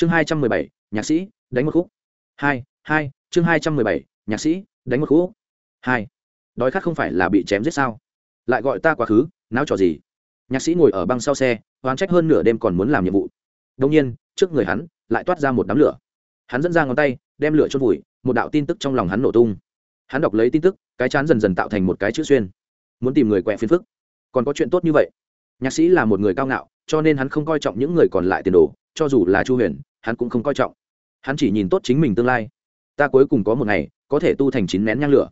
chương hai trăm mười bảy, nhạc sĩ, đánh một khúc. Hai hai, chương hai trăm mười bảy, nhạc sĩ, đánh một khúc. Hai, đói khát không phải là bị chém giết sao? Lại gọi ta quá khứ, náo trò gì? Nhạc sĩ ngồi ở băng sau xe, oán trách hơn nửa đêm còn muốn làm nhiệm vụ. Đông nhiên, trước người hắn, lại toát ra một đám lửa. Hắn dẫn ra ngón tay, đem lửa chôn vùi, một đạo tin tức trong lòng hắn nổ tung. Hắn đọc lấy tin tức, cái chán dần dần tạo thành một cái chữ xuyên. Muốn tìm người quẹ phiền phức. Còn có chuyện tốt như vậy? Nhạc sĩ là một người cao ngạo cho nên hắn không coi trọng những người còn lại tiền đồ, cho dù là chu huyền, hắn cũng không coi trọng. Hắn chỉ nhìn tốt chính mình tương lai. Ta cuối cùng có một ngày, có thể tu thành chín nén nhang lửa.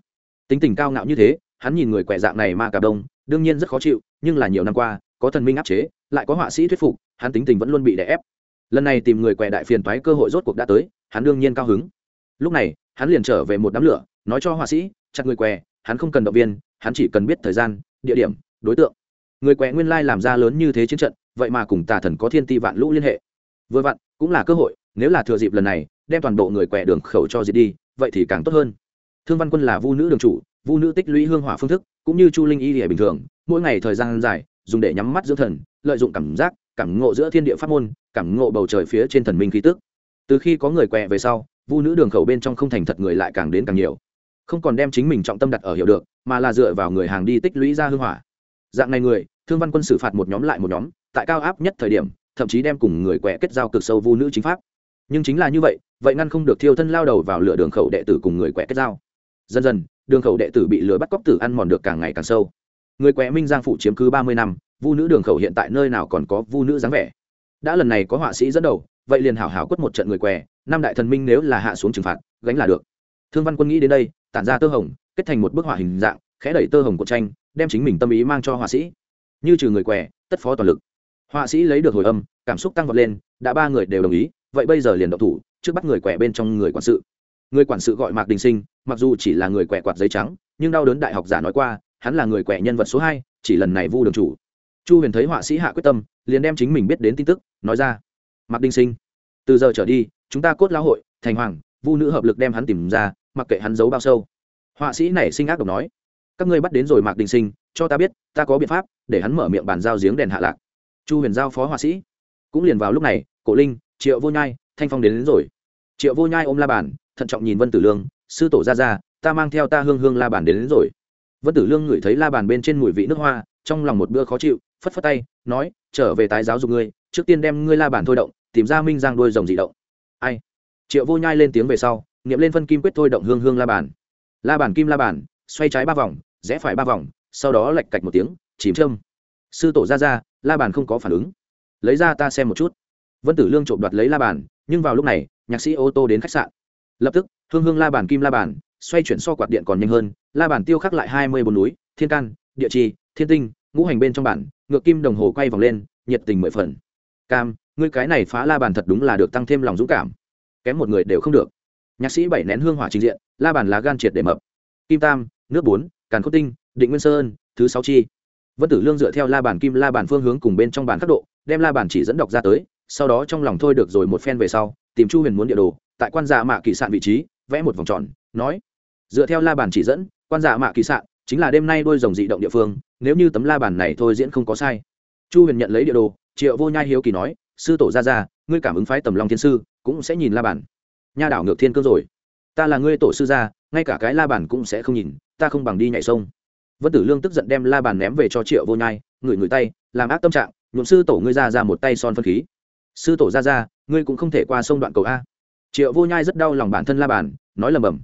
Tính tình cao ngạo như thế, hắn nhìn người quẻ dạng này mà cả đông, đương nhiên rất khó chịu, nhưng là nhiều năm qua, có thần minh áp chế, lại có họa sĩ thuyết phục, hắn tính tình vẫn luôn bị đè ép. Lần này tìm người quẻ đại phiền toái cơ hội rốt cuộc đã tới, hắn đương nhiên cao hứng. Lúc này, hắn liền trở về một đám lửa, nói cho họa sĩ, chặt người què hắn không cần động viên, hắn chỉ cần biết thời gian, địa điểm, đối tượng. Người què nguyên lai làm ra lớn như thế chiến trận vậy mà cùng tà thần có thiên ti vạn lũ liên hệ. Vừa vặn, cũng là cơ hội, nếu là thừa dịp lần này, đem toàn bộ người quẹ đường khẩu cho diệt đi, vậy thì càng tốt hơn. Thương văn quân là vu nữ đường chủ, vu nữ tích lũy hương hỏa phương thức, cũng như chu linh y hệ bình thường, mỗi ngày thời gian dài, dùng để nhắm mắt dưỡng thần, lợi dụng cảm giác, cảm ngộ giữa thiên địa pháp môn, cảm ngộ bầu trời phía trên thần minh khí tức. Từ khi có người quẹ về sau, vu nữ đường khẩu bên trong không thành thật người lại càng đến càng nhiều. Không còn đem chính mình trọng tâm đặt ở hiểu được, mà là dựa vào người hàng đi tích lũy ra hương hỏa. Dạng này người thương văn quân xử phạt một nhóm lại một nhóm, tại cao áp nhất thời điểm, thậm chí đem cùng người quẹ kết giao cực sâu vu nữ chính pháp. Nhưng chính là như vậy vậy ngăn không được thiêu thân lao đầu vào lửa đường khẩu đệ tử cùng người quẹ kết giao. Dần dần, đường khẩu đệ tử bị lửa bắt cóc tử ăn mòn được càng ngày càng sâu. Người quẹ minh giang phụ chiếm cứ ba mươi năm, vu nữ đường khẩu hiện tại nơi nào còn có vu nữ dáng vẻ? Đã lần này có họa sĩ dẫn đầu, vậy liền hảo hảo quất một trận người què năm đại thần minh nếu là hạ xuống trừng phạt, gánh là được. Thương văn quân nghĩ đến đây, tản ra tơ hồng, kết thành một bức họa hình dạng, khẽ đẩy tơ hồng của tranh, đem chính mình tâm ý mang cho họa sĩ như trừ người què, tất phó toàn lực. Họa sĩ lấy được hồi âm, cảm xúc tăng vọt lên, đã ba người đều đồng ý, vậy bây giờ liền động thủ, trước bắt người què bên trong người quản sự. Người quản sự gọi mạc đình sinh, mặc dù chỉ là người què quạt giấy trắng, nhưng đau đớn đại học giả nói qua, hắn là người què nhân vật số hai, chỉ lần này vu đường chủ. Chu huyền thấy họa sĩ hạ quyết tâm, liền đem chính mình biết đến tin tức, nói ra. Mạc đình sinh, từ giờ trở đi, chúng ta cốt lão hội, thành hoàng, vu nữ hợp lực đem hắn tìm ra, mặc kệ hắn giấu bao sâu. Họa sĩ này sinh ác độc nói. Các ngươi bắt đến rồi mạc đình sinh cho ta biết ta có biện pháp để hắn mở miệng bàn giao giếng đèn hạ lạc. Chu huyền giao phó họa sĩ. Cũng liền vào lúc này cổ linh triệu vô nhai thanh phong đến, đến rồi. Triệu vô nhai ôm la bàn thận trọng nhìn vân tử lương sư tổ ra ra ta mang theo ta hương hương la bàn đến, đến rồi. Vân tử lương ngửi thấy la bàn bên trên mùi vị nước hoa trong lòng một bữa khó chịu phất phất tay nói trở về tái giáo dục ngươi trước tiên đem ngươi la bàn thôi động tìm ra minh giang đôi rồng dị động. Ai? Triệu vô nhai lên tiếng về sau nghiệm lên phân kim quyết thôi động hương hương la bàn. La bàn kim la bàn xoay trái ba vòng rẽ phải ba vòng sau đó lạch cạch một tiếng, chìm châm. Sư tổ ra ra, la bàn không có phản ứng. Lấy ra ta xem một chút. Vân tử lương trộm đoạt lấy la bàn, nhưng vào lúc này, nhạc sĩ ô tô đến khách sạn. Lập tức, hương hương la bàn, kim la bàn, xoay chuyển so quạt điện còn nhanh hơn, la bàn tiêu khắc lại hai mươi bốn núi, thiên can, địa chi thiên tinh, ngũ hành bên trong bản, ngược kim đồng hồ quay vòng lên, nhiệt tình mười phần. Cam, ngươi cái này phá la bàn thật đúng là được tăng thêm lòng dũng cảm. Kém một người đều không được. Nhạc sĩ bảy nén hương hỏa trình diện, la bàn lá gan triệt để mập. Kim tam, nước bốn, càn khốt tinh định nguyên sơn thứ sáu chi. Vân tử lương dựa theo la bàn kim la bàn phương hướng cùng bên trong bàn khắc độ, đem la bàn chỉ dẫn đọc ra tới, sau đó trong lòng thôi được rồi một phen về sau, tìm chu huyền muốn địa đồ, tại quan giả mạ kỳ sạn vị trí, vẽ một vòng tròn, nói, dựa theo la bàn chỉ dẫn, quan giả mạ kỳ sạn chính là đêm nay đôi rồng dị động địa phương, nếu như tấm la bàn này thôi diễn không có sai. Chu huyền nhận lấy địa đồ, triệu vô nhai hiếu kỳ nói, sư tổ ra ra ngươi cảm ứng phái tầm long thiên sư, cũng sẽ nhìn la bàn. Nha đảo ngược thiên cương rồi. Ta là ngươi tổ sư gia, ngay cả cái la bàn cũng sẽ không nhìn, ta không bằng đi nhảy sông vân tử lương tức giận đem la bàn ném về cho triệu vô nhai ngửi ngửi tay, làm ác tâm trạng, nhuộm sư tổ ngươi ra ra một tay son phân khí. Sư tổ ra ra, ngươi cũng không thể qua sông đoạn cầu a. Triệu vô nhai rất đau lòng bản thân la bàn, nói lầm bầm.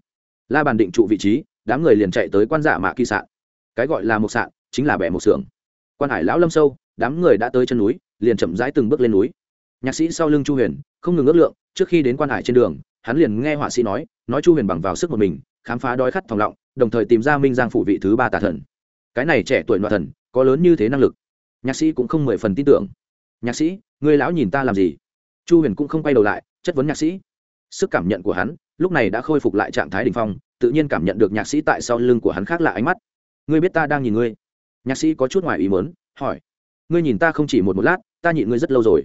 La bàn định trụ vị trí, đám người liền chạy tới quan giả mạ kỳ sạn. Cái gọi là một sạn, chính là bẻ một xưởng. Quan hải lão lâm sâu, đám người đã tới chân núi, liền chậm rãi từng bước lên núi. Nhạc sĩ sau lưng chu huyền, không ngừng ước lượng, trước khi đến quan hải trên đường, hắn liền nghe họa sĩ nói nói chu huyền bằng vào sức một mình, khám phá đói khát thòng lọng, đồng thời tìm ra minh giang phụ vị thứ ba tà thần cái này trẻ tuổi loạn thần, có lớn như thế năng lực. Nhạc sĩ cũng không mười phần tin tưởng. Nhạc sĩ, người lão nhìn ta làm gì? Chu huyền cũng không quay đầu lại, chất vấn nhạc sĩ. Sức cảm nhận của hắn, lúc này đã khôi phục lại trạng thái đ ỉ n h phong, tự nhiên cảm nhận được nhạc sĩ tại sau lưng của hắn khác là ánh mắt. Ngươi biết ta đang nhìn ngươi? Nhạc sĩ có chút ngoài ý mớn hỏi. Ngươi nhìn ta không chỉ một một lát, ta nhịn ngươi rất lâu rồi.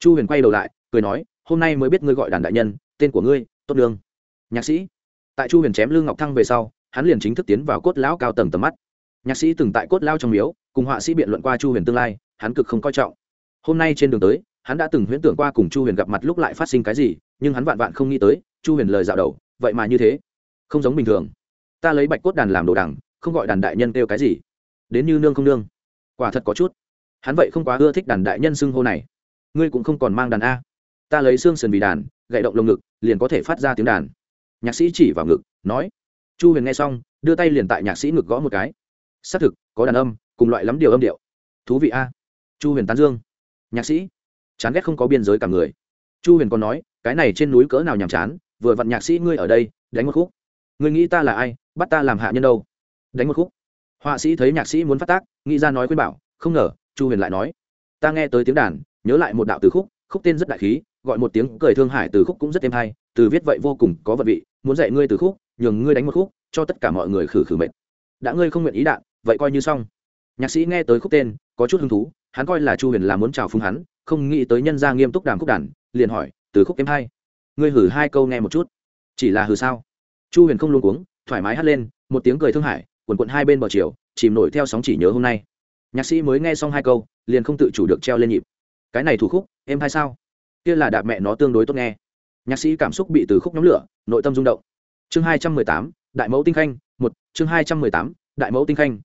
Chu huyền quay đầu lại, cười nói, hôm nay mới biết ngươi gọi đàn đại nhân, tên của ngươi, tốt đường nhạc sĩ. Tại chu huyền chém lương ngọc thăng về sau, hắn liền chính thức tiến vào cốt lão cao tầng tầm mắt nhạc sĩ từng tại cốt lao trong miếu, cùng họa sĩ biện luận qua chu huyền tương lai, hắn cực không coi trọng. Hôm nay trên đường tới, hắn đã từng huyễn tưởng qua cùng chu huyền gặp mặt lúc lại phát sinh cái gì, nhưng hắn vạn vạn không nghĩ tới, chu huyền lời dạo đầu, vậy mà như thế. Không giống bình thường. Ta lấy bạch cốt đàn làm đồ đằng, không gọi đàn đại nhân kêu cái gì. Đến như nương không nương. Quả thật có chút. Hắn vậy không quá ưa thích đàn đại nhân xưng hô này. Ngươi cũng không còn mang đàn a. Ta lấy xương sườn vì đàn, gậy động lồng ngực, liền có thể phát ra tiếng đàn. Nhạc sĩ chỉ vào ngực, nói. Chu huyền nghe xong, đưa tay liền tại nhạc sĩ ngực gõ một cái xác thực, có đàn âm, cùng loại lắm điều âm điệu. Thú vị a. Chu huyền tán dương. Nhạc sĩ, chán ghét không có biên giới cả người. Chu huyền còn nói, cái này trên núi cỡ nào nhàm chán, vừa vặn nhạc sĩ ngươi ở đây, đánh một khúc. Ngươi nghĩ ta là ai, bắt ta làm hạ nhân đâu? Đánh một khúc. Họa sĩ thấy nhạc sĩ muốn phát tác, nghĩ ra nói khuyên bảo, không ngờ, chu huyền lại nói, ta nghe tới tiếng đàn, nhớ lại một đạo từ khúc khúc tên rất đại khí, gọi một tiếng cười thương hải từ khúc cũng rất êm hay, từ viết vậy vô cùng có vật vị, muốn dạy ngươi từ khúc, nhường ngươi đánh một khúc, cho tất cả mọi người khử khử mệt. Đã ngươi không nguyện ý đạn vậy coi như xong. Nhạc sĩ nghe tới khúc tên, có chút hứng thú, hắn coi là chu huyền là muốn chào phúng hắn, không nghĩ tới nhân gia nghiêm túc đàm khúc đàn, liền hỏi, từ khúc kém hai ngươi hử hai câu nghe một chút. Chỉ là hử sao? Chu huyền không luôn cuống, thoải mái hắt lên, một tiếng cười thương hải quần quận hai bên bờ chiều, chìm nổi theo sóng chỉ nhớ hôm nay. Nhạc sĩ mới nghe xong hai câu, liền không tự chủ được treo lên nhịp. Cái này thủ khúc, em hay sao? Kia là đạp mẹ nó tương đối tốt nghe. Nhạc sĩ cảm xúc bị từ khúc nhóm lửa, nội tâm rung động. Chương hai trăm mười tám, đại mẫu tinh khanh, một, chương hai trăm mười tám, đại mẫu tinh khanh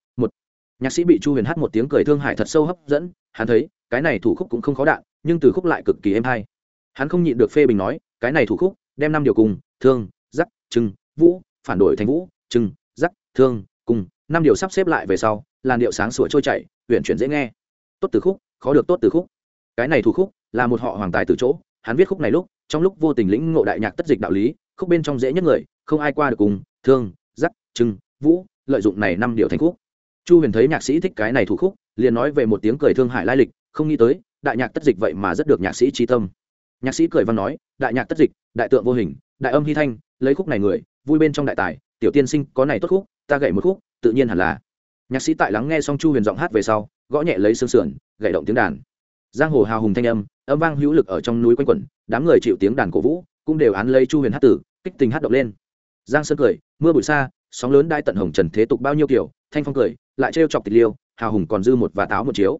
nhạc sĩ bị chu huyền hát một tiếng cười thương hại thật sâu hấp dẫn, hắn thấy, cái này thủ khúc cũng không khó đạn, nhưng từ khúc lại cực kỳ êm hay. Hắn không nhịn được phê bình nói, cái này thủ khúc, đem năm điều cùng, thương, giắc trưng vũ, phản đổi thành vũ trưng giắc, thương, cùng, năm điều sắp xếp lại về sau, làn điệu sáng sủa trôi chảy huyện chuyển dễ nghe. Tốt từ khúc, khó được tốt từ khúc. Cái này thủ khúc, là một họ hoàng tài từ chỗ, hắn viết khúc này lúc, trong lúc vô tình lĩnh ngộ đại nhạc tất dịch đạo lý, khúc bên trong dễ nhất người, không ai qua được cùng, thương, giắc trưng vũ, lợi dụng này năm điều thành khúc chu huyền thấy nhạc sĩ thích cái này thủ khúc, liền nói về một tiếng cười thương hại lai lịch, không nghĩ tới, đại nhạc tất dịch vậy mà rất được nhạc sĩ trí tâm. Nhạc sĩ cười văn nói, đại nhạc tất dịch, đại tượng vô hình, đại âm hy thanh, lấy khúc này người, vui bên trong đại tài, tiểu tiên sinh, có này tốt khúc, ta gậy một khúc, tự nhiên hẳn là. Nhạc sĩ tại lắng nghe xong chu huyền giọng hát về sau, gõ nhẹ lấy xương sườn gậy động tiếng đàn. Giang hồ hào hùng thanh âm âm vang hữu lực ở trong núi quanh quẩn, đám người chịu tiếng đàn cổ vũ, cũng đều án lấy chu huyền hát tử, kích tình hát động lên. Giang sơn cười, mưa bụi xa, sóng lớn đai tận hồng trần thế tục bao nhiêu kiểu, thanh phong cười lại trêu chọc tịch liêu, hào hùng còn dư một và táo một chiếu.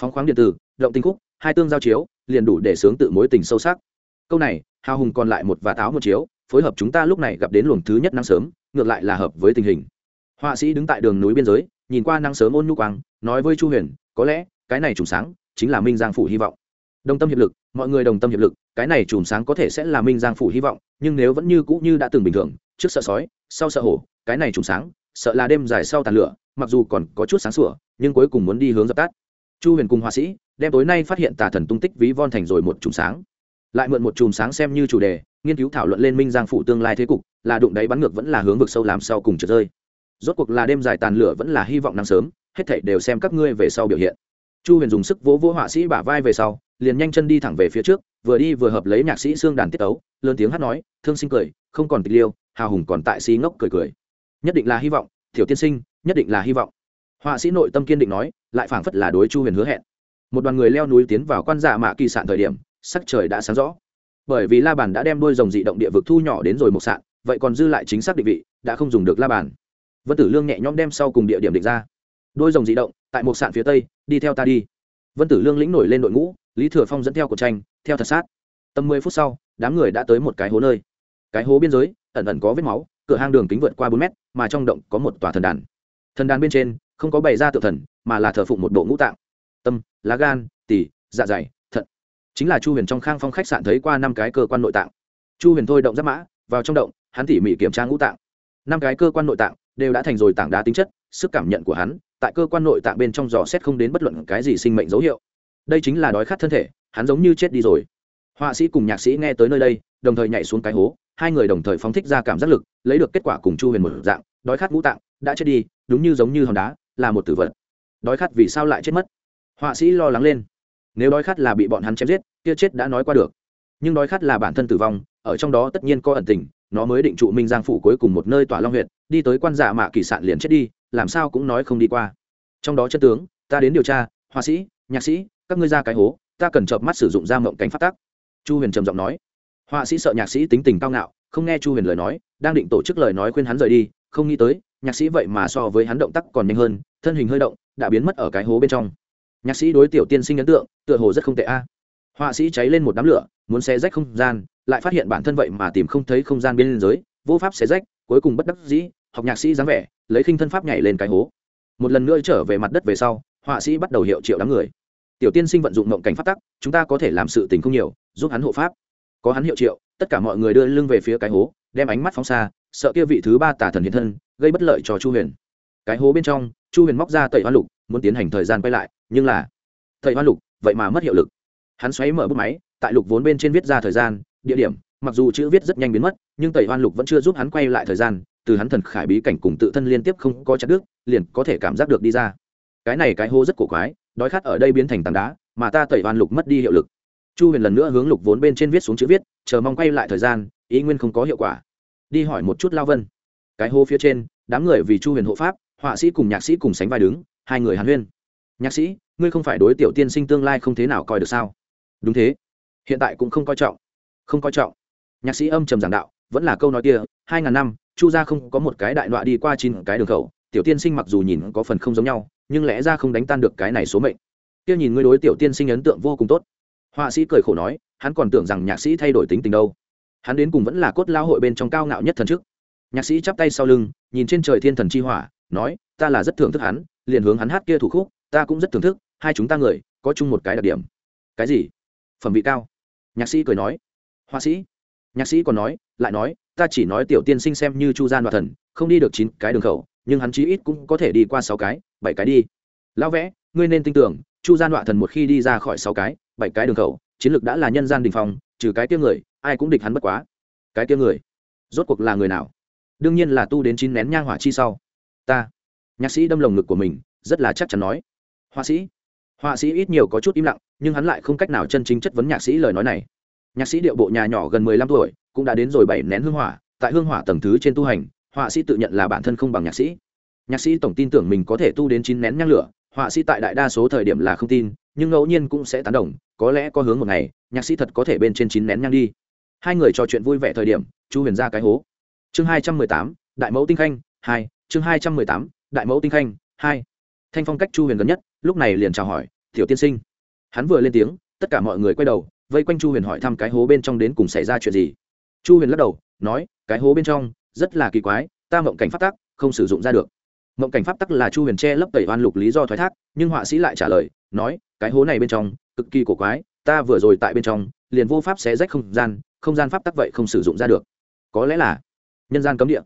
Phóng khoáng điện tử, động tinh khúc, hai tương giao chiếu, liền đủ để sướng tự mối tình sâu sắc. Câu này, hào hùng còn lại một và táo một chiếu, phối hợp chúng ta lúc này gặp đến luồng thứ nhất nắng sớm, ngược lại là hợp với tình hình. Họa sĩ đứng tại đường núi biên giới, nhìn qua nắng sớm ôn nhu quang, nói với chu huyền, có lẽ, cái này trùng sáng chính là minh giang phủ hy vọng. Đồng tâm hiệp lực, mọi người đồng tâm hiệp lực, cái này chùm sáng có thể sẽ là minh giang phủ hy vọng, nhưng nếu vẫn như cũ như đã từng bình thường, trước sợ sói, sau sợ hổ, cái này chùm sáng sợ là đêm dài sau tàn lửa mặc dù còn có chút sáng sủa nhưng cuối cùng muốn đi hướng dập tắt. Chu huyền cùng họa sĩ đem tối nay phát hiện tà thần tung tích ví von thành rồi một chùm sáng. Lại mượn một chùm sáng xem như chủ đề nghiên cứu thảo luận lên minh giang phủ tương lai thế cục là đụng đáy bắn ngược vẫn là hướng vực sâu làm sau cùng trượt rơi. Rốt cuộc là đêm dài tàn lửa vẫn là hy vọng nắng sớm hết thảy đều xem các ngươi về sau biểu hiện. Chu huyền dùng sức vỗ vỗ họa sĩ bả vai về sau liền nhanh chân đi thẳng về phía trước vừa đi vừa hợp lấy nhạc sĩ xương đàn tiết tấu, lớn tiếng hát nói thương sinh cười không còn tịch liêu hào hùng còn tại xí ngốc cười cười. Nhất định là hy vọng thiểu tiên sinh nhất định là hy vọng. Họa sĩ nội tâm kiên định nói, lại phảng phất là đối chu huyền hứa hẹn. Một đoàn người leo núi tiến vào quan dạ mạ kỳ sạn thời điểm, sắc trời đã sáng rõ. Bởi vì la bàn đã đem đôi dòng dị động địa vực thu nhỏ đến rồi một sạn, vậy còn dư lại chính xác định vị, đã không dùng được la bàn. Vân tử lương nhẹ nhõm đem sau cùng địa điểm định ra. Đôi dòng dị động, tại một sạn phía tây, đi theo ta đi. Vân tử lương lĩnh nổi lên đội ngũ, lý thừa phong dẫn theo cuộc tranh, theo thật sát. Tầm mười phút sau, đám người đã tới một cái hố nơi. Cái hố biên giới, ẩn ẩn có vết máu, cửa hang đường kính vượt qua bốn mét, mà trong động có một tòa thần đàn thần đàn bên trên không có bày ra tự thần, mà là thờ phụng một bộ ngũ tạng. Tâm, lá gan, tỳ dạ dày, thận. Chính là chu huyền trong khang phong khách sạn thấy qua năm cái cơ quan nội tạng. Chu huyền thôi động giáp mã, vào trong động, hắn tỉ mỉ kiểm tra ngũ tạng. Năm cái cơ quan nội tạng đều đã thành rồi tảng đá tính chất, sức cảm nhận của hắn tại cơ quan nội tạng bên trong giò xét không đến bất luận cái gì sinh mệnh dấu hiệu. Đây chính là đói khát thân thể, hắn giống như chết đi rồi. Họa sĩ cùng nhạc sĩ nghe tới nơi đây, đồng thời nhảy xuống cái hố, hai người đồng thời phóng thích ra cảm giác lực, lấy được kết quả cùng chu huyền một dạng, đói khát ngũ tạng, đã chết đi đúng như giống như hòn đá, là một tử vật. Đói khát vì sao lại chết mất? Họa sĩ lo lắng lên. Nếu đói khát là bị bọn hắn chém giết, kia chết đã nói qua được. Nhưng đói khát là bản thân tử vong, ở trong đó tất nhiên có ẩn tình, nó mới định trụ minh giang phủ cuối cùng một nơi tỏa long huyện đi tới quan giả mạ kỳ sạn liền chết đi, làm sao cũng nói không đi qua. Trong đó chân tướng, ta đến điều tra, họa sĩ, nhạc sĩ, các ngươi ra cái hố, ta cần chợp mắt sử dụng ra mộng cánh phát tác chu huyền trầm giọng nói. Họa sĩ sợ nhạc sĩ tính tình cao ngạo, không nghe chu huyền lời nói, đang định tổ chức lời nói khuyên hắn rời đi, không nghĩ tới nhạc sĩ vậy mà so với hắn động tác còn nhanh hơn, thân hình hơi động, đã biến mất ở cái hố bên trong. Nhạc sĩ đối tiểu tiên sinh ấn tượng, tựa hồ rất không tệ a. Họa sĩ cháy lên một đám lửa, muốn xé rách không gian, lại phát hiện bản thân vậy mà tìm không thấy không gian bên giới vô pháp xé rách, cuối cùng bất đắc dĩ, học nhạc sĩ dáng vẻ, lấy khinh thân pháp nhảy lên cái hố. Một lần nữa trở về mặt đất về sau, họa sĩ bắt đầu hiệu triệu đám người. Tiểu tiên sinh vận dụng mộng cảnh phát tắc, chúng ta có thể làm sự tình không nhiều, giúp hắn hộ pháp. Có hắn hiệu triệu, tất cả mọi người đưa lưng về phía cái hố, đem ánh mắt phóng xa, sợ kia vị thứ ba tà thần hiện thân gây bất lợi cho chu huyền. Cái hố bên trong, chu huyền móc ra tẩy hoa lục, muốn tiến hành thời gian quay lại, nhưng là tẩy hoa lục, vậy mà mất hiệu lực. Hắn xoáy mở bút máy, tại lục vốn bên trên viết ra thời gian, địa điểm, mặc dù chữ viết rất nhanh biến mất, nhưng tẩy hoan lục vẫn chưa giúp hắn quay lại thời gian, từ hắn thần khải bí cảnh cùng tự thân liên tiếp không có chặt đứt, liền có thể cảm giác được đi ra. Cái này cái hố rất cổ quái, đói khát ở đây biến thành tảng đá, mà ta tẩy hoan lục mất đi hiệu lực. Chu huyền lần nữa hướng lục vốn bên trên viết xuống chữ viết, chờ mong quay lại thời gian, ý nguyên không có hiệu quả. Đi hỏi một chút lao vân cái hô phía trên, đám người vì chu huyền hộ pháp, họa sĩ cùng nhạc sĩ cùng sánh vai đứng, hai người hàn huyên. Nhạc sĩ, ngươi không phải đối tiểu tiên sinh tương lai không thế nào coi được sao? Đúng thế. Hiện tại cũng không coi trọng. Không coi trọng. Nhạc sĩ âm trầm giảng đạo, vẫn là câu nói kia, hai ngàn năm, chu gia không có một cái đại đoạn đi qua chín cái đường khẩu, tiểu tiên sinh mặc dù nhìn có phần không giống nhau, nhưng lẽ ra không đánh tan được cái này số mệnh. Kia nhìn ngươi đối tiểu tiên sinh ấn tượng vô cùng tốt. Họa sĩ cười khổ nói, hắn còn tưởng rằng nhạc sĩ thay đổi tính tình đâu. Hắn đến cùng vẫn là cốt lao hội bên trong cao ngạo nhất thần trước nhạc sĩ chắp tay sau lưng, nhìn trên trời thiên thần chi hỏa, nói, ta là rất thưởng thức hắn, liền hướng hắn hát kia thủ khúc, ta cũng rất thưởng thức, hai chúng ta người, có chung một cái đặc điểm. Cái gì? Phẩm vị cao. Nhạc sĩ cười nói. Họa sĩ? Nhạc sĩ còn nói, lại nói, ta chỉ nói tiểu tiên sinh xem như chu gian đoạt thần, không đi được chín cái đường khẩu, nhưng hắn chí ít cũng có thể đi qua sáu cái, bảy cái đi. Lão vẽ, ngươi nên tin tưởng, chu gian đoạt thần một khi đi ra khỏi sáu cái, bảy cái đường khẩu, chiến lược đã là nhân gian đình phòng trừ cái tiêu người, ai cũng địch hắn bất quá. Cái tiêu người, rốt cuộc là người nào? Đương nhiên là tu đến chín nén nhang hỏa chi sau. Ta, nhạc sĩ đâm lồng ngực của mình, rất là chắc chắn nói. Họa sĩ họa sĩ ít nhiều có chút im lặng, nhưng hắn lại không cách nào chân chính chất vấn nhạc sĩ lời nói này. Nhạc sĩ điệu bộ nhà nhỏ gần mười lăm tuổi, cũng đã đến rồi bảy nén hương hỏa, tại hương hỏa tầng thứ trên tu hành, họa sĩ tự nhận là bản thân không bằng nhạc sĩ. Nhạc sĩ tổng tin tưởng mình có thể tu đến chín nén nhang lửa, họa sĩ tại đại đa số thời điểm là không tin, nhưng ngẫu nhiên cũng sẽ tán đồng, có lẽ có hướng một ngày, nhạc sĩ thật có thể bên trên chín nén nhang đi. Hai người trò chuyện vui vẻ thời điểm, chu huyền ra cái hố chương hai trăm mười tám, đại mẫu tinh khanh, hai, chương hai trăm mười tám, đại mẫu tinh khanh, hai. Thanh phong cách chu huyền gần nhất, lúc này liền chào hỏi, tiểu tiên sinh. Hắn vừa lên tiếng, tất cả mọi người quay đầu, vây quanh chu huyền hỏi thăm cái hố bên trong đến cùng xảy ra chuyện gì. Chu huyền lắc đầu, nói, cái hố bên trong, rất là kỳ quái, ta mộng cảnh pháp tắc, không sử dụng ra được. Mộng cảnh pháp tắc là chu huyền che lấp tẩy oan lục lý do thoái thác, nhưng họa sĩ lại trả lời, nói, cái hố này bên trong, cực kỳ cổ quái, ta vừa rồi tại bên trong, liền vô pháp xé rách không gian không gian pháp tắc vậy không sử dụng ra được. Có lẽ là nhân gian cấm địa.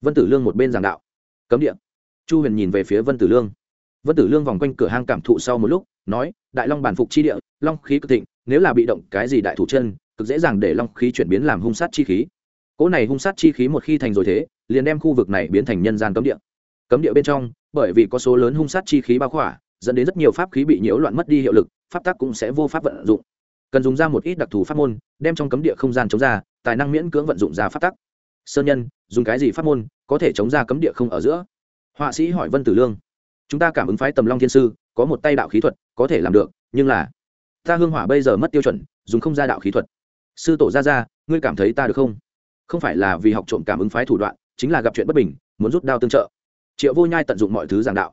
Vân tử lương một bên giảng đạo. Cấm địa. Chu huyền nhìn về phía vân tử lương. Vân tử lương vòng quanh cửa hang cảm thụ sau một lúc, nói, đại long bản phục chi địa, long khí cực thịnh, nếu là bị động cái gì đại thủ chân, cực dễ dàng để long khí chuyển biến làm hung sát chi khí. Cỗ này hung sát chi khí một khi thành rồi thế, liền đem khu vực này biến thành nhân gian cấm địa. Cấm địa bên trong, bởi vì có số lớn hung sát chi khí bao khỏa, dẫn đến rất nhiều pháp khí bị nhiễu loạn mất đi hiệu lực, pháp tắc cũng sẽ vô pháp vận dụng. Cần dùng ra một ít đặc thù pháp môn, đem trong cấm địa không gian chống ra, tài năng miễn cưỡng vận dụng ra pháp tắc sơn nhân, dùng cái gì pháp môn, có thể chống ra cấm địa không ở giữa? Họa sĩ hỏi vân tử lương. Chúng ta cảm ứng phái tầm long thiên sư, có một tay đạo khí thuật, có thể làm được, nhưng là, ta hương hỏa bây giờ mất tiêu chuẩn, dùng không ra đạo khí thuật. Sư tổ ra ra, ngươi cảm thấy ta được không? Không phải là vì học trộm cảm ứng phái thủ đoạn, chính là gặp chuyện bất bình, muốn rút đao tương trợ. Triệu vô nhai tận dụng mọi thứ giảng đạo.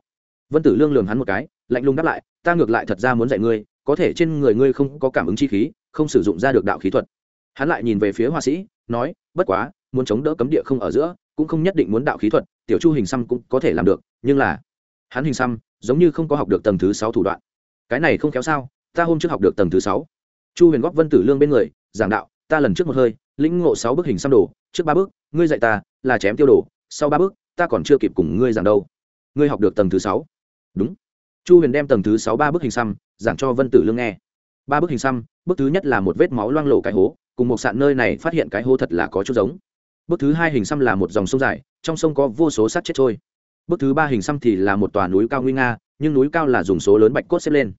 Vân tử lương lường hắn một cái, lạnh lùng đáp lại, ta ngược lại thật ra muốn dạy ngươi, có thể trên người ngươi không có cảm ứng chi khí, không sử dụng ra được đạo khí thuật. Hắn lại nhìn về phía họa sĩ, nói, bất quá muốn chống đỡ cấm địa không ở giữa, cũng không nhất định muốn đạo khí thuật, tiểu chu hình xăm cũng có thể làm được, nhưng là, hắn hình xăm giống như không có học được tầng thứ sáu thủ đoạn. Cái này không kéo sao, ta hôm trước học được tầng thứ sáu. Chu huyền góp vân tử lương bên người, giảng đạo, ta lần trước một hơi, lĩnh ngộ sáu bức hình xăm đồ, trước ba bước, ngươi dạy ta là chém tiêu đồ, sau ba bước, ta còn chưa kịp cùng ngươi giảng đâu. Ngươi học được tầng thứ sáu. Đúng. Chu huyền đem tầng thứ sáu ba bức hình xăm giảng cho vân tử lương nghe. Ba bức hình xăm bức thứ nhất là một vết máu loang lộ cái hố, cùng một sạn nơi này phát hiện cái hố thật là có chút giống bức thứ hai hình xăm là một dòng sông dài, trong sông có vô số sát chết trôi. Bức thứ ba hình xăm thì là một tòa núi cao nguy nga, nhưng núi cao là dùng số lớn bạch cốt xếp lên.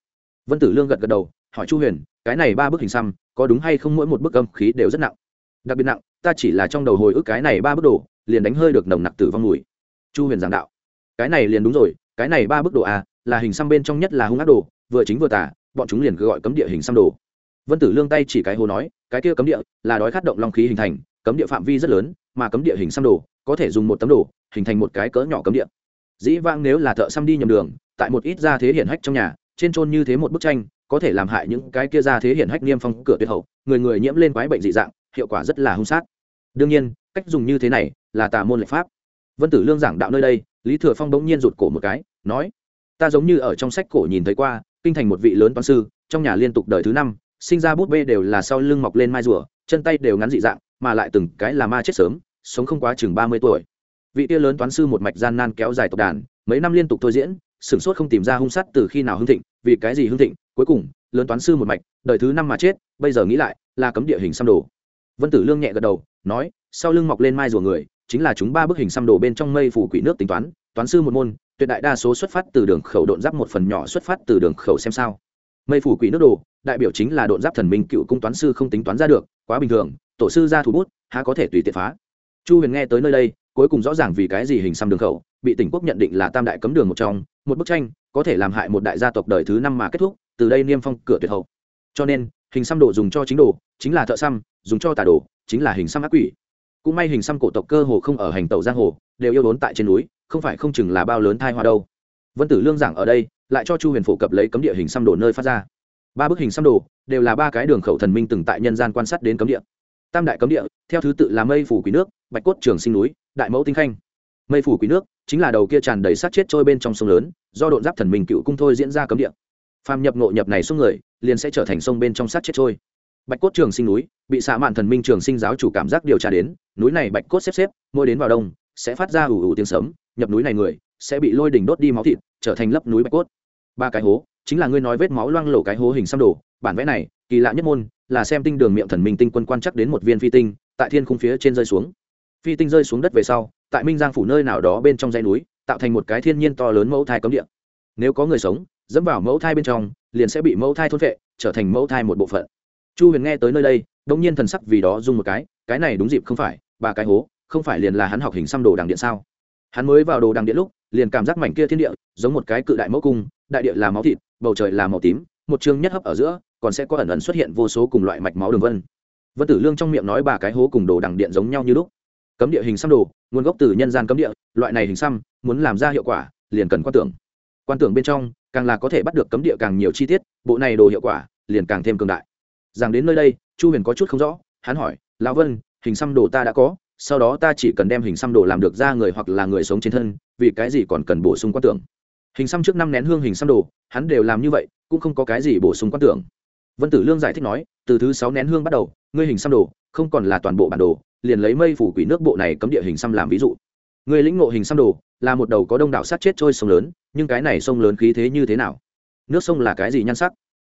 Vân tử lương gật gật đầu, hỏi chu huyền, cái này ba bức hình xăm, có đúng hay không mỗi một bức âm khí đều rất nặng? Đặc biệt nặng, ta chỉ là trong đầu hồi ức cái này ba bức đồ liền đánh hơi được nồng nặc tử vong mùi. Chu huyền giảng đạo. Cái này liền đúng rồi, cái này ba bức đồ a à, là hình xăm bên trong nhất là hung ác đồ, vừa chính vừa tả bọn chúng liền gọi cấm địa hình xăm đồ. Vân tử lương tay chỉ cái hồ nói, cái kia cấm địa là đói khát động long khí hình thành cấm địa phạm vi rất lớn, mà cấm địa hình xăm đồ có thể dùng một tấm đồ, hình thành một cái cỡ nhỏ cấm địa. Dĩ vãng nếu là thợ xăm đi nhầm đường, tại một ít gia thế hiển hách trong nhà, trên trôn như thế một bức tranh, có thể làm hại những cái kia ra thế hiển hách niêm phong cửa tuyệt hậu, người người nhiễm lên quái bệnh dị dạng, hiệu quả rất là hung sát. Đương nhiên, cách dùng như thế này là tà môn lệ pháp. Vân tử lương giảng đạo nơi đây, lý thừa phong bỗng nhiên rụt cổ một cái, nói, ta giống như ở trong sách cổ nhìn thấy qua, kinh thành một vị lớn toán sư, trong nhà liên tục đời thứ năm, sinh ra bút bê đều là sau lưng mọc lên mai rùa, chân tay đều ngắn dị dạng mà lại từng cái là ma chết sớm, sống không quá chừng ba mươi tuổi. Vị tia lớn toán sư một mạch gian nan kéo dài tộc đàn, mấy năm liên tục thôi diễn, sửng sốt không tìm ra hung sát từ khi nào hưng thịnh, vì cái gì hưng thịnh, cuối cùng, lớn toán sư một mạch, đời thứ năm mà chết, bây giờ nghĩ lại, là cấm địa hình xăm đồ vân tử lương nhẹ gật đầu, nói, sau lưng mọc lên mai rùa người, chính là chúng ba bức hình xăm đồ bên trong mây phủ quỷ nước tính toán toán sư một môn, tuyệt đại đa số xuất phát từ đường khẩu độn giáp một phần nhỏ xuất phát từ đường khẩu xem sao. Mây phủ quỷ nước đồ đại biểu chính là độn giáp thần minh cựu cung toán sư không tính toán ra được, quá bình thường tổ sư ra thủ bút, há có thể tùy tiện phá. Chu huyền nghe tới nơi đây, cuối cùng rõ ràng vì cái gì hình xăm đường khẩu, bị tỉnh quốc nhận định là tam đại cấm đường một trong, một bức tranh, có thể làm hại một đại gia tộc đời thứ năm mà kết thúc, từ đây niêm phong cửa tuyệt hậu. Cho nên, hình xăm đồ dùng cho chính đồ, chính là thợ xăm, dùng cho tà đồ, chính là hình xăm ác quỷ. Cũng may hình xăm cổ tộc cơ hồ không ở hành tàu giang hồ, đều yêu đốn tại trên núi, không phải không chừng là bao lớn thai hoa đâu. Vân tử lương giảng ở đây, lại cho chu huyền phổ cập lấy cấm địa hình xăm đồ nơi phát ra. Ba bức hình xăm đồ, đều là ba cái đường khẩu thần minh từng tại nhân gian quan sát đến cấm địa tam đại cấm địa, theo thứ tự là mây phủ quý nước, bạch cốt trường sinh núi, đại mẫu tinh khanh. Mây phủ quý nước chính là đầu kia tràn đầy sát chết trôi bên trong sông lớn, do độn giáp thần minh cựu cung thôi diễn ra cấm địa. Phàm nhập ngộ nhập này xuống người, liền sẽ trở thành sông bên trong sát chết trôi. Bạch cốt trường sinh núi, bị xạ mạn thần minh trường sinh giáo chủ cảm giác điều tra đến, núi này bạch cốt xếp xếp, mỗi đến vào đông, sẽ phát ra ủ ủ tiếng sấm, nhập núi này người, sẽ bị lôi đỉnh đốt đi máu thịt, trở thành lấp núi bạch cốt. Ba cái hố chính là ngươi nói vết máu loang lổ cái hố hình xăm đồ bản vẽ này, kỳ lạ nhất môn, là xem tinh đường miệng thần minh tinh quân quan chắc đến một viên phi tinh, tại thiên khung phía trên rơi xuống. Phi tinh rơi xuống đất về sau, tại minh giang phủ nơi nào đó bên trong dãy núi, tạo thành một cái thiên nhiên to lớn mẫu thai cấm địa. Nếu có người sống, dẫm vào mẫu thai bên trong, liền sẽ bị mẫu thai thôn vệ trở thành mẫu thai một bộ phận. Chu huyền nghe tới nơi đây, đông nhiên thần sắc vì đó dùng một cái cái này đúng dịp không phải ba cái hố, không phải liền là hắn học hình xăm đồ đằng điện sao? Hắn mới vào đồ đằng điện lúc, liền cảm giác mảnh kia thiên địa, giống một cái cự đại mẫu cung, đại địa là máu thịt bầu trời là màu tím, một chương nhất hấp ở giữa, còn sẽ có ẩn ẩn xuất hiện vô số cùng loại mạch máu đường vân. Vân tử lương trong miệng nói ba cái hố cùng đồ đằng điện giống nhau như lúc. Cấm địa hình xăm đồ, nguồn gốc từ nhân gian cấm địa, loại này hình xăm, muốn làm ra hiệu quả, liền cần quan tưởng. Quan tưởng bên trong, càng là có thể bắt được cấm địa càng nhiều chi tiết, bộ này đồ hiệu quả, liền càng thêm cường đại. Rằng đến nơi đây, chu huyền có chút không rõ, hắn hỏi, lão vân, hình xăm đồ ta đã có, sau đó ta chỉ cần đem hình xăm đồ làm được ra người hoặc là người sống trên thân, vì cái gì còn cần bổ sung quan tưởng? Hình xăm trước năm nén hương hình xăm đồ, hắn đều làm như vậy, cũng không có cái gì bổ sung quan tưởng. Vân tử lương giải thích nói, từ thứ sáu nén hương bắt đầu, ngươi hình xăm đồ, không còn là toàn bộ bản đồ, liền lấy mây phủ quỷ nước bộ này cấm địa hình xăm làm ví dụ. Người lĩnh ngộ hình xăm đồ, là một đầu có đông đảo sát chết trôi sông lớn, nhưng cái này sông lớn khí thế như thế nào? Nước sông là cái gì nhan sắc?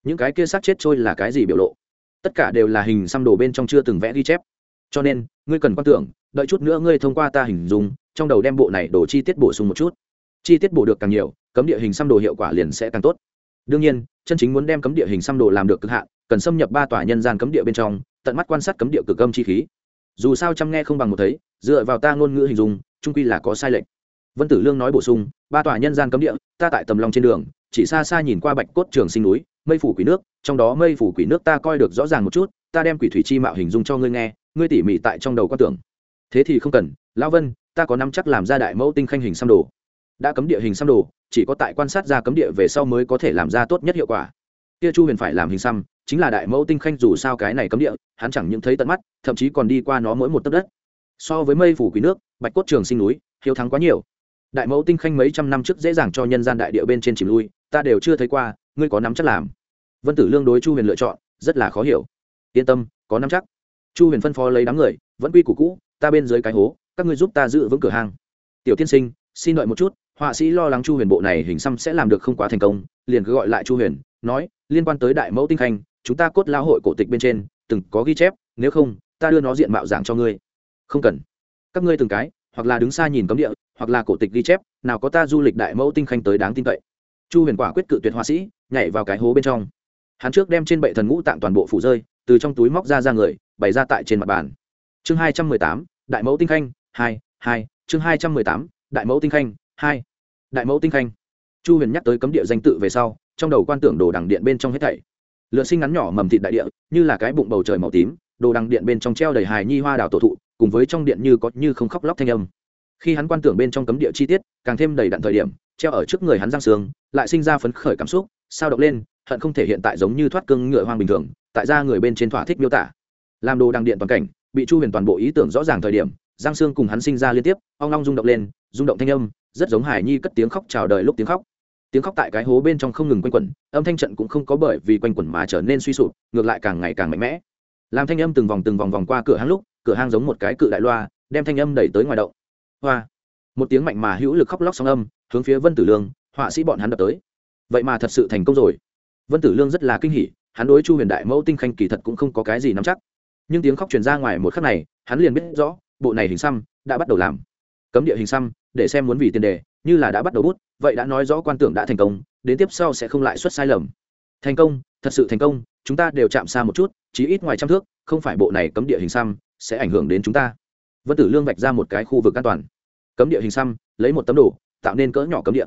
Những cái kia sát chết trôi là cái gì biểu lộ? Tất cả đều là hình xăm đồ bên trong chưa từng vẽ ghi chép. Cho nên, ngươi cần quan tưởng, đợi chút nữa ngươi thông qua ta hình dung, trong đầu đem bộ này đồ chi tiết bổ sung một chút. Chi tiết bổ được càng nhiều cấm địa hình xăm đồ hiệu quả liền sẽ càng tốt. Đương nhiên, chân chính muốn đem cấm địa hình xăm đồ làm được cực hạn, cần xâm nhập ba tòa nhân gian cấm địa bên trong, tận mắt quan sát cấm địa cực âm chi khí. Dù sao chăm nghe không bằng một thấy, dựa vào ta ngôn ngữ hình dung trung quy là có sai lệch. Vân tử lương nói bổ sung, ba tòa nhân gian cấm địa, ta tại tầm lòng trên đường, chỉ xa xa nhìn qua bạch cốt trường sinh núi, mây phủ quỷ nước, trong đó mây phủ quỷ nước ta coi được rõ ràng một chút, ta đem quỷ thủy chi mạo hình dung cho ngươi nghe, ngươi tỉ mỉ tại trong đầu quan tưởng. Thế thì không cần, lão vân, ta có năm chắc làm ra đại mẫu tinh khanh hình xăm đồ đã cấm địa hình xăm đồ, chỉ có tại quan sát ra cấm địa về sau mới có thể làm ra tốt nhất hiệu quả. Kia chu huyền phải làm hình xăm, chính là đại mẫu tinh khanh dù sao cái này cấm địa, hắn chẳng những thấy tận mắt, thậm chí còn đi qua nó mỗi một tấc đất. So với mây phủ quý nước, bạch cốt trường sinh núi, hiếu thắng quá nhiều. Đại mẫu tinh khanh mấy trăm năm trước dễ dàng cho nhân gian đại địa bên trên chìm lui, ta đều chưa thấy qua, ngươi có nắm chắc làm. Vân tử lương đối chu huyền lựa chọn, rất là khó hiểu. Yên tâm, có nắm chắc. Chu huyền phân phó lấy đám người, vẫn quy củ cũ, ta bên dưới cái hố, các ngươi giúp ta giữ vững cửa hàng tiểu tiên sinh, xin đợi một chút họa sĩ lo lắng chu huyền bộ này hình xăm sẽ làm được không quá thành công, liền cứ gọi lại chu huyền, nói, liên quan tới đại mẫu tinh khanh, chúng ta cốt lao hội cổ tịch bên trên, từng có ghi chép, nếu không, ta đưa nó diện mạo giảng cho ngươi. Không cần. Các ngươi từng cái, hoặc là đứng xa nhìn cấm địa, hoặc là cổ tịch ghi chép, nào có ta du lịch đại mẫu tinh khanh tới đáng tin cậy. Chu huyền quả quyết cự tuyệt họa sĩ, nhảy vào cái hố bên trong. Hắn trước đem trên bệ thần ngũ tạm toàn bộ phủ rơi, từ trong túi móc ra ra người, bày ra tại trên mặt bàn. Chương hai trăm mười tám, đại mẫu tinh khanh, hai hai, chương hai trăm mười tám, đại mẫu tinh khanh hai. Đại mẫu tinh khanh. Chu huyền nhắc tới cấm địa danh tự về sau, trong đầu quan tưởng đồ đằng điện bên trong hết thảy. Lựa sinh ngắn nhỏ mầm thịt đại địa, như là cái bụng bầu trời màu tím, đồ đằng điện bên trong treo đầy hài nhi hoa đào tổ thụ, cùng với trong điện như có như không khóc lóc thanh âm. Khi hắn quan tưởng bên trong cấm địa chi tiết, càng thêm đầy đặn thời điểm, treo ở trước người hắn giang sương, lại sinh ra phấn khởi cảm xúc, sao động lên, hận không thể hiện tại giống như thoát cương ngựa hoang bình thường, tại ra người bên trên thỏa thích miêu tả. Làm đồ đăng điện toàn cảnh, bị chu huyền toàn bộ ý tưởng rõ ràng thời điểm, giang sương cùng hắn sinh ra liên tiếp, ong long rung động lên, rung động thanh âm rất giống hải nhi cất tiếng khóc chào đời lúc tiếng khóc. Tiếng khóc tại cái hố bên trong không ngừng quanh quẩn, âm thanh trận cũng không có bởi vì quanh quẩn mà trở nên suy sụp, ngược lại càng ngày càng mạnh mẽ. Làm thanh âm từng vòng từng vòng vòng qua cửa hang lúc, cửa hang giống một cái cự đại loa, đem thanh âm đẩy tới ngoài động. Hoa! Một tiếng mạnh mà hữu lực khóc lóc song âm, hướng phía vân tử lương, họa sĩ bọn hắn đập tới. Vậy mà thật sự thành công rồi. Vân tử lương rất là kinh hỉ, hắn đối chu huyền đại mẫu tinh khanh kỳ thật cũng không có cái gì nắm chắc. Nhưng tiếng khóc truyền ra ngoài một khắc này, hắn liền biết rõ, bộ này hình xăm đã bắt đầu làm. Cấm địa hình xăm để xem muốn vì tiền đề, như là đã bắt đầu bút, vậy đã nói rõ quan tưởng đã thành công, đến tiếp sau sẽ không lại xuất sai lầm. Thành công, thật sự thành công, chúng ta đều chạm xa một chút, chí ít ngoài trăm thước, không phải bộ này cấm địa hình xăm sẽ ảnh hưởng đến chúng ta. Vân tử lương vạch ra một cái khu vực an toàn. Cấm địa hình xăm, lấy một tấm đồ, tạo nên cỡ nhỏ cấm địa.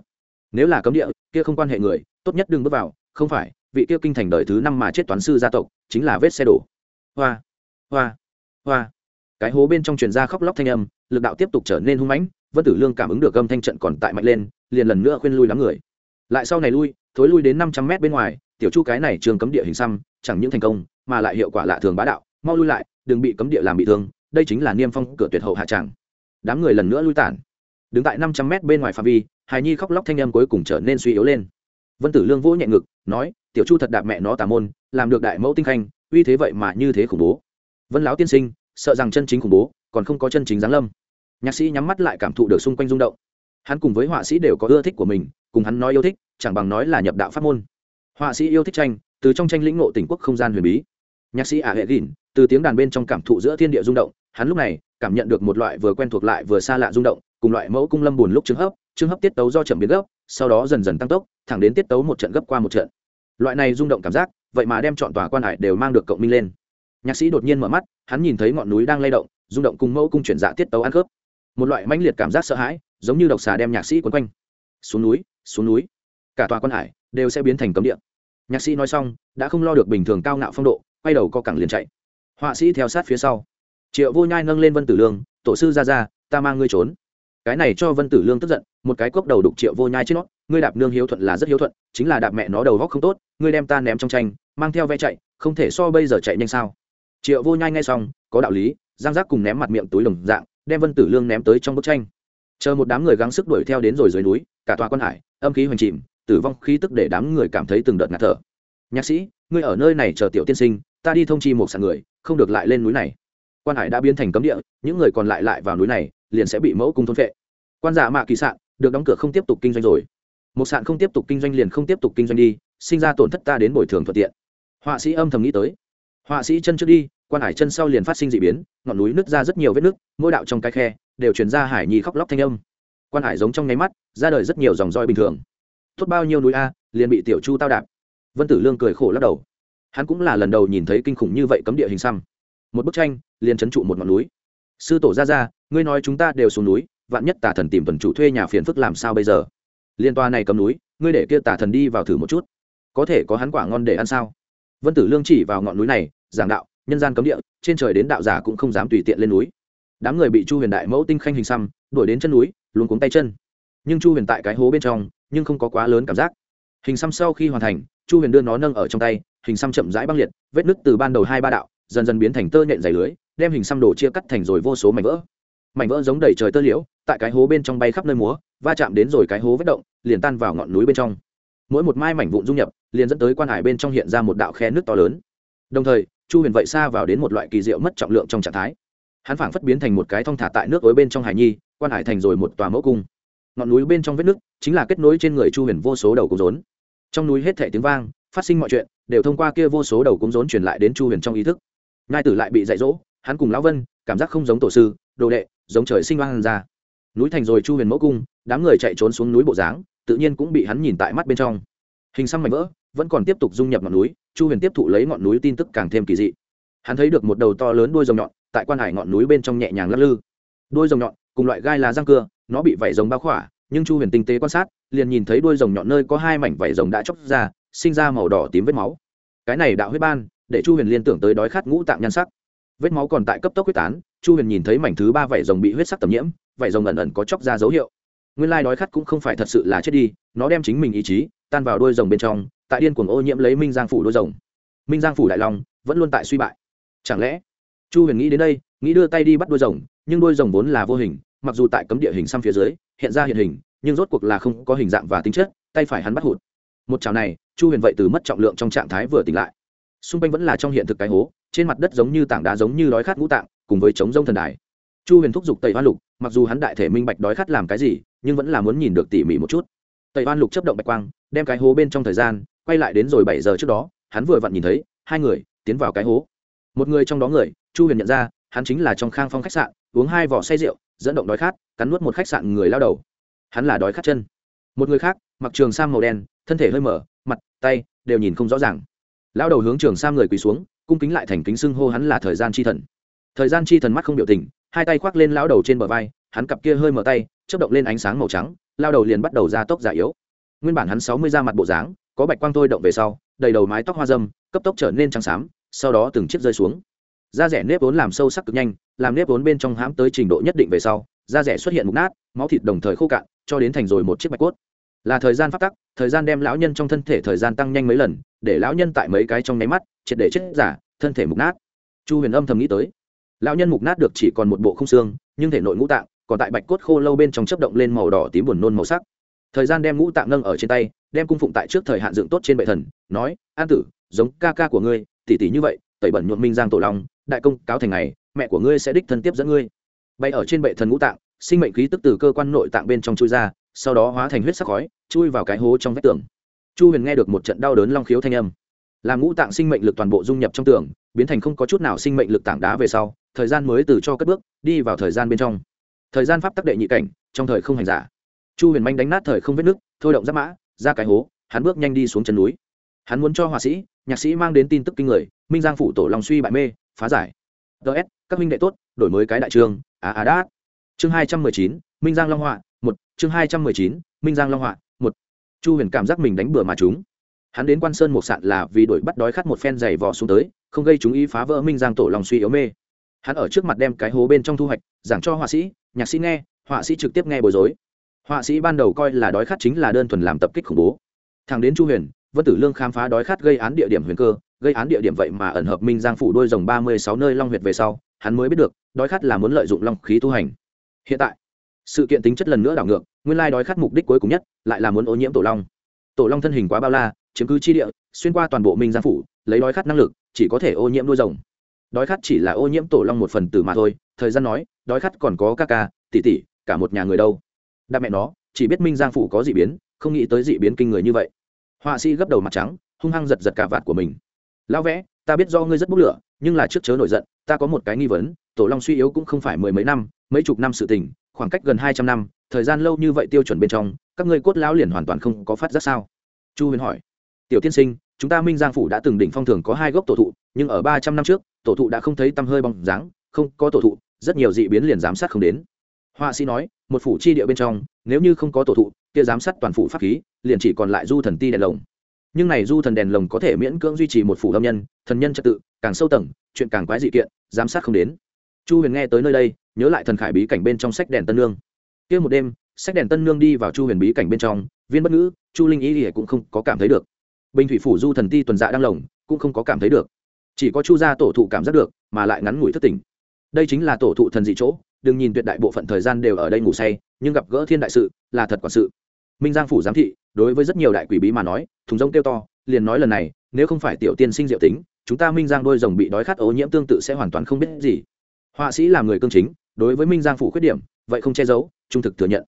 Nếu là cấm địa, kia không quan hệ người, tốt nhất đừng bước vào, không phải, vị kia kinh thành đời thứ năm mà chết toán sư gia tộc, chính là vết xe đổ. Hoa hoa hoa. Cái hố bên trong truyền ra khóc lóc thanh âm, lực đạo tiếp tục trở nên hung mãnh vân tử lương cảm ứng được âm thanh trận còn tại mạnh lên, liền lần nữa khuyên lui đám người. Lại sau này lui, thối lui đến năm trăm mét bên ngoài, tiểu chu cái này trường cấm địa hình xăm, chẳng những thành công, mà lại hiệu quả lạ thường bá đạo. Mau lui lại, đừng bị cấm địa làm bị thương, đây chính là niêm phong cửa tuyệt hậu hạ tràng. Đám người lần nữa lui tản. Đứng tại năm trăm mét bên ngoài phạm vi, hài nhi khóc lóc thanh âm cuối cùng trở nên suy yếu lên. Vân tử lương vỗ nhẹ ngực, nói, tiểu chu thật đạp mẹ nó tà môn, làm được đại mẫu tinh khanh, uy thế vậy mà như thế khủng bố. Vân lão tiên sinh, sợ rằng chân chính khủng bố, còn không có chân chính giáng lâm nhạc sĩ nhắm mắt lại cảm thụ được xung quanh rung động. Hắn cùng với họa sĩ đều có ưa thích của mình, cùng hắn nói yêu thích, chẳng bằng nói là nhập đạo pháp môn. Họa sĩ yêu thích tranh, từ trong tranh lĩnh ngộ tỉnh quốc không gian huyền bí. Nhạc sĩ ả hệ gỉn từ tiếng đàn bên trong cảm thụ giữa thiên địa rung động, hắn lúc này cảm nhận được một loại vừa quen thuộc lại vừa xa lạ rung động, cùng loại mẫu cung lâm buồn lúc trứng hấp trứng hấp tiết tấu do chậm biến gấp, sau đó dần dần tăng tốc, thẳng đến tiết tấu một trận gấp qua một trận. Loại này rung động cảm giác, vậy mà đem chọn tòa quan hải đều mang được cộng minh lên. Nhạc sĩ đột nhiên mở mắt, hắn nhìn thấy ngọn núi đang lay động, rung động cùng mẫu cung chuyển dạ tiết tấu ăn khớp một loại mãnh liệt cảm giác sợ hãi, giống như độc xà đem nhạc sĩ quấn quanh. Xuống núi xuống núi. Cả tòa quan hải đều sẽ biến thành cấm địa. Nhạc sĩ nói xong, đã không lo được bình thường cao ngạo phong độ, quay đầu co cẳng liền chạy. Họa sĩ theo sát phía sau. Triệu vô nhai nâng lên vân tử lương, tổ sư ra ra, ta mang ngươi trốn. Cái này cho vân tử lương tức giận, một cái cốc đầu đục triệu vô nhai trên nó, ngươi đạp nương hiếu thuận là rất hiếu thuận, chính là đạp mẹ nó đầu góc không tốt, ngươi đem ta ném trong tranh, mang theo ve chạy, không thể so bây giờ chạy nhanh sao? Triệu vô nhai ngay xong, có đạo lý giang giác cùng ném mặt miệng túi lồng dạng đem vân tử lương ném tới trong bức tranh. Chờ một đám người gắng sức đuổi theo đến rồi dưới núi, cả tòa quan hải, âm khí hoành chìm, tử vong khí tức để đám người cảm thấy từng đợt ngạt thở. Nhạc sĩ, ngươi ở nơi này chờ tiểu tiên sinh, ta đi thông chi một sàn người, không được lại lên núi này. Quan hải đã biến thành cấm địa, những người còn lại lại vào núi này, liền sẽ bị mẫu cung thôn vệ quan giả mạ kỳ sạn, được đóng cửa không tiếp tục kinh doanh rồi. Một sạn không tiếp tục kinh doanh liền không tiếp tục kinh doanh đi, sinh ra tổn thất ta đến bồi thường thuận tiện. Họa sĩ âm thầm nghĩ tới. Họa sĩ chân trước đi quan hải chân sau liền phát sinh d ị biến, ngọn núi nứt ra rất nhiều vết nứt, mỗi đạo trong cái khe đều chuyển ra hải nhi khóc lóc thanh âm. Quan hải giống trong nháy mắt, ra đời rất nhiều dòng roi bình thường. Tốt bao nhiêu núi a, liền bị tiểu chu tao đạp. Vân tử lương cười khổ lắc đầu. Hắn cũng là lần đầu nhìn thấy kinh khủng như vậy cấm địa hình xăm. Một bức tranh, liền trấn trụ một ngọn núi. Sư tổ ra ra, ngươi nói chúng ta đều xuống núi, vạn nhất tà thần tìm tuần chủ thuê nhà phiền phức làm sao bây giờ? Liên toa này cấm núi, ngươi để kia tà thần đi vào thử một chút. Có thể có hắn quả ngon để ăn sao? Vân tử lương chỉ vào ngọn núi này, giảng đạo nhân gian cấm địa, trên trời đến đạo giả cũng không dám tùy tiện lên núi. Đám người bị chu huyền đại mẫu tinh khanh hình xăm, đuổi đến chân núi luôn cuống tay chân. Nhưng chu huyền tại cái hố bên trong, nhưng không có quá lớn cảm giác. Hình xăm sau khi hoàn thành, chu huyền đưa nó nâng ở trong tay, hình xăm chậm rãi băng liệt, vết nứt từ ban đầu hai ba đạo, dần dần biến thành tơ nhện dày lưới, đem hình xăm đồ chia cắt thành rồi vô số mảnh vỡ. Mảnh vỡ giống đầy trời tơ liễu, tại cái hố bên trong bay khắp nơi múa, va chạm đến rồi cái hố vết động, liền tan vào ngọn núi bên trong. Mỗi một mai mảnh vụn dung nhập, liền dẫn tới quan hải bên trong hiện ra một đạo khe nước to lớn. Đồng thời chu huyền vậy xa vào đến một loại kỳ diệu mất trọng lượng trong trạng thái. Hắn phảng phất biến thành một cái thong thả tại nước ối bên trong hải nhi, quan hải thành rồi một tòa mẫu cung. Ngọn núi bên trong vết nước chính là kết nối trên người chu huyền vô số đầu cung rốn. Trong núi hết thể tiếng vang, phát sinh mọi chuyện, đều thông qua kia vô số đầu cung rốn truyền lại đến chu huyền trong ý thức. Ngai tử lại bị dạy dỗ, hắn cùng lão vân, cảm giác không giống tổ sư, đồ đệ, giống trời sinh oan ra núi thành rồi chu huyền mẫu cung, đám người chạy trốn xuống núi bộ dáng, tự nhiên cũng bị hắn nhìn tại mắt bên trong. Hình xăm mảnh vỡ vẫn còn tiếp tục dung nhập ngọn núi, chu huyền tiếp thụ lấy ngọn núi tin tức càng thêm kỳ dị. Hắn thấy được một đầu to lớn đuôi rồng nhọn tại quan hải ngọn núi bên trong nhẹ nhàng lắc lư. Đuôi rồng nhọn, cùng loại gai là răng cưa, nó bị vảy rồng bao khỏa, nhưng chu huyền tinh tế quan sát, liền nhìn thấy đuôi rồng nhọn nơi có hai mảnh vảy rồng đã chóc ra, sinh ra màu đỏ tím vết máu. Cái này đạo huyết ban, để chu huyền liên tưởng tới đói khát ngũ tạng nhan sắc. Vết máu còn tại cấp tốc huyết tán, chu huyền nhìn thấy mảnh thứ ba vảy rồng bị huyết sắc tầm nhiễm, vảy rồng ẩn ẩn có chóc ra dấu hiệu. Nguyên lai đói khát cũng không phải thật sự là chết đi, nó đem chính mình ý chí tan vào đôi rồng bên trong, tại điên cuồng ô nhiễm lấy minh giang phủ đôi rồng. Minh giang phủ đại long vẫn luôn tại suy bại. Chẳng lẽ, chu huyền nghĩ đến đây, nghĩ đưa tay đi bắt đôi rồng, nhưng đôi rồng vốn là vô hình, mặc dù tại cấm địa hình xăm phía dưới, hiện ra hiện hình, nhưng rốt cuộc là không có hình dạng và tính chất, tay phải hắn bắt hụt. Một chảo này, chu huyền vậy từ mất trọng lượng trong trạng thái vừa tỉnh lại. Xung quanh vẫn là trong hiện thực cái hố, trên mặt đất giống như tảng đá giống như đói khát ngũ tạng, cùng với chống rông thần đài. Chu huyền thúc giục tẩy hoa lục, mặc dù hắn đại thể minh bạch đói khát làm cái gì, nhưng vẫn là muốn nhìn được tỉ mỉ một chút tẩy hoa lục chấp động bạch quang, đem cái hố bên trong thời gian, quay lại đến rồi bảy giờ trước đó, hắn vừa vặn nhìn thấy, hai người, tiến vào cái hố. Một người trong đó người, chu huyền nhận ra, hắn chính là trong khang phong khách sạn, uống hai vỏ say rượu, dẫn động đói khát, cắn nuốt một khách sạn người lao đầu. Hắn là đói khát chân. Một người khác, mặc trường sam màu đen, thân thể hơi mở, mặt, tay, đều nhìn không rõ ràng. Lao đầu hướng trường sam người quỳ xuống, cung kính lại thành kính xưng hô hắn là thời gian chi thần. Thời gian chi thần mắt không biểu tình, hai tay khoác lên lao đầu trên bờ vai, hắn cặp kia hơi mở tay, chớp động lên ánh sáng màu trắng lao đầu liền bắt đầu ra tốc giả yếu. Nguyên bản hắn sáu mươi da mặt bộ dáng, có bạch quang thôi động về sau, đầy đầu mái tóc hoa dâm, cấp tốc trở nên trắng xám, sau đó từng chiếc rơi xuống. Da rẻ nếp vốn làm sâu sắc cực nhanh, làm nếp vốn bên trong hãm tới trình độ nhất định về sau, da rẻ xuất hiện mục nát, máu thịt đồng thời khô cạn, cho đến thành rồi một chiếc bạch cốt. Là thời gian phát tắc, thời gian đem lão nhân trong thân thể thời gian tăng nhanh mấy lần, để lão nhân tại mấy cái trong nháy mắt, triệt để chết giả, thân thể mục nát. Chu huyền âm thầm nghĩ tới. Lão nhân mục nát được chỉ còn một bộ không xương, nhưng thể nội ngũ tạng còn tại bạch cốt khô lâu bên trong chấp động lên màu đỏ tím buồn nôn màu sắc. Thời gian đem ngũ tạng nâng ở trên tay, đem cung phụng tại trước thời hạn dựng tốt trên bệ thần, nói, an tử, giống ca ca của ngươi, tỉ tỉ như vậy, tẩy bẩn nhuộm minh giang tổ long, đại công cáo thành ngày, mẹ của ngươi sẽ đích thân tiếp dẫn ngươi. Bay ở trên bệ thần ngũ tạng, sinh mệnh khí tức từ cơ quan nội tạng bên trong chui ra, sau đó hóa thành huyết sắc khói, chui vào cái hố trong vách tường. Chu huyền nghe được một trận đau đớn long khiếu thanh âm. Làm ngũ tạng sinh mệnh lực toàn bộ dung nhập trong tường, biến thành không có chút nào sinh mệnh lực tảng đá về sau, thời gian mới từ cho cất bước, đi vào thời gian bên trong thời gian pháp tắc đệ nhị cảnh, trong thời không hành giả. Chu huyền manh đánh nát thời không vết nước, thôi động giáp mã, ra cái hố, hắn bước nhanh đi xuống chân núi. Hắn muốn cho họa sĩ, nhạc sĩ mang đến tin tức kinh người, minh giang phủ tổ lòng suy bại mê, phá giải. Ts các minh đệ tốt, đổi mới cái đại trường, á á đát. Chương hai trăm mười chín, minh giang long họa, một. Chương hai trăm mười chín, minh giang long họa, một. Chu huyền cảm giác mình đánh bừa mà chúng. Hắn đến quan sơn một sạn là vì đổi bắt đói khát một phen giày vò xuống tới, không gây chúng ý phá vỡ minh giang tổ lòng suy yếu mê. Hắn ở trước mặt đem cái hố bên trong thu hoạch, giảng cho họa sĩ nhạc sĩ nghe, họa sĩ trực tiếp nghe bối rối. Họa sĩ ban đầu coi là đói khát chính là đơn thuần làm tập kích khủng bố. Thằng đến chu huyền, vân tử lương khám phá đói khát gây án địa điểm huyền cơ, gây án địa điểm vậy mà ẩn hợp minh giang phủ đôi rồng ba mươi sáu nơi long huyệt về sau, hắn mới biết được, đói khát là muốn lợi dụng long khí tu hành. Hiện tại, sự kiện tính chất lần nữa đảo ngược, nguyên lai đói khát mục đích cuối cùng nhất lại là muốn ô nhiễm tổ long. Tổ long thân hình quá bao la, chiếm cứ chi địa, xuyên qua toàn bộ minh giang phủ, lấy đói khát năng lực, chỉ có thể ô nhiễm đuôi rồng. Đói khát chỉ là ô nhiễm tổ long một phần tử mà thôi thời gian nói, đói khát còn có ca ca, tỷ tỷ, cả một nhà người đâu? Đạp mẹ nó, chỉ biết minh giang phủ có dị biến, không nghĩ tới dị biến kinh người như vậy. Họa sĩ gấp đầu mặt trắng, hung hăng giật giật cả vạt của mình. Lão vẽ, ta biết do ngươi rất bốc lửa, nhưng là trước chớ nổi giận, ta có một cái nghi vấn, tổ long suy yếu cũng không phải mười mấy năm, mấy chục năm sự tình, khoảng cách gần hai trăm năm, thời gian lâu như vậy tiêu chuẩn bên trong, các ngươi cốt lão liền hoàn toàn không có phát giác sao? Chu huyền hỏi. Tiểu tiên sinh, chúng ta minh giang phủ đã từng đỉnh phong thường có hai gốc tổ thụ, nhưng ở ba trăm năm trước, tổ thụ đã không thấy tăm hơi bóng dáng không có tổ thụ rất nhiều dị biến liền giám sát không đến. Họa sĩ nói một phủ chi địa bên trong nếu như không có tổ thụ kia giám sát toàn phủ pháp khí liền chỉ còn lại du thần ti đèn lồng. Nhưng này du thần đèn lồng có thể miễn cưỡng duy trì một phủ âm nhân thần nhân trật tự càng sâu tầng chuyện càng quái dị kiện giám sát không đến. Chu huyền nghe tới nơi đây nhớ lại thần khải bí cảnh bên trong sách đèn tân lương, kia một đêm sách đèn tân lương đi vào chu huyền bí cảnh bên trong viên bất ngữ chu linh ý thì cũng không có cảm thấy được. Bình thủy phủ du thần ti tuần dạ đang lồng cũng không có cảm thấy được. Chỉ có chu gia tổ thụ cảm giác được mà lại ngắn ngủi thất tình đây chính là tổ thụ thần dị chỗ, đừng nhìn tuyệt đại bộ phận thời gian đều ở đây ngủ say, nhưng gặp gỡ thiên đại sự là thật quản sự. Minh giang phủ giám thị, đối với rất nhiều đại quỷ bí mà nói, thùng rông kêu to, liền nói lần này, nếu không phải tiểu tiên sinh diệu tính, chúng ta minh giang đôi rồng bị đói khát ô nhiễm tương tự sẽ hoàn toàn không biết gì. Họa sĩ là người cương chính, đối với minh giang phủ khuyết điểm, vậy không che giấu, trung thực thừa nhận.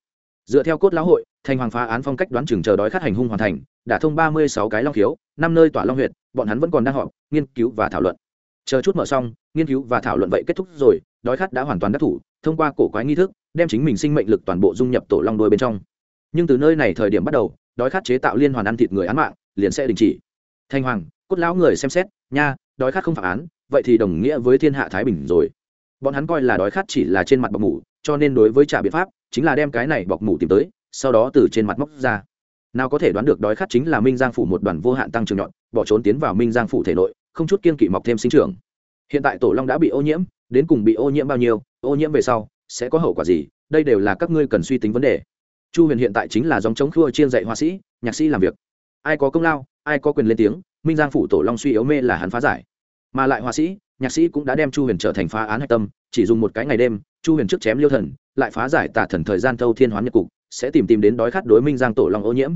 Dựa theo cốt lão hội, thành hoàng phá án phong cách đoán chừng chờ đói khát hành hung hoàn thành, đã thông ba mươi sáu cái long khiếu, năm nơi tỏa long huyệt, bọn hắn vẫn còn đang họp, nghiên cứu và thảo luận chờ chút mở xong, nghiên cứu và thảo luận vậy kết thúc rồi, đói khát đã hoàn toàn đắc thủ, thông qua cổ quái nghi thức, đem chính mình sinh mệnh lực toàn bộ dung nhập tổ long đôi bên trong. Nhưng từ nơi này thời điểm bắt đầu, đói khát chế tạo liên hoàn ăn thịt người án mạng, liền sẽ đình chỉ. Thanh hoàng, cốt lão người xem xét, nha, đói khát không phản án, vậy thì đồng nghĩa với thiên hạ thái bình rồi. Bọn hắn coi là đói khát chỉ là trên mặt bọc mủ, cho nên đối với trả biện pháp, chính là đem cái này bọc mủ tìm tới, sau đó từ trên mặt móc ra. Nào có thể đoán được đói khát chính là minh giang phủ một đoàn vô hạn tăng trưởng nhọn, bỏ trốn tiến vào minh giang phủ thể nội không chút kiên kỵ mọc thêm sinh trưởng. Hiện tại tổ long đã bị ô nhiễm, đến cùng bị ô nhiễm bao nhiêu, ô nhiễm về sau, sẽ có hậu quả gì, đây đều là các ngươi cần suy tính vấn đề. Chu huyền hiện tại chính là dòng chống khua chiên dạy họa sĩ, nhạc sĩ làm việc. Ai có công lao, ai có quyền lên tiếng, minh giang phủ tổ long suy yếu mê là hắn phá giải. Mà lại họa sĩ, nhạc sĩ cũng đã đem chu huyền trở thành phá án hạch tâm, chỉ dùng một cái ngày đêm, chu huyền trước chém liêu thần, lại phá giải tà thần thời gian thâu thiên hoán nhật cục, sẽ tìm tìm đến đói khát đối minh giang tổ long ô nhiễm.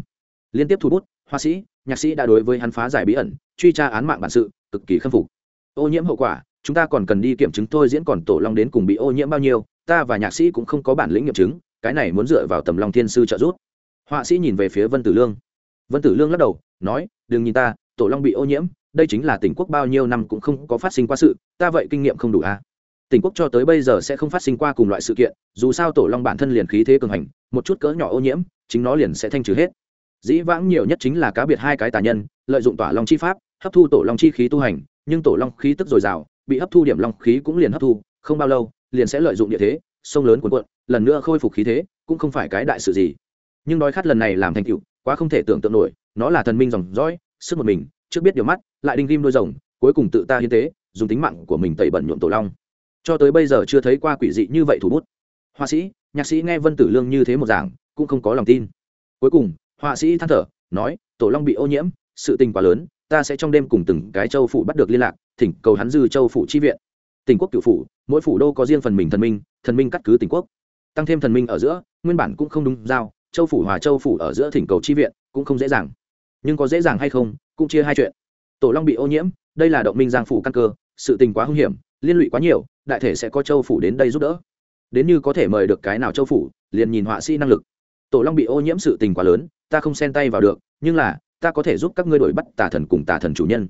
Liên tiếp thu bút, họa sĩ, nhạc sĩ đã đối với hắn phá giải bí ẩn, truy tra án mạng bản sự cực kỳ khâm phục. Ô nhiễm hậu quả, chúng ta còn cần đi kiểm chứng thôi diễn còn tổ long đến cùng bị ô nhiễm bao nhiêu, ta và nhạc sĩ cũng không có bản lĩnh nghiệm chứng, cái này muốn dựa vào tầm long thiên sư trợ giúp. Họa sĩ nhìn về phía vân tử lương. Vân tử lương lắc đầu, nói, đừng nhìn ta, tổ long bị ô nhiễm, đây chính là tỉnh quốc bao nhiêu năm cũng không có phát sinh qua sự, ta vậy kinh nghiệm không đủ à tỉnh quốc cho tới bây giờ sẽ không phát sinh qua cùng loại sự kiện, dù sao tổ long bản thân liền khí thế cường hành, một chút cỡ nhỏ ô nhiễm, chính nó liền sẽ thanh trừ hết. Dĩ vãng nhiều nhất chính là cá biệt hai cái tà nhân, lợi dụng tỏa long chi pháp hấp thu tổ long chi khí tu hành, nhưng tổ long khí tức dồi dào, bị hấp thu điểm long khí cũng liền hấp thu, không bao lâu, liền sẽ lợi dụng địa thế, sông lớn cuồn cuộn, lần nữa khôi phục khí thế, cũng không phải cái đại sự gì. Nhưng đói khát lần này làm thành tựu, quá không thể tưởng tượng nổi, nó là thần minh dòng dõi, sức một mình, trước biết điều mắt, lại đinh ghim đôi rồng, cuối cùng tự ta hiến tế, dùng tính mạng của mình tẩy bẩn nhuộm tổ long. Cho tới bây giờ chưa thấy qua quỷ dị như vậy thủ bút. Họa sĩ, nhạc sĩ nghe vân tử lương như thế một giảng, cũng không có lòng tin. Cuối cùng, họa sĩ than thở, nói, tổ long bị ô nhiễm, sự tình quá lớn ta sẽ trong đêm cùng từng cái châu phủ bắt được liên lạc, thỉnh cầu hắn dư châu phủ chi viện. Tỉnh quốc cựu phủ, mỗi phủ đô có riêng phần mình thần minh thần minh cắt cứ tỉnh quốc. Tăng thêm thần minh ở giữa, nguyên bản cũng không đúng giao, châu phủ hòa châu phủ ở giữa thỉnh cầu chi viện cũng không dễ dàng. Nhưng có dễ dàng hay không, cũng chia hai chuyện. Tổ long bị ô nhiễm, đây là động minh giang phủ căn cơ, sự tình quá hung hiểm, liên lụy quá nhiều, đại thể sẽ có châu phủ đến đây giúp đỡ. Đến như có thể mời được cái nào châu phủ, liền nhìn họa sĩ năng lực. Tổ long bị ô nhiễm sự tình quá lớn, ta không xen tay vào được, nhưng là ta có thể giúp các ngươi đổi bắt tà thần cùng tà thần chủ nhân.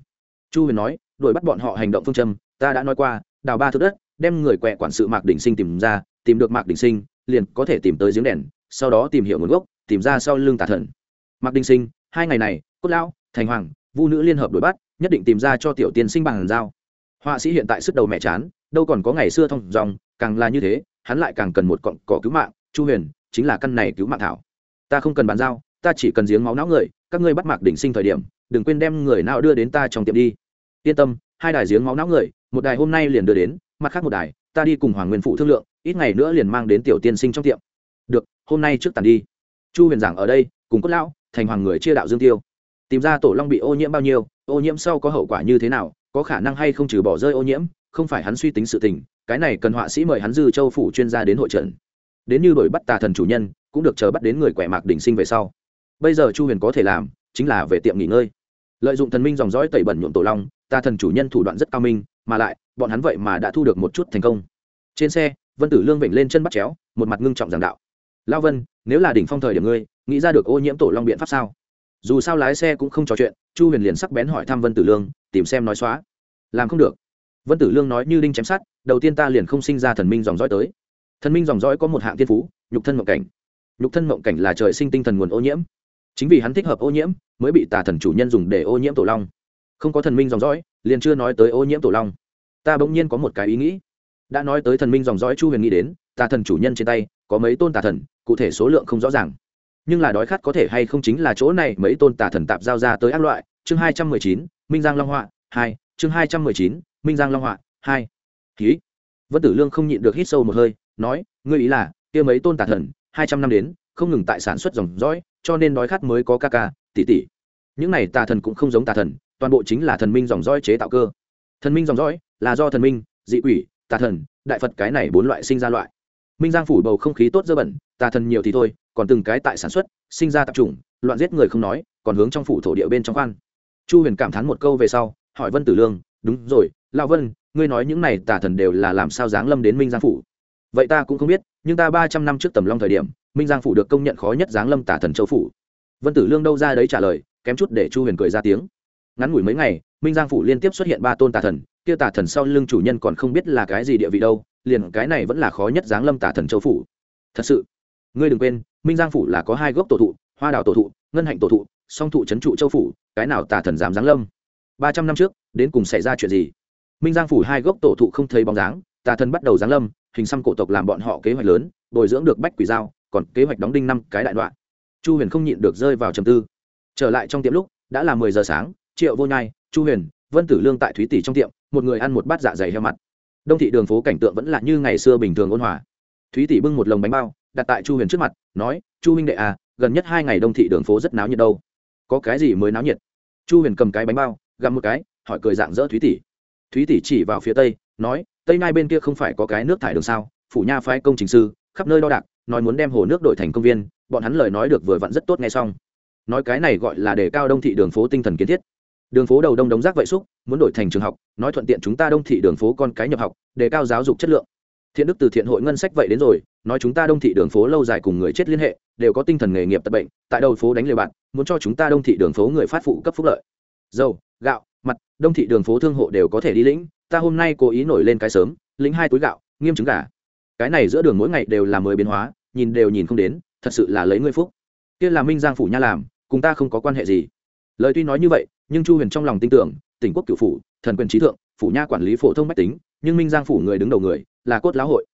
Chu huyền nói, đổi bắt bọn họ hành động phương châm, ta đã nói qua, đào ba thước đất, đem người quẹ quản sự mạc đỉnh sinh tìm ra, tìm được mạc đỉnh sinh, liền có thể tìm tới giếng đèn, sau đó tìm hiểu nguồn gốc, tìm ra sau lưng tà thần. Mạc đỉnh sinh, hai ngày này, cốt lão, thành hoàng, vu nữ liên hợp đuổi bắt, nhất định tìm ra cho tiểu tiên sinh bằng giao. Họa sĩ hiện tại sức đầu mẹ chán, đâu còn có ngày xưa thông dòng, càng là như thế, hắn lại càng cần một cọn cỏ cứu mạng, chu huyền, chính là căn này cứu mạng thảo. Ta không cần bàn giao ta chỉ cần giếng máu não người, các ngươi bắt mạc đỉnh sinh thời điểm, đừng quên đem người nào đưa đến ta trong tiệm đi. Yên tâm, hai đài giếng máu não người, một đài hôm nay liền đưa đến, mặt khác một đài, ta đi cùng hoàng nguyên phụ thương lượng, ít ngày nữa liền mang đến tiểu tiên sinh trong tiệm. Được, hôm nay trước tàn đi. Chu huyền giảng ở đây, cùng cốt lão, thành hoàng người chia đạo dương tiêu. Tìm ra tổ long bị ô nhiễm bao nhiêu, ô nhiễm sau có hậu quả như thế nào, có khả năng hay không trừ bỏ rơi ô nhiễm, không phải hắn suy tính sự tình, cái này cần họa sĩ mời hắn dư châu phủ chuyên gia đến hội trận. Đến như đổi bắt tà thần chủ nhân, cũng được chờ bắt đến người quẻ mạc đỉnh sinh về sau bây giờ chu huyền có thể làm chính là về tiệm nghỉ ngơi. Lợi dụng thần minh dòng dõi tẩy bẩn nhuộm tổ long, ta thần chủ nhân thủ đoạn rất cao minh, mà lại, bọn hắn vậy mà đã thu được một chút thành công. Trên xe, vân tử lương vịnh lên chân bắt chéo, một mặt ngưng trọng giảng đạo. Lao vân, nếu là đỉnh phong thời điểm ngươi, nghĩ ra được ô nhiễm tổ long biện pháp sao? Dù sao lái xe cũng không trò chuyện, chu huyền liền sắc bén hỏi thăm vân tử lương, tìm xem nói xóa. Làm không được. Vân tử lương nói như đinh chém sát đầu tiên ta liền không sinh ra thần minh dòng dõi tới. Thần minh dòng dõi có một hạng thiên phú, nhục thân mộng cảnh. Nhục thân mộng cảnh là trời sinh tinh thần nguồn ô nhiễm chính vì hắn thích hợp ô nhiễm, mới bị tà thần chủ nhân dùng để ô nhiễm tổ long. Không có thần minh dòng dõi, liền chưa nói tới ô nhiễm tổ long. Ta bỗng nhiên có một cái ý nghĩ. Đã nói tới thần minh dòng dõi chu huyền nghĩ đến, tà thần chủ nhân trên tay có mấy tôn tà thần, cụ thể số lượng không rõ ràng. Nhưng là đói khát có thể hay không chính là chỗ này, mấy tôn tà thần tạp giao ra tới ác loại. Chương hai trăm mười chín, minh giang long họa hai. Chương hai trăm mười chín, minh giang long họa hai. Ký. Vân tử lương không nhịn được hít sâu một hơi, nói, ngươi ý là, kia mấy tôn tà thần, hai trăm năm đến, không ngừng tại sản xuất dòng dõi cho nên đói khát mới có ca ca, tỷ tỷ. Những này tà thần cũng không giống tà thần, toàn bộ chính là thần minh dòng dõi chế tạo cơ. Thần minh dòng dõi là do thần minh, dị quỷ, tà thần, đại phật cái này bốn loại sinh ra loại. Minh giang phủ bầu không khí tốt dơ bẩn, tà thần nhiều thì thôi, còn từng cái tại sản xuất, sinh ra tập trung loạn giết người không nói, còn hướng trong phủ thổ địa bên trong khoan. Chu huyền cảm thán một câu về sau, hỏi vân tử lương, đúng rồi, lão vân, ngươi nói những này tà thần đều là làm sao giáng lâm đến minh giang phủ? Vậy ta cũng không biết, nhưng ta ba trăm năm trước tầm long thời điểm, minh giang phủ được công nhận khó nhất giáng lâm tả thần châu phủ. Vân tử lương đâu ra đấy trả lời, kém chút để chu huyền cười ra tiếng. Ngắn ngủi mấy ngày, minh giang phủ liên tiếp xuất hiện ba tôn tà thần, kia tà thần sau lưng chủ nhân còn không biết là cái gì địa vị đâu, liền cái này vẫn là khó nhất giáng lâm tà thần châu phủ. Thật sự, ngươi đừng quên, minh giang phủ là có hai gốc tổ thụ, hoa đào tổ thụ, ngân hạnh tổ thụ, song thụ trấn trụ châu phủ, cái nào tà thần dám giáng lâm? Ba trăm năm trước, đến cùng xảy ra chuyện gì? Minh giang phủ hai gốc tổ thụ không thấy bóng dáng tà thần bắt đầu giáng lâm hình xăm cổ tộc làm bọn họ kế hoạch lớn bồi dưỡng được bách quỷ dao, còn kế hoạch đóng đinh năm cái đại đoạn. Chu huyền không nhịn được rơi vào trầm tư. Trở lại trong tiệm lúc đã là mười giờ sáng triệu vô nhai chu huyền vân tử lương tại thúy tỷ trong tiệm một người ăn một bát dạ dày heo mặt. Đông thị đường phố cảnh tượng vẫn là như ngày xưa bình thường ôn hòa. Thúy tỷ bưng một lồng bánh bao đặt tại chu huyền trước mặt nói chu huynh đệ à gần nhất hai ngày đông thị đường phố rất náo nhiệt đâu. Có cái gì mới náo nhiệt? Chu huyền cầm cái bánh bao gặm một cái hỏi cười dạng dỡ thúy tỷ. Thúy tỷ chỉ vào phía tây nói tây nai bên kia không phải có cái nước thải đường sao? Phủ nha phái công trình sư, khắp nơi đo đạc, nói muốn đem hồ nước đổi thành công viên, bọn hắn lời nói được vừa vặn rất tốt nghe xong. Nói cái này gọi là để cao đông thị đường phố tinh thần kiến thiết. Đường phố đầu đông đống rác vậy xúc, muốn đổi thành trường học, nói thuận tiện chúng ta đông thị đường phố con cái nhập học đề cao giáo dục chất lượng. Thiện đức từ thiện hội ngân sách vậy đến rồi, nói chúng ta đông thị đường phố lâu dài cùng người chết liên hệ, đều có tinh thần nghề nghiệp tật bệnh, tại đầu phố đánh liều bạn, muốn cho chúng ta đông thị đường phố người phát phụ cấp phúc lợi. Dầu, gạo, mặt, đông thị đường phố thương hộ đều có thể đi lĩnh ta hôm nay cố ý nổi lên cái sớm, lĩnh hai túi gạo, nghiêm chứng gà. Cái này giữa đường mỗi ngày đều là mới biến hóa, nhìn đều nhìn không đến, thật sự là lấy ngươi phúc. Kia là minh giang phủ nha làm, cùng ta không có quan hệ gì. Lời tuy nói như vậy, nhưng chu huyền trong lòng tin tưởng, tỉnh quốc cửu phủ, thần quyền trí thượng, phủ nha quản lý phổ thông bách tính, nhưng minh giang phủ người đứng đầu người, là cốt lão hội.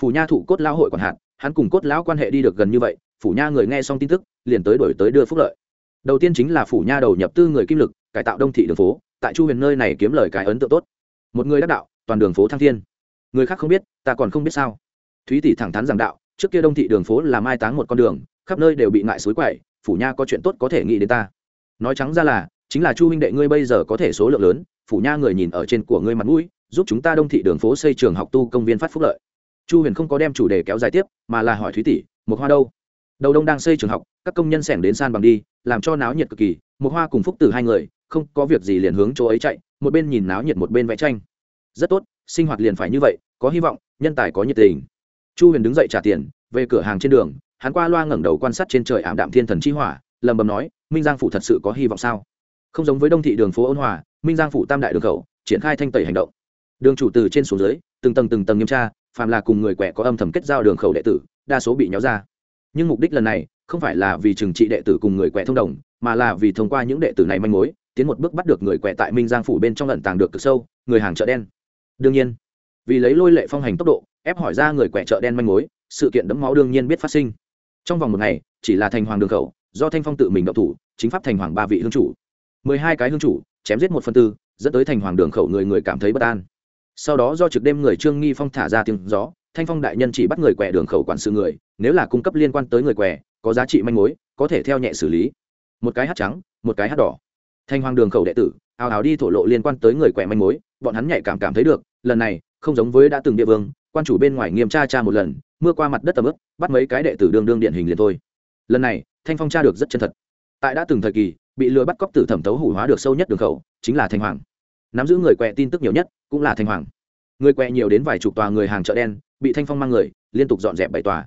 Phủ nha thủ cốt lão hội còn hạn, hắn cùng cốt lão quan hệ đi được gần như vậy, phủ nha người nghe xong tin tức, liền tới đổi tới đưa phúc lợi. Đầu tiên chính là phủ nha đầu nhập tư người kim lực, cải tạo đông thị đường phố, tại chu huyền nơi này kiếm lời cái ấn tượng tốt một người đắc đạo, toàn đường phố thăng thiên. Người khác không biết, ta còn không biết sao. Thúy tỷ thẳng thắn giảng đạo, trước kia đông thị đường phố là mai táng một con đường, khắp nơi đều bị ngại suối quậy, phủ nha có chuyện tốt có thể nghĩ đến ta. Nói trắng ra là, chính là chu huynh đệ ngươi bây giờ có thể số lượng lớn, phủ nha người nhìn ở trên của ngươi mặt mũi, giúp chúng ta đông thị đường phố xây trường học tu công viên phát phúc lợi. Chu huyền không có đem chủ đề kéo dài tiếp, mà là hỏi thúy tỷ một hoa đâu? Đầu đông đang xây trường học, các công nhân xẻng đến san bằng đi, làm cho náo nhiệt cực kỳ một hoa cùng phúc từ hai người, không có việc gì liền hướng chỗ ấy chạy một bên nhìn náo nhiệt một bên vẽ tranh. Rất tốt, sinh hoạt liền phải như vậy, có hy vọng, nhân tài có nhiệt tình. Chu huyền đứng dậy trả tiền, về cửa hàng trên đường, hắn qua loa ngẩng đầu quan sát trên trời ảm đạm thiên thần chi hỏa lầm bầm nói, minh giang phủ thật sự có hy vọng sao? Không giống với đông thị đường phố ôn hòa, minh giang phủ tam đại đường khẩu, triển khai thanh tẩy hành động. Đường chủ từ trên xuống dưới, từng tầng từng tầng nghiêm tra, phàm là cùng người quẻ có âm thầm kết giao đường khẩu đệ tử, đa số bị nháo ra. Nhưng mục đích lần này, không phải là vì trừng trị đệ tử cùng người quẻ thông đồng, mà là vì thông qua những đệ tử này manh mối tiến một bước bắt được người quẻ tại minh giang phủ bên trong lận tàng được cực sâu, người hàng chợ đen. Đương nhiên, vì lấy lôi lệ phong hành tốc độ, ép hỏi ra người quẻ chợ đen manh mối, sự kiện đẫm máu đương nhiên biết phát sinh. Trong vòng một ngày, chỉ là thành hoàng đường khẩu, do thanh phong tự mình động thủ, chính pháp thành hoàng ba vị hương chủ. Mười hai cái hương chủ, chém giết một phần tư, dẫn tới thành hoàng đường khẩu người người cảm thấy bất an. Sau đó do trực đêm người trương nghi phong thả ra tiếng gió, thanh phong đại nhân chỉ bắt người quẻ đường khẩu quản sự người, nếu là cung cấp liên quan tới người quẻ, có giá trị manh mối, có thể theo nhẹ xử lý. Một cái hát trắng, một cái hát đỏ thanh hoàng đường khẩu đệ tử, ào ào đi thổ lộ liên quan tới người quẻ manh mối, bọn hắn nhạy cảm cảm thấy được, lần này, không giống với đã từng địa vương, quan chủ bên ngoài nghiêm tra tra một lần, mưa qua mặt đất tầm ướp bắt mấy cái đệ tử đương đương điển hình liền thôi. Lần này, thanh phong tra được rất chân thật. Tại đã từng thời kỳ, bị lừa bắt cóc tử thẩm tấu hủ hóa được sâu nhất đường khẩu, chính là thanh hoàng. Nắm giữ người quẹ tin tức nhiều nhất, cũng là thanh hoàng. Người quẹ nhiều đến vài chục tòa người hàng chợ đen, bị thanh phong mang người, liên tục dọn dẹp bảy tòa.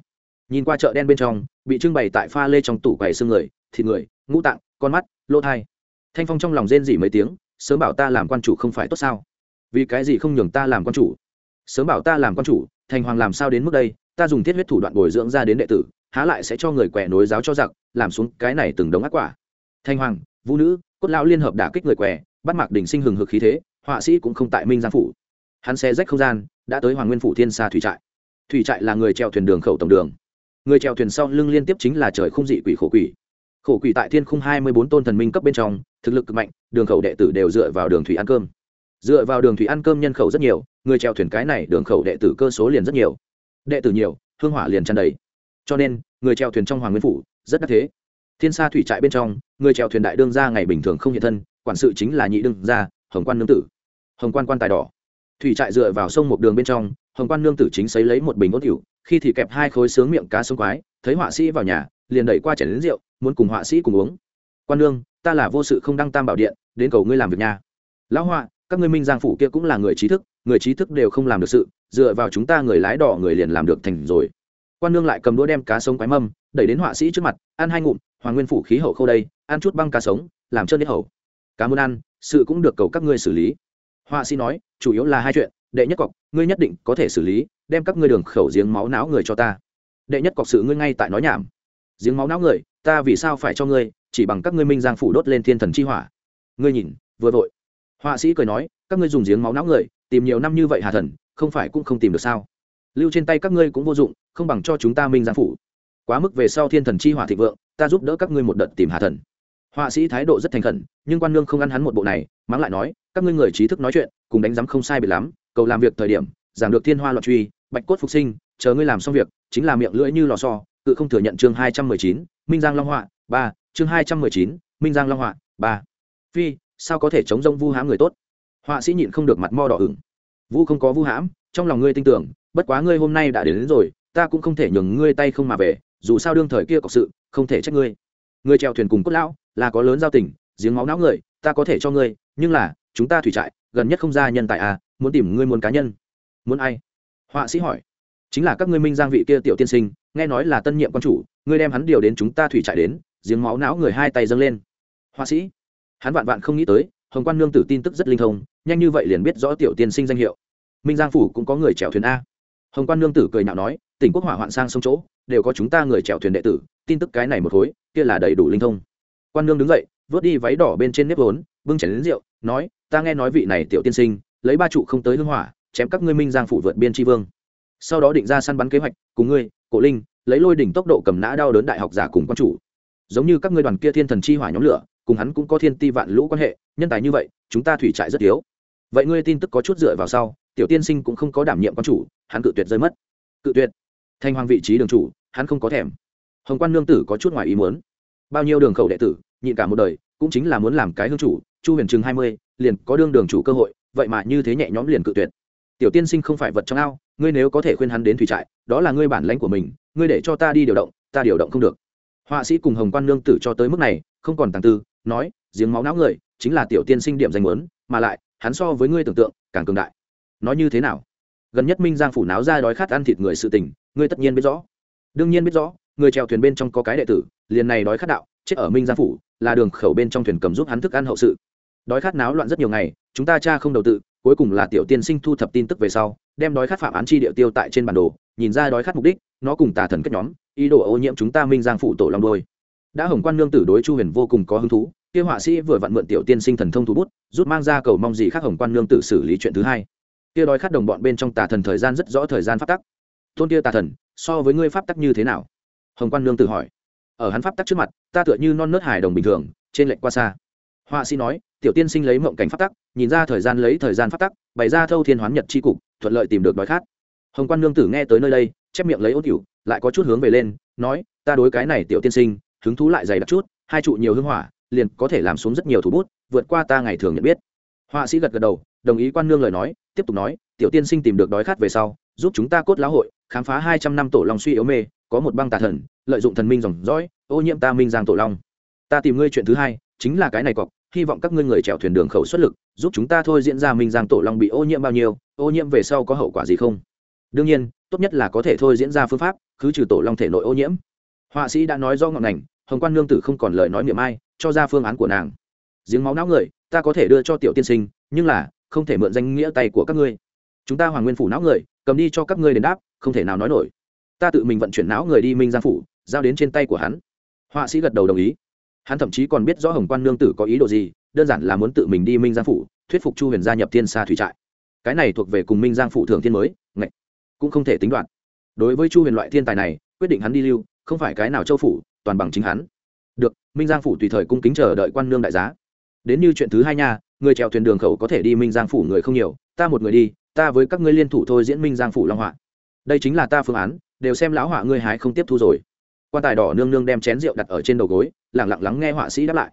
Nhìn qua chợ đen bên trong, bị trưng bày tại pha lê trong tủ quầy xương người, thịt người, ngũ tạng, con mắt, lỗ thai thanh phong trong lòng rên dỉ mấy tiếng, sớm bảo ta làm quan chủ không phải tốt sao? Vì cái gì không nhường ta làm quan chủ? Sớm bảo ta làm quan chủ, thành hoàng làm sao đến mức đây? Ta dùng thiết huyết thủ đoạn bồi dưỡng ra đến đệ tử, há lại sẽ cho người quẻ nối giáo cho giặc, làm xuống cái này từng đống ác quả. Thanh hoàng, vũ nữ, cốt lão liên hợp đả kích người quẻ, bắt mạc đỉnh sinh hừng hực khí thế, họa sĩ cũng không tại minh giang phủ. Hắn xe rách không gian, đã tới hoàng nguyên phủ thiên xa thủy trại. Thủy trại là người treo thuyền đường khẩu tổng đường. Người treo thuyền sau lưng liên tiếp chính là trời không dị quỷ khổ quỷ. Khổ quỷ tại thiên khung hai mươi bốn tôn thần minh cấp bên trong thực lực cực mạnh, đường khẩu đệ tử đều dựa vào đường thủy ăn cơm. Dựa vào đường thủy ăn cơm nhân khẩu rất nhiều, người treo thuyền cái này đường khẩu đệ tử cơ số liền rất nhiều. Đệ tử nhiều, hương hỏa liền tràn đầy. Cho nên, người treo thuyền trong hoàng nguyên phủ, rất đắc thế. Thiên sa thủy trại bên trong, người treo thuyền đại đương gia ngày bình thường không hiện thân, quản sự chính là nhị đương gia, hồng quan nương tử. Hồng quan quan tài đỏ. Thủy trại dựa vào sông một đường bên trong, hồng quan nương tử chính xấy lấy một bình ốt rượu khi thì kẹp hai khối sướng miệng cá sông quái, thấy họa sĩ vào nhà, liền đẩy qua chảy đến rượu, muốn cùng họa sĩ cùng uống quan nương, ta là vô sự không đăng tam bảo điện, đến cầu ngươi làm việc nhà. Lão họa, các ngươi minh giang phủ kia cũng là người trí thức, người trí thức đều không làm được sự, dựa vào chúng ta người lái đỏ người liền làm được thành rồi. Quan nương lại cầm đũa đem cá sống quái mâm, đẩy đến họa sĩ trước mặt, ăn hai ngụm, hoàng nguyên phủ khí hậu khâu đây, ăn chút băng cá sống, làm trơn hết hậu cá muốn ăn, sự cũng được cầu các ngươi xử lý. Họa sĩ nói, chủ yếu là hai chuyện, đệ nhất cọc, ngươi nhất định có thể xử lý, đem các ngươi đường khẩu giếng máu não người cho ta. Đệ nhất cọc sự ngươi ngay tại nói nhảm giếng máu não người, ta vì sao phải cho ngươi, chỉ bằng các ngươi minh giang phủ đốt lên thiên thần chi hỏa. Ngươi nhìn, vừa vội. Họa sĩ cười nói, các ngươi dùng giếng máu não người, tìm nhiều năm như vậy hà thần, không phải cũng không tìm được sao? Lưu trên tay các ngươi cũng vô dụng, không bằng cho chúng ta minh giang phủ. Quá mức về sau thiên thần chi hỏa thịnh vượng, ta giúp đỡ các ngươi một đợt tìm hà thần. Họa sĩ thái độ rất thành khẩn, nhưng quan nương không ăn hắn một bộ này, mắng lại nói, các ngươi người trí thức nói chuyện, cùng đánh giám không sai biệt lắm, cầu làm việc thời điểm, giảng được thiên hoa loạn truy, bạch cốt phục sinh, chờ ngươi làm xong việc, chính là miệng lưỡi như lò xo cự không thừa nhận chương hai trăm mười chín minh giang long họa ba. Chương hai trăm mười chín minh giang long họa ba. Phi sao có thể chống rông vu hãm người tốt? Họa sĩ nhịn không được mặt mo đỏ ửng. Vu không có vu hãm trong lòng ngươi tin tưởng bất quá ngươi hôm nay đã đến, đến rồi ta cũng không thể nhường ngươi tay không mà về dù sao đương thời kia có sự không thể trách ngươi. Ngươi trèo thuyền cùng cốt lão là có lớn giao tình giếng máu não người ta có thể cho ngươi nhưng là chúng ta thủy trại gần nhất không ra nhân tài à muốn tìm ngươi muốn cá nhân. Muốn ai? Họa sĩ hỏi. Chính là các ngươi minh giang vị kia tiểu tiên sinh nghe nói là tân nhiệm quan chủ, ngươi đem hắn điều đến chúng ta thủy trại đến, giếng máu não người hai tay dâng lên. Họa sĩ, hắn vạn vạn không nghĩ tới, hồng quan nương tử tin tức rất linh thông, nhanh như vậy liền biết rõ tiểu tiên sinh danh hiệu. Minh giang phủ cũng có người chèo thuyền a. Hồng quan nương tử cười nhạo nói, tỉnh quốc hỏa hoạn sang sông chỗ, đều có chúng ta người chèo thuyền đệ tử, tin tức cái này một khối kia là đầy đủ linh thông. Quan nương đứng dậy, vớt đi váy đỏ bên trên nếp vốn, bưng chảy đến rượu, nói, ta nghe nói vị này tiểu tiên sinh, lấy ba trụ không tới hưng hỏa, chém các ngươi minh giang phủ vượt biên tri vương. Sau đó định ra săn bắn kế hoạch, cùng ngươi cổ linh, lấy lôi đỉnh tốc độ cầm nã đau đớn đại học giả cùng quan chủ. Giống như các ngươi đoàn kia thiên thần chi hỏa nhóm lửa, cùng hắn cũng có thiên ti vạn lũ quan hệ, nhân tài như vậy, chúng ta thủy trại rất yếu. Vậy ngươi tin tức có chút dựa vào sau, tiểu tiên sinh cũng không có đảm nhiệm quan chủ, hắn cự tuyệt rơi mất. Cự tuyệt. Thanh hoàng vị trí đường chủ, hắn không có thèm. Hồng quan nương tử có chút ngoài ý muốn. Bao nhiêu đường khẩu đệ tử, nhịn cả một đời, cũng chính là muốn làm cái hương chủ, chu huyền chừng hai mươi, liền có đương đường chủ cơ hội, vậy mà như thế nhẹ nhõm liền cự tuyệt tiểu tiên sinh không phải vật trong ao, ngươi nếu có thể khuyên hắn đến thủy trại, đó là ngươi bản lãnh của mình, ngươi để cho ta đi điều động, ta điều động không được. Họa sĩ cùng hồng quan nương tử cho tới mức này, không còn tàng tư, nói, giếng máu não người, chính là tiểu tiên sinh điểm danh muốn, mà lại, hắn so với ngươi tưởng tượng, càng cường đại. Nói như thế nào? Gần nhất minh giang phủ náo ra đói khát ăn thịt người sự tình, ngươi tất nhiên biết rõ. Đương nhiên biết rõ, người trèo thuyền bên trong có cái đệ tử, liền này đói khát đạo, chết ở minh giang phủ, là đường khẩu bên trong thuyền cầm giúp hắn thức ăn hậu sự. Đói khát náo loạn rất nhiều ngày, chúng ta cha không đầu tự cuối cùng là tiểu tiên sinh thu thập tin tức về sau, đem đói khát phạm án chi địa tiêu tại trên bản đồ, nhìn ra đói khát mục đích, nó cùng tà thần kết nhóm, ý đồ ô nhiễm chúng ta minh giang phụ tổ lòng đôi. Đã hồng quan nương tử đối chu huyền vô cùng có hứng thú, kia họa sĩ vừa vặn mượn tiểu tiên sinh thần thông thu bút, rút mang ra cầu mong gì khác hồng quan nương tử xử lý chuyện thứ hai. Kia đói khát đồng bọn bên trong tà thần thời gian rất rõ thời gian pháp tắc. Tôn kia tà thần, so với ngươi pháp tắc như thế nào? Hồng quan nương tử hỏi. Ở hắn pháp tắc trước mặt, ta tựa như non nớt hài đồng bình thường, trên lệnh qua xa họa sĩ nói, tiểu tiên sinh lấy mộng cảnh phát tắc, nhìn ra thời gian lấy thời gian phát tắc, bày ra thâu thiên hoán nhật c h i cục, thuận lợi tìm được đói khát. Hồng quan nương tử nghe tới nơi đây, chép miệng lấy ô tiểu lại có chút hướng về lên, nói, ta đối cái này tiểu tiên sinh, hứng thú lại dày đặc chút, hai trụ nhiều hưng hỏa, liền có thể làm xuống rất nhiều thủ bút, vượt qua ta ngày thường nhận biết. Họa sĩ gật gật đầu, đồng ý quan nương lời nói, tiếp tục nói, tiểu tiên sinh tìm được đói khát về sau, giúp chúng ta cốt lão hội, khám phá hai trăm năm tổ long suy yếu mê, có một băng tà thần, lợi dụng thần minh dòng dõi, ô nhiễm ta minh giang tổ long. Ta tìm ngươi chuyện thứ hai, chính là cái này cọc hy vọng các ngươi người chèo thuyền đường khẩu xuất lực, giúp chúng ta thôi diễn ra minh giang tổ long bị ô nhiễm bao nhiêu, ô nhiễm về sau có hậu quả gì không? Đương nhiên, tốt nhất là có thể thôi diễn ra phương pháp, khứ trừ tổ long thể nội ô nhiễm. Họa sĩ đã nói do ngọn ngành, hồng quan nương tử không còn lời nói miệng ai, cho ra phương án của nàng. Giếng máu não người, ta có thể đưa cho tiểu tiên sinh, nhưng là, không thể mượn danh nghĩa tay của các ngươi. Chúng ta hoàng nguyên phủ não người, cầm đi cho các ngươi đền đáp, không thể nào nói nổi. Ta tự mình vận chuyển não người đi minh giang phủ, giao đến trên tay của hắn. Họa sĩ gật đầu đồng ý hắn thậm chí còn biết rõ hồng quan nương tử có ý đồ gì, đơn giản là muốn tự mình đi minh giang phủ, thuyết phục chu huyền gia nhập thiên sa thủy trại. Cái này thuộc về cùng minh giang phủ thường thiên mới, ngạch, cũng không thể tính đoạn. Đối với chu huyền loại thiên tài này, quyết định hắn đi lưu, không phải cái nào châu phủ, toàn bằng chính hắn. Được, minh giang phủ tùy thời cung kính chờ đợi quan nương đại giá. Đến như chuyện thứ hai nha, người chèo thuyền đường khẩu có thể đi minh giang phủ người không nhiều, ta một người đi, ta với các ngươi liên thủ thôi diễn minh giang phủ long họa. Đây chính là ta phương án, đều xem lão họa ngươi hái không tiếp thu rồi quan tài đỏ nương nương đem chén rượu đặt ở trên đầu gối lẳng lặng lắng nghe họa sĩ đáp lại.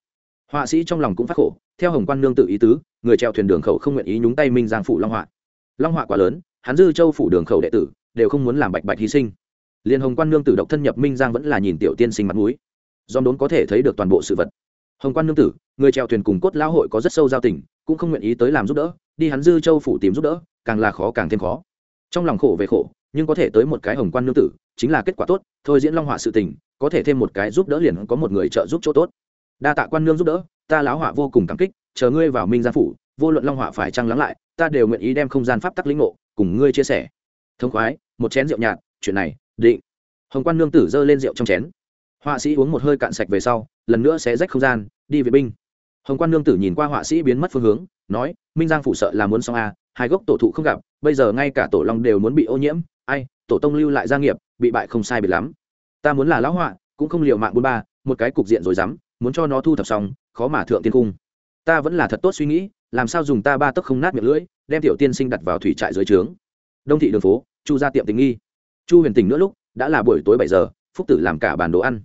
Họa sĩ trong lòng cũng phát khổ, theo hồng quan nương tự ý tứ, người treo thuyền đường khẩu không nguyện ý nhúng tay minh giang phủ long họa. Long họa quá lớn, hắn dư châu phủ đường khẩu đệ tử, đều không muốn làm bạch bạch hy sinh. Liên hồng quan nương tử độc thân nhập minh giang vẫn là nhìn tiểu tiên sinh mặt mũi. Do đốn có thể thấy được toàn bộ sự vật. Hồng quan nương tử, người treo thuyền cùng cốt lão hội có rất sâu giao tình, cũng không nguyện ý tới làm giúp đỡ, đi hắn dư châu phủ tìm giúp đỡ, càng là khó càng thêm khó. Trong lòng khổ về khổ nhưng có thể tới một cái hồng quan nương tử, chính là kết quả tốt, thôi diễn long họa sự tình, có thể thêm một cái giúp đỡ liền có một người trợ giúp chỗ tốt. Đa tạ quan nương giúp đỡ, ta láo họa vô cùng cảm kích, chờ ngươi vào minh gia phủ, vô luận long họa phải trăng lắng lại, ta đều nguyện ý đem không gian pháp tắc lĩnh ngộ, cùng ngươi chia sẻ. Thông khoái, một chén rượu nhạt, chuyện này, định. Hồng quan nương tử giơ lên rượu trong chén. Họa sĩ uống một hơi cạn sạch về sau, lần nữa sẽ rách không gian, đi vệ binh. Hồng quan nương tử nhìn qua họa sĩ biến mất phương hướng, nói, minh giang phủ sợ là muốn xong a hai gốc tổ thụ không gặp, bây giờ ngay cả tổ long đều muốn bị ô nhiễm ai, tổ tông lưu lại gia nghiệp, bị bại không sai biệt lắm. Ta muốn là lão họa, cũng không liều mạng bốn ba, một cái cục diện rồi dám, muốn cho nó thu thập xong, khó mà thượng tiên cung. Ta vẫn là thật tốt suy nghĩ, làm sao dùng ta ba tấc không nát miệng lưỡi, đem tiểu tiên sinh đặt vào thủy trại dưới trướng. Đông thị đường phố, chu ra tiệm tình nghi. Chu huyền tỉnh nữa lúc, đã là buổi tối bảy giờ, phúc tử làm cả bản đồ ăn.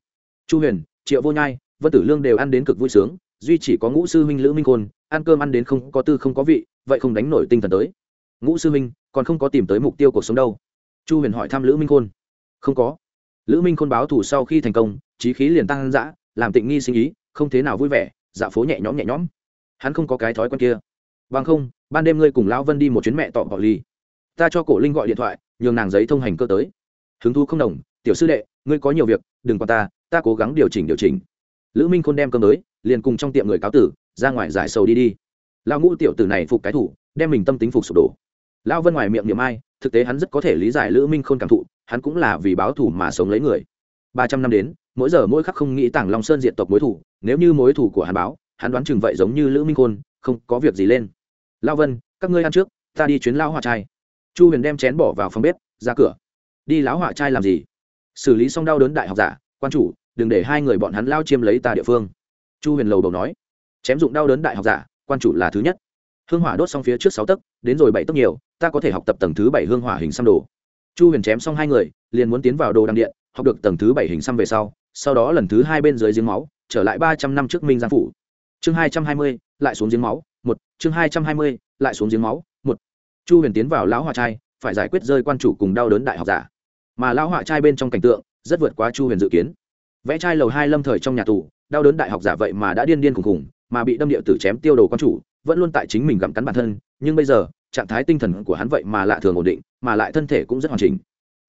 Chu huyền, triệu vô nhai, vân tử lương đều ăn đến cực vui sướng, duy chỉ có ngũ sư huynh lữ minh côn ăn cơm ăn đến không có tư không có vị, vậy không đánh nổi tinh thần tới. Ngũ sư huynh, còn không có tìm tới mục tiêu cuộc sống đâu chu huyền hỏi thăm lữ minh khôn. Không có. Lữ minh khôn báo thủ sau khi thành công trí khí liền tăng dã, làm tịnh nghi sinh ý, không thế nào vui vẻ dạ phố nhẹ nhõm nhẹ nhõm. Hắn không có cái thói quen kia. Bằng không, ban đêm ngươi cùng lão vân đi một chuyến mẹ tọ bỏ ly ta cho cổ linh gọi điện thoại, nhường nàng giấy thông hành cơ tới. Hứng thu không đồng, tiểu sư đệ, ngươi có nhiều việc, đừng quan ta ta cố gắng điều chỉnh điều chỉnh. Lữ minh khôn đem cơm tới, liền cùng trong tiệm người cáo tử, ra ngoài giải sầu đi đi. Lão ngũ tiểu tử này phục cái thủ, đem mình tâm tính phục sụp đổ. Lão vân ngoài miệng niệm ai thực tế hắn rất có thể lý giải lữ minh khôn cảm thụ, hắn cũng là vì báo thù mà sống lấy người. Ba trăm năm đến, mỗi giờ mỗi khắc không nghĩ tảng long sơn diện tộc mối thủ nếu như mối thủ của hắn báo, hắn đoán chừng vậy giống như lữ minh khôn, không có việc gì lên. Lao vân, các ngươi ăn trước, ta đi chuyến lao hỏa trai. Chu huyền đem chén bỏ vào phòng bếp, ra cửa. Đi lão hỏa trai làm gì? Xử lý xong đau đớn đại học giả, quan chủ, đừng để hai người bọn hắn lao chiêm lấy ta địa phương. Chu huyền lầu đầu nói. Chém dụng đau đớn đại học giả, quan chủ là thứ nhất. Hương hỏa đốt xong phía trước sáu tấc, đến rồi bảy tấc nhiều ta có thể học tập tầng thứ bảy hương hỏa hình xăm đồ. Chu huyền chém xong hai người, liền muốn tiến vào đồ đăng điện, học được tầng thứ bảy hình xăm về sau sau đó lần thứ hai bên dưới giếng máu, trở lại ba trăm năm trước minh giang phủ. Chương hai trăm hai mươi, lại xuống giếng máu, một. Chương hai trăm hai mươi, lại xuống giếng máu, một. Chu huyền tiến vào lão hỏa trai, phải giải quyết rơi quan chủ cùng đau đớn đại học giả. Mà lão hỏa trai bên trong cảnh tượng, rất vượt quá chu huyền dự kiến. Vẽ trai lầu hai lâm thời trong nhà tù, đau đớn đại học giả vậy mà đã điên điên khùng khùng, mà bị đâm địa tử chém tiêu đồ quan chủ, vẫn luôn tại chính mình gặm cắn bản thân, nhưng bây giờ trạng thái tinh thần của hắn vậy mà lạ thường ổn định, mà lại thân thể cũng rất hoàn chỉnh.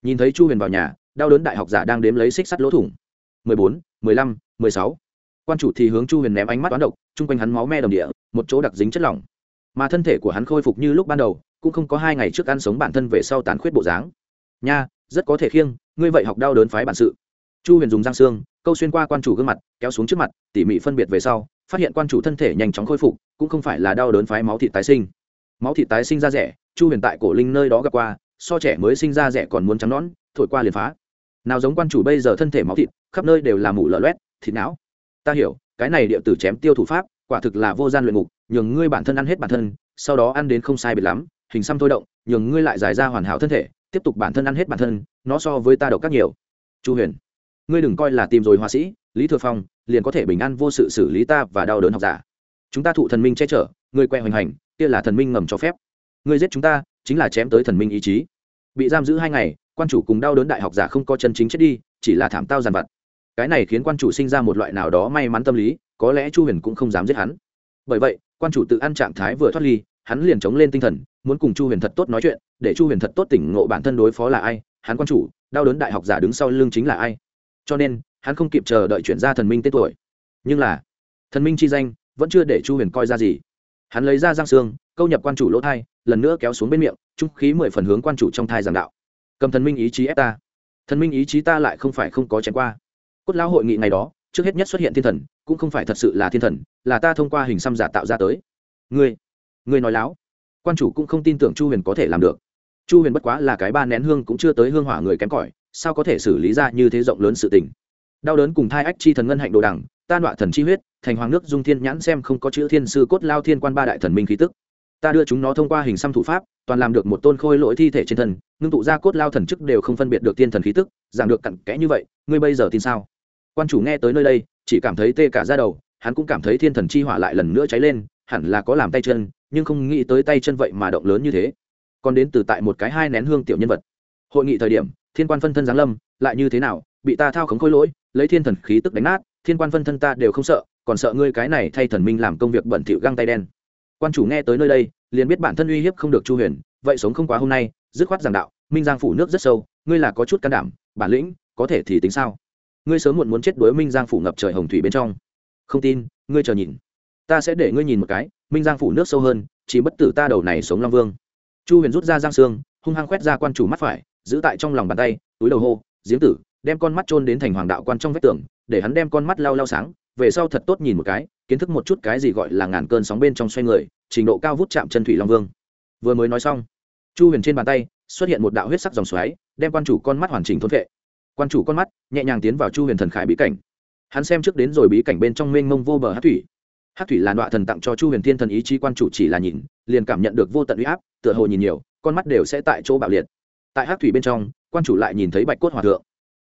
Nhìn thấy chu huyền vào nhà, đau đớn đại học giả đang đếm lấy xích sắt lỗ thủng. Mười bốn, mười lăm, mười sáu. Quan chủ thì hướng chu huyền ném ánh mắt toán độc, chung quanh hắn máu me đồng địa, một chỗ đặc dính chất lỏng. Mà thân thể của hắn khôi phục như lúc ban đầu, cũng không có hai ngày trước ăn sống bản thân về sau tán khuyết bộ dáng. Nha, rất có thể khiêng, ngươi vậy học đau đớn phái bản sự. Chu huyền dùng răng xương, câu xuyên qua quan chủ gương mặt, kéo xuống trước mặt, tỉ mỉ phân biệt về sau, phát hiện quan chủ thân thể nhanh chóng khôi phục, cũng không phải là đau đớn phái máu thịt tái sinh máu thịt tái sinh ra rẻ, chu huyền tại cổ linh nơi đó gặp qua, so trẻ mới sinh ra rẻ còn muốn trắng nón thổi qua liền phá. Nào giống quan chủ bây giờ thân thể máu thịt, khắp nơi đều là mủ lở loét, thịt não. Ta hiểu, cái này địa tử chém tiêu thủ pháp, quả thực là vô gian luyện ngục, nhường ngươi bản thân ăn hết bản thân, sau đó ăn đến không sai biệt lắm, hình xăm thôi động, nhường ngươi lại giải ra hoàn hảo thân thể, tiếp tục bản thân ăn hết bản thân, nó so với ta độc các nhiều. Chu huyền, ngươi đừng coi là tìm rồi họa sĩ, lý thừa phong, liền có thể bình an vô sự xử lý ta và đau đớn học giả. Chúng ta thụ thần minh che chở ngươi quẹ hoành hành kia là thần minh ngầm cho phép. Ngươi giết chúng ta, chính là chém tới thần minh ý chí. Bị giam giữ hai ngày, quan chủ cùng đau đớn đại học giả không có chân chính chết đi, chỉ là thảm tao giàn vặt. Cái này khiến quan chủ sinh ra một loại nào đó may mắn tâm lý, có lẽ chu huyền cũng không dám giết hắn. Bởi vậy, quan chủ tự ăn trạng thái vừa thoát ly, hắn liền chống lên tinh thần, muốn cùng chu huyền thật tốt nói chuyện, để chu huyền thật tốt tỉnh ngộ bản thân đối phó là ai, hắn quan chủ, đau đớn đại học giả đứng sau lưng chính là ai. Cho nên, hắn không kịp chờ đợi chuyển ra thần minh tên tuổi. Nhưng là, thần minh chi danh, vẫn chưa để chu huyền coi ra gì hắn lấy ra giang xương, câu nhập quan chủ lỗ thai, lần nữa kéo xuống bên miệng, trung khí mười phần hướng quan chủ trong thai giảng đạo. Cầm thần minh ý chí ép ta. Thần minh ý chí ta lại không phải không có chém qua. Cốt lão hội nghị ngày đó, trước hết nhất xuất hiện thiên thần, cũng không phải thật sự là thiên thần, là ta thông qua hình xăm giả tạo ra tới. Ngươi ngươi nói láo. Quan chủ cũng không tin tưởng chu huyền có thể làm được. Chu huyền bất quá là cái ba nén hương cũng chưa tới hương hỏa người kém cỏi, sao có thể xử lý ra như thế rộng lớn sự tình? Đau đớn cùng thai ách chi thần ngân hạnh đồ đằng ta nọa thần chi huyết, thành hoàng nước dung thiên nhãn xem không có chữ thiên sư cốt lao thiên quan ba đại thần minh khí tức. Ta đưa chúng nó thông qua hình xăm thủ pháp, toàn làm được một tôn khôi lỗi thi thể trên thân, ngưng tụ ra cốt lao thần chức đều không phân biệt được tiên thần khí tức giảm được cặn kẽ như vậy, ngươi bây giờ tin sao? Quan chủ nghe tới nơi đây, chỉ cảm thấy tê cả ra đầu, hắn cũng cảm thấy thiên thần chi hỏa lại lần nữa cháy lên, hẳn là có làm tay chân, nhưng không nghĩ tới tay chân vậy mà động lớn như thế. Còn đến từ tại một cái hai nén hương tiểu nhân vật. Hội nghị thời điểm, thiên quan phân thân giáng lâm, lại như thế nào, bị ta thao khống khôi lỗi, lấy thiên thần khí tức đánh nát thiên quan phân thân ta đều không sợ, còn sợ ngươi cái này thay thần minh làm công việc bẩn thỉu găng tay đen. Quan chủ nghe tới nơi đây, liền biết bản thân uy hiếp không được chu huyền, vậy sống không quá hôm nay, dứt khoát giảng đạo, minh giang phủ nước rất sâu, ngươi là có chút can đảm, bản lĩnh, có thể thì tính sao? Ngươi sớm muộn muốn chết đối minh giang phủ ngập trời hồng thủy bên trong. Không tin, ngươi chờ nhìn. Ta sẽ để ngươi nhìn một cái, minh giang phủ nước sâu hơn, chỉ bất tử ta đầu này sống long vương. Chu huyền rút ra giang xương, hung hăng quét ra quan chủ mắt phải, giữ tại trong lòng bàn tay, túi đầu hô giếng tử, đem con mắt trôn đến thành hoàng đạo quan trong vách tường để hắn đem con mắt lau lau sáng, về sau thật tốt nhìn một cái, kiến thức một chút cái gì gọi là ngàn cơn sóng bên trong xoay người, trình độ cao vút chạm chân thủy long vương. Vừa mới nói xong, chu huyền trên bàn tay xuất hiện một đạo huyết sắc dòng xoáy, đem quan chủ con mắt hoàn chỉnh thôn vệ. Quan chủ con mắt nhẹ nhàng tiến vào chu huyền thần khải bí cảnh. Hắn xem trước đến rồi bí cảnh bên trong mênh mông vô bờ hát thủy. Hát thủy là đoạn thần tặng cho chu huyền thiên thần ý chí quan chủ chỉ là nhìn, liền cảm nhận được vô tận uy áp, tựa hồ nhìn nhiều, con mắt đều sẽ tại chỗ bạo liệt. Tại hát thủy bên trong, quan chủ lại nhìn thấy bạch cốt hòa thượng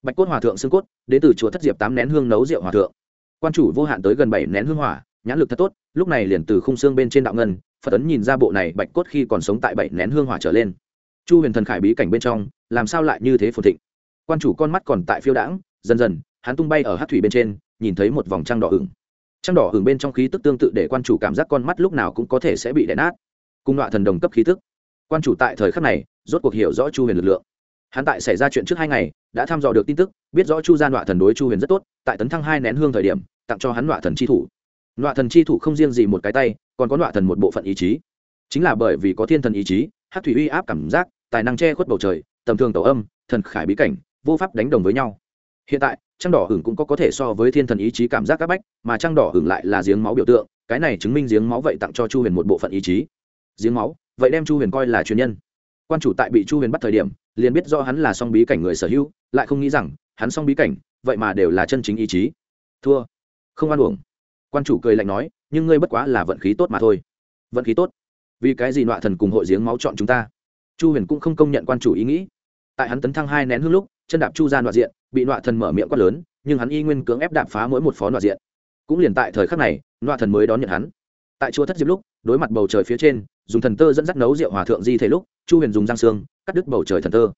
bạch cốt hòa thượng xương cốt, đến từ chùa thất diệp tám nén hương nấu rượu hòa thượng. Quan chủ vô hạn tới gần bảy nén hương hỏa, nhãn lực thật tốt, lúc này liền từ khung xương bên trên đạo ngân, phật tấn nhìn ra bộ này bạch cốt khi còn sống tại bảy nén hương hỏa trở lên. Chu huyền thần khải bí cảnh bên trong, làm sao lại như thế phồn thịnh? Quan chủ con mắt còn tại phiêu đãng, dần dần, hắn tung bay ở hát thủy bên trên, nhìn thấy một vòng trăng đỏ hừng trăng đỏ hừng bên trong khí tức tương tự để quan chủ cảm giác con mắt lúc nào cũng có thể sẽ bị đè nát. Cùng loại thần đồng cấp khí tức. Quan chủ tại thời khắc này, rốt cuộc hiểu rõ chu huyền lực lượng hắn tại xảy ra chuyện trước hai ngày, đã thăm dò được tin tức, biết rõ chu gia nọa thần đối chu huyền rất tốt, tại tấn thăng hai nén hương thời điểm, tặng cho hắn nọa thần chi thủ. Nọa thần chi thủ không riêng gì một cái tay, còn có nọa thần một bộ phận ý chí. Chính là bởi vì có thiên thần ý chí, hát thủy uy áp cảm giác, tài năng che khuất bầu trời, tầm thường tàu âm, thần khải bí cảnh, vô pháp đánh đồng với nhau. Hiện tại, trăng đỏ hưởng cũng có có thể so với thiên thần ý chí cảm giác các bách, mà trăng đỏ hưởng lại là giếng máu biểu tượng, cái này chứng minh giếng máu vậy tặng cho chu huyền một bộ phận ý chí. Giếng máu, vậy đem chu huyền coi là truyền nhân quan chủ tại bị chu huyền bắt thời điểm, liền biết do hắn là song bí cảnh người sở hữu, lại không nghĩ rằng, hắn song bí cảnh, vậy mà đều là chân chính ý chí. Thua. Không ăn uổng. Quan chủ cười lạnh nói, nhưng ngươi bất quá là vận khí tốt mà thôi. Vận khí tốt? Vì cái gì nọa thần cùng hội giếng máu chọn chúng ta? Chu huyền cũng không công nhận quan chủ ý nghĩ. Tại hắn tấn thăng hai nén hương lúc, chân đạp chu ra nọa diện, bị nọa thần mở miệng quát lớn, nhưng hắn y nguyên cưỡng ép đạp phá mỗi một phó nọa diện. Cũng liền tại thời khắc này, nọa thần mới đón nhận hắn. Tại chùa thất diệp lúc, đối mặt bầu trời phía trên, dùng thần tơ dẫn dắt nấu rượu hòa thượng di thể lúc chu huyền dùng giang xương, cắt đứt bầu trời thần thơ.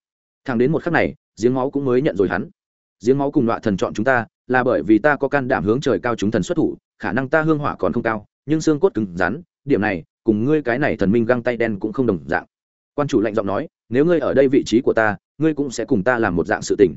Thằng đến một khắc này, giếng máu cũng mới nhận rồi hắn. Giếng máu cùng loại thần chọn chúng ta, là bởi vì ta có can đảm hướng trời cao chúng thần xuất thủ, khả năng ta hương hỏa còn không cao, nhưng xương cốt cứng rắn, điểm này, cùng ngươi cái này thần minh găng tay đen cũng không đồng dạng. Quan chủ lạnh giọng nói, nếu ngươi ở đây vị trí của ta, ngươi cũng sẽ cùng ta làm một dạng sự tình.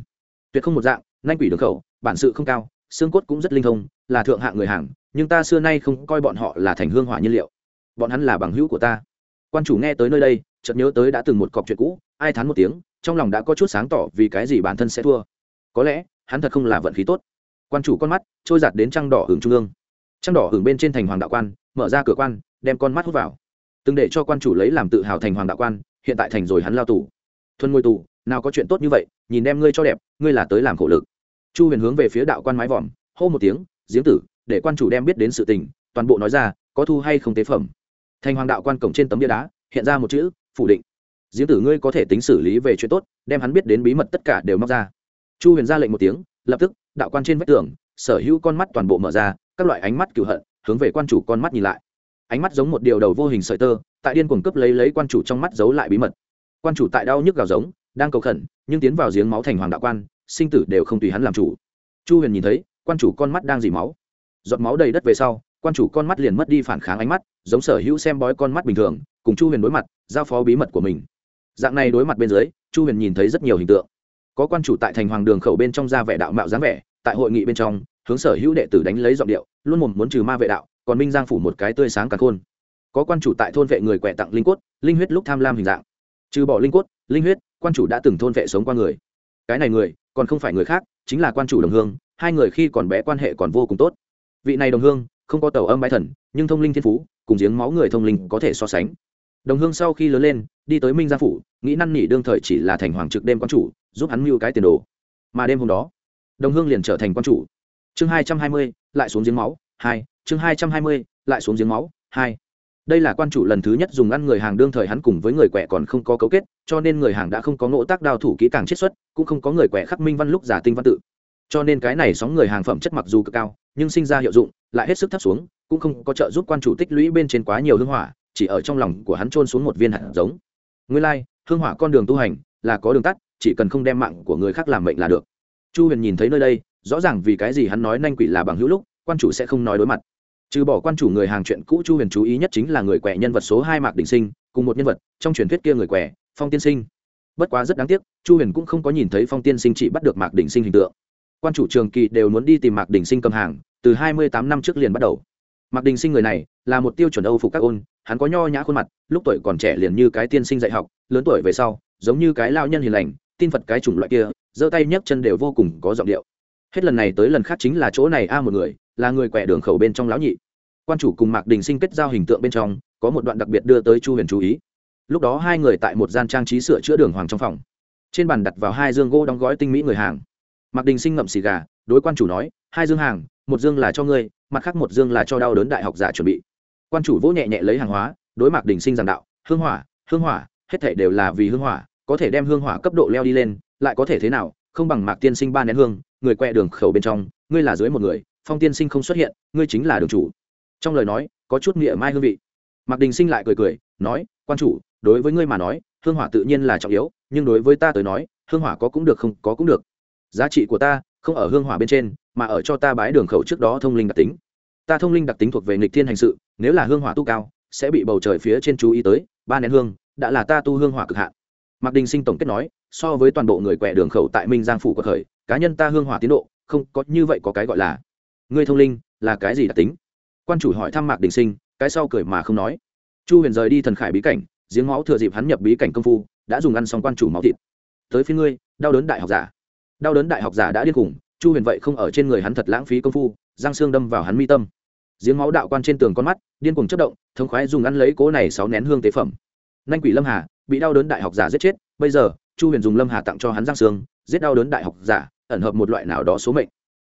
Tuyệt không một dạng, nanh quỷ đường khẩu, bản sự không cao, xương cốt cũng rất linh thông, là thượng hạng người hàng, nhưng ta xưa nay không coi bọn họ là thành hương hỏa nhiên liệu. Bọn hắn là bằng hữu của ta. Quan chủ nghe tới nơi đây chợt nhớ tới đã từng một cọc chuyện cũ, ai thán một tiếng, trong lòng đã có chút sáng tỏ vì cái gì bản thân sẽ thua. Có lẽ, hắn thật không là vận khí tốt. Quan chủ con mắt trôi giạt đến trăng đỏ hưởng trung ương. Trăng đỏ hưởng bên trên thành hoàng đạo quan, mở ra cửa quan, đem con mắt hút vào. Từng để cho quan chủ lấy làm tự hào thành hoàng đạo quan, hiện tại thành rồi hắn lao tù. Thuần ngôi tù, nào có chuyện tốt như vậy, nhìn đem ngươi cho đẹp, ngươi là tới làm khổ lực. Chu huyền hướng về phía đạo quan mái vòm, hô một tiếng giếng tử, để quan chủ đem biết đến sự tình, toàn bộ nói ra, có thu hay không tế phẩm. Thành hoàng đạo quan cổng trên tấm bia đá, hiện ra một chữ phủ định. Diễm tử ngươi có thể tính xử lý về chuyện tốt, đem hắn biết đến bí mật tất cả đều móc ra. Chu huyền ra lệnh một tiếng, lập tức, đạo quan trên vách tường, sở hữu con mắt toàn bộ mở ra, các loại ánh mắt cựu hận, hướng về quan chủ con mắt nhìn lại. Ánh mắt giống một điều đầu vô hình sợi tơ, tại điên cuồng cướp lấy lấy quan chủ trong mắt giấu lại bí mật. Quan chủ tại đau nhức gào giống, đang cầu khẩn, nhưng tiến vào giếng máu thành hoàng đạo quan, sinh tử đều không tùy hắn làm chủ. Chu huyền nhìn thấy, quan chủ con mắt đang dỉ máu. Giọt máu đầy đất về sau, quan chủ con mắt liền mất đi phản kháng ánh mắt, giống sở hữu xem bói con mắt bình thường cùng chu huyền đối mặt, giao phó bí mật của mình. Dạng này đối mặt bên dưới, chu huyền nhìn thấy rất nhiều hình tượng. Có quan chủ tại thành hoàng đường khẩu bên trong ra vẻ đạo mạo dáng vẻ, tại hội nghị bên trong, hướng sở hữu đệ tử đánh lấy giọng điệu, luôn một muốn trừ ma vệ đạo, còn minh giang phủ một cái tươi sáng cả khôn. Có quan chủ tại thôn vệ người quẹ tặng linh cốt, linh huyết lúc tham lam hình dạng. Trừ bỏ linh cốt, linh huyết, quan chủ đã từng thôn vệ sống qua người. Cái này người, còn không phải người khác, chính là quan chủ đồng hương, hai người khi còn bé quan hệ còn vô cùng tốt. Vị này đồng hương, không có tàu âm bái thần, nhưng thông linh thiên phú, cùng giếng máu người thông linh có thể so sánh đồng hương sau khi lớn lên, đi tới minh gia phủ, nghĩ năn nỉ đương thời chỉ là thành hoàng trực đêm quan chủ, giúp hắn mưu cái tiền đồ. Mà đêm hôm đó, đồng hương liền trở thành quan chủ. Chương hai trăm hai mươi, lại xuống giếng máu, hai, chương hai trăm hai mươi, lại xuống giếng máu, hai. Đây là quan chủ lần thứ nhất dùng ăn người hàng đương thời hắn cùng với người quẹ còn không có cấu kết, cho nên người hàng đã không có ngộ tác đao thủ kỹ càng chiết xuất, cũng không có người quẹ khắc minh văn lúc giả tinh văn tự. Cho nên cái này sóng người hàng phẩm chất mặc dù cực cao, nhưng sinh ra hiệu dụng, lại hết sức thấp xuống, cũng không có trợ giúp quan chủ tích lũy bên trên quá nhiều hương hỏa chỉ ở trong lòng của hắn trôn xuống một viên hạt giống. Nguyên lai、like, hương hỏa con đường tu hành là có đường tắt chỉ cần không đem mạng của người khác làm mệnh là được. Chu huyền nhìn thấy nơi đây rõ ràng vì cái gì hắn nói nhanh quỷ là bằng hữu lúc quan chủ sẽ không nói đối mặt. Trừ bỏ quan chủ người hàng chuyện cũ chu huyền chú ý nhất chính là người quẻ nhân vật số hai mạc đình sinh cùng một nhân vật trong truyền thuyết kia người quẻ phong tiên sinh. Bất quá rất đáng tiếc chu huyền cũng không có nhìn thấy phong tiên sinh chỉ bắt được mạc đình sinh hình tượng. Quan chủ trường kỳ đều muốn đi tìm mạc đình sinh cầm hàng từ hai mươi tám năm trước liền bắt đầu mạc đình sinh người này là một tiêu chuẩn âu phục các ôn, hắn có nho nhã khuôn mặt, lúc tuổi còn trẻ liền như cái tiên sinh dạy học, lớn tuổi về sau, giống như cái lao nhân hiền lành, tin phật cái chủng loại kia, giơ tay nhấc chân đều vô cùng có giọng điệu. Hết lần này tới lần khác chính là chỗ này a một người, là người quẹ đường khẩu bên trong lão nhị. Quan chủ cùng mạc đình sinh kết giao hình tượng bên trong, có một đoạn đặc biệt đưa tới chu huyền chú ý. Lúc đó hai người tại một gian trang trí sửa chữa đường hoàng trong phòng. Trên bàn đặt vào hai dương gỗ đóng gói tinh mỹ người hàng. Mạc đình sinh ngậm xì gà, đối quan chủ nói, hai dương hàng một dương là cho ngươi, mặt khác một dương là cho đau đớn đại học giả chuẩn bị. Quan chủ vỗ nhẹ nhẹ lấy hàng hóa, đối mặt đình sinh giảng đạo, hương hỏa hương hỏa, hết thể đều là vì hương hỏa, có thể đem hương hỏa cấp độ leo đi lên, lại có thể thế nào, không bằng mạc tiên sinh ba nén hương, người que đường khẩu bên trong, ngươi là dưới một người, phong tiên sinh không xuất hiện, ngươi chính là đường chủ. Trong lời nói, có chút nghĩa mai hương vị. Mạc đình sinh lại cười cười, nói, quan chủ, đối với ngươi mà nói, hương hỏa tự nhiên là trọng yếu, nhưng đối với ta tới nói, hương hỏa có cũng được không có cũng được. Giá trị của ta không ở hương hỏa bên trên mà ở cho ta bái đường khẩu trước đó thông linh đặc tính. Ta thông linh đặc tính thuộc về nghịch thiên hành sự, nếu là hương hỏa tu cao, sẽ bị bầu trời phía trên chú ý tới, ba nén hương, đã là ta tu hương hỏa cực hạn. Mạc đình sinh tổng kết nói, so với toàn bộ người quẹ đường khẩu tại minh giang phủ của khởi, cá nhân ta hương hỏa tiến độ, không có như vậy có cái gọi là. Ngươi thông linh, là cái gì đặc tính? Quan chủ hỏi thăm mạc đình sinh, cái sau cười mà không nói. Chu huyền rời đi thần khải bí cảnh, giếng máu thừa dịp hắn nhập bí cảnh công phu, đã dùng ăn xong quan chủ máu thịt. Tới phía ngươi, đau đớn đại học giả. Đau đớn đại học giả đã điên khủng chu huyền vậy không ở trên người hắn thật lãng phí công phu giang xương đâm vào hắn mi tâm. Giếng máu đạo quan trên tường con mắt, điên cuồng chất động, thống khoái dùng ăn lấy cố này sáu nén hương tế phẩm. Nanh quỷ lâm hà, bị đau đớn đại học giả giết chết, bây giờ, chu huyền dùng lâm hà tặng cho hắn giang xương, giết đau đớn đại học giả, ẩn hợp một loại nào đó số mệnh.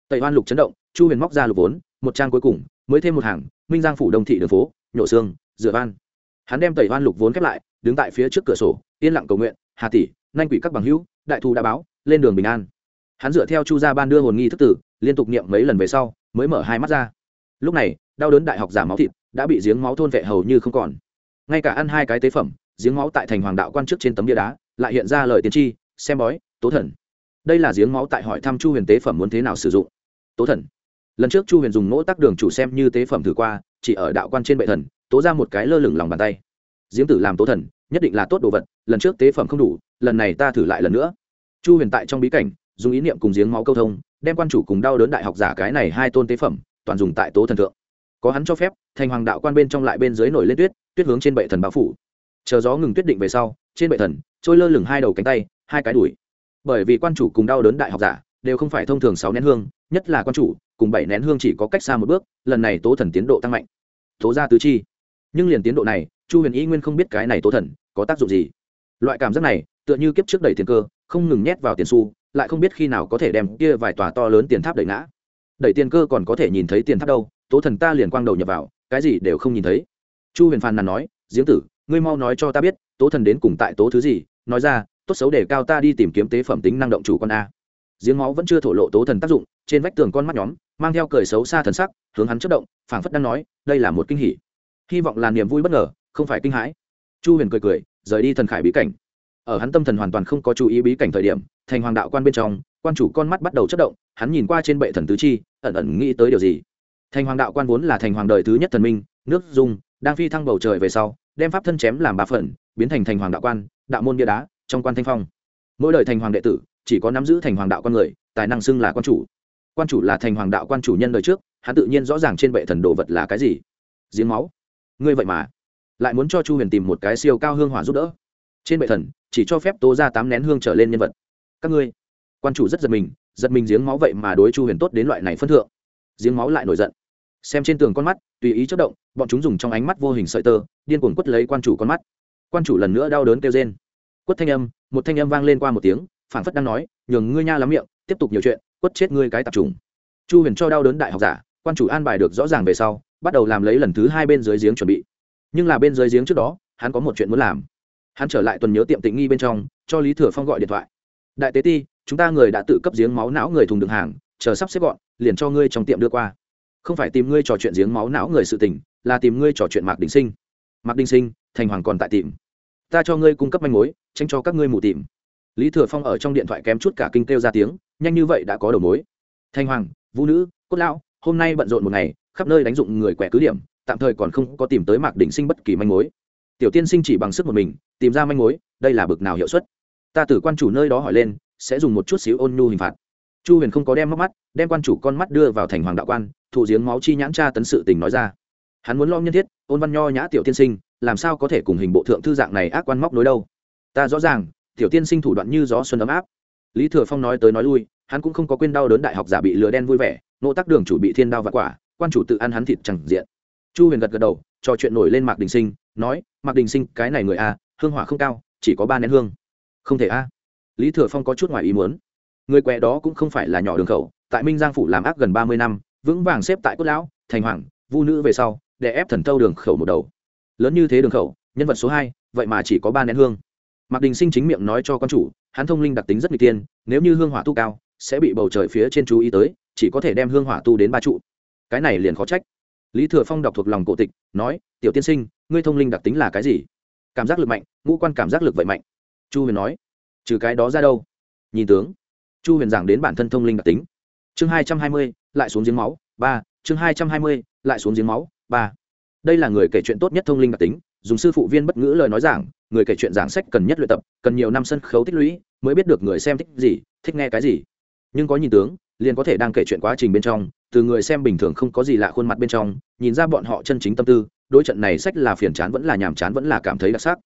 Tẩy hoan lục chấn động, chu huyền móc ra lục vốn, một trang cuối cùng, mới thêm một hàng, minh giang phủ đông thị đường phố nhổ xương dựa van hắn đem tẩy hoan lục vốn khép lại, đứng tại phía trước cửa sổ, yên lặng cầu nguyện, hà tỷ, nanh quỷ các bằng hữu, đại thù đã báo, lên đường bình an hắn dựa theo chu gia ban đưa hồn nghi thức tử, liên tục niệm mấy lần về sau, mới mở hai mắt ra. Lúc này, đau đớn đại học giả máu thịt đã bị giếng máu thôn vệ hầu như không còn. Ngay cả ăn hai cái tế phẩm, giếng máu tại thành hoàng đạo quan chức trên tấm bia đá, lại hiện ra lời tiên tri, xem bói, tố thần. Đây là giếng máu tại hỏi thăm chu huyền tế phẩm muốn thế nào sử dụng. Tố thần. Lần trước chu huyền dùng nỗ tắc đường chủ xem như tế phẩm thử qua, chỉ ở đạo quan trên bệ thần, tố ra một cái lơ lửng lòng bàn tay. Giếng tử làm tố thần, nhất định là tốt đồ vật, lần trước tế phẩm không đủ, lần này ta thử lại lần nữa. Chu huyền tại trong bí cảnh dùng ý niệm cùng giếng máu câu thông, đem quan chủ cùng đau đớn đại học giả cái này hai tôn tế phẩm, toàn dùng tại tố thần thượng. Có hắn cho phép, thành hoàng đạo quan bên trong lại bên dưới nổi lên tuyết tuyết hướng trên bệ thần báo phủ. Chờ gió ngừng tuyết định về sau, trên bệ thần, trôi lơ lửng hai đầu cánh tay, hai cái đùi. Bởi vì quan chủ cùng đau đớn đại học giả, đều không phải thông thường sáu nén hương, nhất là quan chủ, cùng bảy nén hương chỉ có cách xa một bước, lần này tố thần tiến độ tăng mạnh. Tố ra tứ chi. Nhưng liền tiến độ này, chu huyền y nguyên không biết cái này tố thần có tác dụng gì. Loại cảm giác này, tựa như kiếp trước đẩy tiền cơ, không ngừng nhét vào tiền xu lại không biết khi nào có thể đem kia vài tòa to lớn tiền tháp đẩy ngã. Đẩy tiền cơ còn có thể nhìn thấy tiền tháp đâu, tố thần ta liền quang đầu nhập vào, cái gì đều không nhìn thấy. Chu huyền phàn nàn nói, giếng tử, ngươi mau nói cho ta biết, tố thần đến cùng tại tố thứ gì, nói ra, tốt xấu để cao ta đi tìm kiếm tế phẩm tính năng động chủ con a. Giếng máu vẫn chưa thổ lộ tố thần tác dụng, trên vách tường con mắt nhóm, mang theo cười xấu xa thần sắc, hướng hắn chất động, phảng phất đang nói, đây là một kinh hỉ. Hy vọng là niềm vui bất ngờ, không phải kinh hãi. Chu huyền cười cười, rời đi thần khải bí cảnh. Ở hắn tâm thần hoàn toàn không có chú ý bí cảnh thời điểm thành hoàng đạo quan bên trong, quan chủ con mắt bắt đầu chất động, hắn nhìn qua trên bệ thần tứ chi, ẩn ẩn nghĩ tới điều gì. Thành hoàng đạo quan vốn là thành hoàng đời thứ nhất thần minh, nước, dung, đang phi thăng bầu trời về sau, đem pháp thân chém làm ba phần, biến thành thành hoàng đạo quan, đạo môn bia đá, trong quan thanh phong. Mỗi đời thành hoàng đệ tử, chỉ có nắm giữ thành hoàng đạo quan người, tài năng xưng là quan chủ. Quan chủ là thành hoàng đạo quan chủ nhân đời trước, hắn tự nhiên rõ ràng trên bệ thần đồ vật là cái gì. Giếng máu. Ngươi vậy mà, lại muốn cho chu huyền tìm một cái siêu cao hương hỏa giúp đỡ. Trên bệ thần, chỉ cho phép tố ra tám nén hương trở lên nhân vật các ngươi. Quan chủ rất giật mình giật mình giếng máu vậy mà đối chu huyền tốt đến loại này phân thượng. Giếng máu lại nổi giận. Xem trên tường con mắt, tùy ý chất động, bọn chúng dùng trong ánh mắt vô hình sợi tơ, điên cuồng quất lấy quan chủ con mắt. Quan chủ lần nữa đau đớn kêu rên. Quất thanh âm, một thanh âm vang lên qua một tiếng phản phất đang nói, nhường ngươi nha lắm miệng, tiếp tục nhiều chuyện, quất chết ngươi cái tạp trùng chu huyền cho đau đớn đại học giả, quan chủ an bài được rõ ràng về sau, bắt đầu làm lấy lần thứ hai bên dưới giếng chuẩn bị. Nhưng là bên dưới giếng trước đó, hắn có một chuyện muốn làm. Hắn trở lại tuần nhớ tiệm tịnh nghi bên trong, cho lý thừa phong gọi điện thoại đại tế ti, chúng ta người đã tự cấp giếng máu não người thùng đường hàng, chờ sắp xếp gọn, liền cho ngươi trong tiệm đưa qua. Không phải tìm ngươi trò chuyện giếng máu não người sự tình, là tìm ngươi trò chuyện mạc đình sinh. Mạc đình sinh, thành hoàng còn tại tìm. Ta cho ngươi cung cấp manh mối, tránh cho các ngươi mù tìm. Lý thừa phong ở trong điện thoại kém chút cả kinh kêu ra tiếng, nhanh như vậy đã có đầu mối. Thanh hoàng, vũ nữ, cốt lão, hôm nay bận rộn một ngày, khắp nơi đánh dụng người quẻ cứ điểm, tạm thời còn không có tìm tới mạc đình sinh bất kỳ manh mối. Tiểu tiên sinh chỉ bằng sức một mình, tìm ra manh mối, đây là bực nào hiệu suất? Ta từ quan chủ nơi đó hỏi lên, sẽ dùng một chút xíu ôn nhu hình phạt. Chu huyền không có đem móc mắt, đem quan chủ con mắt đưa vào thành hoàng đạo quan, thụ giếng máu chi nhãn tra tấn sự tình nói ra. Hắn muốn lo nhân thiết, ôn văn nho nhã tiểu tiên sinh, làm sao có thể cùng hình bộ thượng thư dạng này ác quan móc nối đâu? Ta rõ ràng, tiểu tiên sinh thủ đoạn như gió xuân ấm áp. Lý thừa phong nói tới nói lui, hắn cũng không có quên đau đớn đại học giả bị lừa đen vui vẻ nộ tắc đường chủ bị thiên đao và quả, quan chủ tự ăn hắn thịt chẳng diện. Chu huyền gật gật đầu, trò chuyện nổi lên mạc đình sinh, nói, mạc đình sinh, cái này người a, hương hỏa không cao, chỉ có ba nén hương không thể a. Lý thừa phong có chút ngoài ý muốn. Người quẹ đó cũng không phải là nhỏ đường khẩu, tại minh giang phủ làm ác gần ba mươi năm, vững vàng xếp tại cốt lão, thành hoàng, vu nữ về sau, để ép thần tâu đường khẩu một đầu. Lớn như thế đường khẩu, nhân vật số hai, vậy mà chỉ có ba nén hương. Mạc đình sinh chính miệng nói cho con chủ, hắn thông linh đặc tính rất n g ư ờ tiên, nếu như hương hỏa tu cao, sẽ bị bầu trời phía trên chú ý tới, chỉ có thể đem hương hỏa tu đến ba trụ. Cái này liền khó trách. Lý thừa phong đọc thuộc lòng cổ tịch, nói, tiểu tiên sinh, ngươi thông linh đặc tính là cái gì? Cảm giác lực mạnh, ngũ quan cảm giác lực vậy mạnh chu huyền nói, trừ cái đó ra đâu? Nhìn tướng. Chu huyền giảng đến bản thân thông linh đặc tính. Chương hai trăm hai mươi, lại xuống giếng máu, ba. Chương hai trăm hai mươi, lại xuống giếng máu, ba. Đây là người kể chuyện tốt nhất thông linh đặc tính, dùng sư phụ viên bất ngữ lời nói giảng, người kể chuyện giảng sách cần nhất luyện tập, cần nhiều năm sân khấu tích lũy, mới biết được người xem thích gì, thích nghe cái gì. Nhưng có nhìn tướng, liền có thể đang kể chuyện quá trình bên trong, từ người xem bình thường không có gì lạ khuôn mặt bên trong, nhìn ra bọn họ chân chính tâm tư, đối trận này sách là phiền chán vẫn là nhàm chán vẫn là cảm thấy đặc sắc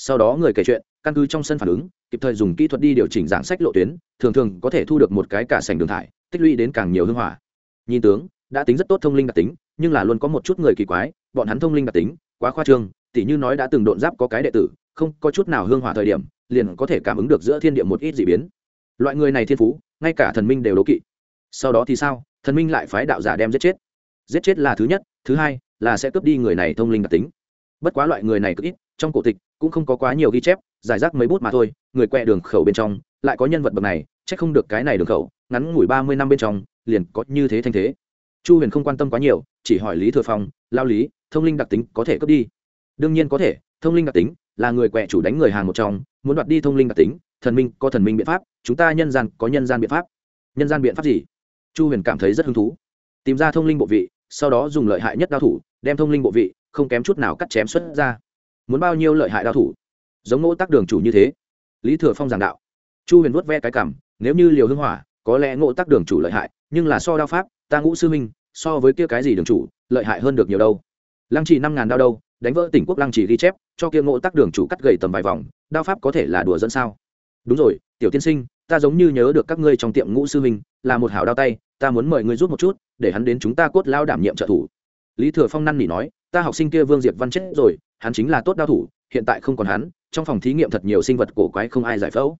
sau đó người kể chuyện, căn cứ trong sân phản ứng, kịp thời dùng kỹ thuật đi điều chỉnh giảng sách lộ tuyến, thường thường có thể thu được một cái cả sành đường thải, tích lũy đến càng nhiều hưng hỏa. Nhìn tướng, đã tính rất tốt thông linh đặc tính, nhưng là luôn có một chút người kỳ quái, bọn hắn thông linh đặc tính, quá khoa trương, tỉ như nói đã từng độn giáp có cái đệ tử, không có chút nào hương hỏa thời điểm, liền có thể cảm ứng được giữa thiên địa một ít d ị biến. Loại người này thiên phú, ngay cả thần minh đều đố kỵ. Sau đó thì sao? Thần minh lại phái đạo giả đem giết chết. Giết chết là thứ nhất, thứ hai là sẽ cướp đi người này thông linh đặc tính. Bất quá loại người này cực ít trong cổ tịch cũng không có quá nhiều ghi chép, giải rác mấy bút mà thôi, người quẹ đường khẩu bên trong, lại có nhân vật bậc này c h ắ c không được cái này đường khẩu, ngắn ngủi ba mươi năm bên trong, liền có như thế thanh thế. Chu huyền không quan tâm quá nhiều, chỉ hỏi lý thừa phong lao lý, thông linh đặc tính có thể cướp đi? Đương nhiên có thể, thông linh đặc tính là người quẹ chủ đánh người hàng một trong, muốn đoạt đi thông linh đặc tính, thần minh có thần minh biện pháp, chúng ta nhân gian có nhân gian biện pháp. Nhân gian biện pháp gì? Chu huyền cảm thấy rất hứng thú. Tìm ra thông linh bộ vị, sau đó dùng lợi hại nhất đao thủ, đem thông linh bộ vị, không kém chút nào cắt chém xuất ra muốn bao nhiêu lợi hại đao thủ? Giống ngỗ tắc đường chủ như thế. Lý thừa phong giảng đạo. Chu huyền vuốt ve cái cảm nếu như liều hưng hỏa, có lẽ ngộ tắc đường chủ lợi hại, nhưng là so đao pháp, ta ngũ sư minh so với kia cái gì đường chủ, lợi hại hơn được nhiều đâu. Lăng trì năm ngàn đao đâu, đánh vỡ tỉnh quốc lăng trì ghi chép, cho kia ngộ tắc đường chủ cắt gầy tầm vài vòng, đao pháp có thể là đùa dẫn sao? Đúng rồi, tiểu tiên sinh, ta giống như nhớ được các ngươi trong tiệm ngũ sư minh là một hảo đao tay, ta muốn mời ngươi rút một chút, để hắn đến chúng ta cốt lao đảm nhiệm trợ thủ. Lý thừa phong năn nỉ nói, ta học sinh kia vương diệp văn chết rồi hắn chính là tốt đao thủ, hiện tại không còn hắn, trong phòng thí nghiệm thật nhiều sinh vật cổ quái không ai giải phẫu.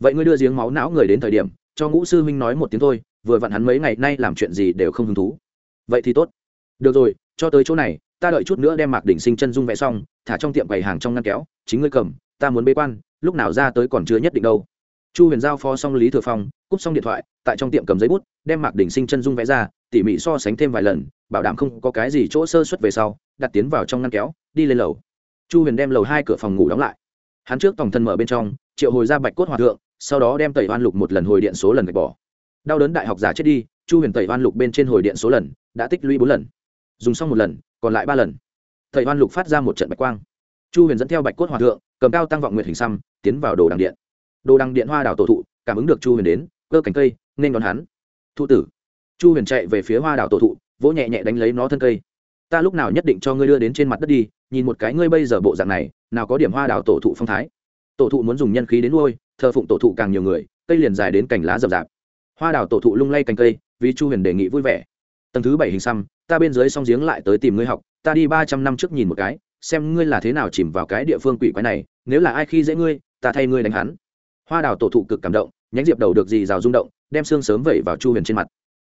Vậy ngươi đưa giếng máu não người đến thời điểm, cho ngũ sư huynh nói một tiếng thôi, vừa vặn hắn mấy ngày nay làm chuyện gì đều không hứng thú. Vậy thì tốt. Được rồi, cho tới chỗ này, ta đợi chút nữa đem mạc đỉnh sinh chân dung vẽ xong, thả trong tiệm quầy hàng trong ngăn kéo, chính ngươi cầm, ta muốn bế quan, lúc nào ra tới còn chưa nhất định đâu. Chu huyền giao phó xong lý thừa phong, cúp xong điện thoại, tại trong tiệm cầm giấy bút, đem mạc đỉnh sinh chân dung vẽ ra, tỉ mỉ so sánh thêm vài lần, bảo đảm không có cái gì chỗ sơ xuất về sau đặt tiến vào trong ngăn kéo, đi lên lầu. Chu huyền đem lầu hai cửa phòng ngủ đóng lại. Hắn trước tổng thân mở bên trong, triệu hồi ra bạch cốt hòa thượng, sau đó đem tẩy oan lục một lần hồi điện số lần gạch bỏ. Đau đớn đại học giả chết đi, chu huyền tẩy oan lục bên trên hồi điện số lần, đã tích lũy bốn lần. Dùng xong một lần, còn lại ba lần. Tẩy oan lục phát ra một trận bạch quang. Chu huyền dẫn theo bạch cốt hòa thượng, cầm cao tăng vọng nguyện hình xăm, tiến vào đồ đằng điện. Đồ đằng điện hoa đảo tổ thụ, cảm ứng được chu huyền đến, cơ cánh cây, nên đón hắn. Thụ tử. Chu huyền chạy về phía hoa đảo tổ thụ, vỗ nhẹ nhẹ đánh lấy nó thân cây ta lúc nào nhất định cho ngươi đưa đến trên mặt đất đi, nhìn một cái ngươi bây giờ bộ dạng này, nào có điểm hoa đào tổ thụ phong thái. Tổ thụ muốn dùng nhân khí đến nuôi, thờ phụng tổ thụ càng nhiều người, cây liền dài đến cành lá rậm rạp. Hoa đào tổ thụ lung lay cành cây, vì chu huyền đề nghị vui vẻ. Tầng thứ bảy hình xăm, ta bên dưới song giếng lại tới tìm ngươi học, ta đi ba trăm năm trước nhìn một cái, xem ngươi là thế nào chìm vào cái địa phương quỷ quái này, nếu là ai khi dễ ngươi, ta thay ngươi đánh hắn. Hoa đào tổ thụ cực cảm động, nhánh diệp đầu được gì rào rung động, đem xương sớm vẩy vào chu huyền trên mặt.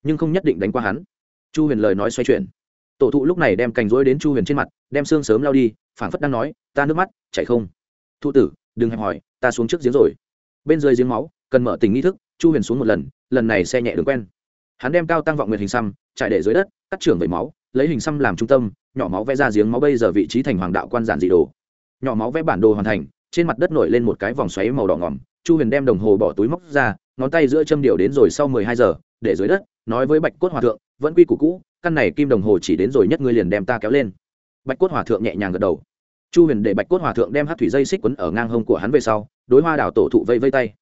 Nhưng không nhất định đánh qua hắn. Chu huyền lời nói xoay chuyển tổ thụ lúc này đem cành rối đến chu huyền trên mặt, đem xương sớm lao đi, phảng phất đang nói, ta nước mắt, chảy không. Thụ tử, đừng hẹp hỏi ta xuống trước giếng rồi. Bên dưới giếng máu, cần mở tình nghi thức, chu huyền xuống một lần lần này xe nhẹ đường quen. Hắn đem cao tăng vọng nguyệt hình xăm chạy để dưới đất, cắt trưởng vẩy máu, lấy hình xăm làm trung tâm, nhỏ máu vẽ ra giếng máu bây giờ vị trí thành hoàng đạo quan giản dị đồ. Nhỏ máu vẽ bản đồ hoàn thành, trên mặt đất nổi lên một cái vòng xoáy màu đỏ ngỏm chu huyền đem đồng hồ bỏ túi móc ra, ngón tay giữa châm điệu đến rồi sau mười hai giờ, để dưới đất, nói với bạch cốt hòa thượng, vẫn quy củ cũ căn này kim đồng hồ chỉ đến rồi nhất ngươi liền đem ta kéo lên. Bạch cốt hòa thượng nhẹ nhàng gật đầu. Chu huyền để bạch cốt hòa thượng đem hát thủy dây xích quấn ở ngang hông của hắn về sau, đối hoa đảo tổ thụ vây vây tay.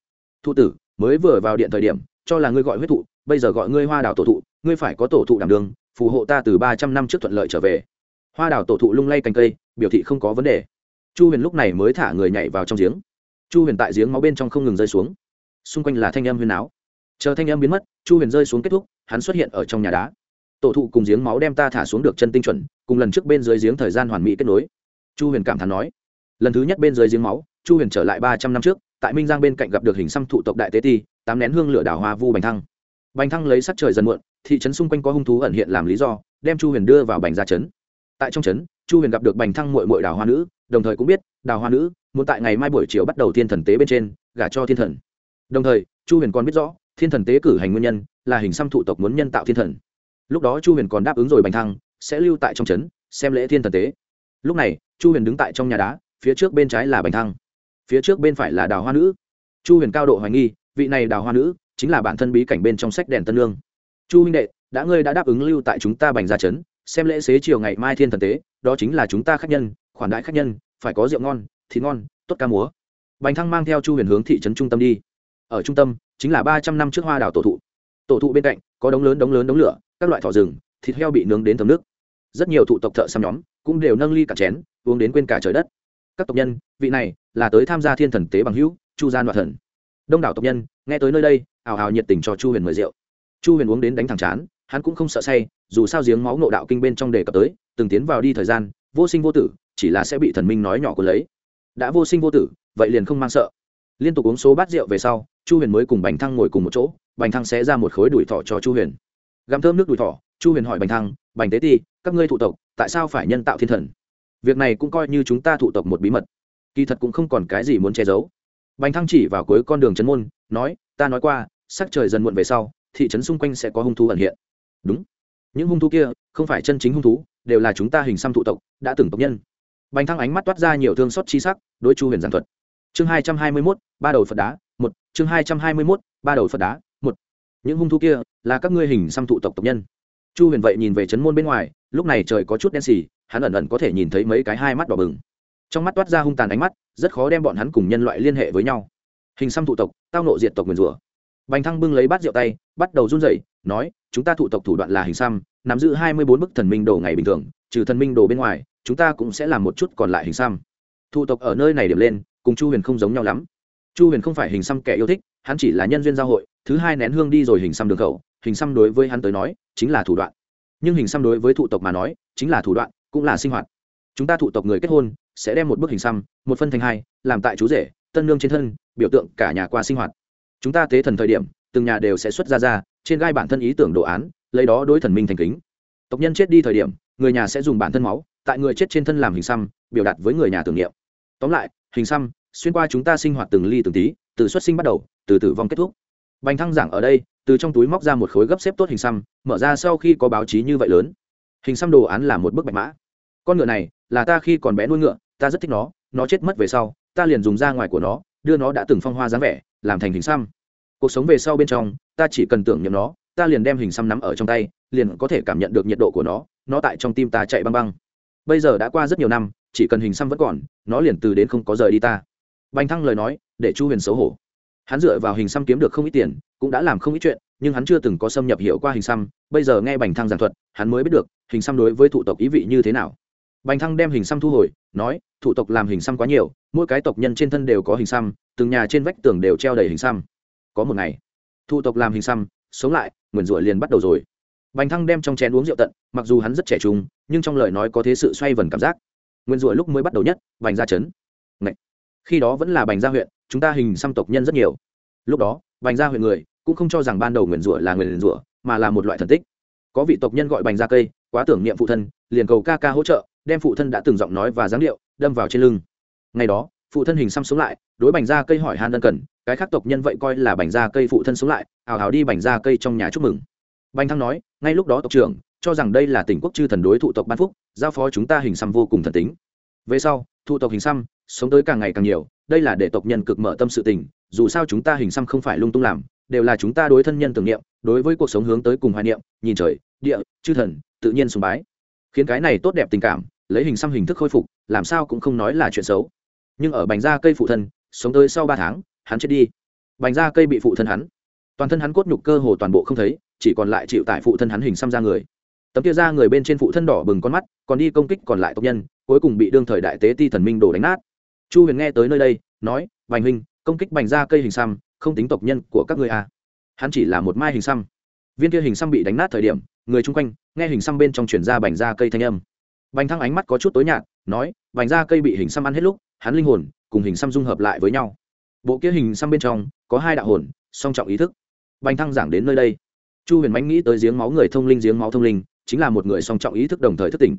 Thụ tử, mới vừa vào điện thời điểm, cho là ngươi gọi huyết thụ, bây giờ gọi ngươi hoa đảo tổ thụ, ngươi phải có tổ thụ đảm đường phù hộ ta từ ba trăm năm trước thuận lợi trở về. Hoa đảo tổ thụ lung lay cành cây, biểu thị không có vấn đề. Chu huyền lúc này mới thả người nhảy vào trong giếng. Chu huyền tại giếng máu bên trong không ngừng rơi xuống. Xung quanh là thanh âm huyền áo chờ thanh âm biến mất, chu huyền rơi xuống kết thúc, hắn xuất hiện ở trong nhà đá tổ thụ cùng giếng máu đem ta thả xuống được chân tinh chuẩn, cùng lần trước bên dưới giếng thời gian hoàn mỹ kết nối. Chu huyền cảm thán nói. Lần thứ nhất bên dưới giếng máu, chu huyền trở lại ba trăm năm trước, tại minh giang bên cạnh gặp được hình xăm thụ tộc đại tế ti, tám nén hương lửa đảo hoa vu bành thăng. Bành thăng lấy sắc trời dần muộn, thị trấn xung quanh có hung thú ẩn hiện làm lý do, đem chu huyền đưa vào bành ra trấn. Tại trong trấn, chu huyền gặp được bành thăng mội mội đào hoa nữ, đồng thời cũng biết, đào hoa nữ muốn tại ngày mai buổi chiều bắt đầu thiên thần tế bên trên, gả cho thiên thần. Đồng thời, chu huyền còn biết rõ, thiên thần tế cử hành nguyên nhân là hình xăm thụ tộc muốn nhân tạo thiên thần lúc đó chu huyền còn đáp ứng rồi bành thăng, sẽ lưu tại trong trấn, xem lễ thiên thần tế. Lúc này, chu huyền đứng tại trong nhà đá, phía trước bên trái là bành thăng, phía trước bên phải là đào hoa nữ. Chu huyền cao độ hoài nghi, vị này đào hoa nữ chính là bản thân bí cảnh bên trong sách đèn tân lương. Chu huynh đệ, đã ngươi đã đáp ứng lưu tại chúng ta bành gia trấn, xem lễ xế chiều ngày mai thiên thần tế, đó chính là chúng ta khách nhân, khoản đại khách nhân, phải có rượu ngon, thịt ngon, tốt ca múa. Bành thăng mang theo chu huyền hướng thị trấn trung tâm đi. Ở trung tâm, chính là ba trăm năm trước hoa đào tổ thụ tổ thụ bên cạnh, có đống lớn đống lớn đống lửa, các loại thỏ rừng, thịt heo bị nướng đến thấm nước. Rất nhiều thụ tộc thợ xăm nhóm cũng đều nâng ly cả chén, uống đến quên cả trời đất. Các tộc nhân, vị này là tới tham gia thiên thần tế bằng hữu, chu gia đoạt thần. Đông đảo tộc nhân, nghe tới nơi đây, ào ào nhiệt tình cho chu huyền mời rượu. Chu huyền uống đến đánh thẳng chán, hắn cũng không sợ say, dù sao giếng máu nộ đạo kinh bên trong đề cập tới, từng tiến vào đi thời gian, vô sinh vô tử, chỉ là sẽ bị thần minh nói nhỏ của lấy. Đã vô sinh vô tử, vậy liền không mang sợ. Liên tục uống số bát rượu về sau, chu huyền mới cùng bành thăng ngồi cùng một chỗ bành thăng sẽ ra một khối đùi thỏ cho chu huyền. Gặm thơm nước đùi thỏ, chu huyền hỏi bành thăng, bành tế ti, các ngươi thụ tộc, tại sao phải nhân tạo thiên thần? Việc này cũng coi như chúng ta thụ tộc một bí mật. Kỳ thật cũng không còn cái gì muốn che giấu. Bành thăng chỉ vào cuối con đường trấn môn, nói, ta nói qua, sắc trời dần muộn về sau, thị trấn xung quanh sẽ có hung thú ẩn hiện. Đúng. Những hung thú kia không phải chân chính hung thú, đều là chúng ta hình xăm thụ tộc, đã từng tộc nhân. Bành thăng ánh mắt toát ra nhiều thương xót chi sắc, đối chu huyền giảng thuật. Chương hai trăm hai mươi mốt, ba đầu phật đá, một, chương hai trăm hai mươi mốt, ba đầu phật đá những hung thú kia là các ngươi hình xăm thụ tộc tộc nhân. Chu huyền vậy nhìn về trấn môn bên ngoài, lúc này trời có chút đen xì, hắn ẩn ẩn có thể nhìn thấy mấy cái hai mắt đỏ bừng. Trong mắt toát ra hung tàn ánh mắt, rất khó đem bọn hắn cùng nhân loại liên hệ với nhau. Hình xăm thụ tộc, tao nộ diệt tộc nguyền rủa. Bành thăng bưng lấy bát rượu tay, bắt đầu run rẩy, nói, chúng ta thụ tộc thủ đoạn là hình xăm, nắm giữ hai mươi bốn bức thần minh đồ ngày bình thường, trừ thần minh đồ bên ngoài, chúng ta cũng sẽ làm một chút còn lại hình xăm. Thụ tộc ở nơi này điểm lên, cùng chu huyền không giống nhau lắm. Chu huyền không phải hình xăm kẻ yêu thích hắn chỉ là nhân duyên giao hội, thứ hai nén hương đi rồi hình xăm đường khẩu, hình xăm đối với hắn tới nói, chính là thủ đoạn. Nhưng hình xăm đối với thụ tộc mà nói, chính là thủ đoạn, cũng là sinh hoạt. Chúng ta thụ tộc người kết hôn, sẽ đem một bức hình xăm, một phân thành hai, làm tại chú rể, tân nương trên thân, biểu tượng cả nhà qua sinh hoạt. Chúng ta tế thần thời điểm, từng nhà đều sẽ xuất ra ra, trên gai bản thân ý tưởng đồ án, lấy đó đối thần minh thành kính. Tộc nhân chết đi thời điểm, người nhà sẽ dùng bản thân máu, tại người chết trên thân làm hình xăm, biểu đạt với người nhà tưởng niệm. Tóm lại, hình xăm xuyên qua chúng ta sinh hoạt từng ly từng tí, từ xuất sinh bắt đầu, từ tử vong kết thúc. Bành thăng giảng ở đây, từ trong túi móc ra một khối gấp xếp tốt hình xăm, mở ra sau khi có báo chí như vậy lớn. Hình xăm đồ án là một bức bạch mã. Con ngựa này là ta khi còn bé nuôi ngựa, ta rất thích nó nó chết mất về sau, ta liền dùng ra ngoài của nó, đưa nó đã từng phong hoa dáng vẻ, làm thành hình xăm. Cuộc sống về sau bên trong, ta chỉ cần tưởng nhầm nó, ta liền đem hình xăm nắm ở trong tay, liền có thể cảm nhận được nhiệt độ của nó nó tại trong tim ta chạy băng băng. Bây giờ đã qua rất nhiều năm, chỉ cần hình xăm vẫn còn, nó liền từ đến không có rời đi ta bành thăng lời nói, để chu huyền xấu hổ. Hắn dựa vào hình xăm kiếm được không ít tiền, cũng đã làm không ít chuyện, nhưng hắn chưa từng có xâm nhập hiểu qua hình xăm, bây giờ nghe bành thăng giảng thuật, hắn mới biết được, hình xăm đối với thủ tộc ý vị như thế nào. Bành thăng đem hình xăm thu hồi, nói, thủ tộc làm hình xăm quá nhiều, mỗi cái tộc nhân trên thân đều có hình xăm, từng nhà trên vách tường đều treo đầy hình xăm. Có một ngày, thủ tộc làm hình xăm, sống lại, nguyền rủa liền bắt đầu rồi. Bành thăng đem trong chén uống rượu tận, mặc dù hắn rất trẻ trung, nhưng trong lời nói có thế sự xoay vần cảm giác. Nguyên rủa lúc mới bắt đầu nhất, bành ra chấn. Ngậy khi đó vẫn là bành gia huyện, chúng ta hình xăm tộc nhân rất nhiều. Lúc đó, bành gia huyện người cũng không cho rằng ban đầu nguyền rủa là nguyền rủa, mà là một loại thần tích. Có vị tộc nhân gọi bành gia cây, quá tưởng niệm phụ thân, liền cầu ca ca hỗ trợ, đem phụ thân đã từng giọng nói và dáng điệu đâm vào trên lưng. Ngày đó, phụ thân hình xăm sống lại, đối bành gia cây hỏi han ân cần, cái khác tộc nhân vậy coi là bành gia cây phụ thân sống lại ào ào đi bành gia cây trong nhà chúc mừng. Bành thăng nói, ngay lúc đó tộc trưởng cho rằng đây là tỉnh quốc chư thần đối thụ tộc ban phúc, giao phó chúng ta hình xăm vô cùng thần tính. Về sau, thụ tộc hình xăm sống tới càng ngày càng nhiều, đây là để tộc nhân cực mở tâm sự tình, dù sao chúng ta hình xăm không phải lung tung làm, đều là chúng ta đối thân nhân tưởng niệm, đối với cuộc sống hướng tới cùng hoài niệm, nhìn trời, địa, chư thần, tự nhiên sùng bái. Khiến cái này tốt đẹp tình cảm, lấy hình xăm hình thức khôi phục, làm sao cũng không nói là chuyện xấu. Nhưng ở bành da cây phụ thân, sống tới sau ba tháng, hắn chết đi. Bành da cây bị phụ thân hắn, toàn thân hắn cốt nhục cơ hồ toàn bộ không thấy, chỉ còn lại chịu tại phụ thân hắn hình xăm ra người. Tấm kia ra người bên trên phụ thân đỏ bừng con mắt, còn đi công kích còn lại tộc nhân, cuối cùng bị đương thời đại tế ti thần minh đổ đánh nát chu huyền nghe tới nơi đây, nói, bành huynh, công kích bành ra cây hình xăm, không tính tộc nhân của các người à. hắn chỉ là một mai hình xăm. Viên kia hình xăm bị đánh nát thời điểm, người chung quanh, nghe hình xăm bên trong chuyển ra bành ra cây thanh âm. Bành thăng ánh mắt có chút tối nhạt, nói, bành ra cây bị hình xăm ăn hết lúc, hắn linh hồn cùng hình xăm dung hợp lại với nhau. Bộ kia hình xăm bên trong, có hai đạo hồn, song trọng ý thức. Bành thăng giảng đến nơi đây. Chu huyền mánh nghĩ tới giếng máu người thông linh, giếng máu thông linh, chính là một người song trọng ý thức đồng thời thức tỉnh.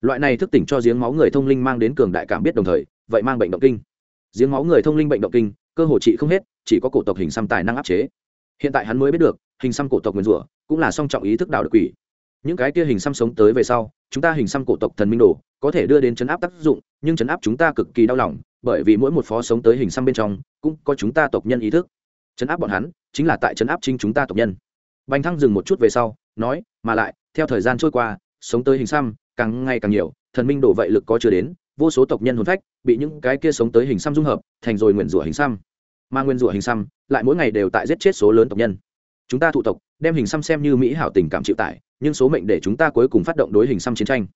Loại này thức tỉnh cho giếng máu người thông linh mang đến cường đại cảm biết đồng thời vậy mang bệnh động kinh. Giếng máu người thông linh bệnh động kinh, cơ hồ trị không hết, chỉ có cổ tộc hình xăm tài năng áp chế. Hiện tại hắn mới biết được, hình xăm cổ tộc nguyên rủa cũng là song trọng ý thức đạo được quỷ. Những cái kia hình xăm sống tới về sau, chúng ta hình xăm cổ tộc thần minh đồ, có thể đưa đến chấn áp tác dụng, nhưng chấn áp chúng ta cực kỳ đau lòng, bởi vì mỗi một phó sống tới hình xăm bên trong, cũng có chúng ta tộc nhân ý thức. Chấn áp bọn hắn, chính là tại chấn áp chính chúng ta tộc nhân. Bành thăng dừng một chút về sau, nói, mà lại, theo thời gian trôi qua, sống tới hình xăm, càng ngày càng nhiều, thần minh đổ vậy lực có chưa đến vô số tộc nhân hồn phách bị những cái kia sống tới hình xăm dung hợp, thành rồi nguyền rủa hình xăm. Mà nguyên rủa hình xăm lại mỗi ngày đều tại giết chết số lớn tộc nhân. Chúng ta thụ tộc, đem hình xăm xem như mỹ hảo tình cảm chịu tải, nhưng số mệnh để chúng ta cuối cùng phát động đối hình xăm chiến tranh.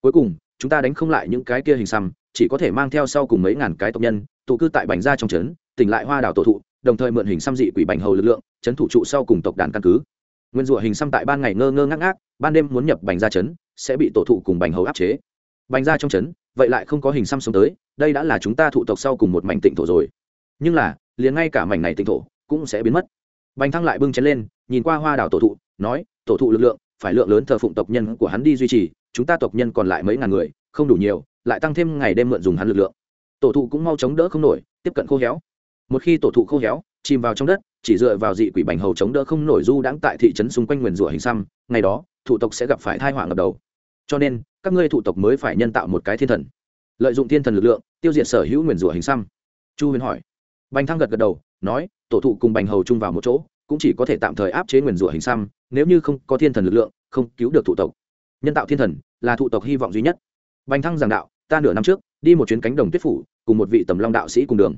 Cuối cùng, chúng ta đánh không lại những cái kia hình xăm, chỉ có thể mang theo sau cùng mấy ngàn cái tộc nhân, tụ cư tại bành gia trong trấn, tỉnh lại hoa đảo tổ thụ, đồng thời mượn hình xăm dị quỷ bành hầu lực lượng, trấn thủ trụ sau cùng tộc đàn căn cứ. Nguyên rủa hình xăm tại ban ngày ngơ ngơ ngác ngác, ban đêm muốn nhập bành gia trấn, sẽ bị tổ thụ cùng bành hầu áp chế. Bành gia trong trấn vậy lại không có hình xăm sống tới, đây đã là chúng ta thụ tộc sau cùng một mảnh tịnh thổ rồi. Nhưng là, liền ngay cả mảnh này tịnh thổ cũng sẽ biến mất. Bành thăng lại bưng chén lên, nhìn qua hoa đảo tổ thụ, nói, tổ thụ lực lượng, phải lượng lớn thờ phụng tộc nhân của hắn đi duy trì, chúng ta tộc nhân còn lại mấy ngàn người, không đủ nhiều, lại tăng thêm ngày đêm mượn dùng hắn lực lượng. Tổ thụ cũng mau chống đỡ không nổi, tiếp cận khô héo. Một khi tổ thụ khô héo, chìm vào trong đất, chỉ dựa vào dị quỷ bành hầu chống đỡ không nổi du đãng tại thị trấn xung quanh nguyền rủa hình xăm, ngày đó thủ tộc sẽ gặp phải thai họa ngập đầu. Cho nên các ngươi thụ tộc mới phải nhân tạo một cái thiên thần. Lợi dụng thiên thần lực lượng, tiêu diệt sở hữu nguyền rủa hình xăm. Chu huyền hỏi. Bành thăng gật gật đầu, nói, tổ thụ cùng bành hầu chung vào một chỗ, cũng chỉ có thể tạm thời áp chế nguyền rủa hình xăm, nếu như không có thiên thần lực lượng, không cứu được thụ tộc. Nhân tạo thiên thần là thụ tộc hy vọng duy nhất. Bành thăng giảng đạo, ta nửa năm trước, đi một chuyến cánh đồng tuyết phủ, cùng một vị tầm long đạo sĩ cùng đường.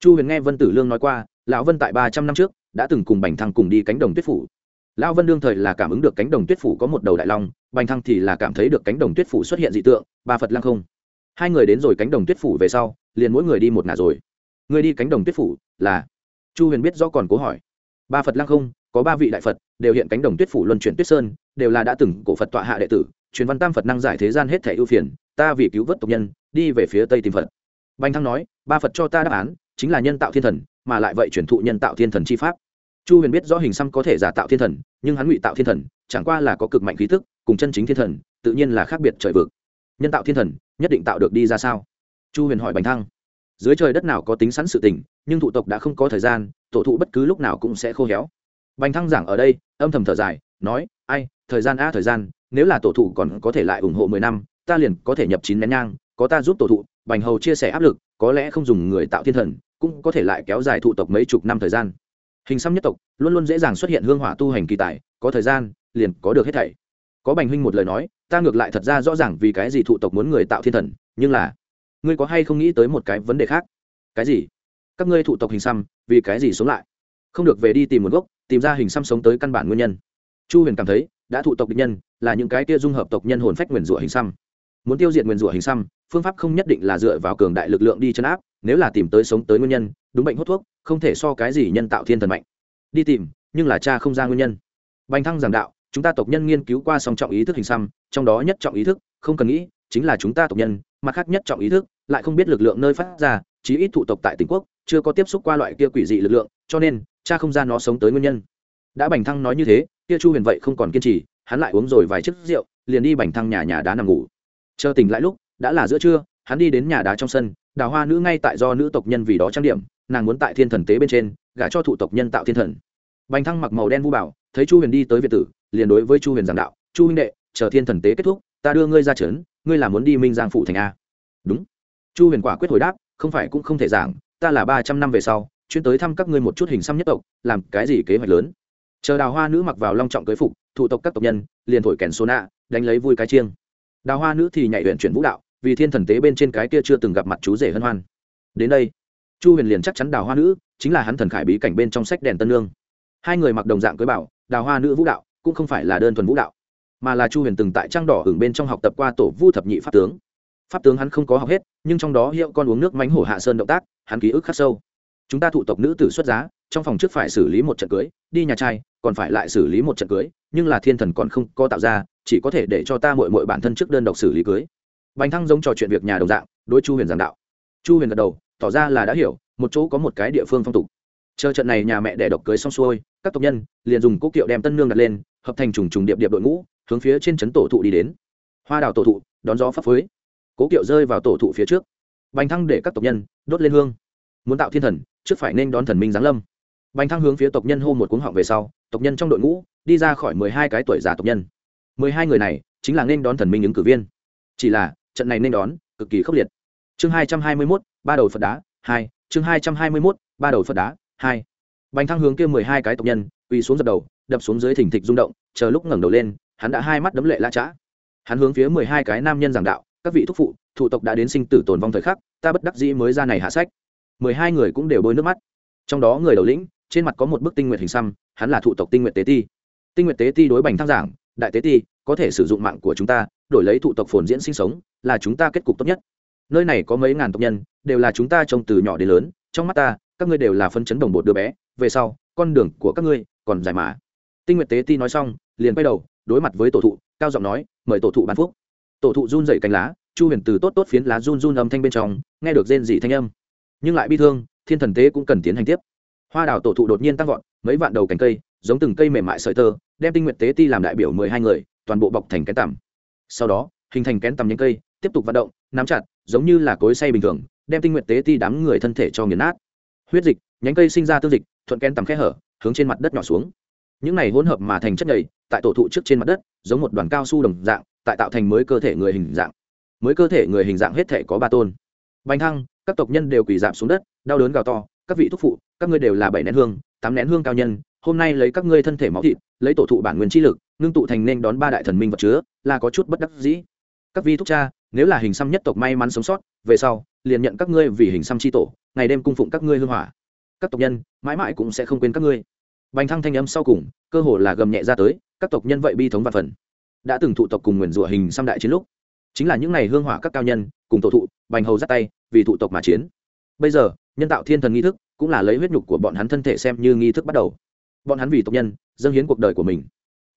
Chu huyền nghe vân tử lương nói qua, lão vân tại ba trăm năm trước, đã từng cùng bành thăng cùng đi cánh đồng tuyết phủ lão vân đương thời là cảm ứng được cánh đồng tuyết phủ có một đầu đại long, bành thăng thì là cảm thấy được cánh đồng tuyết phủ xuất hiện dị tượng, ba phật lăng không. Hai người đến rồi cánh đồng tuyết phủ về sau, liền mỗi người đi một ngả rồi. Người đi cánh đồng tuyết phủ là chu huyền biết do còn cố hỏi. Ba phật lăng không, có ba vị đại phật, đều hiện cánh đồng tuyết phủ luân chuyển tuyết sơn, đều là đã từng cổ phật tọa hạ đệ tử, truyền văn tam phật năng giải thế gian hết thẻ ưu phiền, ta vì cứu vớt tộc nhân, đi về phía tây tìm phật. Bành thăng nói, ba phật cho ta đáp án, chính là nhân tạo thiên thần, mà lại vậy chuyển thụ nhân tạo thiên thần chi pháp chu huyền biết rõ hình xăm có thể giả tạo thiên thần, nhưng hắn ngụy tạo thiên thần, chẳng qua là có cực mạnh khí thức cùng chân chính thiên thần, tự nhiên là khác biệt trời vực. Nhân tạo thiên thần, nhất định tạo được đi ra sao? Chu huyền hỏi bành thăng. Dưới trời đất nào có tính sẵn sự tình, nhưng thụ tộc đã không có thời gian, tổ thụ bất cứ lúc nào cũng sẽ khô héo. Bành thăng giảng ở đây, âm thầm thở dài, nói, ai, thời gian a, thời gian, nếu là tổ thụ còn có thể lại ủng hộ mười năm, ta liền có thể nhập chín nén nhang, có ta giúp tổ thụ, bành hầu chia sẻ áp lực, có lẽ không dùng người tạo thiên thần, cũng có thể lại kéo dài thụ tộc mấy chục năm thời gian hình xăm nhất tộc, luôn luôn dễ dàng xuất hiện hương hỏa tu hành kỳ tài, có thời gian, liền có được hết thảy. Có bành huynh một lời nói, ta ngược lại thật ra rõ ràng vì cái gì thụ tộc muốn người tạo thiên thần, nhưng là, ngươi có hay không nghĩ tới một cái vấn đề khác? Cái gì? Các ngươi thụ tộc hình xăm, vì cái gì sống lại? Không được về đi tìm nguồn gốc, tìm ra hình xăm sống tới căn bản nguyên nhân. Chu huyền cảm thấy, đã thụ tộc địch nhân, là những cái kia dung hợp tộc nhân hồn phách nguyền rủa hình xăm. Muốn tiêu diệt nguyền rủa hình xăm, phương pháp không nhất định là dựa vào cường đại lực lượng đi chấn áp nếu là tìm tới sống tới nguyên nhân, đúng bệnh hút thuốc, không thể so cái gì nhân tạo thiên thần mạnh. Đi tìm, nhưng là cha không ra nguyên nhân. Bành thăng giảng đạo, chúng ta tộc nhân nghiên cứu qua song trọng ý thức hình xăm, trong đó nhất trọng ý thức, không cần nghĩ, chính là chúng ta tộc nhân, mặt khác nhất trọng ý thức, lại không biết lực lượng nơi phát ra, chí ít thụ tộc tại tỉnh quốc, chưa có tiếp xúc qua loại kia quỷ dị lực lượng, cho nên, cha không ra nó sống tới nguyên nhân. Đã bành thăng nói như thế, kia chu huyền vậy không còn kiên trì, hắn lại uống rồi vài chiếc rượu, liền đi bành thăng nhà nhà đá nằm ngủ. Chờ tỉnh lại lúc, đã là giữa trưa hắn đi đến nhà đá trong sân, đào hoa nữ ngay tại do nữ tộc nhân vì đó trang điểm, nàng muốn tại thiên thần tế bên trên, gả cho thụ tộc nhân tạo thiên thần. Bành thăng mặc màu đen vu bảo, thấy chu huyền đi tới việt tử, liền đối với chu huyền giảng đạo, chu huynh đệ, chờ thiên thần tế kết thúc, ta đưa ngươi ra trấn, ngươi là muốn đi minh giang phụ thành a. Đúng. Chu huyền quả quyết hồi đáp, không phải cũng không thể giảng, ta là ba trăm năm về sau, chuyên tới thăm các ngươi một chút hình xăm nhất tộc, làm cái gì kế hoạch lớn. Chờ đào hoa nữ mặc vào long trọng cưới phục, thụ tộc các tộc nhân, liền thổi kèn số nạ đánh lấy vui cái chiêng. Đào hoa nữ thì nhảy huyện chuyển vũ đạo vì thiên thần tế bên trên cái kia chưa từng gặp mặt chú rể hân hoan. Đến đây, chu huyền liền chắc chắn đào hoa nữ chính là hắn thần khải bí cảnh bên trong sách đèn tân lương hai người mặc đồng dạng cưới bảo, đào hoa nữ vũ đạo cũng không phải là đơn thuần vũ đạo, mà là chu huyền từng tại trang đỏ hưởng bên trong học tập qua tổ vu thập nhị pháp tướng. Pháp tướng hắn không có học hết, nhưng trong đó hiệu con uống nước mánh hổ hạ sơn động tác, hắn ký ức khắc sâu. Chúng ta thụ tộc nữ tử xuất giá, trong phòng trước phải xử lý một trận cưới, đi nhà trai, còn phải lại xử lý một trận cưới, nhưng là thiên thần còn không có tạo ra, chỉ có thể để cho ta mội mội bản thân trước đơn độc xử lý cưới bành thăng giống trò chuyện việc nhà đồng dạng, đối chu huyền giảng đạo. Chu huyền gật đầu, tỏ ra là đã hiểu, một chỗ có một cái địa phương phong tục. Chờ trận này nhà mẹ đẻ độc cưới xong xuôi, các tộc nhân liền dùng cúc kiệu đem tân nương đặt lên, hợp thành trùng trùng điệp điệp đội ngũ, hướng phía trên trấn tổ thụ đi đến. Hoa đào tổ thụ, đón gió phấp phới. Cố kiệu rơi vào tổ thụ phía trước. Bành thăng để các tộc nhân đốt lên hương. Muốn tạo thiên thần, trước phải nên đón thần minh giáng lâm. Bành thăng hướng phía tộc nhân hô một cuống họng về sau, tộc nhân trong đội ngũ đi ra khỏi mười hai cái tuổi già tộc nhân. Mười hai người này chính là nên đón thần minh ứng cử viên. Chỉ là trận này nên đón, cực kỳ khốc liệt. Chương hai trăm hai mươi mốt, ba đầu phật đá, hai. Chương hai trăm hai mươi mốt, ba đầu phật đá, hai. Bành thăng hướng kia mười hai cái tộc nhân, quỳ xuống dập đầu, đập xuống dưới thỉnh thịch rung động, chờ lúc ngẩng đầu lên, hắn đã hai mắt đấm lệ la trã. Hắn hướng phía mười hai cái nam nhân giảng đạo, các vị thúc phụ thủ tộc đã đến sinh tử tồn vong thời khắc, ta bất đắc dĩ mới ra này hạ sách. mười hai người cũng đều bôi nước mắt. Trong đó người đầu lĩnh, trên mặt có một bức tinh nguyện hình xăm, hắn là thụ tộc tinh nguyện tế ti. Tinh nguyện tế ti đối bành thăng giảng, đại tế ti có thể sử dụng mạng của chúng ta, đổi lấy thụ tộc phồn diễn sinh sống, là chúng ta kết cục tốt nhất. Nơi này có mấy ngàn tộc nhân, đều là chúng ta trông từ nhỏ đến lớn, trong mắt ta, các ngươi đều là phân chấn đồng bột đứa bé, về sau, con đường của các ngươi còn dài mà. Tinh nguyện tế ti nói xong, liền quay đầu, đối mặt với tổ thụ, cao giọng nói, mời tổ thụ ban phúc. Tổ thụ run dậy cánh lá, chu huyền từ tốt tốt phiến lá run run âm thanh bên trong, nghe được rên dị thanh âm. Nhưng lại bi thương, thiên thần tế cũng cần tiến hành tiếp. Hoa đào tổ thụ đột nhiên tăng vọt, mấy vạn đầu cánh cây, giống từng cây mềm mại sợi tơ, đem tinh nguyện tế ti làm đại biểu mười hai người toàn bộ bọc thành kén tằm. Sau đó, hình thành kén tằm những cây, tiếp tục vận động, nắm chặt, giống như là cối say bình thường, đem tinh nguyện tế ti đám người thân thể cho nghiền nát. Huyết dịch, nhánh cây sinh ra tương dịch, thuận kén tằm khe hở, hướng trên mặt đất nhỏ xuống. Những này hỗn hợp mà thành chất nhầy, tại tổ thụ trước trên mặt đất, giống một đoàn cao su đồng dạng, tại tạo thành mới cơ thể người hình dạng. Mới cơ thể người hình dạng hết thể có ba tôn. Bánh thăng, các tộc nhân đều quỳ giảm xuống đất, đau đớn gào to, các vị thúc phụ, các ngươi đều là bảy nén hương, tám nén hương cao nhân, hôm nay lấy các ngươi thân thể máu thịt, lấy tổ thụ bản nguyên chi lực ngưng tụ thành nên đón ba đại thần minh vật chứa, là có chút bất đắc dĩ. Các vi thúc cha, nếu là hình xăm nhất tộc may mắn sống sót, về sau, liền nhận các ngươi vì hình xăm chi tổ, ngày đêm cung phụng các ngươi hương hỏa. Các tộc nhân, mãi mãi cũng sẽ không quên các ngươi. Bành thăng thanh âm sau cùng, cơ hồ là gầm nhẹ ra tới, các tộc nhân vậy bi thống và phần. Đã từng thụ tộc cùng nguyền rủa hình xăm đại chiến lúc, chính là những ngày hương hỏa các cao nhân, cùng tổ thụ, bành hầu dắt tay, vì thụ tộc mà chiến. Bây giờ, nhân tạo thiên thần nghi thức, cũng là lấy huyết nhục của bọn hắn thân thể xem như nghi thức bắt đầu. Bọn hắn vì tộc nhân, dâng hiến cuộc đời của mình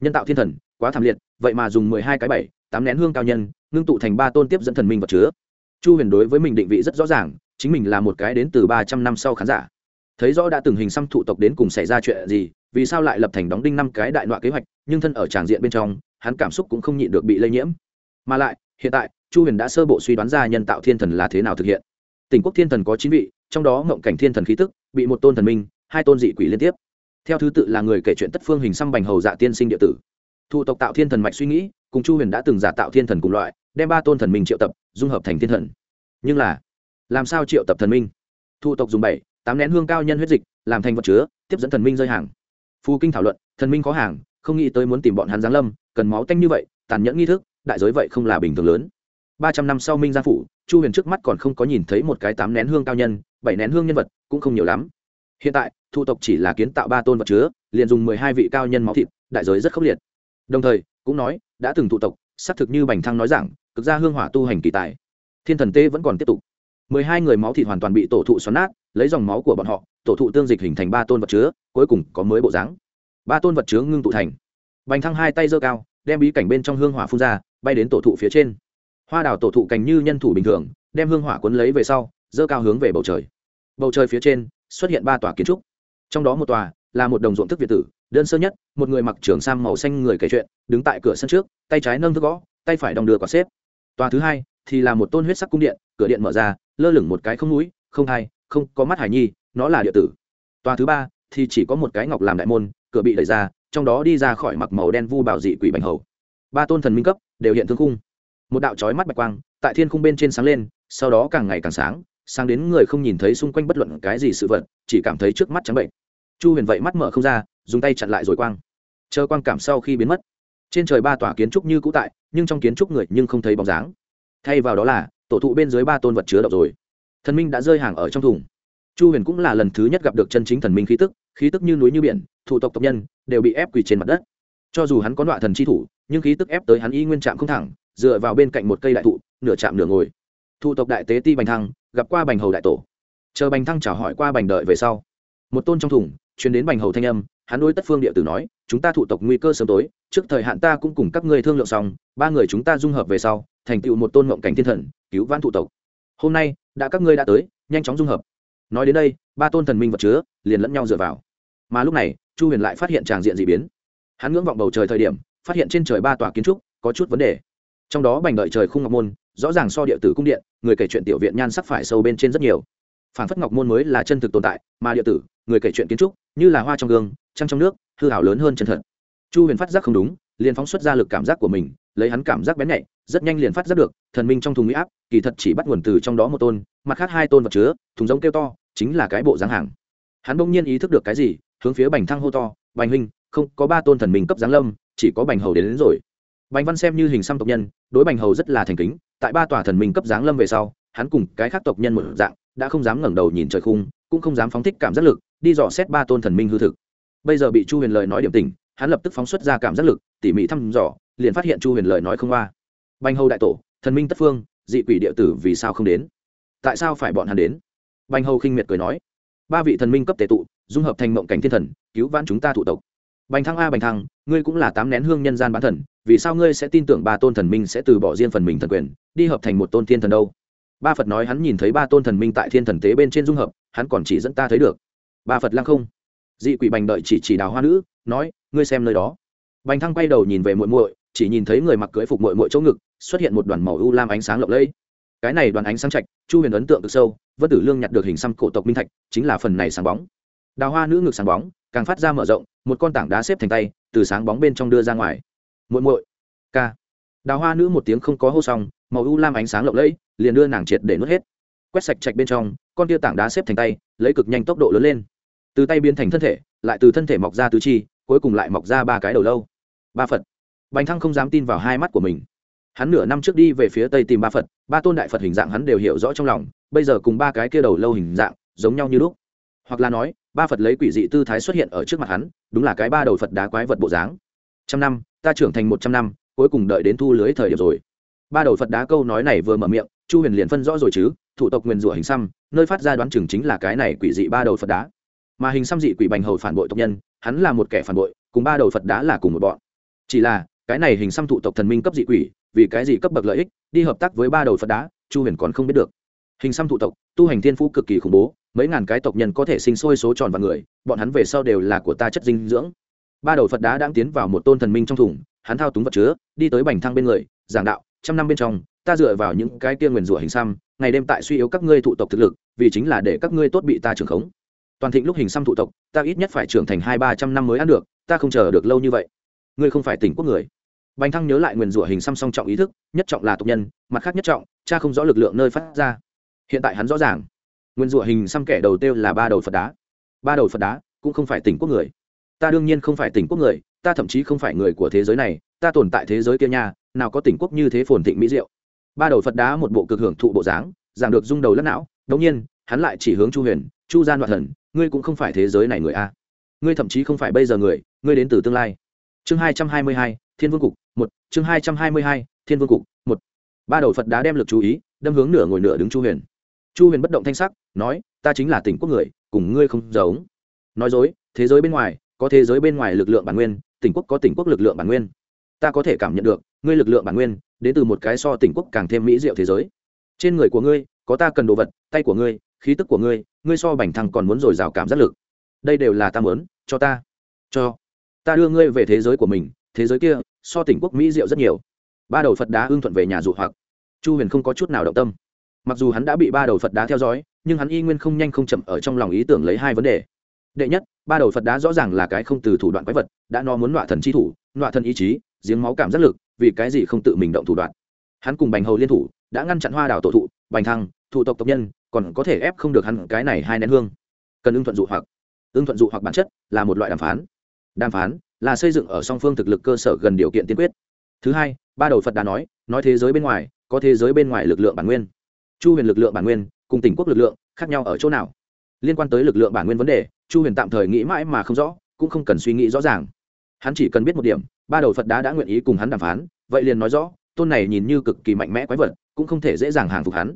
nhân tạo thiên thần, quá thảm liệt, vậy mà dùng mười hai cái bảy, tám nén hương cao nhân, ngưng tụ thành ba tôn tiếp dẫn thần minh vật chứa. Chu huyền đối với mình định vị rất rõ ràng, chính mình là một cái đến từ ba trăm năm sau khán giả. Thấy rõ đã từng hình xăm thụ tộc đến cùng xảy ra chuyện gì, vì sao lại lập thành đóng đinh năm cái đại nọa kế hoạch, nhưng thân ở tràng diện bên trong, hắn cảm xúc cũng không nhịn được bị lây nhiễm. Mà lại, hiện tại, chu huyền đã sơ bộ suy đoán ra nhân tạo thiên thần là thế nào thực hiện. Tỉnh quốc thiên thần có chín vị, trong đó ngộng cảnh thiên thần khí tức, bị một tôn thần minh, hai tôn dị quỷ liên tiếp theo thứ tự là người kể chuyện tất phương hình xăm bành hầu dạ tiên sinh địa tử. Thụ tộc tạo thiên thần mạch suy nghĩ, cùng chu huyền đã từng giả tạo thiên thần cùng loại, đem ba tôn thần minh triệu tập, dung hợp thành thiên thần. Nhưng là, làm sao triệu tập thần minh? Thụ tộc dùng bảy, tám nén hương cao nhân huyết dịch, làm thành vật chứa, tiếp dẫn thần minh rơi hàng. Phù kinh thảo luận, thần minh có hàng, không nghĩ tới muốn tìm bọn hắn giáng lâm, cần máu tanh như vậy, tàn nhẫn nghi thức, đại giới vậy không là bình thường lớn. Ba trăm năm sau minh gia phủ, chu huyền trước mắt còn không có nhìn thấy một cái tám nén hương cao nhân, bảy nén hương nhân vật cũng không nhiều lắm hiện tại, thu tộc chỉ là kiến tạo ba tôn vật chứa, liền dùng mười hai vị cao nhân máu thịt, đại giới rất khốc liệt. Đồng thời, cũng nói, đã từng thụ tộc, xác thực như bành thăng nói rằng, cực ra hương hỏa tu hành kỳ tài. Thiên thần tê vẫn còn tiếp tục. mười hai người máu thịt hoàn toàn bị tổ thụ xoắn nát, lấy dòng máu của bọn họ, tổ thụ tương dịch hình thành ba tôn vật chứa, cuối cùng có mới bộ dáng. Ba tôn vật chứa ngưng tụ thành. Bành thăng hai tay giơ cao, đem bí cảnh bên trong hương hỏa phun ra, bay đến tổ thụ phía trên. Hoa đào tổ thụ cành như nhân thủ bình thường, đem hương hỏa cuốn lấy về sau, giơ cao hướng về bầu trời. Bầu trời phía trên xuất hiện ba tòa kiến trúc. Trong đó một tòa là một đồng ruộng thức việt tử, đơn sơ nhất, một người mặc trường sam màu xanh người kể chuyện, đứng tại cửa sân trước, tay trái nâng thức gõ, tay phải đong đưa quả xếp. Tòa thứ hai thì là một tôn huyết sắc cung điện, cửa điện mở ra, lơ lửng một cái không núi, không hai, không có mắt hải nhi, nó là địa tử. Tòa thứ ba thì chỉ có một cái ngọc làm đại môn, cửa bị đẩy ra, trong đó đi ra khỏi mặc màu đen vu bảo dị quỷ bành hầu. Ba tôn thần minh cấp đều hiện thương khung. Một đạo trói mắt bạch quang tại thiên khung bên trên sáng lên, sau đó càng ngày càng sáng sáng đến người không nhìn thấy xung quanh bất luận cái gì sự vật, chỉ cảm thấy trước mắt trắng bệnh. Chu huyền vậy mắt mở không ra, dùng tay chặn lại rồi quang. Chờ quang cảm sau khi biến mất. Trên trời ba tòa kiến trúc như cũ tại, nhưng trong kiến trúc người nhưng không thấy bóng dáng. Thay vào đó là, tổ thụ bên dưới ba tôn vật chứa đậu rồi. Thần minh đã rơi hàng ở trong thùng. Chu huyền cũng là lần thứ nhất gặp được chân chính thần minh khí tức khí tức như núi như biển thủ tộc tộc nhân đều bị ép quỳ trên mặt đất. Cho dù hắn có đoạn thần chi thủ, nhưng khí tức ép tới hắn y nguyên trạm không thẳng, dựa vào bên cạnh một cây đại thụ, nửa chạm nửa ngồi. Thụ tộc đại tế ti bành thăng gặp qua bành hầu đại tổ. Chờ bành thăng chào hỏi qua bành đợi về sau, một tôn trong thùng chuyến đến bành hầu thanh âm, hắn đối tất phương địa tử nói, chúng ta thụ tộc nguy cơ sớm tối, trước thời hạn ta cũng cùng các ngươi thương lượng xong, ba người chúng ta dung hợp về sau, thành tựu một tôn mộng cảnh thiên thần, cứu vãn thụ tộc. Hôm nay, đã các ngươi đã tới, nhanh chóng dung hợp. Nói đến đây, ba tôn thần minh vật chứa liền lẫn nhau dựa vào. Mà lúc này, chu huyền lại phát hiện tràng diện d ị biến. Hắn ngưỡng vọng bầu trời thời điểm, phát hiện trên trời ba tòa kiến trúc có chút vấn đề. Trong đó bành đợi trời khung ngọc môn rõ ràng so địa tử cung điện người kể chuyện tiểu viện nhan sắc phải sâu bên trên rất nhiều. Phản phất ngọc môn mới là chân thực tồn tại mà địa tử người kể chuyện kiến trúc như là hoa trong gương trăng trong nước hư hảo lớn hơn chân thật. Chu huyền phát giác không đúng liền phóng xuất ra lực cảm giác của mình lấy hắn cảm giác bén nhạy rất nhanh liền phát giác được thần minh trong thùng mỹ áp kỳ thật chỉ bắt nguồn từ trong đó một tôn mặt khác hai tôn vật chứa thùng giống kêu to chính là cái bộ dáng hàng. Hắn bỗng nhiên ý thức được cái gì hướng phía bành thăng hô to bành huynh không có ba tôn thần minh cấp giáng lâm chỉ có bành hầu đến, đến rồi bành văn xem như hình xăm tộc nhân, đối bành hầu rất là thành kính, tại ba tòa thần minh cấp giáng lâm về sau, hắn cùng cái khác tộc nhân một dạng, đã không dám ngẩng đầu nhìn trời khung, cũng không dám phóng thích cảm giác lực, đi dò xét ba tôn thần minh hư thực. Bây giờ bị chu huyền lời nói điểm tình, hắn lập tức phóng xuất ra cảm giác lực, tỉ mỉ thăm dò, liền phát hiện chu huyền lời nói không qua. Bành hầu đại tổ, thần minh tất phương, dị quỷ địa tử vì sao không đến? Tại sao phải bọn hắn đến? Bành hầu khinh miệt cười nói. Ba vị thần minh cấp tệ tụ, dung hợp thành mộng cảnh thiên thần, cứu vãn chúng ta thụ tộc bành thăng a bành thăng, ngươi cũng là tám nén hương nhân gian bán thần, vì sao ngươi sẽ tin tưởng ba tôn thần minh sẽ từ bỏ riêng phần mình thần quyền, đi hợp thành một tôn thiên thần đâu? Ba phật nói hắn nhìn thấy ba tôn thần minh tại thiên thần tế bên trên dung hợp, hắn còn chỉ dẫn ta thấy được. Ba phật lăng không. Dị quỷ bành đợi chỉ chỉ đào hoa nữ, nói, ngươi xem nơi đó. Bành thăng quay đầu nhìn về muội muội, chỉ nhìn thấy người mặc cưới phục muội muội chỗ ngực, xuất hiện một đoàn màu u lam ánh sáng lộng lẫy. Cái này đoàn ánh sáng trạch, chu huyền ấn tượng cực sâu, vân tử lương nhặt được hình xăm cổ tộc minh thạch, chính là phần này sáng bóng. Đào hoa nữ ngực sáng bóng càng phát ra mở rộng, một con tảng đá xếp thành tay, từ sáng bóng bên trong đưa ra ngoài. Muội muội, ca. Đào hoa nữ một tiếng không có hô xong, màu u lam ánh sáng lộng lẫy, liền đưa nàng triệt để nuốt hết. Quét sạch chạch bên trong, con tia tảng đá xếp thành tay, lấy cực nhanh tốc độ lớn lên. Từ tay biến thành thân thể, lại từ thân thể mọc ra tứ chi, cuối cùng lại mọc ra ba cái đầu lâu. Ba phật. Bành thăng không dám tin vào hai mắt của mình. Hắn nửa năm trước đi về phía tây tìm ba phật, ba tôn đại phật hình dạng hắn đều hiểu rõ trong lòng, bây giờ cùng ba cái kia đầu lâu hình dạng, giống nhau như lúc. Hoặc là nói ba phật lấy quỷ dị tư thái xuất hiện ở trước mặt hắn đúng là cái ba đầu phật đá quái vật bộ dáng trăm năm ta trưởng thành một trăm năm cuối cùng đợi đến thu lưới thời điểm rồi ba đầu phật đá câu nói này vừa mở miệng chu huyền liền phân rõ rồi chứ thủ tộc nguyền rủa hình xăm nơi phát ra đoán chừng chính là cái này quỷ dị ba đầu phật đá mà hình xăm dị quỷ bành hầu phản bội tộc nhân hắn là một kẻ phản bội cùng ba đầu phật đá là cùng một bọn chỉ là cái này hình xăm thụ tộc thần minh cấp dị quỷ vì cái gì cấp bậc lợi ích đi hợp tác với ba đầu phật đá chu huyền còn không biết được hình xăm thụ tộc tu hành thiên phú cực kỳ khủng bố mấy ngàn cái tộc nhân có thể sinh sôi số tròn và người, bọn hắn về sau đều là của ta chất dinh dưỡng. Ba đầu phật đá đang tiến vào một tôn thần minh trong thùng, hắn thao túng vật chứa, đi tới bành thang bên người, giảng đạo, trăm năm bên trong, ta dựa vào những cái kia nguyền rủa hình xăm, ngày đêm tại suy yếu các ngươi thụ tộc thực lực, vì chính là để các ngươi tốt bị ta trưởng khống. Toàn thịnh lúc hình xăm thụ tộc, ta ít nhất phải trưởng thành hai ba trăm năm mới ăn được, ta không chờ được lâu như vậy. Ngươi không phải tỉnh quốc người. Bành thăng nhớ lại nguyền rủa hình xăm song trọng ý thức, nhất trọng là tộc nhân, mặt khác nhất trọng, cha không rõ lực lượng nơi phát ra. Hiện tại hắn rõ ràng nguyên rủa hình xăm kẻ đầu tiêu là ba đầu phật đá. Ba đầu phật đá cũng không phải tỉnh quốc người. Ta đương nhiên không phải tỉnh quốc người, ta thậm chí không phải người của thế giới này, ta tồn tại thế giới kia nha, nào có tỉnh quốc như thế phồn thịnh mỹ diệu. Ba đầu phật đá một bộ cực hưởng thụ bộ dáng, giảng được rung đầu lắc não, đống nhiên, hắn lại chỉ hướng chu huyền, chu gian đoạn thần, ngươi cũng không phải thế giới này người a. Ngươi thậm chí không phải bây giờ người, ngươi đến từ tương lai. Chương hai trăm hai mươi hai, thiên vương cục một, chương hai trăm hai mươi hai, thiên vương cục một. Ba đầu phật đá đem lực chú ý, đâm hướng nửa ngồi nửa đứng chu huyền chu huyền bất động thanh sắc, nói, ta chính là tỉnh quốc người, cùng ngươi không giống. Nói dối, thế giới bên ngoài, có thế giới bên ngoài lực lượng bản nguyên, tỉnh quốc có tỉnh quốc lực lượng bản nguyên. Ta có thể cảm nhận được, ngươi lực lượng bản nguyên, đến từ một cái so tỉnh quốc càng thêm mỹ diệu thế giới. Trên người của ngươi, có ta cần đồ vật, tay của ngươi, khí tức của ngươi ngươi so bành thăng còn muốn dồi dào cảm giác lực. Đây đều là ta muốn, cho ta cho. Ta đưa ngươi về thế giới của mình, thế giới kia, so tỉnh quốc mỹ diệu rất nhiều. Ba đầu phật đá ưng thuận về nhà dụ hoặc. Chu huyền không có chút nào động tâm mặc dù hắn đã bị ba đầu phật đá theo dõi, nhưng hắn y nguyên không nhanh không chậm ở trong lòng ý tưởng lấy hai vấn đề. Đệ nhất, ba đầu phật đá rõ ràng là cái không từ thủ đoạn quái vật, đã no muốn nọa thần chi thủ, nọa thần ý chí, giếng máu cảm giác lực, vì cái gì không tự mình động thủ đoạn. Hắn cùng bành hầu liên thủ đã ngăn chặn hoa đảo tổ thụ, bành thăng thủ tộc tộc nhân, còn có thể ép không được hắn cái này hai nén hương. Cần ưng thuận dụ hoặc. Ưng thuận dụ hoặc bản chất là một loại đàm phán. Đàm phán là xây dựng ở song phương thực lực cơ sở gần điều kiện tiên quyết. Thứ hai, ba đầu phật đá nói nói thế giới bên ngoài, có thế giới bên ngoài lực lượng bản nguyên chu huyền lực lượng bản nguyên, cùng tỉnh quốc lực lượng khác nhau ở chỗ nào? Liên quan tới lực lượng bản nguyên vấn đề, chu huyền tạm thời nghĩ mãi mà không rõ, cũng không cần suy nghĩ rõ ràng. Hắn chỉ cần biết một điểm, ba đầu phật đá đã nguyện ý cùng hắn đàm phán, vậy liền nói rõ, tôn này nhìn như cực kỳ mạnh mẽ quái vật, cũng không thể dễ dàng hàng phục hắn.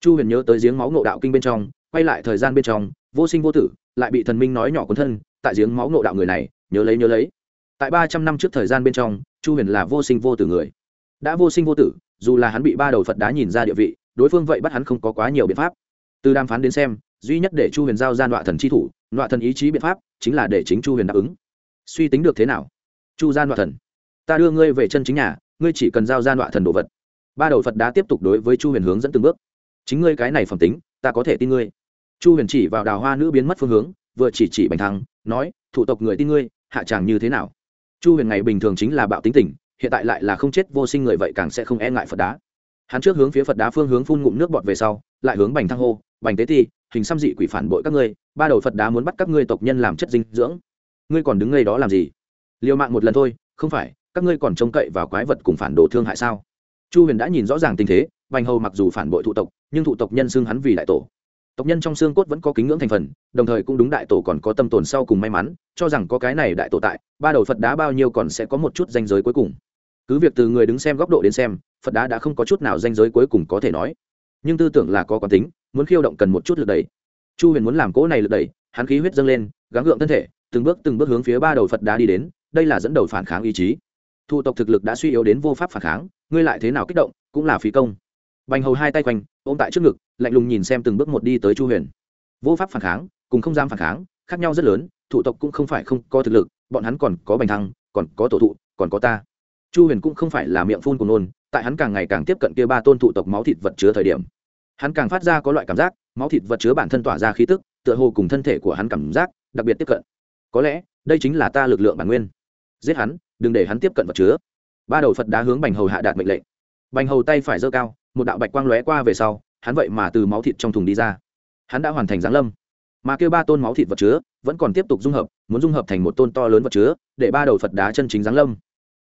Chu huyền nhớ tới giếng máu ngộ đạo kinh bên trong, quay lại thời gian bên trong, vô sinh vô tử, lại bị thần minh nói nhỏ cuốn thân, tại giếng máu ngộ đạo người này, nhớ lấy nhớ lấy. Tại ba trăm năm trước thời gian bên trong, chu huyền là vô sinh vô tử người. Đã vô sinh vô tử, dù là hắn bị ba đầu phật đá nhìn ra địa vị đối phương vậy bắt hắn không có quá nhiều biện pháp. Từ đàm phán đến xem, duy nhất để chu huyền giao ra nọa thần chi thủ, nọa thần ý chí biện pháp chính là để chính chu huyền đáp ứng. Suy tính được thế nào? Chu ra nọa thần. Ta đưa ngươi về chân chính nhà, ngươi chỉ cần giao ra nọa thần đồ vật. Ba đầu phật đã tiếp tục đối với chu huyền hướng dẫn từng bước. Chính ngươi cái này phẩm tính, ta có thể tin ngươi. Chu huyền chỉ vào đào hoa nữ biến mất phương hướng, vừa chỉ chỉ bành thăng, nói, thủ tộc người tin ngươi, hạ tràng như thế nào? Chu huyền ngày bình thường chính là bạo tính tình, hiện tại lại là không chết, vô sinh người vậy càng sẽ không e ngại phật đá hắn trước hướng phía phật đá phương hướng phun ngụm nước bọt về sau, lại hướng bành thăng hô, bành tế ti, hình xăm dị quỷ phản bội các ngươi, ba đầu phật đá muốn bắt các ngươi tộc nhân làm chất dinh dưỡng. Ngươi còn đứng ngay đó làm gì? Liều mạng một lần thôi, không phải, các ngươi còn trông cậy vào quái vật cùng phản đồ thương hại sao? Chu huyền đã nhìn rõ ràng tình thế, bành hầu mặc dù phản bội thụ tộc, nhưng thụ tộc nhân xưng hắn vì đại tổ. Tộc nhân trong xương cốt vẫn có kính ngưỡng thành phần, đồng thời cũng đúng đại tổ còn có tâm tồn sau cùng may mắn, cho rằng có cái này đại tổ tại, ba đầu phật đá bao nhiêu còn sẽ có một chút danh giới cuối cùng. Cứ việc từ người đứng xem góc độ đến xem phật đá đã không có chút nào danh giới cuối cùng có thể nói. Nhưng tư tưởng là có quán tính, muốn khiêu động cần một chút lực đẩy. Chu huyền muốn làm cỗ này lực đẩy, hắn khí huyết dâng lên, gắng gượng thân thể, từng bước từng bước hướng phía ba đầu phật đá đi đến, đây là dẫn đầu phản kháng ý chí. Thụ tộc thực lực đã suy yếu đến vô pháp phản kháng, ngươi lại thế nào kích động, cũng là phí công. Bành hầu hai tay quanh, ôm tại trước ngực, lạnh lùng nhìn xem từng bước một đi tới chu huyền. Vô pháp phản kháng, cùng không dám phản kháng, khác nhau rất lớn thủ tộc cũng không phải không có thực lực, bọn hắn còn có bành thăng, còn có tổ thụ, còn có ta chu huyền cũng không phải là miệng phun của nôn, tại hắn càng ngày càng tiếp cận kia ba tôn thụ tộc máu thịt vật chứa thời điểm, hắn càng phát ra có loại cảm giác, máu thịt vật chứa bản thân tỏa ra khí tức, tựa hồ cùng thân thể của hắn cảm giác đặc biệt tiếp cận. Có lẽ, đây chính là ta lực lượng bản nguyên. Giết hắn, đừng để hắn tiếp cận vật chứa. Ba đầu phật đá hướng bành hầu hạ đạt mệnh lệnh. Bành hầu tay phải giơ cao, một đạo bạch quang lóe qua về sau, hắn vậy mà từ máu thịt trong thùng đi ra. Hắn đã hoàn thành giáng lâm. Mà kêu ba tôn máu thịt vật chứa vẫn còn tiếp tục dung hợp, muốn dung hợp thành một tôn to lớn vật chứa, để ba đầu phật đá chân chính giáng lâm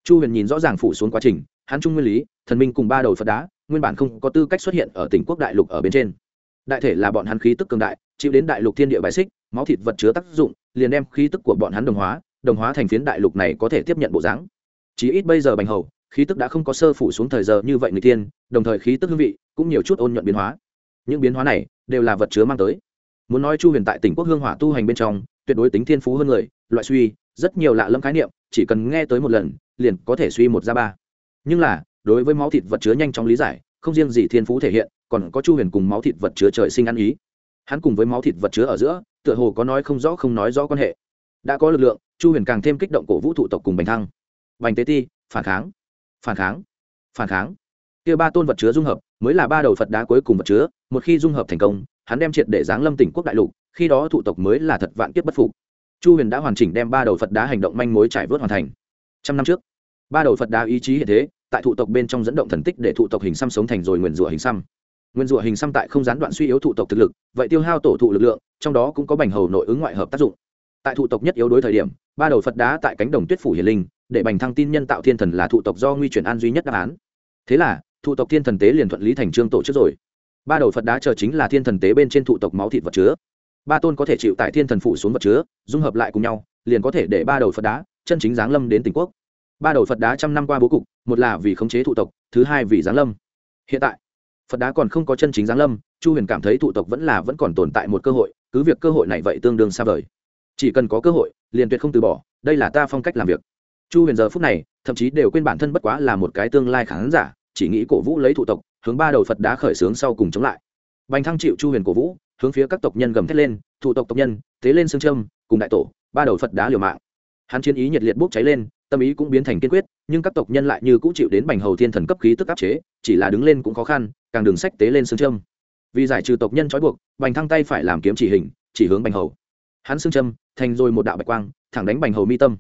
chu huyền nhìn rõ ràng phủ xuống quá trình, hắn trung nguyên lý, thần minh cùng ba đầu phật đá, nguyên bản không có tư cách xuất hiện ở tỉnh quốc đại lục ở bên trên. Đại thể là bọn hắn khí tức cường đại, chịu đến đại lục thiên địa bài xích, máu thịt vật chứa tác dụng, liền đem khí tức của bọn hắn đồng hóa đồng hóa thành phiến đại lục này có thể tiếp nhận bộ dáng. Chỉ ít bây giờ bành hầu, khí tức đã không có sơ phủ xuống thời giờ như vậy người tiên, đồng thời khí tức hương vị cũng nhiều chút ôn nhuận biến hóa. Những biến hóa này đều là vật chứa mang tới. Muốn nói chu huyền tại tỉnh quốc hương hỏa tu hành bên trong, tuyệt đối tính thiên phú hơn người, loại suy, rất nhiều lạ lâm khái niệm, chỉ cần nghe tới một lần liền có thể suy một ra ba. Nhưng là, đối với máu thịt vật chứa nhanh chóng lý giải, không riêng gì thiên phú thể hiện, còn có chu huyền cùng máu thịt vật chứa trời sinh ăn ý. Hắn cùng với máu thịt vật chứa ở giữa, tựa hồ có nói không rõ không nói rõ quan hệ. Đã có lực lượng, chu huyền càng thêm kích động cổ vũ thụ tộc cùng bành thăng. Bành tế ti, phản kháng. Phản kháng. Phản kháng. Kia ba tôn vật chứa dung hợp, mới là ba đầu phật đá cuối cùng vật chứa, một khi dung hợp thành công, hắn đem triệt để giáng lâm tỉnh quốc đại lục, khi đó thụ tộc mới là thật vạn kiếp bất phục. Chu huyền đã hoàn chỉnh đem ba đầu phật đá hành động manh mối trải vớt hoàn thành trăm năm trước. Ba đầu phật đá ý chí hiện thế, tại thụ tộc bên trong dẫn động thần tích để thụ tộc hình xăm sống thành rồi nguyền rủa hình xăm. Nguyên rủa hình xăm tại không gián đoạn suy yếu thụ tộc thực lực, vậy tiêu hao tổ thụ lực lượng, trong đó cũng có bành hầu nội ứng ngoại hợp tác dụng. Tại thụ tộc nhất yếu đối thời điểm, ba đầu phật đá tại cánh đồng tuyết phủ hiền linh, để bành thăng tin nhân tạo thiên thần là thụ tộc do nguy chuyển an duy nhất đáp án. Thế là, thụ tộc thiên thần tế liền thuận lý thành trương tổ chức rồi. Ba đầu phật đá chờ chính là thiên thần tế bên trên thụ tộc máu thịt vật chứa. Ba tôn có thể chịu tại thiên thần phủ xuống vật chứa, dung hợp lại cùng nhau, liền có thể để ba đầu phật đá chân chính giáng lâm đến tỉnh quốc. Ba đầu phật đá trăm năm qua bố cục, một là vì khống chế thụ tộc, thứ hai vì giáng lâm. Hiện tại, phật đá còn không có chân chính giáng lâm, chu huyền cảm thấy thụ tộc vẫn là vẫn còn tồn tại một cơ hội, cứ việc cơ hội này vậy tương đương xa vời. Chỉ cần có cơ hội, liền tuyệt không từ bỏ, đây là ta phong cách làm việc. Chu huyền giờ phút này, thậm chí đều quên bản thân bất quá là một cái tương lai khán giả, chỉ nghĩ cổ vũ lấy thụ tộc, hướng ba đầu phật đá khởi xướng sau cùng chống lại. Bành thăng chịu chu huyền cổ vũ, hướng phía các tộc nhân gầm thét lên, thụ tộc tộc nhân thế lên xương trâm cùng đại tổ, ba đầu phật đá liều mạng hắn chiến ý nhiệt liệt bốc cháy lên, tâm ý cũng biến thành kiên quyết, nhưng các tộc nhân lại như cũng chịu đến bành hầu thiên thần cấp khí tức áp chế, chỉ là đứng lên cũng khó khăn, càng đường sách tế lên xương trâm vì giải trừ tộc nhân trói buộc, bành thăng tay phải làm kiếm chỉ hình, chỉ hướng bành hầu. Hắn xương trâm thành rồi một đạo bạch quang, thẳng đánh bành hầu mi tâm.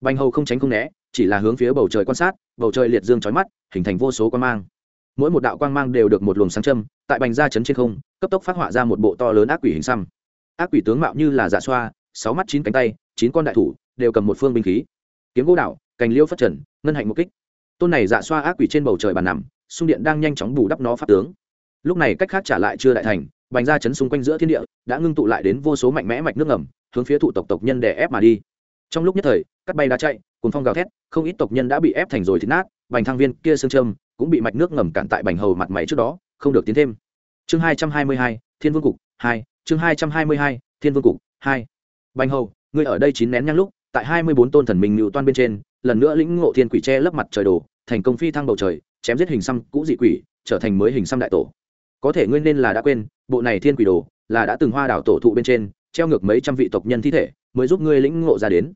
Bành hầu không tránh không né, chỉ là hướng phía bầu trời quan sát, bầu trời liệt dương trói mắt, hình thành vô số quan mang. Mỗi một đạo quang mang đều được một luồng sáng châm, tại bành ra chấn trên không, cấp tốc phát họa ra một bộ to lớn ác quỷ hình xăm. Ác quỷ tướng mạo như là dạ xoa, sáu mắt, chín cánh tay, chín con đại thủ đều cầm một phương binh khí. Kiếm gỗ đạo cành liêu phát trần, ngân hạnh một kích. Tôn này dạ xoa ác quỷ trên bầu trời bàn nằm, xung điện đang nhanh chóng bù đắp nó phát tướng. Lúc này cách khác trả lại chưa đại thành, bành ra chấn xung quanh giữa thiên địa, đã ngưng tụ lại đến vô số mạnh mẽ mạch nước ngầm, hướng phía thụ tộc tộc nhân đè ép mà đi. Trong lúc nhất thời, cắt bay đã chạy cùng phong gào thét, không ít tộc nhân đã bị ép thành rồi thịt nát, bành thang viên kia xương trâm cũng bị mạch nước ngầm cản tại bành hầu mặt mày trước đó, không được tiến thêm. Chương hai trăm hai mươi hai, thiên vương cục hai, chương hai trăm hai mươi hai, thiên vương cục hai. Bành hầu, ngươi ở đây chín nén nhang lúc tại hai mươi bốn tôn thần minh ngự toan bên trên, lần nữa lĩnh ngộ thiên quỷ tre lấp mặt trời đồ, thành công phi thăng bầu trời, chém giết hình xăm cũ dị quỷ, trở thành mới hình xăm đại tổ. Có thể nguyên nên là đã quên, bộ này thiên quỷ đồ là đã từng hoa đảo tổ thụ bên trên, treo ngược mấy trăm vị tộc nhân thi thể, mới giúp ngươi lĩnh ngộ ra đến.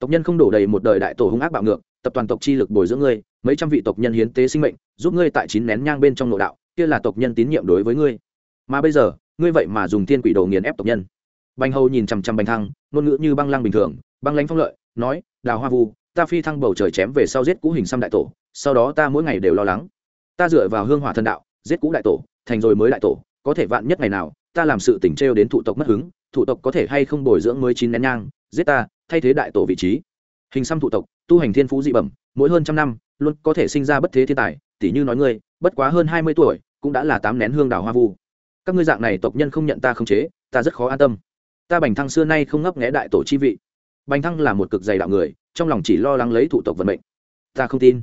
Tộc nhân không đổ đầy một đời đại tổ hung ác bạo ngược, tập toàn tộc chi lực bồi dưỡng ngươi, mấy trăm vị tộc nhân hiến tế sinh mệnh, giúp ngươi tại chín nén nhang bên trong nội đạo, kia là tộc nhân tín nhiệm đối với ngươi. Mà bây giờ, ngươi vậy mà dùng thiên quỷ đồ nghiền ép tộc nhân. Bành hầu nhìn chằm chằm bành thăng, ngôn ngữ như băng lăng bình thường băng lánh phong lợi, nói, đào hoa vu, ta phi thăng bầu trời chém về sau giết cũ hình xăm đại tổ, sau đó ta mỗi ngày đều lo lắng. Ta dựa vào hương hỏa thần đạo, giết cũ đại tổ, thành rồi mới đại tổ, có thể vạn nhất ngày nào, ta làm sự tỉnh trêu đến thủ tộc mất hứng, thủ tộc có thể hay không bồi dưỡng mới chín nén nhang, giết ta, thay thế đại tổ vị trí. Hình xăm thủ tộc, tu hành thiên phú dị bẩm, mỗi hơn trăm năm, luôn có thể sinh ra bất thế thiên tài tỷ như nói ngươi, bất quá hơn hai mươi tuổi, cũng đã là tám nén hương đào hoa vu. Các ngươi dạng này tộc nhân không nhận ta không chế, ta rất khó an tâm. Ta bành thăng xưa nay không ngấp nghé đại tổ chi vị bành thăng là một cực dày đạo người, trong lòng chỉ lo lắng lấy thủ tộc vận mệnh. Ta không tin.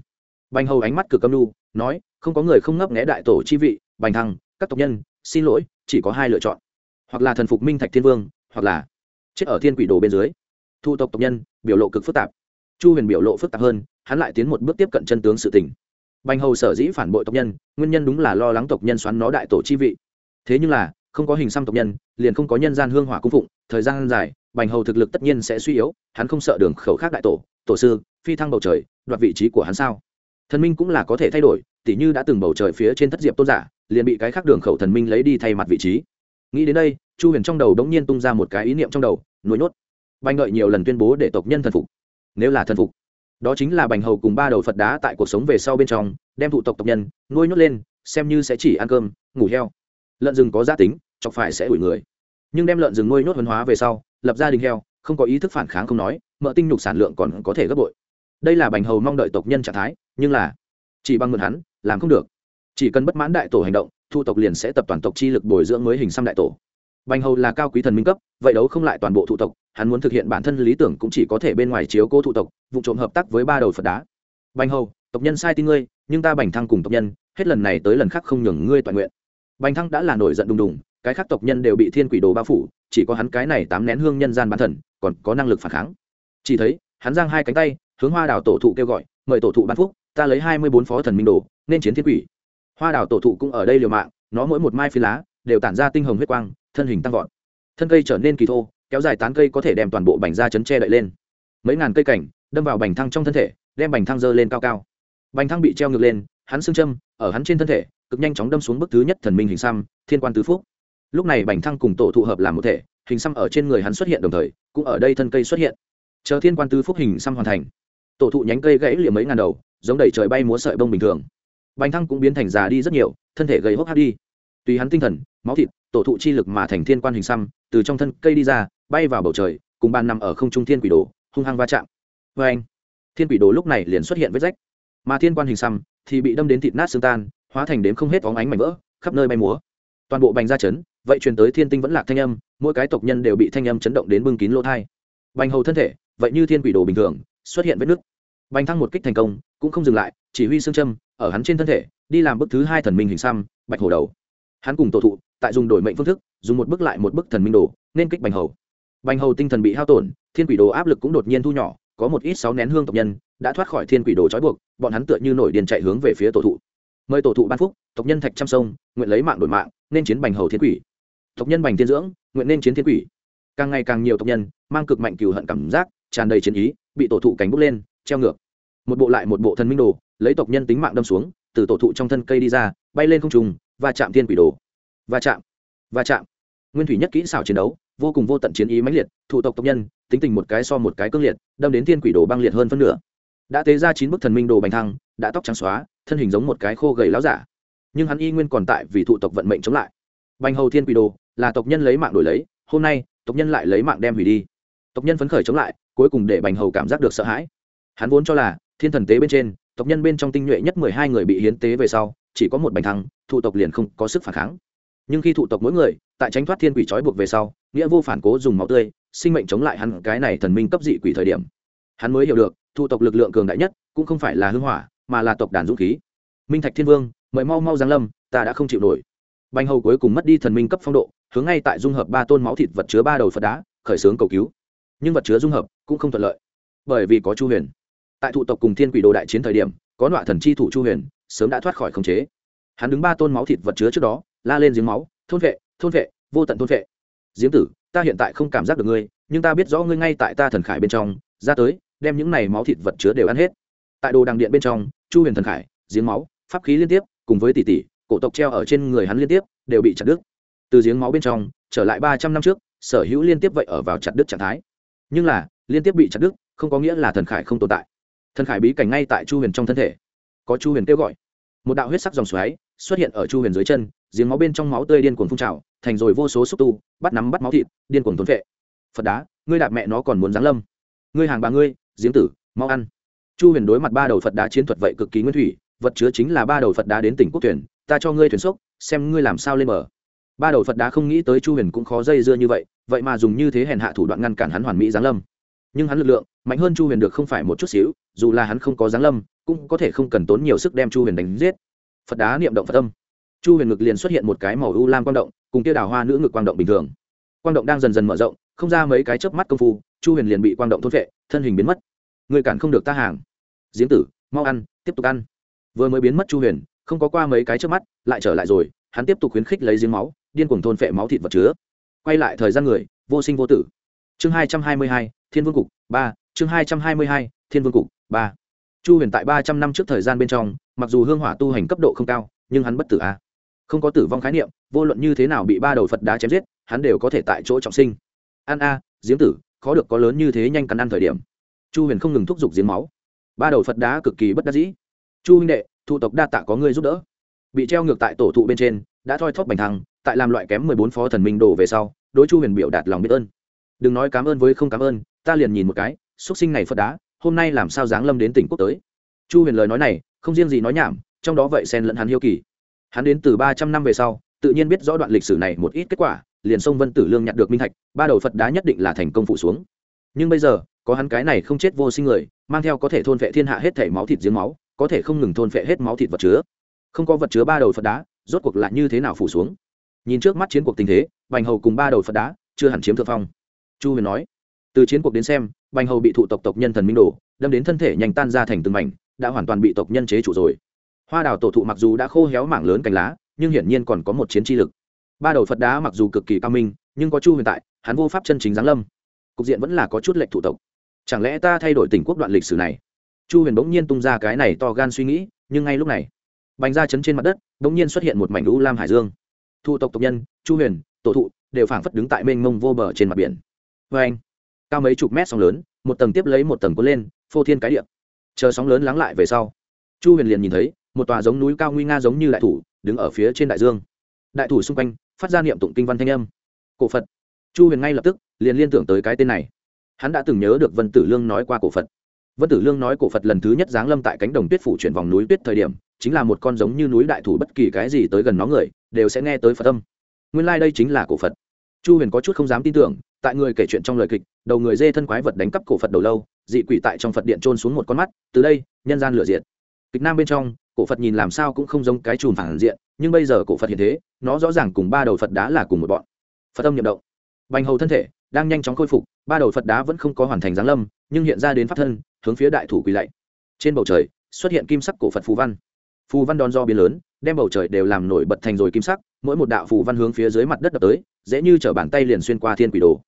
Bành hầu ánh mắt cực âm lu nói, không có người không ngấp nghé đại tổ chi vị, bành thăng, các tộc nhân, xin lỗi, chỉ có hai lựa chọn. Hoặc là thần phục minh thạch thiên vương, hoặc là chết ở thiên quỷ đồ bên dưới. Thu tộc tộc nhân, biểu lộ cực phức tạp. Chu huyền biểu lộ phức tạp hơn, hắn lại tiến một bước tiếp cận chân tướng sự tình. Bành hầu sở dĩ phản bội tộc nhân, nguyên nhân đúng là lo lắng tộc nhân xoắn nó đại tổ chi vị. Thế nhưng là không có hình xăm tộc nhân, liền không có nhân gian hương hỏa cung phụng, thời gian dài, bành hầu thực lực tất nhiên sẽ suy yếu, hắn không sợ đường khẩu khác đại tổ tổ sư, phi thăng bầu trời, đoạt vị trí của hắn sao? Thần minh cũng là có thể thay đổi, tỉ như đã từng bầu trời phía trên thất diệp tôn giả, liền bị cái khác đường khẩu thần minh lấy đi thay mặt vị trí. Nghĩ đến đây, chu huyền trong đầu đống nhiên tung ra một cái ý niệm trong đầu, nuôi nhốt. Bành ngợi nhiều lần tuyên bố để tộc nhân thần phục. Nếu là thần phục, đó chính là bành hầu cùng ba đầu phật đá tại cuộc sống về sau bên trong, đem thụ tộc tộc nhân nuôi nhốt lên, xem như sẽ chỉ ăn cơm, ngủ heo lợn rừng có gia tính, chọc phải sẽ ủi người. Nhưng đem lợn rừng nuôi nhốt văn hóa về sau, lập gia đình heo, không có ý thức phản kháng không nói mỡ tinh nhục sản lượng còn có thể gấp bội. Đây là bành hầu mong đợi tộc nhân trạng thái, nhưng là chỉ bằng mượn hắn, làm không được. Chỉ cần bất mãn đại tổ hành động, thu tộc liền sẽ tập toàn tộc chi lực bồi dưỡng mới hình xăm đại tổ. Bành hầu là cao quý thần minh cấp, vậy đấu không lại toàn bộ thụ tộc, hắn muốn thực hiện bản thân lý tưởng cũng chỉ có thể bên ngoài chiếu cố thụ tộc, vụ trộm hợp tác với ba đầu phật đá. Bành hầu, tộc nhân sai tin ngươi, nhưng ta bành thăng cùng tộc nhân, hết lần này tới lần khác không nhường ngươi toàn nguyện bành thăng đã là nổi giận đùng đùng, cái khác tộc nhân đều bị thiên quỷ đồ bao phủ, chỉ có hắn cái này tám nén hương nhân gian bán thần, còn có năng lực phản kháng. Chỉ thấy, hắn giang hai cánh tay, hướng hoa đào tổ thụ kêu gọi, mời tổ thụ ban phúc, ta lấy hai mươi bốn phó thần minh đồ, nên chiến thiên quỷ. Hoa đào tổ thụ cũng ở đây liều mạng, nó mỗi một mai phi lá, đều tản ra tinh hồng huyết quang, thân hình tăng vọt. Thân cây trở nên kỳ thô, kéo dài tán cây có thể đem toàn bộ bành ra chấn che đậy lên. Mấy ngàn cây cảnh, đâm vào bành thăng trong thân thể, đem bành thăng dơ lên cao cao. Bành thăng bị treo ngược lên, hắn xương châm, ở hắn trên thân thể cực nhanh chóng đâm xuống bức thứ nhất thần minh hình xăm, thiên quan tứ phúc. Lúc này bành thăng cùng tổ thụ hợp làm một thể, hình xăm ở trên người hắn xuất hiện đồng thời, cũng ở đây thân cây xuất hiện. Chờ thiên quan tứ phúc hình xăm hoàn thành, tổ thụ nhánh cây gãy liệm mấy ngàn đầu, giống đầy trời bay múa sợi bông bình thường. Bành thăng cũng biến thành già đi rất nhiều, thân thể gầy hốc hát đi. Tùy hắn tinh thần, máu thịt, tổ thụ chi lực mà thành thiên quan hình xăm, từ trong thân cây đi ra, bay vào bầu trời, cùng bàn nằm ở không trung thiên quỷ đồ, hung hăng va chạm. Vê anh thiên quỷ đồ lúc này liền xuất hiện vết rách. Mà thiên quan hình xăm thì bị đâm đến thịt nát xương tan hóa thành đếm không hết bóng ánh mảnh vỡ, khắp nơi bay múa. Toàn bộ bành ra chấn, vậy truyền tới thiên tinh vẫn lạc thanh âm, mỗi cái tộc nhân đều bị thanh âm chấn động đến bưng kín lỗ thai. Bành hầu thân thể, vậy như thiên quỷ đồ bình thường, xuất hiện vết nứt. Bành thăng một kích thành công, cũng không dừng lại, chỉ huy xương châm, ở hắn trên thân thể, đi làm bức thứ hai thần minh hình xăm, bạch hổ đầu. Hắn cùng tổ thụ, tại dùng đổi mệnh phương thức, dùng một bức lại một bức thần minh đồ, nên kích bành hầu. Bành hầu tinh thần bị hao tổn, thiên quỷ đồ áp lực cũng đột nhiên thu nhỏ, có một ít sáu nén hương tộc nhân, đã thoát khỏi thiên quỷ đồ trói buộc, bọn hắn tựa như nổi điền chạy hướng về phía tổ thụ mời tổ thụ ban phúc, tộc nhân thạch trăm sông, nguyện lấy mạng đổi mạng, nên chiến bành hầu thiên quỷ. Tộc nhân bành thiên dưỡng, nguyện nên chiến thiên quỷ. Càng ngày càng nhiều tộc nhân, mang cực mạnh cừu hận cảm giác, tràn đầy chiến ý, bị tổ thụ cánh bốc lên, treo ngược. Một bộ lại một bộ thần minh đồ, lấy tộc nhân tính mạng đâm xuống, từ tổ thụ trong thân cây đi ra, bay lên không trùng và chạm thiên quỷ đồ. Và chạm và chạm. Nguyên thủy nhất kỹ xảo chiến đấu, vô cùng vô tận chiến ý mãnh liệt, thụ tộc tộc nhân, tính tình một cái so một cái cương liệt, đâm đến thiên quỷ đồ băng liệt hơn phân nửa. Đã tế ra chín bức thần minh đồ bành thăng, đã tóc trắng xóa thân hình giống một cái khô gầy láo giả. Nhưng hắn y nguyên còn tại vì thụ tộc vận mệnh chống lại. Bành hầu thiên quỷ đồ là tộc nhân lấy mạng đổi lấy, hôm nay, tộc nhân lại lấy mạng đem hủy đi. Tộc nhân phấn khởi chống lại, cuối cùng để bành hầu cảm giác được sợ hãi. Hắn vốn cho là, thiên thần tế bên trên, tộc nhân bên trong tinh nhuệ nhất mười hai người bị hiến tế về sau, chỉ có một bành thắng thụ tộc liền không có sức phản kháng. Nhưng khi thụ tộc mỗi người, tại tránh thoát thiên quỷ trói buộc về sau, nghĩa vô phản cố dùng máu tươi, sinh mệnh chống lại hắn cái này thần minh cấp dị quỷ thời điểm. Hắn mới hiểu được, thụ tộc lực lượng cường đại nhất, cũng không phải là hưng hỏa mà là tộc đàn dũng khí. Minh thạch thiên vương, mời mau mau giáng lâm, ta đã không chịu nổi. Bành hầu cuối cùng mất đi thần minh cấp phong độ, hướng ngay tại dung hợp ba tôn máu thịt vật chứa ba đầu phật đá, khởi xướng cầu cứu. Nhưng vật chứa dung hợp cũng không thuận lợi, bởi vì có chu huyền. Tại thụ tộc cùng thiên quỷ đồ đại chiến thời điểm, có nọa thần chi thủ chu huyền, sớm đã thoát khỏi khống chế. Hắn đứng ba tôn máu thịt vật chứa trước đó, la lên giếng máu, thôn vệ thôn vệ, vô tận thôn vệ. Giếng tử, ta hiện tại không cảm giác được ngươi, nhưng ta biết rõ ngươi ngay tại ta thần khải bên trong, ra tới, đem những này máu thịt vật chứa đều ăn hết. Tại đồ đằng điện bên trong chu huyền thần khải, giếng máu, pháp khí liên tiếp, cùng với tỷ tỷ, cổ tộc treo ở trên người hắn liên tiếp, đều bị chặt đứt. Từ giếng máu bên trong, trở lại ba trăm năm trước, sở hữu liên tiếp vậy ở vào chặt đứt trạng thái. Nhưng là, liên tiếp bị chặt đứt, không có nghĩa là thần khải không tồn tại. Thần khải bí cảnh ngay tại chu huyền trong thân thể. Có chu huyền kêu gọi. Một đạo huyết sắc dòng xoáy xuất hiện ở chu huyền dưới chân, giếng máu bên trong máu tươi điên cuồng phun trào, thành rồi vô số xúc tu, bắt nắm bắt máu thịt, điên cuồng thốn vệ phật đá, ngươi đạp mẹ nó còn muốn giáng lâm. Ngươi hàng bà ngươi, giếng tử, mau ăn chu huyền đối mặt ba đầu phật đá chiến thuật vậy cực kỳ nguyên thủy vật chứa chính là ba đầu phật đá đến tỉnh quốc thuyền. ta cho ngươi thuyền sốc xem ngươi làm sao lên bờ. Ba đầu phật đá không nghĩ tới chu huyền cũng khó dây dưa như vậy vậy mà dùng như thế hèn hạ thủ đoạn ngăn cản hắn hoàn mỹ giáng lâm. Nhưng hắn lực lượng mạnh hơn chu huyền được không phải một chút xíu dù là hắn không có giáng lâm cũng có thể không cần tốn nhiều sức đem chu huyền đánh giết. Phật đá niệm động phật âm, chu huyền ngực liền xuất hiện một cái màu u lam quang động cùng kia đào hoa nữ ngực quang động bình thường. Quang động đang dần dần mở rộng không ra mấy cái chớp mắt công phu chu huyền liền bị quang động thốt vệ thân hình biến mất người cản không được ta hàng. Giếng tử, mau ăn, tiếp tục ăn. Vừa mới biến mất chu huyền, không có qua mấy cái chớp mắt, lại trở lại rồi, hắn tiếp tục khuyến khích lấy giếng máu, điên cuồng thôn phệ máu thịt vật chứa. Quay lại thời gian người, vô sinh vô tử. Chương hai trăm hai mươi hai, thiên vương cục ba, chương hai trăm hai mươi hai, thiên vương cục ba. Chu huyền tại ba trăm năm trước thời gian bên trong, mặc dù hương hỏa tu hành cấp độ không cao, nhưng hắn bất tử a. Không có tử vong khái niệm, vô luận như thế nào bị ba đầu phật đá chém giết, hắn đều có thể tại chỗ trọng sinh. Ăn a diếm tử, khó được có lớn như thế nhanh cắn ăn thời điểm chu huyền không ngừng thúc giục giếng máu. Ba đầu phật đá cực kỳ bất đắc dĩ. Chu huynh đệ thụ tộc đa tạ có người giúp đỡ. Bị treo ngược tại tổ thụ bên trên, đã thoi thóp bành thăng, tại làm loại kém mười bốn phó thần minh đổ về sau, đối chu huyền biểu đạt lòng biết ơn. Đừng nói cảm ơn với không cảm ơn, ta liền nhìn một cái xúc sinh này phật đá, hôm nay làm sao giáng lâm đến tỉnh quốc tới. Chu huyền lời nói này, không riêng gì nói nhảm, trong đó vậy xen lẫn hắn hiếu kỳ. Hắn đến từ ba trăm năm về sau, tự nhiên biết rõ đoạn lịch sử này một ít kết quả, liền sông vân tử lương nhặt được minh thạch, ba đầu phật đá nhất định là thành công phụ xuống. Nhưng bây giờ có hắn cái này không chết vô sinh người, mang theo có thể thôn vệ thiên hạ hết thể máu thịt giếng máu, có thể không ngừng thôn vệ hết máu thịt vật chứa. Không có vật chứa ba đầu phật đá, rốt cuộc lại như thế nào phủ xuống? Nhìn trước mắt chiến cuộc tình thế, bành hầu cùng ba đầu phật đá chưa hẳn chiếm thượng phong. Chu huyền nói, từ chiến cuộc đến xem, bành hầu bị thụ tộc tộc nhân thần minh đổ, đâm đến thân thể nhanh tan ra thành từng mảnh, đã hoàn toàn bị tộc nhân chế chủ rồi. Hoa đào tổ thụ mặc dù đã khô héo mảng lớn cành lá, nhưng hiển nhiên còn có một chiến tri lực. Ba đầu phật đá mặc dù cực kỳ cao minh, nhưng có chu huyền tại, hắn vô pháp chân chính giáng lâm. Cục diện vẫn là có chút lệnh thủ tộc chẳng lẽ ta thay đổi tình quốc đoạn lịch sử này? Chu huyền bỗng nhiên tung ra cái này to gan suy nghĩ, nhưng ngay lúc này, bành ra chấn trên mặt đất, bỗng nhiên xuất hiện một mảnh lũ lam hải dương. Thu tộc tộc nhân, chu huyền, tổ thụ, đều phảng phất đứng tại mênh mông vô bờ trên mặt biển. Vê anh, cao mấy chục mét sóng lớn, một tầng tiếp lấy một tầng cuốn lên, phô thiên cái điệp chờ sóng lớn lắng lại về sau, chu huyền liền nhìn thấy, một tòa giống núi cao nguy nga giống như đại thủ, đứng ở phía trên đại dương. Đại thủ xung quanh, phát ra niệm tụng kinh văn thanh âm. Cổ phật. Chu huyền ngay lập tức, liền liên tưởng tới cái tên này hắn đã từng nhớ được vân tử lương nói qua cổ phật. Vân tử lương nói cổ phật lần thứ nhất giáng lâm tại cánh đồng tuyết phủ chuyển vòng núi tuyết thời điểm, chính là một con giống như núi đại thủ bất kỳ cái gì tới gần nó người, đều sẽ nghe tới phật âm. Nguyên lai、like、đây chính là cổ phật. Chu huyền có chút không dám tin tưởng, tại người kể chuyện trong lời kịch, đầu người dê thân quái vật đánh cắp cổ phật đầu lâu, dị quỷ tại trong phật điện trôn xuống một con mắt, từ đây, nhân gian lửa diện kịch nam bên trong, cổ phật nhìn làm sao cũng không giống cái chùm phản diện, nhưng bây giờ cổ phật hiện thế, nó rõ ràng cùng ba đầu phật đá là cùng một bọn. Phật âm nhậm động. Bành hầu thân thể đang nhanh chóng khôi phục, ba đầu phật đá vẫn không có hoàn thành giáng lâm, nhưng hiện ra đến pháp thân, hướng phía đại thủ quỳ lạy. Trên bầu trời, xuất hiện kim sắc cổ phật phù văn. Phù văn đòn do biến lớn, đem bầu trời đều làm nổi bật thành rồi kim sắc, mỗi một đạo phù văn hướng phía dưới mặt đất đập tới, dễ như t bàn tay liền xuyên qua thiên quỷ đồ.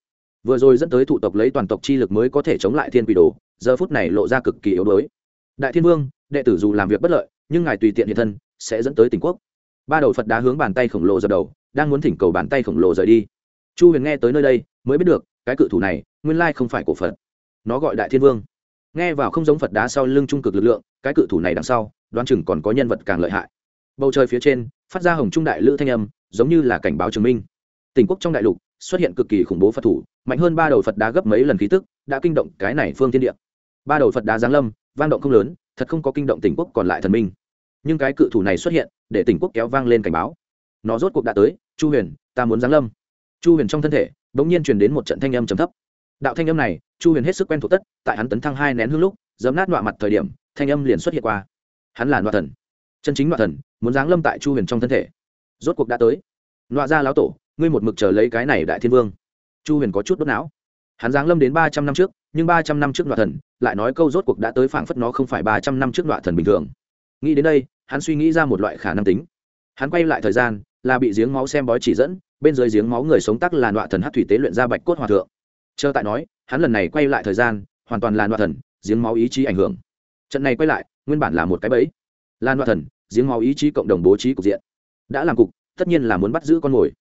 Vừa rồi dẫn tới thủ tộc lấy toàn tộc chi lực mới có thể chống lại thiên quỷ đồ, giờ phút này lộ ra cực kỳ yếu đuối. Đại thiên vương, đệ tử dù làm việc bất lợi, nhưng ngài tùy tiện hiện thân, sẽ dẫn tới tỉnh quốc. Ba đầu phật đá hướng bàn tay khổng lồ dập đầu, đang muốn thỉnh cầu bàn tay khổng lồ rời đi chu huyền nghe tới nơi đây, mới biết được, cái cự thủ này, nguyên lai không phải cổ phật. Nó gọi đại thiên vương. Nghe vào không giống phật đá sau lưng trung cực lực lượng, cái cự thủ này đằng sau, đoán chừng còn có nhân vật càng lợi hại. Bầu trời phía trên, phát ra hồng trung đại lữ thanh âm, giống như là cảnh báo chứng minh. Tỉnh quốc trong đại lục, xuất hiện cực kỳ khủng bố phật thủ, mạnh hơn ba đầu phật đá gấp mấy lần khí tức, đã kinh động cái này phương thiên địa. Ba đầu phật đá giáng lâm, vang động không lớn, thật không có kinh động tỉnh quốc còn lại thần minh. Nhưng cái cự thủ này xuất hiện, để tỉnh quốc kéo vang lên cảnh báo. Nó rốt cuộc đã tới, chu huyền, ta muốn giáng lâm chu huyền trong thân thể đ ỗ n g nhiên truyền đến một trận thanh âm trầm thấp. Đạo thanh âm này, chu huyền hết sức quen thuộc tất, tại hắn tấn thăng hai nén hương lúc dấm nát nọa mặt thời điểm, thanh âm liền xuất hiện qua. Hắn là nọa thần. Chân chính nọa thần, muốn giáng lâm tại chu huyền trong thân thể. Rốt cuộc đã tới. Nọa ra lão tổ, ngươi một mực chờ lấy cái này đại thiên vương. Chu huyền có chút đốt não. Hắn giáng lâm đến ba trăm năm trước, nhưng ba trăm năm trước nọa thần, lại nói câu rốt cuộc đã tới phảng phất nó không phải ba trăm năm trước nọa thần bình thường. Nghĩ đến đây, hắn suy nghĩ ra một loại khả năng tính. Hắn quay lại thời gian, là bị giếng máu xem bói chỉ dẫn bên dưới giếng máu người sống tắc là nọa thần hát thủy tế luyện ra bạch cốt hòa thượng. Chờ tại nói, hắn lần này quay lại thời gian, hoàn toàn là nọa thần, giếng máu ý chí ảnh hưởng. Trận này quay lại, nguyên bản là một cái bẫy. Là nọa thần, giếng máu ý chí cộng đồng bố trí cục diện. Đã làm cục, tất nhiên là muốn bắt giữ con mồi.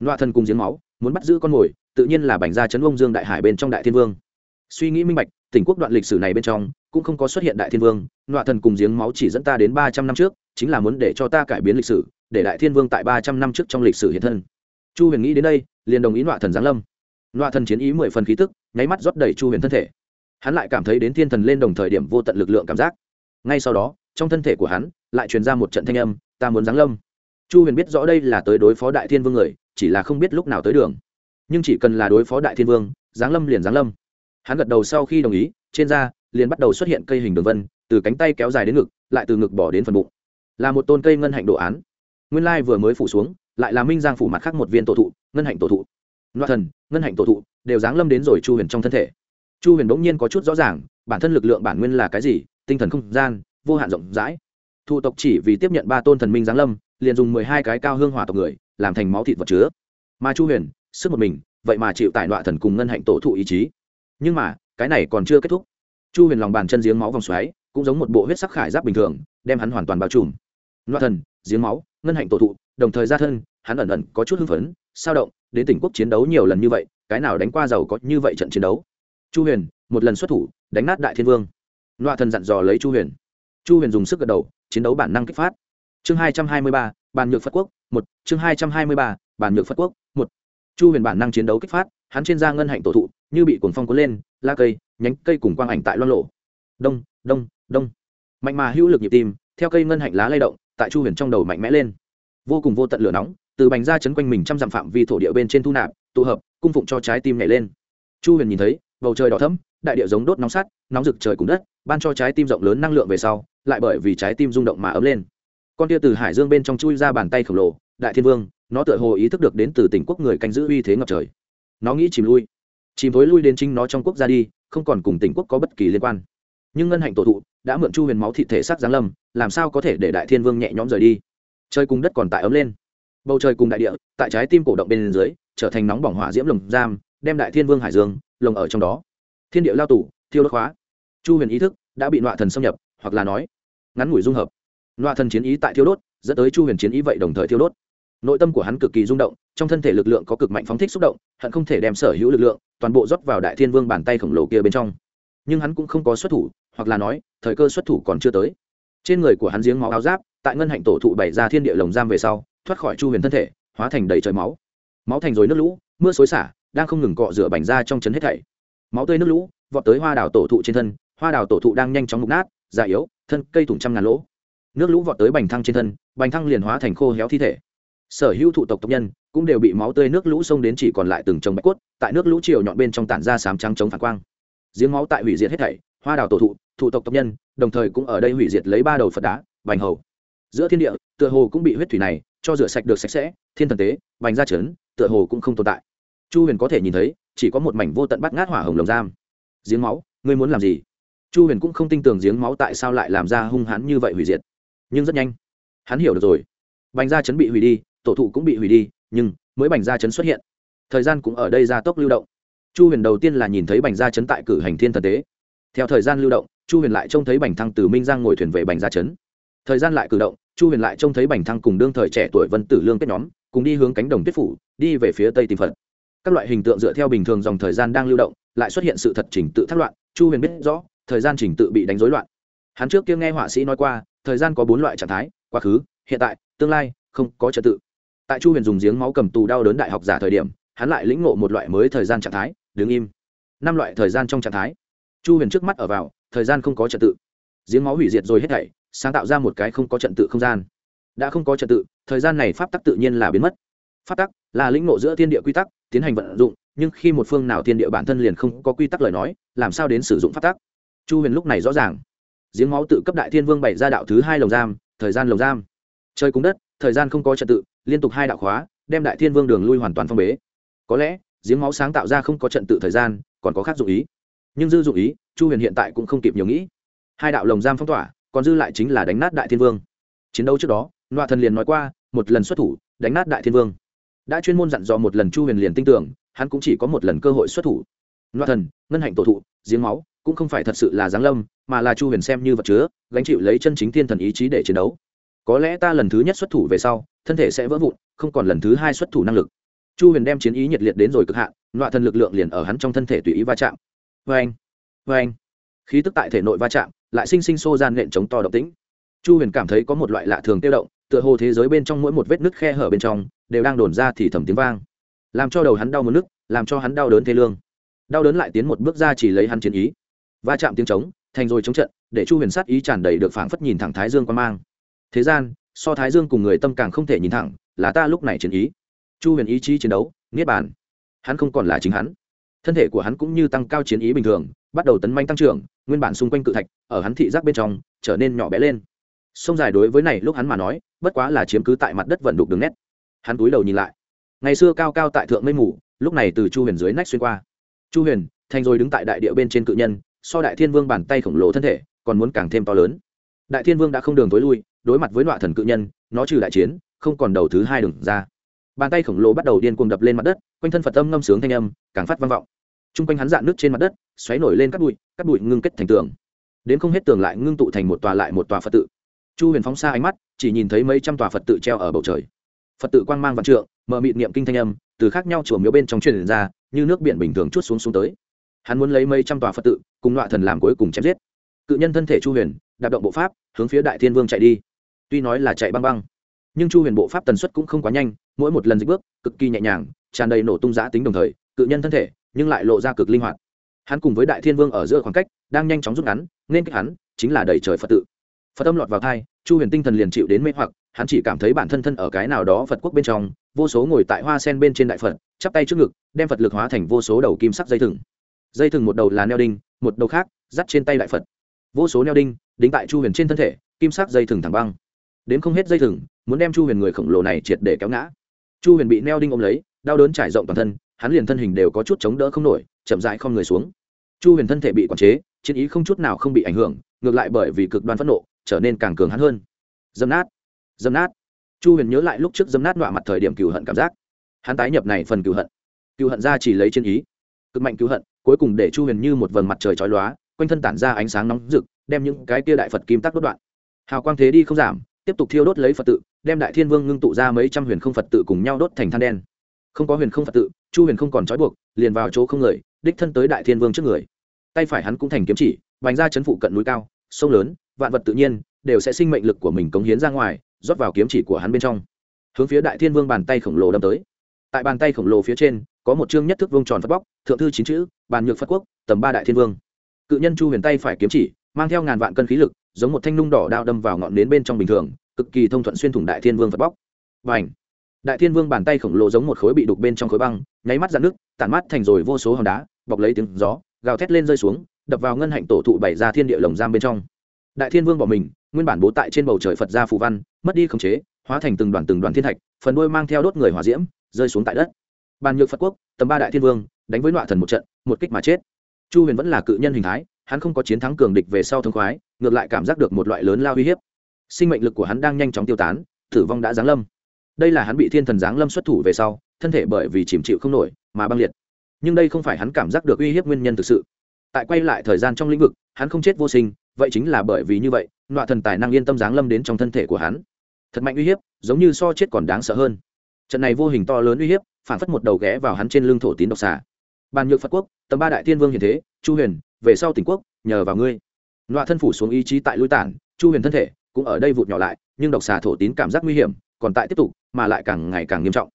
Nọa thần cùng giếng máu, muốn bắt giữ con mồi, tự nhiên là bành ra chấn ông dương đại hải bên trong đại thiên vương. Suy nghĩ minh bạch, tỉnh quốc đoạn lịch sử này bên trong, cũng không có xuất hiện đại thiên vương, nọa thần cùng giếng máu chỉ dẫn ta đến ba trăm năm trước, chính là muốn để cho ta cải biến lịch sử, để đại thiên vương tại ba trăm năm trước trong lịch sử hiện thân chu huyền nghĩ đến đây, liền đồng ý nọa thần giáng lâm. Nọa thần chiến ý mười phần khí tức, nháy mắt rót đầy chu huyền thân thể. Hắn lại cảm thấy đến thiên thần lên đồng thời điểm vô tận lực lượng cảm giác. Ngay sau đó, trong thân thể của hắn lại truyền ra một trận thanh âm, ta muốn giáng lâm. Chu huyền biết rõ đây là tới đối phó đại thiên vương người, chỉ là không biết lúc nào tới đường. Nhưng chỉ cần là đối phó đại thiên vương, giáng lâm liền giáng lâm. Hắn gật đầu sau khi đồng ý, trên da liền bắt đầu xuất hiện cây hình đường vân, từ cánh tay kéo dài đến ngực, lại từ ngực bỏ đến phần bụng. Là một tôn cây ngân hạnh đồ án. Nguyên lai vừa mới phủ xuống lại là minh giang phủ mặt khác một viên tổ thụ, ngân hạnh tổ thụ. Loa thần, ngân hạnh tổ thụ, đều giáng lâm đến rồi chu huyền trong thân thể. Chu huyền bỗng nhiên có chút rõ ràng, bản thân lực lượng bản nguyên là cái gì, tinh thần không gian, vô hạn rộng rãi. Thụ tộc chỉ vì tiếp nhận ba tôn thần minh giáng lâm, liền dùng mười hai cái cao hương hỏa tộc người, làm thành máu thịt vật chứa. Mà chu huyền, sức một mình, vậy mà chịu tải loạn thần cùng ngân hạnh tổ thụ ý chí. Nhưng mà, cái này còn chưa kết thúc. Chu huyền lòng bàn chân giếng máu vòng xoáy, cũng giống một bộ huyết sắc khải giáp bình thường, đem hắn hoàn toàn bao trùm. Loạn thần, giếng máu, ngân hạnh tổ thụ đồng thời ra thân, hắn ẩn ẩn có chút hưng phấn, sao động, đến tỉnh quốc chiến đấu nhiều lần như vậy, cái nào đánh qua giàu có như vậy trận chiến đấu? Chu huyền, một lần xuất thủ, đánh nát đại thiên vương. Loạ thần dặn dò lấy chu huyền. Chu huyền dùng sức gật đầu, chiến đấu bản năng kích phát. Chương hai trăm hai mươi ba, bàn nhược phật quốc, một. Chương hai trăm hai mươi ba, bàn nhược phật quốc, một. Chu huyền bản năng chiến đấu kích phát, hắn trên da ngân hạnh tổ thụ, như bị cuồng phong cuốn lên la cây, nhánh cây cùng quang ảnh tại loan lộ. Đông đông đông. Mạnh mà hữu lực nhịp tim, theo cây ngân hạnh lá lay động, tại chu huyền trong đầu mạnh mẽ lên vô cùng vô tận lửa nóng, từ bành ra chấn quanh mình trăm dặm phạm vi thổ địa bên trên thu nạp, tụ hợp, cung phụng cho trái tim nhảy lên. Chu huyền nhìn thấy, bầu trời đỏ thấm đại địa giống đốt nóng sắt, nóng rực trời cùng đất, ban cho trái tim rộng lớn năng lượng về sau, lại bởi vì trái tim rung động mà ấm lên. Con tia từ hải dương bên trong chui ra bàn tay khổng lồ, đại thiên vương, nó tựa hồ ý thức được đến từ tỉnh quốc người canh giữ uy thế ngập trời. Nó nghĩ chìm lui, chìm thối lui đến chính nó trong quốc gia đi, không còn cùng tỉnh quốc có bất kỳ liên quan. Nhưng ngân hạnh tổ thụ, đã mượn chu huyền máu thị thể xác giáng lâm, làm sao có thể để đại thiên vương nhẹ nhõm rời đi? Trời cùng đất còn tại ấm lên. Bầu trời cùng đại địa, tại trái tim cổ động bên dưới, trở thành nóng bỏng hỏa diễm lồng giam, đem đại thiên vương hải dương, lồng ở trong đó. Thiên địa lao tủ thiêu đốt khóa. Chu huyền ý thức đã bị nọa thần xâm nhập, hoặc là nói, ngắn ngủi dung hợp. Nọa thần chiến ý tại thiêu đốt, dẫn tới chu huyền chiến ý vậy đồng thời thiêu đốt. Nội tâm của hắn cực kỳ rung động, trong thân thể lực lượng có cực mạnh phóng thích xúc động hận không thể đem sở hữu lực lượng, toàn bộ rót vào đại thiên vương bàn tay khổng lồ kia bên trong. Nhưng hắn cũng không có xuất thủ, hoặc là nói, thời cơ xuất thủ còn chưa tới. Trên người của hắn giếng máu áo giáp tại ngân hạnh tổ thụ bày ra thiên địa lồng giam về sau, thoát khỏi chu huyền thân thể, hóa thành đầy trời máu. Máu thành rồi nước lũ, mưa xối xả, đang không ngừng cọ rửa bành ra trong chấn hết thảy. Máu tươi nước lũ, vọt tới hoa đào tổ thụ trên thân, hoa đào tổ thụ đang nhanh chóng mục nát, già yếu, thân cây thủng trăm ngàn lỗ. Nước lũ vọt tới bành thăng trên thân, bành thăng liền hóa thành khô héo thi thể. Sở hữu thụ tộc tộc nhân cũng đều bị máu tươi nước lũ xông đến chỉ còn lại từng trồng bạch cốt, tại nước lũ chiều nhọn bên trong tản ra sám trắng chống phản quang. Giếng máu tại hủy diệt hết thảy, hoa đào tổ thụ thụ tộc tộc nhân, đồng thời cũng ở đây hủy diệt lấy ba đầu phật đá, bành hầu giữa thiên địa, tựa hồ cũng bị huyết thủy này cho rửa sạch được sạch sẽ, thiên thần tế bành ra trấn tựa hồ cũng không tồn tại. Chu huyền có thể nhìn thấy, chỉ có một mảnh vô tận bắt ngát hỏa hồng lồng giam. Giếng máu, ngươi muốn làm gì? Chu huyền cũng không tin tưởng giếng máu tại sao lại làm ra hung hãn như vậy hủy diệt. Nhưng rất nhanh, hắn hiểu được rồi. Bành gia chấn bị hủy đi, tổ thụ cũng bị hủy đi, nhưng mới bành gia chấn xuất hiện. Thời gian cũng ở đây gia tốc lưu động. Chu huyền đầu tiên là nhìn thấy bành gia chấn tại cử hành thiên thần tế. Theo thời gian lưu động, chu huyền lại trông thấy bành thăng từ minh giang ngồi thuyền về bành gia chấn thời gian lại cử động chu huyền lại trông thấy bành thăng cùng đương thời trẻ tuổi vân tử lương kết nhóm, cùng đi hướng cánh đồng tuyết phủ, đi về phía tây tìm phật. Các loại hình tượng dựa theo bình thường dòng thời gian đang lưu động, lại xuất hiện sự thật trình tự thất loạn, chu huyền biết rõ, thời gian trình tự bị đánh rối loạn. Hắn trước kia nghe họa sĩ nói qua, thời gian có bốn loại trạng thái, quá khứ, hiện tại, tương lai, không có trật tự. Tại chu huyền dùng giếng máu cầm tù đau đớn đại học giả thời điểm, hắn lại lĩnh ngộ một loại mới thời gian trạng thái, đứng im. Năm loại thời gian trong trạng thái. Chu huyền trước mắt ở vào, thời gian không có trật tự. Giếng máu hủy diệt rồi hết thảy sáng tạo ra một cái không có trật tự không gian. Đã không có trật tự, thời gian này pháp tắc tự nhiên là biến mất. Pháp tắc là lĩnh ngộ giữa thiên địa quy tắc, tiến hành vận dụng, nhưng khi một phương nào thiên địa bản thân liền không có quy tắc lời nói, làm sao đến sử dụng pháp tắc? Chu huyền lúc này rõ ràng. Giếng máu tự cấp đại thiên vương bảy ra đạo thứ hai lồng giam, thời gian lồng giam. Chơi cúng đất, thời gian không có trật tự, liên tục hai đạo khóa, đem đại thiên vương đường lui hoàn toàn phong bế. Có lẽ, giếng máu sáng tạo ra không có trận tự thời gian, còn có khác dụng ý. Nhưng dư dụng ý, chu huyền hiện tại cũng không kịp nhiều nghĩ. Hai đạo lồng giam phong tỏa còn dư lại chính là đánh nát đại thiên vương. Chiến đấu trước đó loạ thần liền nói qua, một lần xuất thủ, đánh nát đại thiên vương. Đã chuyên môn dặn dò một lần chu huyền liền tin tưởng, hắn cũng chỉ có một lần cơ hội xuất thủ. Loạ thần, ngân hạnh tổ thụ, giếng máu, cũng không phải thật sự là giáng lâm, mà là chu huyền xem như vật chứa, gánh chịu lấy chân chính thiên thần ý chí để chiến đấu. Có lẽ ta lần thứ nhất xuất thủ về sau, thân thể sẽ vỡ vụn, không còn lần thứ hai xuất thủ năng lực. Chu huyền đem chiến ý nhiệt liệt đến rồi cực hạn, nọa thần lực lượng liền ở hắn trong thân thể tùy ý va chạm. Vê anh vê anh khí tức tại thể nội va chạm lại sinh sinh xô gian nện chống to động tĩnh. Chu huyền cảm thấy có một loại lạ thường tiêu động, tựa hồ thế giới bên trong mỗi một vết nứt khe hở bên trong đều đang đồn ra thì thầm tiếng vang. Làm cho đầu hắn đau một nức, làm cho hắn đau đớn thê lương. Đau đớn lại tiến một bước ra chỉ lấy hắn chiến ý. Va chạm tiếng trống, thành rồi chống trận, để chu huyền sát ý tràn đầy được phảng phất nhìn thẳng thái dương quan mang. Thế gian, so thái dương cùng người tâm càng không thể nhìn thẳng, là ta lúc này chiến ý. Chu huyền ý chí chiến đấu, niết bàn. Hắn không còn là chính hắn. Thân thể của hắn cũng như tăng cao chiến ý bình thường bắt đầu tấn manh tăng trưởng, nguyên bản xung quanh cự thạch, ở hắn thị giác bên trong, trở nên nhỏ bé lên. Sông dài đối với này lúc hắn mà nói, bất quá là chiếm cứ tại mặt đất vận đục đường nét. Hắn túi đầu nhìn lại. Ngày xưa cao cao tại thượng mây mù, lúc này từ chu huyền dưới nách xuyên qua. Chu huyền, thành rồi đứng tại đại địa bên trên cự nhân, so đại thiên vương bàn tay khổng lồ thân thể, còn muốn càng thêm to lớn. Đại thiên vương đã không đường tối lui, đối mặt với nọa thần cự nhân, nó trừ đại chiến, không còn đầu thứ hai đường ra. Bàn tay khổng lồ bắt đầu điên cuồng đập lên mặt đất, quanh thân phật âm ngâm sướng thanh âm, càng phát vang vọng t r u n g quanh hắn dạn nước trên mặt đất, xoáy nổi lên các bụi các bụi ngưng kết thành tường. Đến không hết tường lại ngưng tụ thành một tòa lại một tòa phật tự. Chu huyền phóng xa ánh mắt, chỉ nhìn thấy mấy trăm tòa phật tự treo ở bầu trời. Phật tự quang mang vạn trượng, mờ mịt niệm kinh thanh âm, từ khác nhau chùa miếu bên trong truyền ra, như nước biển bình thường chút xuống xuống tới. Hắn muốn lấy mấy trăm tòa phật tự, cùng loại thần làm cuối cùng chém giết. Cự nhân thân thể chu huyền, đạp động bộ pháp, hướng phía đại thiên vương chạy đi. Tuy nói là chạy băng băng, nhưng chu huyền bộ pháp tần suất cũng không quá nhanh, mỗi một lần dịch bước, cực kỳ nhẹ nhàng, tràn đầy nổ tung giã tính đồng thời, cự nhân thân thể nhưng lại lộ ra cực linh hoạt. Hắn cùng với đại thiên vương ở giữa khoảng cách, đang nhanh chóng rút ngắn, nên cách hắn chính là đầy trời phật tự. Phật âm lọt vào thai, chu huyền tinh thần liền chịu đến mê hoặc, hắn chỉ cảm thấy bản thân thân ở cái nào đó phật quốc bên trong, vô số ngồi tại hoa sen bên trên đại phật, chắp tay trước ngực, đem phật lực hóa thành vô số đầu kim sắc dây thừng. Dây thừng một đầu là neo đinh, một đầu khác, dắt trên tay đại phật. Vô số neo đinh, đính tại chu huyền trên thân thể, kim sắc dây thừng thẳng băng. Đến không hết dây thừng, muốn đem chu huyền người khổng lồ này triệt để kéo ngã. Chu huyền bị neo đinh ôm lấy, đau đớn trải rộng toàn thân hắn liền thân hình đều có chút chống đỡ không nổi, chậm rãi không người xuống. Chu huyền thân thể bị quản chế, chiến ý không chút nào không bị ảnh hưởng, ngược lại bởi vì cực đoan phẫn nộ, trở nên càng cường hắn hơn. Dâm nát dâm nát. Chu huyền nhớ lại lúc trước dâm nát nọa mặt thời điểm cựu hận cảm giác. Hắn tái nhập này phần cựu hận. Cựu hận ra chỉ lấy chiến ý. Cực mạnh cựu hận, cuối cùng để chu huyền như một vầng mặt trời chói lóa, quanh thân tản ra ánh sáng nóng rực, đem những cái kia đại phật kim tắc đốt đoạn. Hào quang thế đi không giảm, tiếp tục thiêu đốt lấy phật tự, đem đại thiên vương ngưng tụ ra mấy trăm huyền không phật tự cùng nhau đốt thành than đen. Không có huyền không phật tự chu huyền không còn trói buộc, liền vào chỗ không người, đích thân tới đại thiên vương trước người. Tay phải hắn cũng thành kiếm chỉ bành ra chấn phụ cận núi cao, sông lớn, vạn vật tự nhiên, đều sẽ sinh mệnh lực của mình cống hiến ra ngoài, rót vào kiếm chỉ của hắn bên trong. Hướng phía đại thiên vương bàn tay khổng lồ đâm tới. Tại bàn tay khổng lồ phía trên, có một chương nhất thức vương tròn phật bóc, thượng thư chín chữ, bàn nhược phật quốc, tầm ba đại thiên vương. Cự nhân chu huyền tay phải kiếm chỉ, mang theo ngàn vạn cân khí lực, giống một thanh nung đỏ đao đâm vào ngọn nến bên trong bình thường, cực kỳ thông thuận xuyên thủng đại thiên vương phật bóc. Và ảnh đại thiên vương bàn tay khổng lồ giống một khối bị đục bên trong khối băng, nháy mắt dạn nước tản mắt thành rồi vô số hòn đá, bọc lấy tiếng gió, gào thét lên rơi xuống, đập vào ngân hạnh tổ thụ bảy ra thiên địa lồng giam bên trong. Đại thiên vương bỏ mình, nguyên bản bố tại trên bầu trời phật gia phù văn, mất đi khống chế, hóa thành từng đoàn từng đoàn thiên thạch, phần đuôi mang theo đốt người hỏa diễm, rơi xuống tại đất. Bàn nhược phật quốc, tầm ba đại thiên vương, đánh với nọa thần một trận, một kích mà chết. Chu huyền vẫn là cự nhân hình thái, hắn không có chiến thắng cường địch về sau thương khoái, ngược lại cảm giác được một loại lớn lao uy hiếp. Sinh mệnh lực của hắn đang nhanh chóng tiêu tán, tử vong đã giáng lâm đây là hắn bị thiên thần giáng lâm xuất thủ về sau, thân thể bởi vì chìm chịu không nổi mà băng liệt. Nhưng đây không phải hắn cảm giác được uy hiếp nguyên nhân thực sự. Tại quay lại thời gian trong lĩnh vực, hắn không chết vô sinh, vậy chính là bởi vì như vậy, nọa thần tài năng yên tâm giáng lâm đến trong thân thể của hắn. Thật mạnh uy hiếp, giống như so chết còn đáng sợ hơn. Trận này vô hình to lớn uy hiếp, phản phất một đầu ghé vào hắn trên lưng thổ tín độc xà. Bàn nhược phật quốc, tầm ba đại thiên vương hiện thế, chu huyền, về sau tỉnh quốc, nhờ vào ngươi. Nọa thân phủ xuống ý chí tại lui tản, chu huyền thân thể cũng ở đây vụt nhỏ lại, nhưng độc xà thổ tín cảm giác nguy hiểm còn tại tiếp tục, mà lại càng ngày càng nghiêm trọng.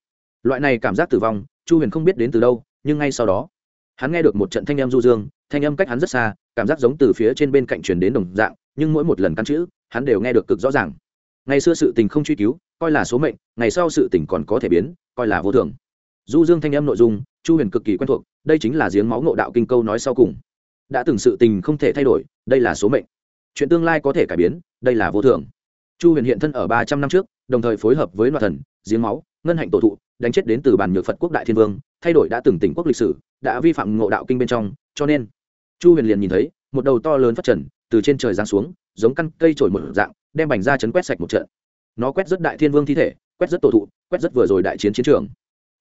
Loại này cảm giác tử vong, chu huyền không biết đến từ đâu, nhưng ngay sau đó, hắn nghe được một trận thanh âm du dương, thanh âm cách hắn rất xa, cảm giác giống từ phía trên bên cạnh truyền đến đồng dạng, nhưng mỗi một lần căn chữ, hắn đều nghe được cực rõ ràng. Ngày xưa sự tình không truy cứu, coi là số mệnh, ngày sau sự tình còn có thể biến, coi là vô thường. Du dương thanh âm nội dung, chu huyền cực kỳ quen thuộc, đây chính là giếng máu ngộ đạo kinh câu nói sau cùng. Đã từng sự tình không thể thay đổi, đây là số mệnh. Chuyện tương lai có thể cải biến, đây là vô thường. Chu huyền hiện thân ở ba trăm năm trước đồng thời phối hợp với loạt thần, giếng máu, ngân hạnh tổ thụ, đánh chết đến từ bản nhược phật quốc đại thiên vương, thay đổi đã từng tỉnh quốc lịch sử, đã vi phạm ngộ đạo kinh bên trong, cho nên, chu huyền liền nhìn thấy, một đầu to lớn phát trần, từ trên trời giáng xuống, giống căn cây trổi một dạng, đem bành ra chấn quét sạch một trận. Nó quét rất đại thiên vương thi thể, quét rất tổ thụ, quét rất vừa rồi đại chiến chiến trường.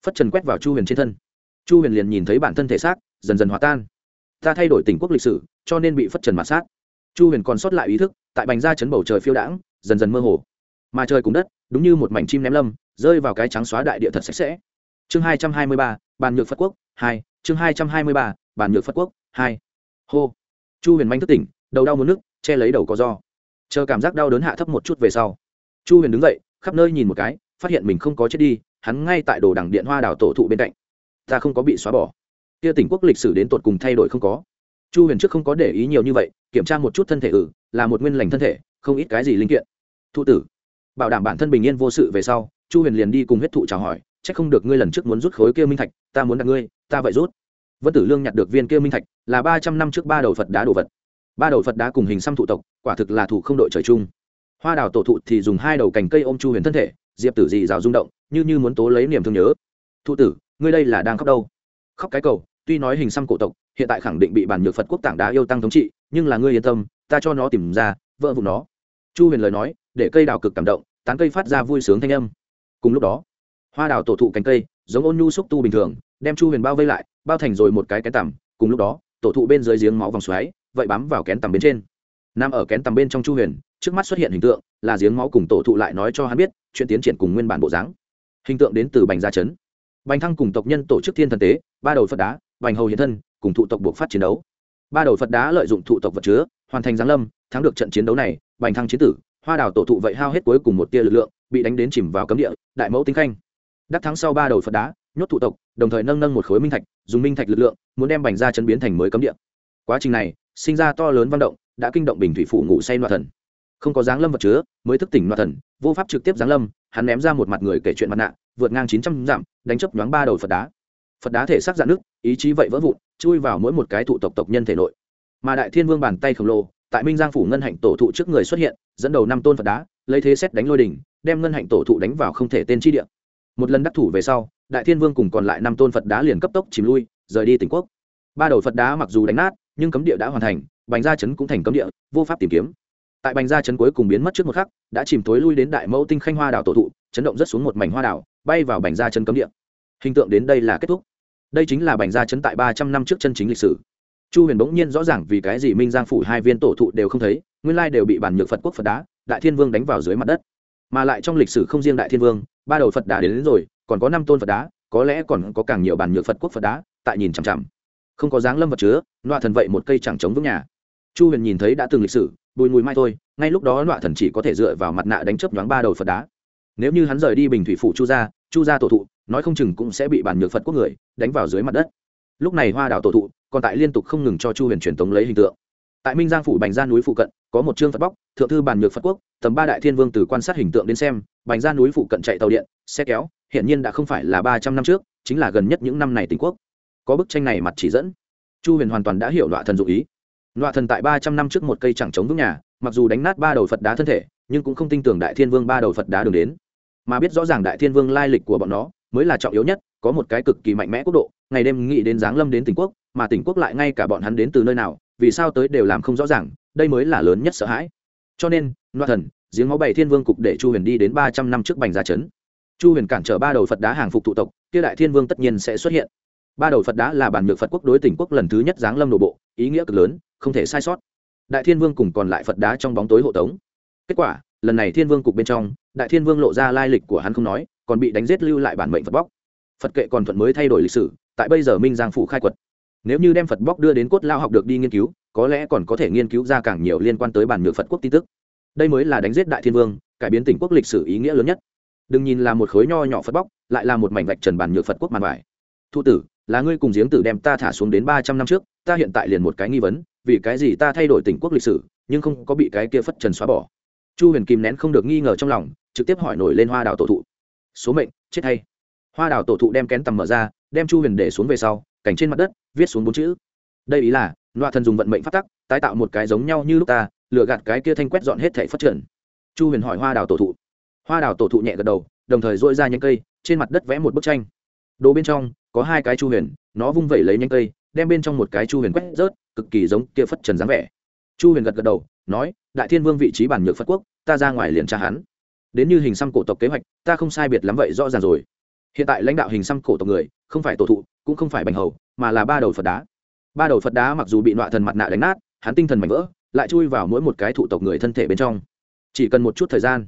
Phất trần quét vào chu huyền trên thân. Chu huyền liền nhìn thấy bản thân thể xác, dần dần hòa tan. Ta thay đổi tình quốc lịch sử, cho nên bị phất trần mặt sát. Chu huyền còn sót lại ý thức, tại bành ra chấn bầu trời phiêu đãng, dần dần mơ hồ mà trời cùng đất, đúng như một mảnh chim ném lâm, rơi vào cái trắng xóa đại địa thật sạch sẽ. Chương hai trăm hai mươi ba bàn nhược phật quốc hai, chương hai trăm hai mươi ba bàn nhược phật quốc hai. Hô. Chu huyền manh thức tỉnh, đầu đau muốn nước, che lấy đầu có do. Chờ cảm giác đau đớn hạ thấp một chút về sau, chu huyền đứng dậy, khắp nơi nhìn một cái, phát hiện mình không có chết đi, hắn ngay tại đồ đằng điện hoa đào tổ thụ bên cạnh. Ta không có bị xóa bỏ. Kia tỉnh quốc lịch sử đến tột cùng thay đổi không có. Chu huyền trước không có để ý nhiều như vậy, kiểm tra một chút thân thể ử là một nguyên lành thân thể, không ít cái gì linh kiện. Thụ tử bảo đảm bản thân bình yên vô sự về sau, chu huyền liền đi cùng huyết thụ chào hỏi c h ắ c không được ngươi lần trước muốn rút khối kia minh thạch, ta muốn đặt ngươi, ta vậy rút. Vân tử lương nhặt được viên kia minh thạch, là ba trăm năm trước ba đầu phật đá đồ vật. Ba đầu phật đá cùng hình xăm thụ tộc, quả thực là thủ không đội trời chung. Hoa đào tổ thụ thì dùng hai đầu cành cây ôm chu huyền thân thể, diệp tử dị rào rung động, như như muốn tố lấy niềm thương nhớ. Thụ tử, ngươi đây là đang khóc đâu? Khóc cái cầu, tuy nói hình xăm cổ tộc, hiện tại khẳng định bị bản nhược phật quốc tảng đá yêu tăng thống trị, nhưng là ngươi yên tâm, ta cho nó tìm ra vợ vụ nó. Chu huyền lời nói để cây đào cực cảm động, tán cây phát ra vui sướng thanh âm. Cùng lúc đó, hoa đào tổ thụ cánh cây, giống ôn nhu xúc tu bình thường, đem chu huyền bao vây lại, bao thành rồi một cái kén tằm. Cùng lúc đó, tổ thụ bên dưới giếng máu vòng xoáy, vậy bám vào kén tằm bên trên. Nằm ở kén tằm bên trong chu huyền, trước mắt xuất hiện hình tượng là giếng máu cùng tổ thụ lại nói cho hắn biết, chuyện tiến triển cùng nguyên bản bộ dáng. Hình tượng đến từ bành gia chấn bành thăng cùng tộc nhân tổ chức thiên thần tế, ba đầu phật đá, bành hầu hiện thân, cùng thụ tộc buộc phát chiến đấu. Ba đầu phật đá lợi dụng thụ tộc vật chứa, hoàn thành giáng lâm, thắng được trận chiến đấu này, bành thăng chiến tử hoa đào tổ thụ vậy hao hết cuối cùng một tia lực lượng, bị đánh đến chìm vào cấm địa, đại mẫu tinh khanh. Đắc thắng sau ba đầu phật đá, nhốt thụ tộc, đồng thời nâng nâng một khối minh thạch, dùng minh thạch lực lượng, muốn đem bành ra chân biến thành mới cấm địa. Quá trình này, sinh ra to lớn văn động, đã kinh động bình thủy phụ ngủ say loạn thần. Không có giáng lâm vật chứa, mới thức tỉnh loạn thần, vô pháp trực tiếp giáng lâm, hắn ném ra một mặt người kể chuyện mặt nạ, vượt ngang chín trăm dặm, đánh chấp nhoáng ba đầu phật đá. Phật đá thể xác dạn nước ý chí vậy vỡ vụn, chui vào mỗi một cái thụ tộc tộc nhân thể nội. Mà đại thiên vương bàn tay khổng lồ tại minh giang phủ ngân hạnh tổ thụ trước người xuất hiện, dẫn đầu năm tôn phật đá, lấy thế xét đánh lôi đỉnh, đem ngân hạnh tổ thụ đánh vào không thể tên chi địa. Một lần đắc thủ về sau, đại thiên vương cùng còn lại năm tôn phật đá liền cấp tốc chìm lui, rời đi tỉnh quốc. Ba đầu phật đá mặc dù đánh nát, nhưng cấm địa đã hoàn thành, bành gia chấn cũng thành cấm địa, vô pháp tìm kiếm. Tại bành gia chấn cuối cùng biến mất trước một khắc, đã chìm tối lui đến đại mẫu tinh khanh hoa đảo tổ thụ, chấn động rất xuống một mảnh hoa đảo, bay vào bành gia chấn cấm địa. Hình tượng đến đây là kết thúc. Đây chính là bành gia chấn tại ba trăm năm trước chân chính lịch sử chu huyền bỗng nhiên rõ ràng vì cái gì minh giang phủ hai viên tổ thụ đều không thấy nguyên lai đều bị bản nhược phật quốc phật đá đại thiên vương đánh vào dưới mặt đất. Mà lại trong lịch sử không riêng đại thiên vương ba đầu phật đá đến, đến rồi còn có năm tôn phật đá có lẽ còn có càng nhiều bản nhược phật quốc phật đá tại nhìn chằm chằm. Không có dáng lâm vật chứa loạ thần vậy một cây chẳng chống vững nhà. Chu huyền nhìn thấy đã từng lịch sử bùi mùi mai thôi ngay lúc đó loạ thần chỉ có thể dựa vào mặt nạ đánh chấp nhoáng ba đầu phật đá. Nếu như hắn rời đi bình thủy phủ chu gia chu gia tổ thụ nói không chừng cũng sẽ bị bản nhược phật quốc người đánh vào dưới mặt đất. Lúc này hoa đảo tổ thụ còn tại liên tục không ngừng cho chu huyền truyền tống lấy hình tượng. Tại minh giang phủ bành gia núi phụ cận, có một chương phật bóc, thượng thư bàn nhược phật quốc, tầm ba đại thiên vương từ quan sát hình tượng đến xem, bành gia núi phụ cận chạy tàu điện, xe kéo hiện nhiên đã không phải là ba trăm năm trước, chính là gần nhất những năm này tình quốc. Có bức tranh này mặt chỉ dẫn. Chu huyền hoàn toàn đã hiểu loại thần dụ ý. Loại thần tại ba trăm năm trước một cây chẳng chống vững nhà, mặc dù đánh nát ba đầu phật đá thân thể, nhưng cũng không tin tưởng đại thiên vương ba đầu phật đá đường đến. Mà biết rõ ràng đại thiên vương lai lịch của bọn nó, mới là trọng yếu nhất, có một cái cực kỳ mạnh mẽ quốc độ ngày đêm nghĩ đến giáng lâm đến tỉnh quốc, mà tỉnh quốc lại ngay cả bọn hắn đến từ nơi nào, vì sao tới đều làm không rõ ràng, đây mới là lớn nhất sợ hãi. Cho nên loạn thần, giếng máu bảy thiên vương cục để chu huyền đi đến ba trăm năm trước bành gia trấn. Chu huyền cản trở ba đầu phật đá hàng phục tụ tộc, kia đại thiên vương tất nhiên sẽ xuất hiện. Ba đầu phật đá là bản nhược phật quốc đối tỉnh quốc lần thứ nhất giáng lâm đổ bộ, ý nghĩa cực lớn, không thể sai sót. Đại thiên vương cùng còn lại phật đá trong bóng tối hộ tống. Kết quả, lần này thiên vương cục bên trong, đại thiên vương lộ ra lai lịch của hắn không nói, còn bị đánh giết lưu lại bản mệnh phật bóc. Phật kệ còn thuận mới thay đổi lịch sử tại bây giờ minh giang phủ khai quật. Nếu như đem phật bóc đưa đến cốt lao học được đi nghiên cứu, có lẽ còn có thể nghiên cứu ra càng nhiều liên quan tới bản nhược phật quốc tin tức. Đây mới là đánh giết đại thiên vương, cải biến tỉnh quốc lịch sử ý nghĩa lớn nhất. Đừng nhìn là một khối nho nhỏ phật bóc, lại là một mảnh vạch trần bản nhược phật quốc màn vải. Thu tử, là ngươi cùng giếng tử đem ta thả xuống đến ba trăm năm trước, ta hiện tại liền một cái nghi vấn, vì cái gì ta thay đổi tỉnh quốc lịch sử, nhưng không có bị cái kia phất trần xóa bỏ. Chu huyền kìm nén không được nghi ngờ trong lòng, trực tiếp hỏi nổi lên hoa đào tổ thụ. Số mệnh, chết hay? Hoa đào tổ thụ đem kén tầm mở ra đem chu huyền để xuống về sau, cảnh trên mặt đất, viết xuống bốn chữ. Đây ý là loạ thần dùng vận mệnh phát tắc, tái tạo một cái giống nhau như lúc ta lựa gạt cái kia thanh quét dọn hết thể phát triển. Chu huyền hỏi hoa đào tổ thụ. Hoa đào tổ thụ nhẹ gật đầu, đồng thời dội ra nhanh cây, trên mặt đất vẽ một bức tranh. Đồ bên trong, có hai cái chu huyền, nó vung vẩy lấy nhanh cây, đem bên trong một cái chu huyền quét rớt, cực kỳ giống kia phất trần dáng vẻ. Chu huyền gật gật đầu, nói, đại thiên vương vị trí bản nhược phật quốc, ta ra ngoài liền tra hắn. Đến như hình xăm cổ tộc kế hoạch, ta không sai biệt lắm vậy rõ ràng rồi hiện tại lãnh đạo hình xăm cổ tộc người, không phải tổ thụ, cũng không phải bành hầu, mà là ba đầu phật đá. Ba đầu phật đá mặc dù bị nọa thần mặt nạ đánh nát, hắn tinh thần mảnh vỡ, lại chui vào mỗi một cái thụ tộc người thân thể bên trong. Chỉ cần một chút thời gian,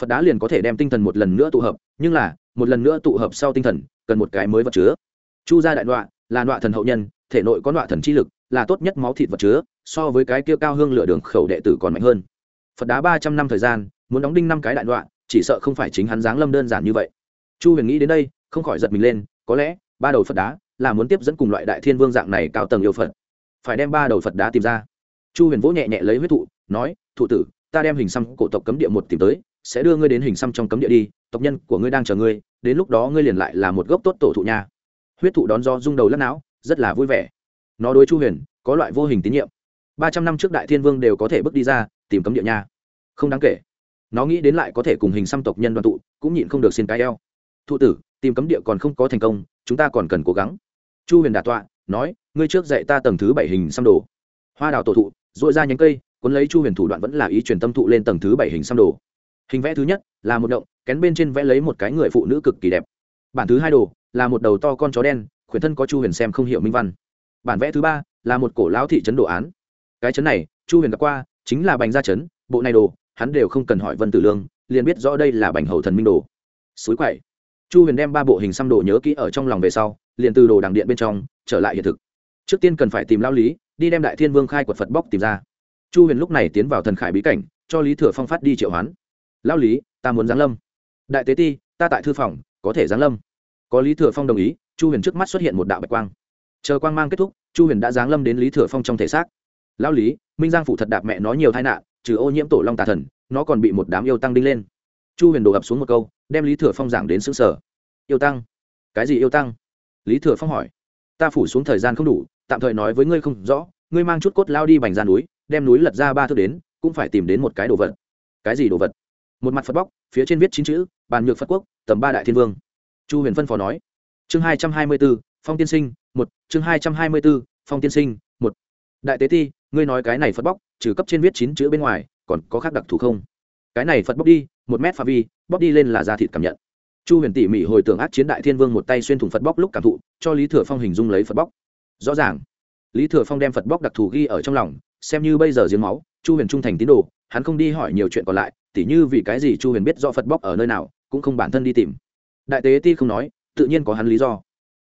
phật đá liền có thể đem tinh thần một lần nữa tụ hợp, nhưng là, một lần nữa tụ hợp sau tinh thần, cần một cái mới vật chứa. Chu gia đại đoạn là đoạn thần hậu nhân, thể nội có đoạn thần chi lực, là tốt nhất máu thịt vật chứa, so với cái kia cao hương lửa đường khẩu đệ tử còn mạnh hơn. Phật đá ba trăm năm thời gian, muốn đóng đinh năm cái đại đoạn chỉ sợ không phải chính hắn giáng lâm đơn giản như vậy chu huyền nghĩ đến đây, không khỏi giật mình lên, có lẽ, ba đầu phật đá là muốn tiếp dẫn cùng loại đại thiên vương dạng này cao tầng yêu phật. Phải đem ba đầu phật đá tìm ra. Chu huyền vỗ nhẹ nhẹ lấy huyết thụ, nói, thụ tử, ta đem hình xăm cổ tộc cấm địa một tìm tới, sẽ đưa ngươi đến hình xăm trong cấm địa đi, tộc nhân của ngươi đang chờ ngươi, đến lúc đó ngươi liền lại là một gốc tốt tổ thụ nha. Huyết thụ đón do rung đầu lắc não, rất là vui vẻ. Nó đối chu huyền, có loại vô hình tín nhiệm. Ba trăm năm trước đại thiên vương đều có thể bước đi ra, tìm cấm địa nha. Không đáng kể. Nó nghĩ đến lại có thể cùng hình xăm tộc nhân đoàn tụ, cũng nhịn không được xin cái eo thụ tử, tìm cấm địa còn không có thành công, chúng ta còn cần cố gắng. Chu huyền đà tọa, nói, ngươi trước dạy ta tầng thứ bảy hình xăm đồ. Hoa đào tổ thụ dội ra nhánh cây, cuốn lấy chu huyền thủ đoạn vẫn là ý truyền tâm thụ lên tầng thứ bảy hình xăm đồ. Hình vẽ thứ nhất, là một động, kén bên trên vẽ lấy một cái người phụ nữ cực kỳ đẹp. Bản thứ hai đồ, là một đầu to con chó đen, khuyển thân có chu huyền xem không hiểu minh văn. Bản vẽ thứ ba, là một cổ lão thị trấn đồ án. Cái trấn này, chu huyền đã qua, chính là bành gia trấn, bộ này đồ, hắn đều không cần hỏi vân tử lương, liền biết rõ đây là bành hầu thần minh đồ. Suối quậy chu huyền đem ba bộ hình xăm đồ nhớ kỹ ở trong lòng về sau, liền từ đồ đằng điện bên trong trở lại hiện thực. Trước tiên cần phải tìm lao lý, đi đem đại thiên vương khai quật phật bóc tìm ra. Chu huyền lúc này tiến vào thần khải bí cảnh, cho lý thừa phong phát đi triệu hoán. Lao lý, ta muốn giáng lâm. Đại tế ti, ta tại thư phòng, có thể giáng lâm. Có lý thừa phong đồng ý, chu huyền trước mắt xuất hiện một đạo bạch quang. Chờ quang mang kết thúc, chu huyền đã giáng lâm đến lý thừa phong trong thể xác. Lao lý, minh giang phụ thật đạp mẹ nó nhiều tai nạn, trừ ô nhiễm tổ long tà thần, nó còn bị một đám yêu tăng đinh lên chu huyền Đồ ập xuống một câu, đem lý thừa phong giảng đến xứng sở yêu tăng. Cái gì yêu tăng? Lý thừa phong hỏi. Ta phủ xuống thời gian không đủ, tạm thời nói với ngươi không rõ, ngươi mang chút cốt lao đi bành ra núi, đem núi lật ra ba thước đến, cũng phải tìm đến một cái đồ vật. Cái gì đồ vật? Một mặt phật bóc, phía trên viết chín chữ, bàn nhược phật quốc, tầm ba đại thiên vương. Chu huyền phân phó nói. Chương hai trăm hai mươi b ố phong tiên sinh, một, chương hai trăm hai mươi b ố phong tiên sinh, một. Đại tế ti, ngươi nói cái này phật bóc, trừ cấp trên viết chín chữ bên ngoài, còn có khác đặc thù không? Cái này phật bóc đi, một mét pha vi, bóc đi lên là da thịt cảm nhận. Chu huyền tỉ mỉ hồi tưởng ác chiến đại thiên vương một tay xuyên thủng phật bóc lúc cảm thụ, cho lý thừa phong hình dung lấy phật bóc. Rõ ràng, lý thừa phong đem phật bóc đặc thù ghi ở trong lòng, xem như bây giờ giếng máu, chu huyền trung thành tín đồ, hắn không đi hỏi nhiều chuyện còn lại, tỉ như vì cái gì chu huyền biết do phật bóc ở nơi nào, cũng không bản thân đi tìm. Đại tế ti không nói, tự nhiên có hắn lý do.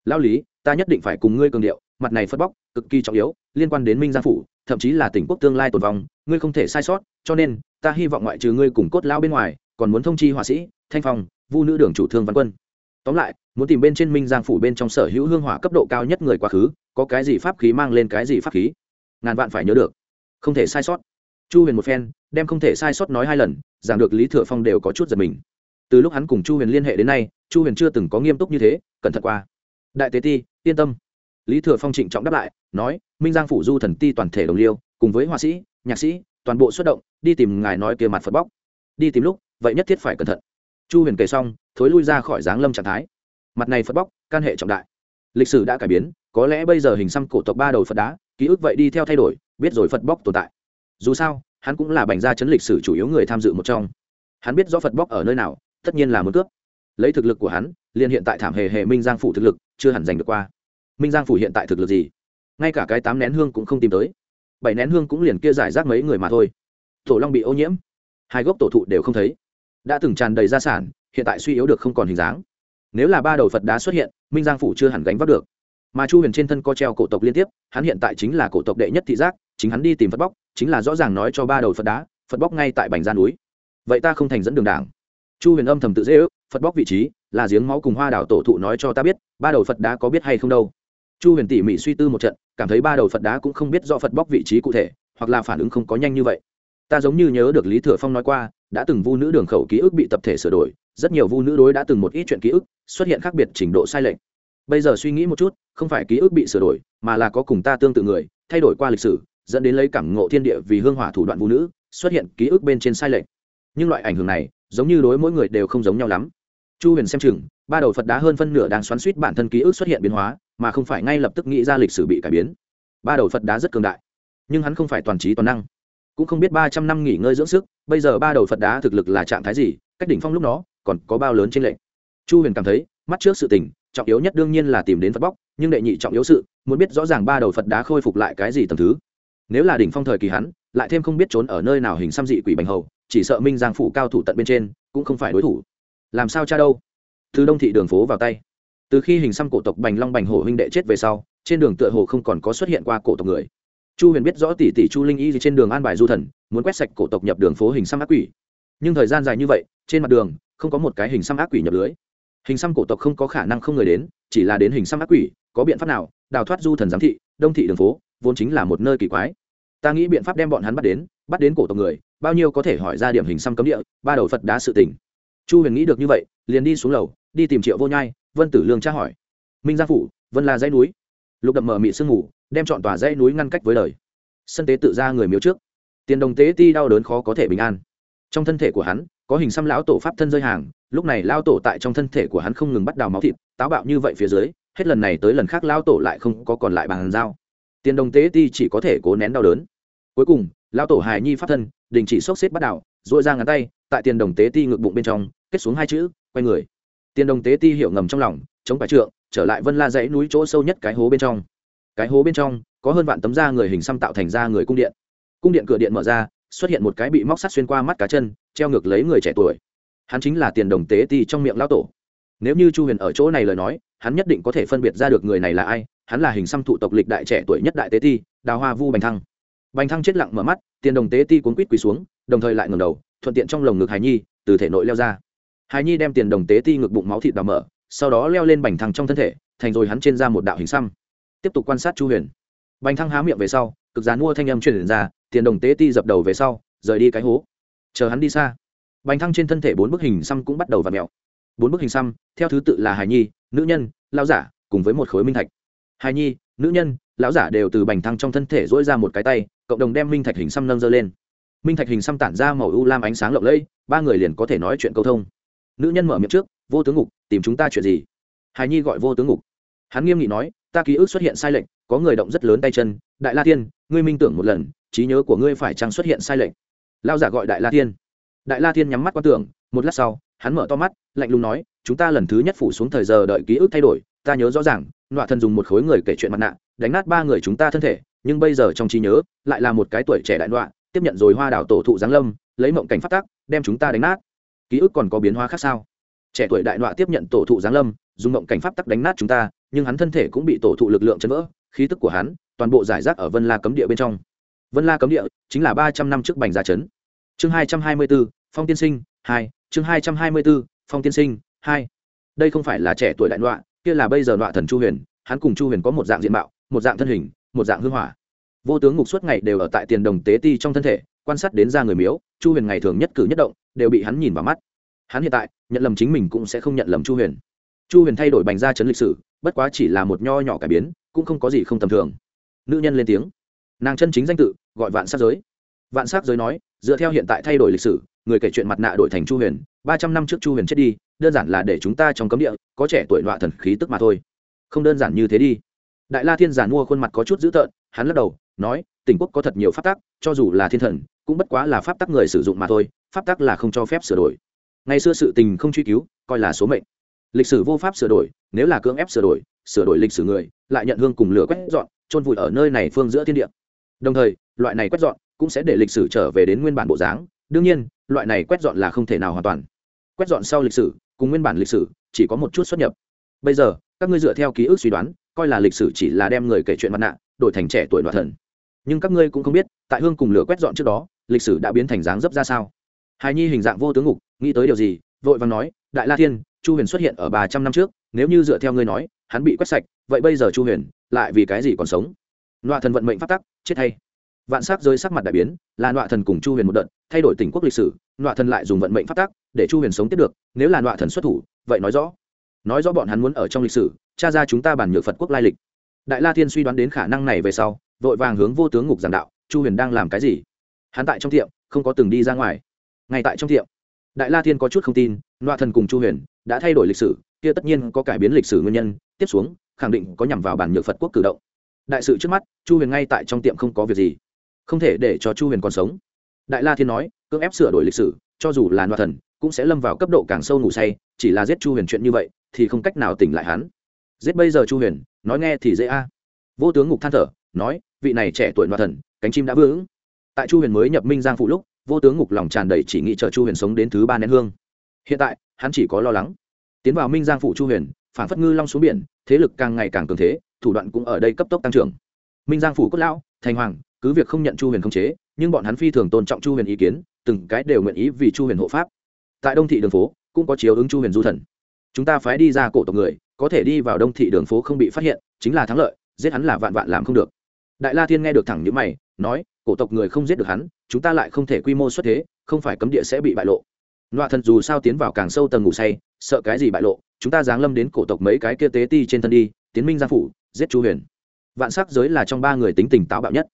Lao lý, ta nhất định phải cùng ngươi cường điệu, mặt này phật bóc cực kỳ trọng yếu, liên quan đến minh gia phủ thậm chí là tỉnh quốc tương lai tồn vong, ngươi không thể sai sót, cho nên, ta hy vọng ngoại trừ ngươi cùng cốt lao bên ngoài, còn muốn thông chi họa sĩ, thanh phong, vu nữ đường chủ thương văn quân. Tóm lại, muốn tìm bên trên minh giang phủ bên trong sở hữu hương hỏa cấp độ cao nhất người quá khứ, có cái gì pháp khí mang lên cái gì pháp khí? Ngàn vạn phải nhớ được. Không thể sai sót. Chu huyền một phen, đem không thể sai sót nói hai lần rằng được lý thừa phong đều có chút giật mình. Từ lúc hắn cùng chu huyền liên hệ đến nay, chu huyền chưa từng có nghiêm túc như thế, cẩn thận qua. Đại tế ti, yên tâm. Lý thừa phong trịnh trọng đáp lại, nói minh giang phủ du thần ti toàn thể đồng liêu, cùng với họa sĩ, nhạc sĩ, toàn bộ xuất động, đi tìm ngài nói kia mặt phật bóc. Đi tìm lúc, vậy nhất thiết phải cẩn thận. Chu huyền kể xong, thối lui ra khỏi giáng lâm trạng thái. Mặt này phật bóc, can hệ trọng đại. Lịch sử đã cải biến, có lẽ bây giờ hình xăm cổ tộc ba đầu phật đá, ký ức vậy đi theo thay đổi, biết rồi phật bóc tồn tại. Dù sao, hắn cũng là bành gia chấn lịch sử chủ yếu người tham dự một trong. Hắn biết rõ phật bóc ở nơi nào, tất nhiên là muốn cướp. Lấy thực lực của hắn, liền hiện tại thảm hề hề minh giang phủ thực lực, chưa hẳn giành được qua. Minh giang phủ hiện tại thực lực gì? Ngay cả cái tám nén hương cũng không tìm tới. Bảy nén hương cũng liền kia giải rác mấy người mà thôi. Tổ long bị ô nhiễm. Hai gốc tổ thụ đều không thấy. Đã từng tràn đầy gia sản, hiện tại suy yếu được không còn hình dáng. Nếu là ba đầu phật đá xuất hiện, minh giang phủ chưa hẳn gánh vác được. Mà chu huyền trên thân co treo cổ tộc liên tiếp, hắn hiện tại chính là cổ tộc đệ nhất thị giác, chính hắn đi tìm phật bóc, chính là rõ ràng nói cho ba đầu phật đá, phật bóc ngay tại bành gia núi. Vậy ta không thành dẫn đường đảng. Chu huyền âm thầm tự dễ ước, phật bóc vị trí, là giếng máu cùng hoa đảo tổ thụ nói cho ta biết, ba đầu phật đá có biết hay không đâu chu huyền tỉ mỉ suy tư một trận, cảm thấy ba đầu phật đá cũng không biết do phật bóc vị trí cụ thể, hoặc là phản ứng không có nhanh như vậy. Ta giống như nhớ được lý thừa phong nói qua, đã từng vu nữ đường khẩu ký ức bị tập thể sửa đổi, rất nhiều vu nữ đối đã từng một ít chuyện ký ức, xuất hiện khác biệt trình độ sai lệch. Bây giờ suy nghĩ một chút, không phải ký ức bị sửa đổi, mà là có cùng ta tương tự người, thay đổi qua lịch sử, dẫn đến lấy cảm ngộ thiên địa vì hương hỏa thủ đoạn vu nữ, xuất hiện ký ức bên trên sai lệch. Nhưng loại ảnh hưởng này, giống như đối mỗi người đều không giống nhau lắm. Chu huyền xem chừng, ba đầu phật đá hơn phân nửa đang xoắn suýt bản thân ký ức xuất hiện biến hóa mà không phải ngay lập tức nghĩ ra lịch sử bị cải biến. Ba đầu phật đá rất cường đại, nhưng hắn không phải toàn trí toàn năng, cũng không biết ba trăm năm nghỉ ngơi dưỡng sức, bây giờ ba đầu phật đá thực lực là trạng thái gì, cách đỉnh phong lúc đó còn có bao lớn trên lệnh chu huyền cảm thấy, mắt trước sự tình, trọng yếu nhất đương nhiên là tìm đến phật bóc, nhưng đệ nhị trọng yếu sự, muốn biết rõ ràng ba đầu phật đá khôi phục lại cái gì tầm thứ. Nếu là đỉnh phong thời kỳ hắn, lại thêm không biết trốn ở nơi nào hình xăm dị quỷ bành hầu, chỉ sợ minh giang phủ cao thủ tận bên trên, cũng không phải đối thủ. Làm sao cha đâu? Từ đông thị đường phố vào tay từ khi hình xăm cổ tộc bành long bành hổ huynh đệ chết về sau, trên đường tựa hồ không còn có xuất hiện qua cổ tộc người. Chu huyền biết rõ tỷ tỷ chu linh y trên đường an bài du thần, muốn quét sạch cổ tộc nhập đường phố hình xăm ác quỷ. Nhưng thời gian dài như vậy, trên mặt đường, không có một cái hình xăm ác quỷ nhập lưới. Hình xăm cổ tộc không có khả năng không người đến, chỉ là đến hình xăm ác quỷ, có biện pháp nào? Đào thoát du thần giám thị, đông thị đường phố, vốn chính là một nơi kỳ quái. Ta nghĩ biện pháp đem bọn hắn bắt đến bắt đến cổ tộc người, bao nhiêu có thể hỏi ra điểm hình xăm cấm địa, ba đầu phật đá sự tỉnh chu huyền nghĩ được như vậy, liền đi xuống lầu, đi tìm triệu vô nhai vân tử lương tra hỏi. Minh gia phủ, vân là dãy núi. Lục đậm mở mị sương ngủ đem chọn tòa dãy núi ngăn cách với đời. Sân tế tự ra người miếu trước. Tiền đồng tế ti đau đớn khó có thể bình an. Trong thân thể của hắn, có hình xăm lão tổ pháp thân rơi hàng, lúc này lao tổ tại trong thân thể của hắn không ngừng bắt đào máu thịt, táo bạo như vậy phía dưới, hết lần này tới lần khác lao tổ lại không có còn lại bàn giao. Tiền đồng tế ti chỉ có thể cố nén đau đớn. Cuối cùng lao tổ hài nhi pháp thân, đình chỉ sốc xếp bắt đào dội ra ngắn tay, tại tiền đồng tế ti ngực bụng bên trong, kết xuống hai chữ, quay người tiền đồng tế ti hiểu ngầm trong lòng, chống phải trượng, trở lại vân la dãy núi chỗ sâu nhất cái hố bên trong. Cái hố bên trong, có hơn vạn tấm da người hình xăm tạo thành ra người cung điện. Cung điện cửa điện mở ra, xuất hiện một cái bị móc sắt xuyên qua mắt cá chân, treo ngược lấy người trẻ tuổi. Hắn chính là tiền đồng tế ti trong miệng lão tổ. Nếu như chu huyền ở chỗ này lời nói, hắn nhất định có thể phân biệt ra được người này là ai. Hắn là hình xăm thụ tộc lịch đại trẻ tuổi nhất đại tế ti, đào hoa vu bành thăng. Bành thăng chết lặng mở mắt, tiền đồng tế ti cuốn quýt quỳ xuống, đồng thời lại ngầm đầu, thuận tiện trong lồng ngực hài nhi, từ thể nội leo ra hài nhi đem tiền đồng tế ti ngực bụng máu thịt đào mở, sau đó leo lên bành thăng trong thân thể, thành rồi hắn trên ra một đạo hình xăm. Tiếp tục quan sát chu huyền. Bành thăng há miệng về sau, cực dán mua thanh âm truyền ra, tiền đồng tế ti dập đầu về sau, rời đi cái hố. Chờ hắn đi xa. Bành thăng trên thân thể bốn bức hình xăm cũng bắt đầu v ặ mẹo bốn bức hình xăm, theo thứ tự là hài nhi, nữ nhân lao giả, cùng với một khối minh thạch. Hài nhi, nữ nhân, lão giả đều từ bành thăng trong thân thể dỗi ra một cái tay, cộng đồng đem minh thạch hình xăm nâng dơ lên. Minh thạch hình xăm tản ra màu u lam ánh sáng lộng lẫy, ba người liền có thể nói chuyện câu thông nữ nhân mở miệng trước, vô tướng ngục, tìm chúng ta chuyện gì? Hài nhi gọi vô tướng ngục. Hắn nghiêm nghị nói, ta ký ức xuất hiện sai lệch, có người động rất lớn tay chân, đại la tiên ngươi minh tưởng một lần, trí nhớ của ngươi phải chăng xuất hiện sai lệch? Lao giả gọi đại la tiên đại la tiên nhắm mắt quan tưởng, một lát sau, hắn mở to mắt, lạnh lùng nói, chúng ta lần thứ nhất phủ xuống thời giờ đợi ký ức thay đổi, ta nhớ rõ ràng, nọa thần dùng một khối người kể chuyện mặt nạ, đánh nát ba người chúng ta thân thể, nhưng bây giờ trong trí nhớ, lại là một cái tuổi trẻ đại nọa, tiếp nhận rồi hoa đảo tổ thụ giáng lâm, lấy mộng cảnh phát tác đem chúng ta đánh nát ký ức còn có biến hóa khác sao? Trẻ tuổi đại nọa tiếp nhận tổ thụ giáng lâm, dùng mộng cảnh pháp tắc đánh nát chúng ta, nhưng hắn thân thể cũng bị tổ thụ lực lượng chấn vỡ, khí tức của hắn, toàn bộ giải rác ở vân la cấm địa bên trong. Vân la cấm địa chính là ba trăm năm trước bành gia chấn chương hai trăm hai mươi b ố phong tiên sinh hai, chương hai trăm hai mươi b ố phong tiên sinh hai. Đây không phải là trẻ tuổi đại nọa, kia là bây giờ nọa thần chu huyền, hắn cùng chu huyền có một dạng diện mạo, một dạng thân hình, một dạng hư hỏa. Vô tướng ngục suốt ngày đều ở tại tiền đồng tế ti trong thân thể quan sát đến ra người miếu, chu huyền ngày thường nhất cử nhất động, đều bị hắn nhìn vào mắt. Hắn hiện tại, nhận lầm chính mình cũng sẽ không nhận lầm chu huyền. Chu huyền thay đổi bành ra chấn lịch sử, bất quá chỉ là một nho nhỏ cải biến, cũng không có gì không tầm thường. Nữ nhân lên tiếng. Nàng chân chính danh tự, gọi vạn sát giới. Vạn sát giới nói, dựa theo hiện tại thay đổi lịch sử, người kể chuyện mặt nạ đổi thành chu huyền, ba trăm năm trước chu huyền chết đi, đơn giản là để chúng ta trong cấm địa, có trẻ tuổi loạ thần khí tức mà thôi. Không đơn giản như thế đi. Đại la thiên giản mua khuôn mặt có chút dữ tợn, hắn lắc đầu, nói tỉnh quốc có thật nhiều pháp tắc, cho dù là thiên thần, cũng bất quá là pháp tắc người sử dụng mà thôi, pháp tắc là không cho phép sửa đổi. Ngày xưa sự tình không truy cứu, coi là số mệnh. Lịch sử vô pháp sửa đổi, nếu là cưỡng ép sửa đổi sửa đổi lịch sử người, lại nhận hương cùng lửa quét dọn trôn vùi ở nơi này phương giữa thiên địa. Đồng thời, loại này quét dọn cũng sẽ để lịch sử trở về đến nguyên bản bộ dáng. Đương nhiên, loại này quét dọn là không thể nào hoàn toàn. Quét dọn sau lịch sử, cùng nguyên bản lịch sử, chỉ có một chút xuất nhập. Bây giờ, các ngươi dựa theo ký ức suy đoán, coi là lịch sử chỉ là đem người kể chuyện mặt nạ, đổi thành trẻ tuổi đoạn thần nhưng các ngươi cũng không biết, tại hương cùng lửa quét dọn trước đó, lịch sử đã biến thành dáng dấp ra sao. Hài nhi hình dạng vô tướng ngục, nghĩ tới điều gì, vội vàng nói, đại la thiên, chu huyền xuất hiện ở ba trăm năm trước, nếu như dựa theo ngươi nói, hắn bị quét sạch, vậy bây giờ chu huyền, lại vì cái gì còn sống? Loạ thần vận mệnh phát tắc, chết hay. Vạn sắc rơi sắc mặt đại biến, là loạ thần cùng chu huyền một đợt, thay đổi tỉnh quốc lịch sử loạ thần lại dùng vận mệnh phát tắc, để chu huyền sống tiếp được, nếu là loạ thần xuất thủ, vậy nói rõ. Nói rõ bọn hắn muốn ở trong lịch sử cha ra chúng ta bản nhược phật quốc lai lịch. Đại la thiên suy đoán đến khả năng này về sau vội vàng hướng vô tướng ngục giảng đạo, chu huyền đang làm cái gì? Hắn tại trong tiệm, không có từng đi ra ngoài. Ngay tại trong tiệm. Đại la thiên có chút không tin, loa thần cùng chu huyền đã thay đổi lịch sử, kia tất nhiên có cải biến lịch sử nguyên nhân, tiếp xuống, khẳng định có nhằm vào bản nhược phật quốc cử động. Đại sự trước mắt, chu huyền ngay tại trong tiệm không có việc gì. Không thể để cho chu huyền còn sống. Đại la thiên nói, cưỡng ép sửa đổi lịch sử, cho dù là loa thần, cũng sẽ lâm vào cấp độ càng sâu ngủ say, chỉ là giết chu huyền chuyện như vậy, thì không cách nào tỉnh lại hắn. Giết bây giờ chu huyền, nói nghe thì dễ a. Vô tướng ngục than thở, nói vị này trẻ tuổi loạn thần, cánh chim đã vững tại chu huyền mới nhập minh giang phụ lúc, vô tướng ngục lòng tràn đầy chỉ nghĩ chờ chu huyền sống đến thứ ba nén hương. Hiện tại, hắn chỉ có lo lắng. Tiến vào minh giang phủ chu huyền, phản phất ngư long xuống biển, thế lực càng ngày càng cường thế, thủ đoạn cũng ở đây cấp tốc tăng trưởng. Minh giang phủ cốt lão, thành hoàng, cứ việc không nhận chu huyền không chế, nhưng bọn hắn phi thường tôn trọng chu huyền ý kiến, từng cái đều nguyện ý vì chu huyền hộ pháp. Tại đông thị đường phố, cũng có chiếu ứng chu huyền du thần. Chúng ta phái đi ra cổ tộc người, có thể đi vào đông thị đường phố không bị phát hiện, chính là thắng lợi, giết hắn là vạn vạn làm không được đại la thiên nghe được thẳng những mày, nói, cổ tộc người không giết được hắn, chúng ta lại không thể quy mô xuất thế, không phải cấm địa sẽ bị bại lộ. Nọa thần dù sao tiến vào càng sâu tầng ngủ say, sợ cái gì bại lộ, chúng ta giáng lâm đến cổ tộc mấy cái kia tế ti trên thân đi, tiến minh giang phủ, giết chu huyền. Vạn sắc giới là trong ba người tính tình táo bạo nhất.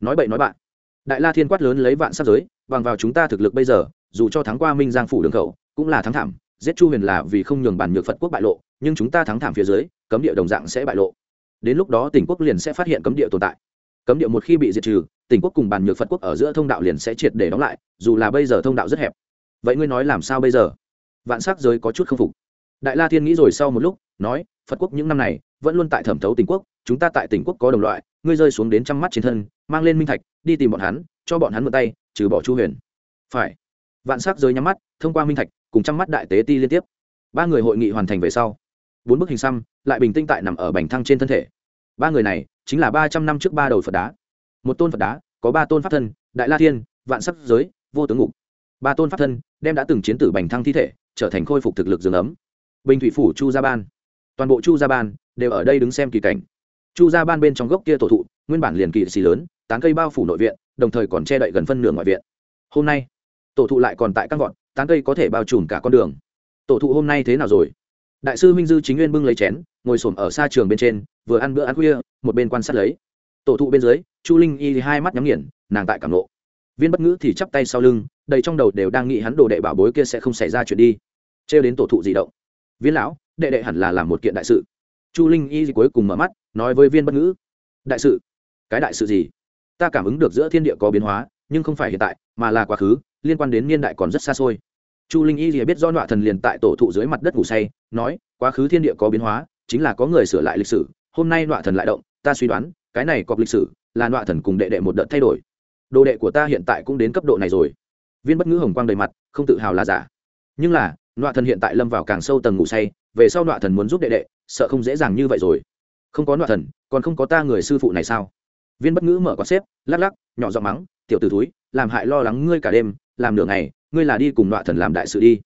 Nói bậy nói bạn. Đại la thiên quát lớn lấy vạn sắc giới, bằng vào chúng ta thực lực bây giờ, dù cho thắng qua minh giang phủ đường khẩu, cũng là thắng thảm, giết chu huyền là vì không nhường bản nhược phật quốc bại lộ, nhưng chúng ta thắng thảm phía dưới, cấm địa đồng dạng sẽ bại lộ. Đến lúc đó tỉnh quốc liền sẽ phát hiện cấm địa tồn tại cấm điệu một khi bị diệt trừ tỉnh quốc cùng bản nhược phật quốc ở giữa thông đạo liền sẽ triệt để đóng lại, dù là bây giờ thông đạo rất hẹp. Vậy ngươi nói làm sao bây giờ? Vạn sắc giới có chút k phục. Đại la thiên nghĩ rồi sau một lúc, nói, phật quốc những năm này vẫn luôn tại thẩm thấu tỉnh quốc, chúng ta tại tỉnh quốc có đồng loại, ngươi rơi xuống đến trăm mắt trên thân, mang lên minh thạch, đi tìm bọn hắn, cho bọn hắn mượn tay, trừ bỏ chu huyền. Phải. Vạn sắc giới nhắm mắt, thông qua minh thạch, cùng trăm mắt đại tế ti liên tiếp. Ba người hội nghị hoàn thành về sau. Bốn bức hình xăm lại bình tinh tại nằm ở bành thăng trên thân thể ba người này chính là ba trăm năm trước ba đầu phật đá. Một tôn phật đá, có ba tôn pháp thân, đại la thiên, vạn sắc giới, vô tướng ngục. Ba tôn pháp thân đem đã từng chiến tử bành thăng thi thể, trở thành khôi phục thực lực dương ấm. Bình thủy phủ chu gia ban. Toàn bộ chu gia ban đều ở đây đứng xem kỳ cảnh. Chu gia ban bên trong gốc kia tổ thụ, nguyên bản liền kỳ xì lớn, tán cây bao phủ nội viện, đồng thời còn che đậy gần phân nửa ngoại viện. Hôm nay, tổ thụ lại còn tại căn gọn, tán cây có thể bao trùm cả con đường. Tổ thụ hôm nay thế nào rồi? Đại sư minh dư chính nguyên bưng lấy chén, ngồi s ổ m ở xa trường bên trên vừa ăn bữa ăn khuya, một bên quan sát lấy. Tổ thụ bên dưới, chu linh y thì hai mắt nhắm nghiền, nàng tại cảm lộ viên bất ngữ thì chắp tay sau lưng, đầy trong đầu đều đang nghĩ hắn đồ đệ bảo bối kia sẽ không xảy ra chuyện đi. Trêu đến tổ thụ di động. Viên lão, đệ đệ hẳn là làm một kiện đại sự. Chu linh y cuối cùng mở mắt, nói với viên bất ngữ. Đại sự? Cái đại sự gì? Ta cảm ứng được giữa thiên địa có biến hóa, nhưng không phải hiện tại, mà là quá khứ, liên quan đến niên đại còn rất xa xôi. Chu linh y thì biết do nọa thần liền tại tổ thụ dưới mặt đất ngủ say, nói, quá khứ thiên địa có biến hóa, chính là có người sửa lại lịch sử hôm nay nọa thần lại động, ta suy đoán, cái này có lịch sử, là nọa thần cùng đệ đệ một đợt thay đổi. Đồ đệ của ta hiện tại cũng đến cấp độ này rồi. Viên bất ngữ hồng quang đầy mặt, không tự hào là giả. Nhưng là nọa thần hiện tại lâm vào càng sâu tầng ngủ say, về sau nọa thần muốn giúp đệ đệ, sợ không dễ dàng như vậy rồi. Không có nọa thần, còn không có ta người sư phụ này sao? Viên bất ngữ mở quạt xếp, lắc lắc, nhỏ giọng mắng, tiểu t ử túi làm hại lo lắng ngươi cả đêm, làm nửa ngày, ngươi là đi cùng nọa thần làm đại sự đi.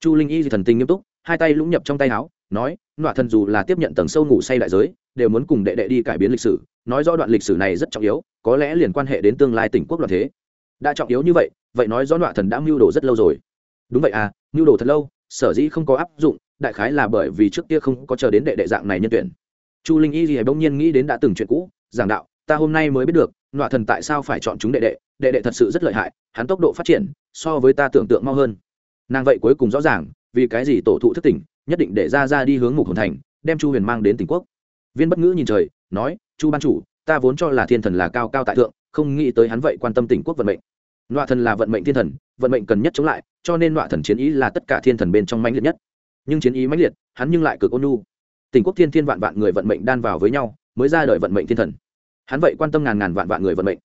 Chu linh y thì thần tình nghiêm túc, hai tay lũng nhập trong tay áo nói, nọa thần dù là tiếp nhận tầng sâu ngủ say đại giới, đều muốn cùng đệ đệ đi cải biến lịch sử, nói rõ đoạn lịch sử này rất trọng yếu, có lẽ liền quan hệ đến tương lai tỉnh quốc loạn thế. Đã trọng yếu như vậy vậy nói rõ nọa thần đã mưu đồ rất lâu rồi. Đúng vậy à mưu đồ thật lâu, sở dĩ không có áp dụng, đại khái là bởi vì trước kia không có chờ đến đệ đệ dạng này nhân tuyển. Chu linh y thì bỗng nhiên nghĩ đến đã từng chuyện cũ, giảng đạo, ta hôm nay mới biết được, nọa thần tại sao phải chọn chúng đệ đệ đệ đệ thật sự rất lợi hại, hắn tốc độ phát triển, so với ta tưởng tượng mau hơn. Nàng vậy cuối cùng rõ ràng, vì cái gì tổ thụ thức tỉnh nhất định để ra ra đi hướng mục hồn thành, đem chu huyền mang đến tỉnh quốc. Viên bất ngữ nhìn trời, nói, chu ban chủ, ta vốn cho là thiên thần là cao cao tại thượng, không nghĩ tới hắn vậy quan tâm tỉnh quốc vận mệnh. Nọa thần là vận mệnh thiên thần, vận mệnh cần nhất chống lại, cho nên nọa thần chiến ý là tất cả thiên thần bên trong mãnh liệt nhất. Nhưng chiến ý mãnh liệt, hắn nhưng lại cực ôn nhu. Tỉnh quốc thiên thiên vạn vạn người vận mệnh đan vào với nhau, mới ra đời vận mệnh thiên thần. Hắn vậy quan tâm ngàn ngàn vạn vạn người vận mệnh.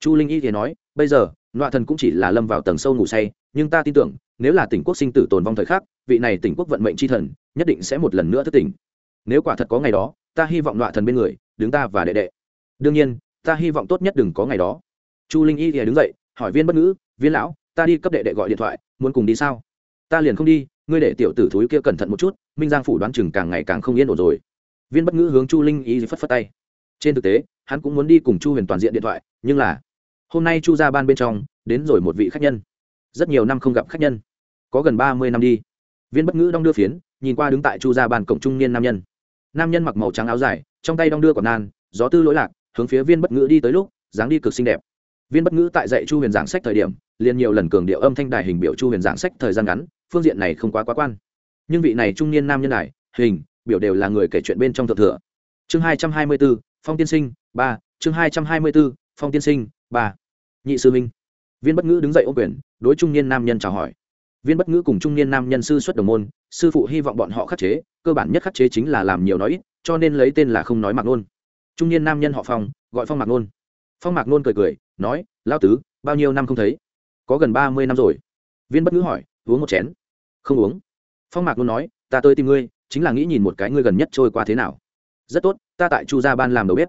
Chu linh y thì nói, bây giờ, nọa thần cũng chỉ là lâm vào tầng sâu ngủ say nhưng ta tin tưởng, nếu là tỉnh quốc sinh tử tồn vong thời khắc, vị này tỉnh quốc vận mệnh tri thần, nhất định sẽ một lần nữa thức tỉnh. Nếu quả thật có ngày đó, ta hy vọng nọa thần bên người, đứng ta và đệ đệ. Đương nhiên, ta hy vọng tốt nhất đừng có ngày đó. Chu linh y thì đứng dậy, hỏi viên bất ngữ, viên lão, ta đi cấp đệ đệ gọi điện thoại, muốn cùng đi sao? Ta liền không đi, ngươi để tiểu tử thúi kia cẩn thận một chút, minh giang phủ đoán chừng càng ngày càng không yên ổn rồi. Viên bất ngữ hướng chu linh y phất phất tay. Trên thực tế, hắn cũng muốn đi cùng chu huyền toàn diện điện thoại, nhưng là hôm nay chu ra ban bên trong, đến rồi một vị khách nhân rất nhiều năm không gặp khách nhân. Có gần ba mươi năm đi. Viên bất ngữ đong đưa phiến nhìn qua đứng tại chu ra bàn cổng trung niên nam nhân. Nam nhân mặc màu trắng áo dài trong tay đong đưa còn nan gió tư lỗi lạc hướng phía viên bất ngữ đi tới lúc dáng đi cực xinh đẹp. Viên bất ngữ tại dạy chu huyền giảng sách thời điểm liền nhiều lần cường điệu âm thanh đài hình biểu chu huyền giảng sách thời gian ngắn phương diện này không quá quá quan. Nhưng vị này trung niên nam nhân này, hình biểu đều là người kể chuyện bên trong thượng thừa. Chương hai trăm hai mươi b ố phong tiên sinh ba. Chương hai trăm hai mươi b ố phong tiên sinh ba. Nhị sư minh viên bất ngữ đứng dậy ô quyền, đối trung niên nam nhân chào hỏi. Viên bất ngữ cùng trung niên nam nhân sư xuất đồng môn, sư phụ hy vọng bọn họ khắc chế, cơ bản nhất khắc chế chính là làm nhiều nói ít, cho nên lấy tên là không nói mạc nôn. Trung niên nam nhân họ phong, gọi phong mạc nôn. Phong mạc nôn cười cười, nói lao tứ, bao nhiêu năm không thấy? Có gần ba mươi năm rồi. Viên bất ngữ hỏi, uống một chén? Không uống. Phong mạc nôn nói, ta tới tìm ngươi, chính là nghĩ nhìn một cái ngươi gần nhất trôi qua thế nào. Rất tốt, ta tại chu gia ban làm đầu bếp.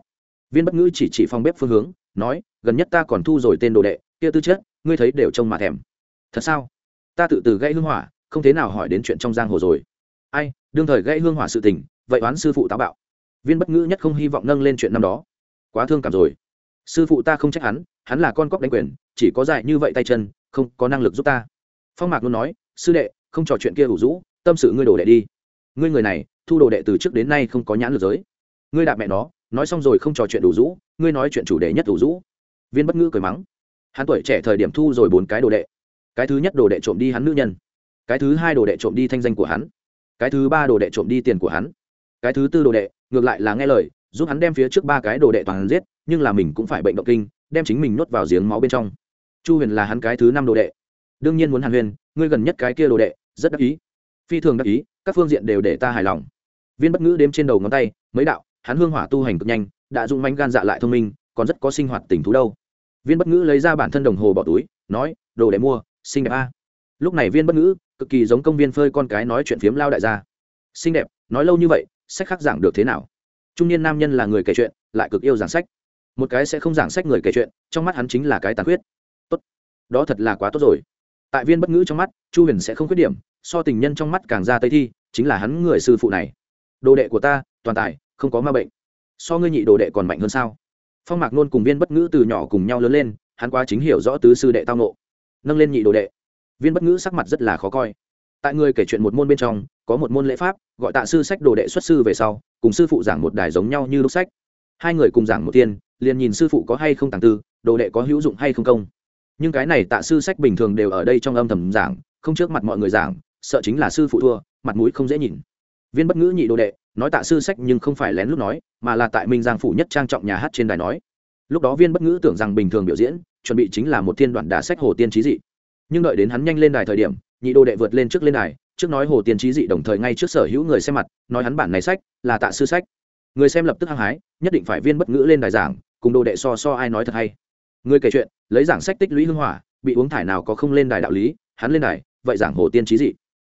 Viên bất ngữ chỉ chỉ phong bếp phương hướng, nói, gần nhất ta còn thu rồi tên đồ đệ kia tư chất, ngươi thấy đều trông mà thèm. Thật sao? Ta tự từ gây hương hỏa, không thế nào hỏi đến chuyện trong giang hồ rồi. Ai, đương thời gây hương hỏa sự tình, vậy oán sư phụ táo bạo. Viên bất ngữ nhất không hy vọng nâng lên chuyện năm đó. Quá thương cảm rồi. Sư phụ ta không trách hắn hắn là con cóc đánh quyền, chỉ có dài như vậy tay chân, không có năng lực giúp ta. Phong mạc luôn nói, sư đệ, không trò chuyện kia ủ rũ, tâm sự ngươi đồ đệ đi. Ngươi người này, thu đồ đệ từ trước đến nay không có nhãn lực giới. Ngươi đạp mẹ nó, nói xong rồi không trò chuyện đủ rũ, ngươi nói chuyện chủ đề nhất đủ rũ. Viên bất ngữ cười mắng hắn tuổi trẻ thời điểm thu rồi bốn cái đồ đệ. Cái thứ nhất đồ đệ trộm đi hắn nữ nhân. Cái thứ hai đồ đệ trộm đi thanh danh của hắn. Cái thứ ba đồ đệ trộm đi tiền của hắn. Cái thứ tư đồ đệ, ngược lại là nghe lời, giúp hắn đem phía trước ba cái đồ đệ toàn giết, nhưng là mình cũng phải bệnh động kinh, đem chính mình nuốt vào giếng máu bên trong. Chu huyền là hắn cái thứ năm đồ đệ. Đương nhiên muốn hàn huyền, ngươi gần nhất cái kia đồ đệ, rất đắc ý. Phi thường đắc ý, các phương diện đều để ta hài lòng. Viên bất ngữ đếm trên đầu ngón tay, mấy đạo, hắn hương hỏa tu hành cực nhanh, đã dung manh gan dạ lại thông minh, còn rất có sinh hoạt tình thú đâu viên bất ngữ lấy ra bản thân đồng hồ bỏ túi, nói, đồ để mua, xinh đẹp a. Lúc này viên bất ngữ, cực kỳ giống công viên phơi con cái nói chuyện phiếm lao đại gia. Xinh đẹp, nói lâu như vậy, sách khác giảng được thế nào? Trung niên nam nhân là người kể chuyện, lại cực yêu giảng sách. Một cái sẽ không giảng sách người kể chuyện, trong mắt hắn chính là cái tàn khuyết. Tốt, đó thật là quá tốt rồi. Tại viên bất ngữ trong mắt, chu huyền sẽ không khuyết điểm, so tình nhân trong mắt càng ra tây thi, chính là hắn người sư phụ này. Đồ đệ của ta, toàn tài, không có ma bệnh. So ngươi nhị đồ đệ còn mạnh hơn sao? Phong mạc nôn cùng viên bất ngữ từ nhỏ cùng nhau lớn lên, hắn quá chính hiểu rõ tứ sư đệ tao nộ nâng lên nhị đồ đệ. Viên bất ngữ sắc mặt rất là khó coi. Tại người kể chuyện một môn bên trong, có một môn lễ pháp, gọi tạ sư sách đồ đệ xuất sư về sau, cùng sư phụ giảng một đài giống nhau như lúc sách. Hai người cùng giảng một tiên, liền nhìn sư phụ có hay không tàng tư, đồ đệ có hữu dụng hay không công. Nhưng cái này tạ sư sách bình thường đều ở đây trong âm thầm giảng, không trước mặt mọi người giảng, sợ chính là sư phụ thua, mặt mũi không dễ nhìn. Viên bất ngữ nhị đồ đệ nói tạ sư sách nhưng không phải lén lút nói, mà là tại minh giang phủ nhất trang trọng nhà hát trên đài nói. Lúc đó viên bất ngữ tưởng rằng bình thường biểu diễn, chuẩn bị chính là một thiên đoạn đá sách hồ tiên trí dị. Nhưng đợi đến hắn nhanh lên đài thời điểm, nhị đô đệ vượt lên trước lên đài, trước nói hồ tiên trí dị đồng thời ngay trước sở hữu người xem mặt, nói hắn bản này sách là tạ sư sách. Người xem lập tức hăng hái, nhất định phải viên bất ngữ lên đài giảng, cùng đồ đệ so so ai nói thật hay. Người kể chuyện, lấy giảng sách tích lũy hưng hỏa, bị uống thải nào có không lên đài đạo lý, hắn lên đài, vậy giảng hồ tiên trí dị.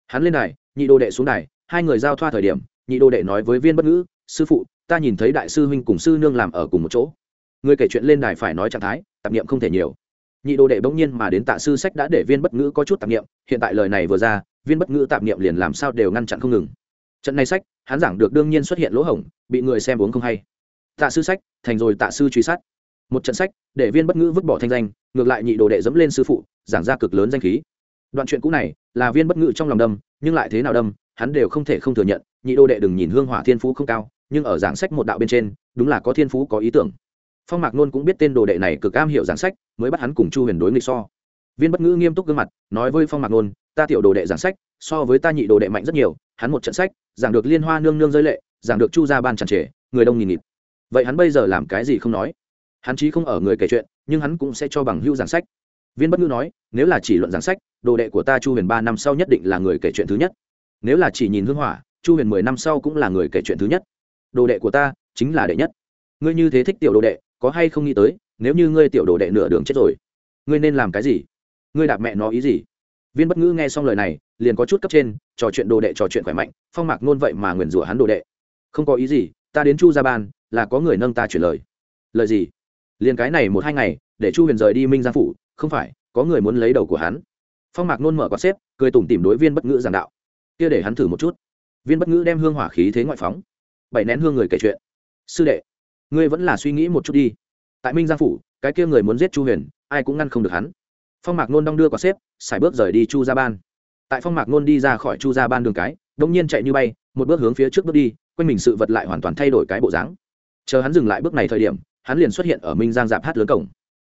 Hắn lên đài, nhị đồ đệ xuống đài, hai người giao thoa thời điểm nhị đồ đệ nói với viên bất ngữ, sư phụ, ta nhìn thấy đại sư huynh cùng sư nương làm ở cùng một chỗ. Người kể chuyện lên đài phải nói trạng thái, tạp niệm không thể nhiều. Nhị đồ đệ bỗng nhiên mà đến tạ sư sách đã để viên bất ngữ có chút tạp niệm, hiện tại lời này vừa ra, viên bất ngữ tạp niệm liền làm sao đều ngăn chặn không ngừng. Trận này sách, hắn giảng được đương nhiên xuất hiện lỗ hổng, bị người xem uống không hay. Tạ sư sách, thành rồi tạ sư truy sát. Một trận sách, để viên bất ngữ vứt bỏ thanh danh, ngược lại nhị đồ đệ dẫm lên sư phụ, giảng ra cực lớn danh khí. Đoạn chuyện cũ này, là viên bất ngữ trong lòng đâm, nhưng lại thế nào đâm, hắn đều không thể không thừa nhận nhị đồ đệ đừng nhìn hương hỏa thiên phú không cao, nhưng ở giảng sách một đạo bên trên, đúng là có thiên phú, có ý tưởng. Phong mạc nôn cũng biết tên đồ đệ này cực am hiểu giảng sách, mới bắt hắn cùng chu huyền đối nghịch so. Viên bất ngữ nghiêm túc gương mặt, nói với phong mạc nôn, ta tiểu đồ đệ giảng sách, so với ta nhị đồ đệ mạnh rất nhiều, hắn một trận sách, giảng được liên hoa nương nương rơi lệ, giảng được chu ra ban chẳng trề người đông nghìn nghịt. Vậy hắn bây giờ làm cái gì không nói? Hắn chí không ở người kể chuyện, nhưng hắn cũng sẽ cho bằng hữu giảng sách. Viên bất ngữ nói, nếu là chỉ luận giảng sách, đồ đệ của ta chu huyền ba năm sau nhất định là người kể chuyện thứ nhất. Nếu là chỉ nhìn hương hỏa chu huyền mười năm sau cũng là người kể chuyện thứ nhất. Đồ đệ của ta chính là đệ nhất. Ngươi như thế thích tiểu đồ đệ, có hay không nghĩ tới, nếu như ngươi tiểu đồ đệ nửa đường chết rồi, ngươi nên làm cái gì? Ngươi đạp mẹ nó ý gì? Viên bất ngữ nghe xong lời này, liền có chút cấp trên, trò chuyện đồ đệ trò chuyện khỏe mạnh, phong mạc nôn vậy mà nguyền rủa hắn đồ đệ. Không có ý gì, ta đến chu gia ban, là có người nâng ta chuyển lời. Lời gì? Liền cái này một hai ngày, để chu huyền rời đi minh gia phủ, không phải, có người muốn lấy đầu của hắn. Phong mạc nôn mở quạt xếp, cười tủm tìm đối viên bất ngữ giảng đạo. Kia để hắn thử một chút viên bất ngữ đem hương hỏa khí thế ngoại phóng bảy nén hương người kể chuyện. Sư đệ, ngươi vẫn là suy nghĩ một chút đi. Tại minh giang phủ, cái kia người muốn giết chu huyền, ai cũng ngăn không được hắn. Phong mạc nôn đong đưa quả xếp, xài bước rời đi chu gia ban. Tại phong mạc nôn đi ra khỏi chu gia ban đường cái đông nhiên chạy như bay, một bước hướng phía trước bước đi, quanh mình sự vật lại hoàn toàn thay đổi cái bộ dáng. Chờ hắn dừng lại bước này thời điểm, hắn liền xuất hiện ở minh giang dạp hát lớn cổng.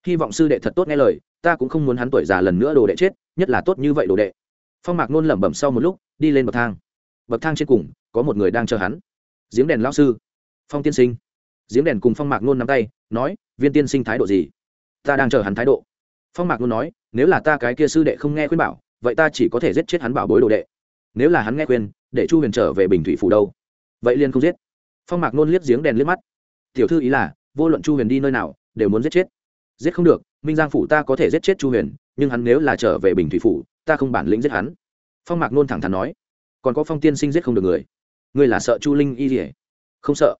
Hy vọng sư đệ thật tốt nghe lời, ta cũng không muốn hắn tuổi già lần nữa đồ đệ chết, nhất là tốt như vậy đồ đệ. Phong mạc nôn lẩm bẩm sau một lúc, đi lên bậc thang bậc thang trên cùng, có một người đang chờ hắn. Giếng đèn lão sư. Phong tiên sinh. Giếng đèn cùng phong mạc nôn nắm tay, nói, viên tiên sinh thái độ gì? Ta đang chờ hắn thái độ. Phong mạc nôn nói, nếu là ta cái kia sư đệ không nghe khuyên bảo, vậy ta chỉ có thể giết chết hắn bảo bối đồ đệ. Nếu là hắn nghe khuyên, để chu huyền trở về bình thủy phủ đâu? Vậy liền không giết. Phong mạc nôn liếc giếng đèn liếc mắt. Tiểu thư ý là, vô luận chu huyền đi nơi nào, đều muốn giết chết. Giết không được, minh giang phủ ta có thể giết chết chu huyền, nhưng hắn nếu là trở về bình thủy phủ, ta không bản lĩnh giết hắn. Phong mạc nôn thẳng thắn nói còn có phong tiên sinh giết không được người. Ngươi là sợ chu linh y ỉa không sợ.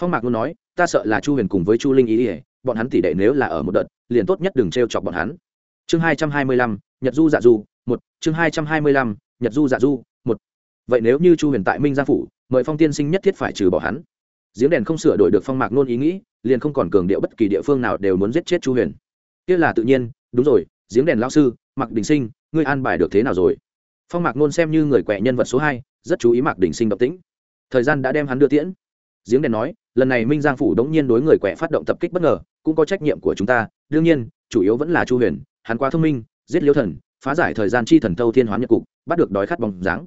Phong mạc luôn nói, ta sợ là chu huyền cùng với chu linh y ỉa bọn hắn tỷ đệ nếu là ở một đợt, liền tốt nhất đừng t r e o chọc bọn hắn. Chương hai trăm hai mươi lăm, nhật du dạ du, một. Chương hai trăm hai mươi lăm, nhật du dạ du, một. Vậy nếu như chu huyền tại minh gia phủ, mời phong tiên sinh nhất thiết phải trừ bỏ hắn. Giếng đèn không sửa đổi được phong mạc nôn ý nghĩ, liền không còn cường điệu bất kỳ địa phương nào đều muốn giết chết chu huyền. Kia là tự nhiên, đúng rồi, giếng đèn lao sư mặc đình sinh, ngươi an bài được thế nào rồi? Phong mạc nôn xem như người quẹ nhân vật số hai, rất chú ý mạc đình sinh động tĩnh. Thời gian đã đem hắn đưa tiễn. Giếng đèn nói, lần này minh giang phủ đống nhiên đối người quẹ phát động tập kích bất ngờ, cũng có trách nhiệm của chúng ta. Đương nhiên, chủ yếu vẫn là chu huyền, hắn quá thông minh, giết liêu thần, phá giải thời gian chi thần thâu thiên hoán nhật cục, bắt được đói khát bóng dáng.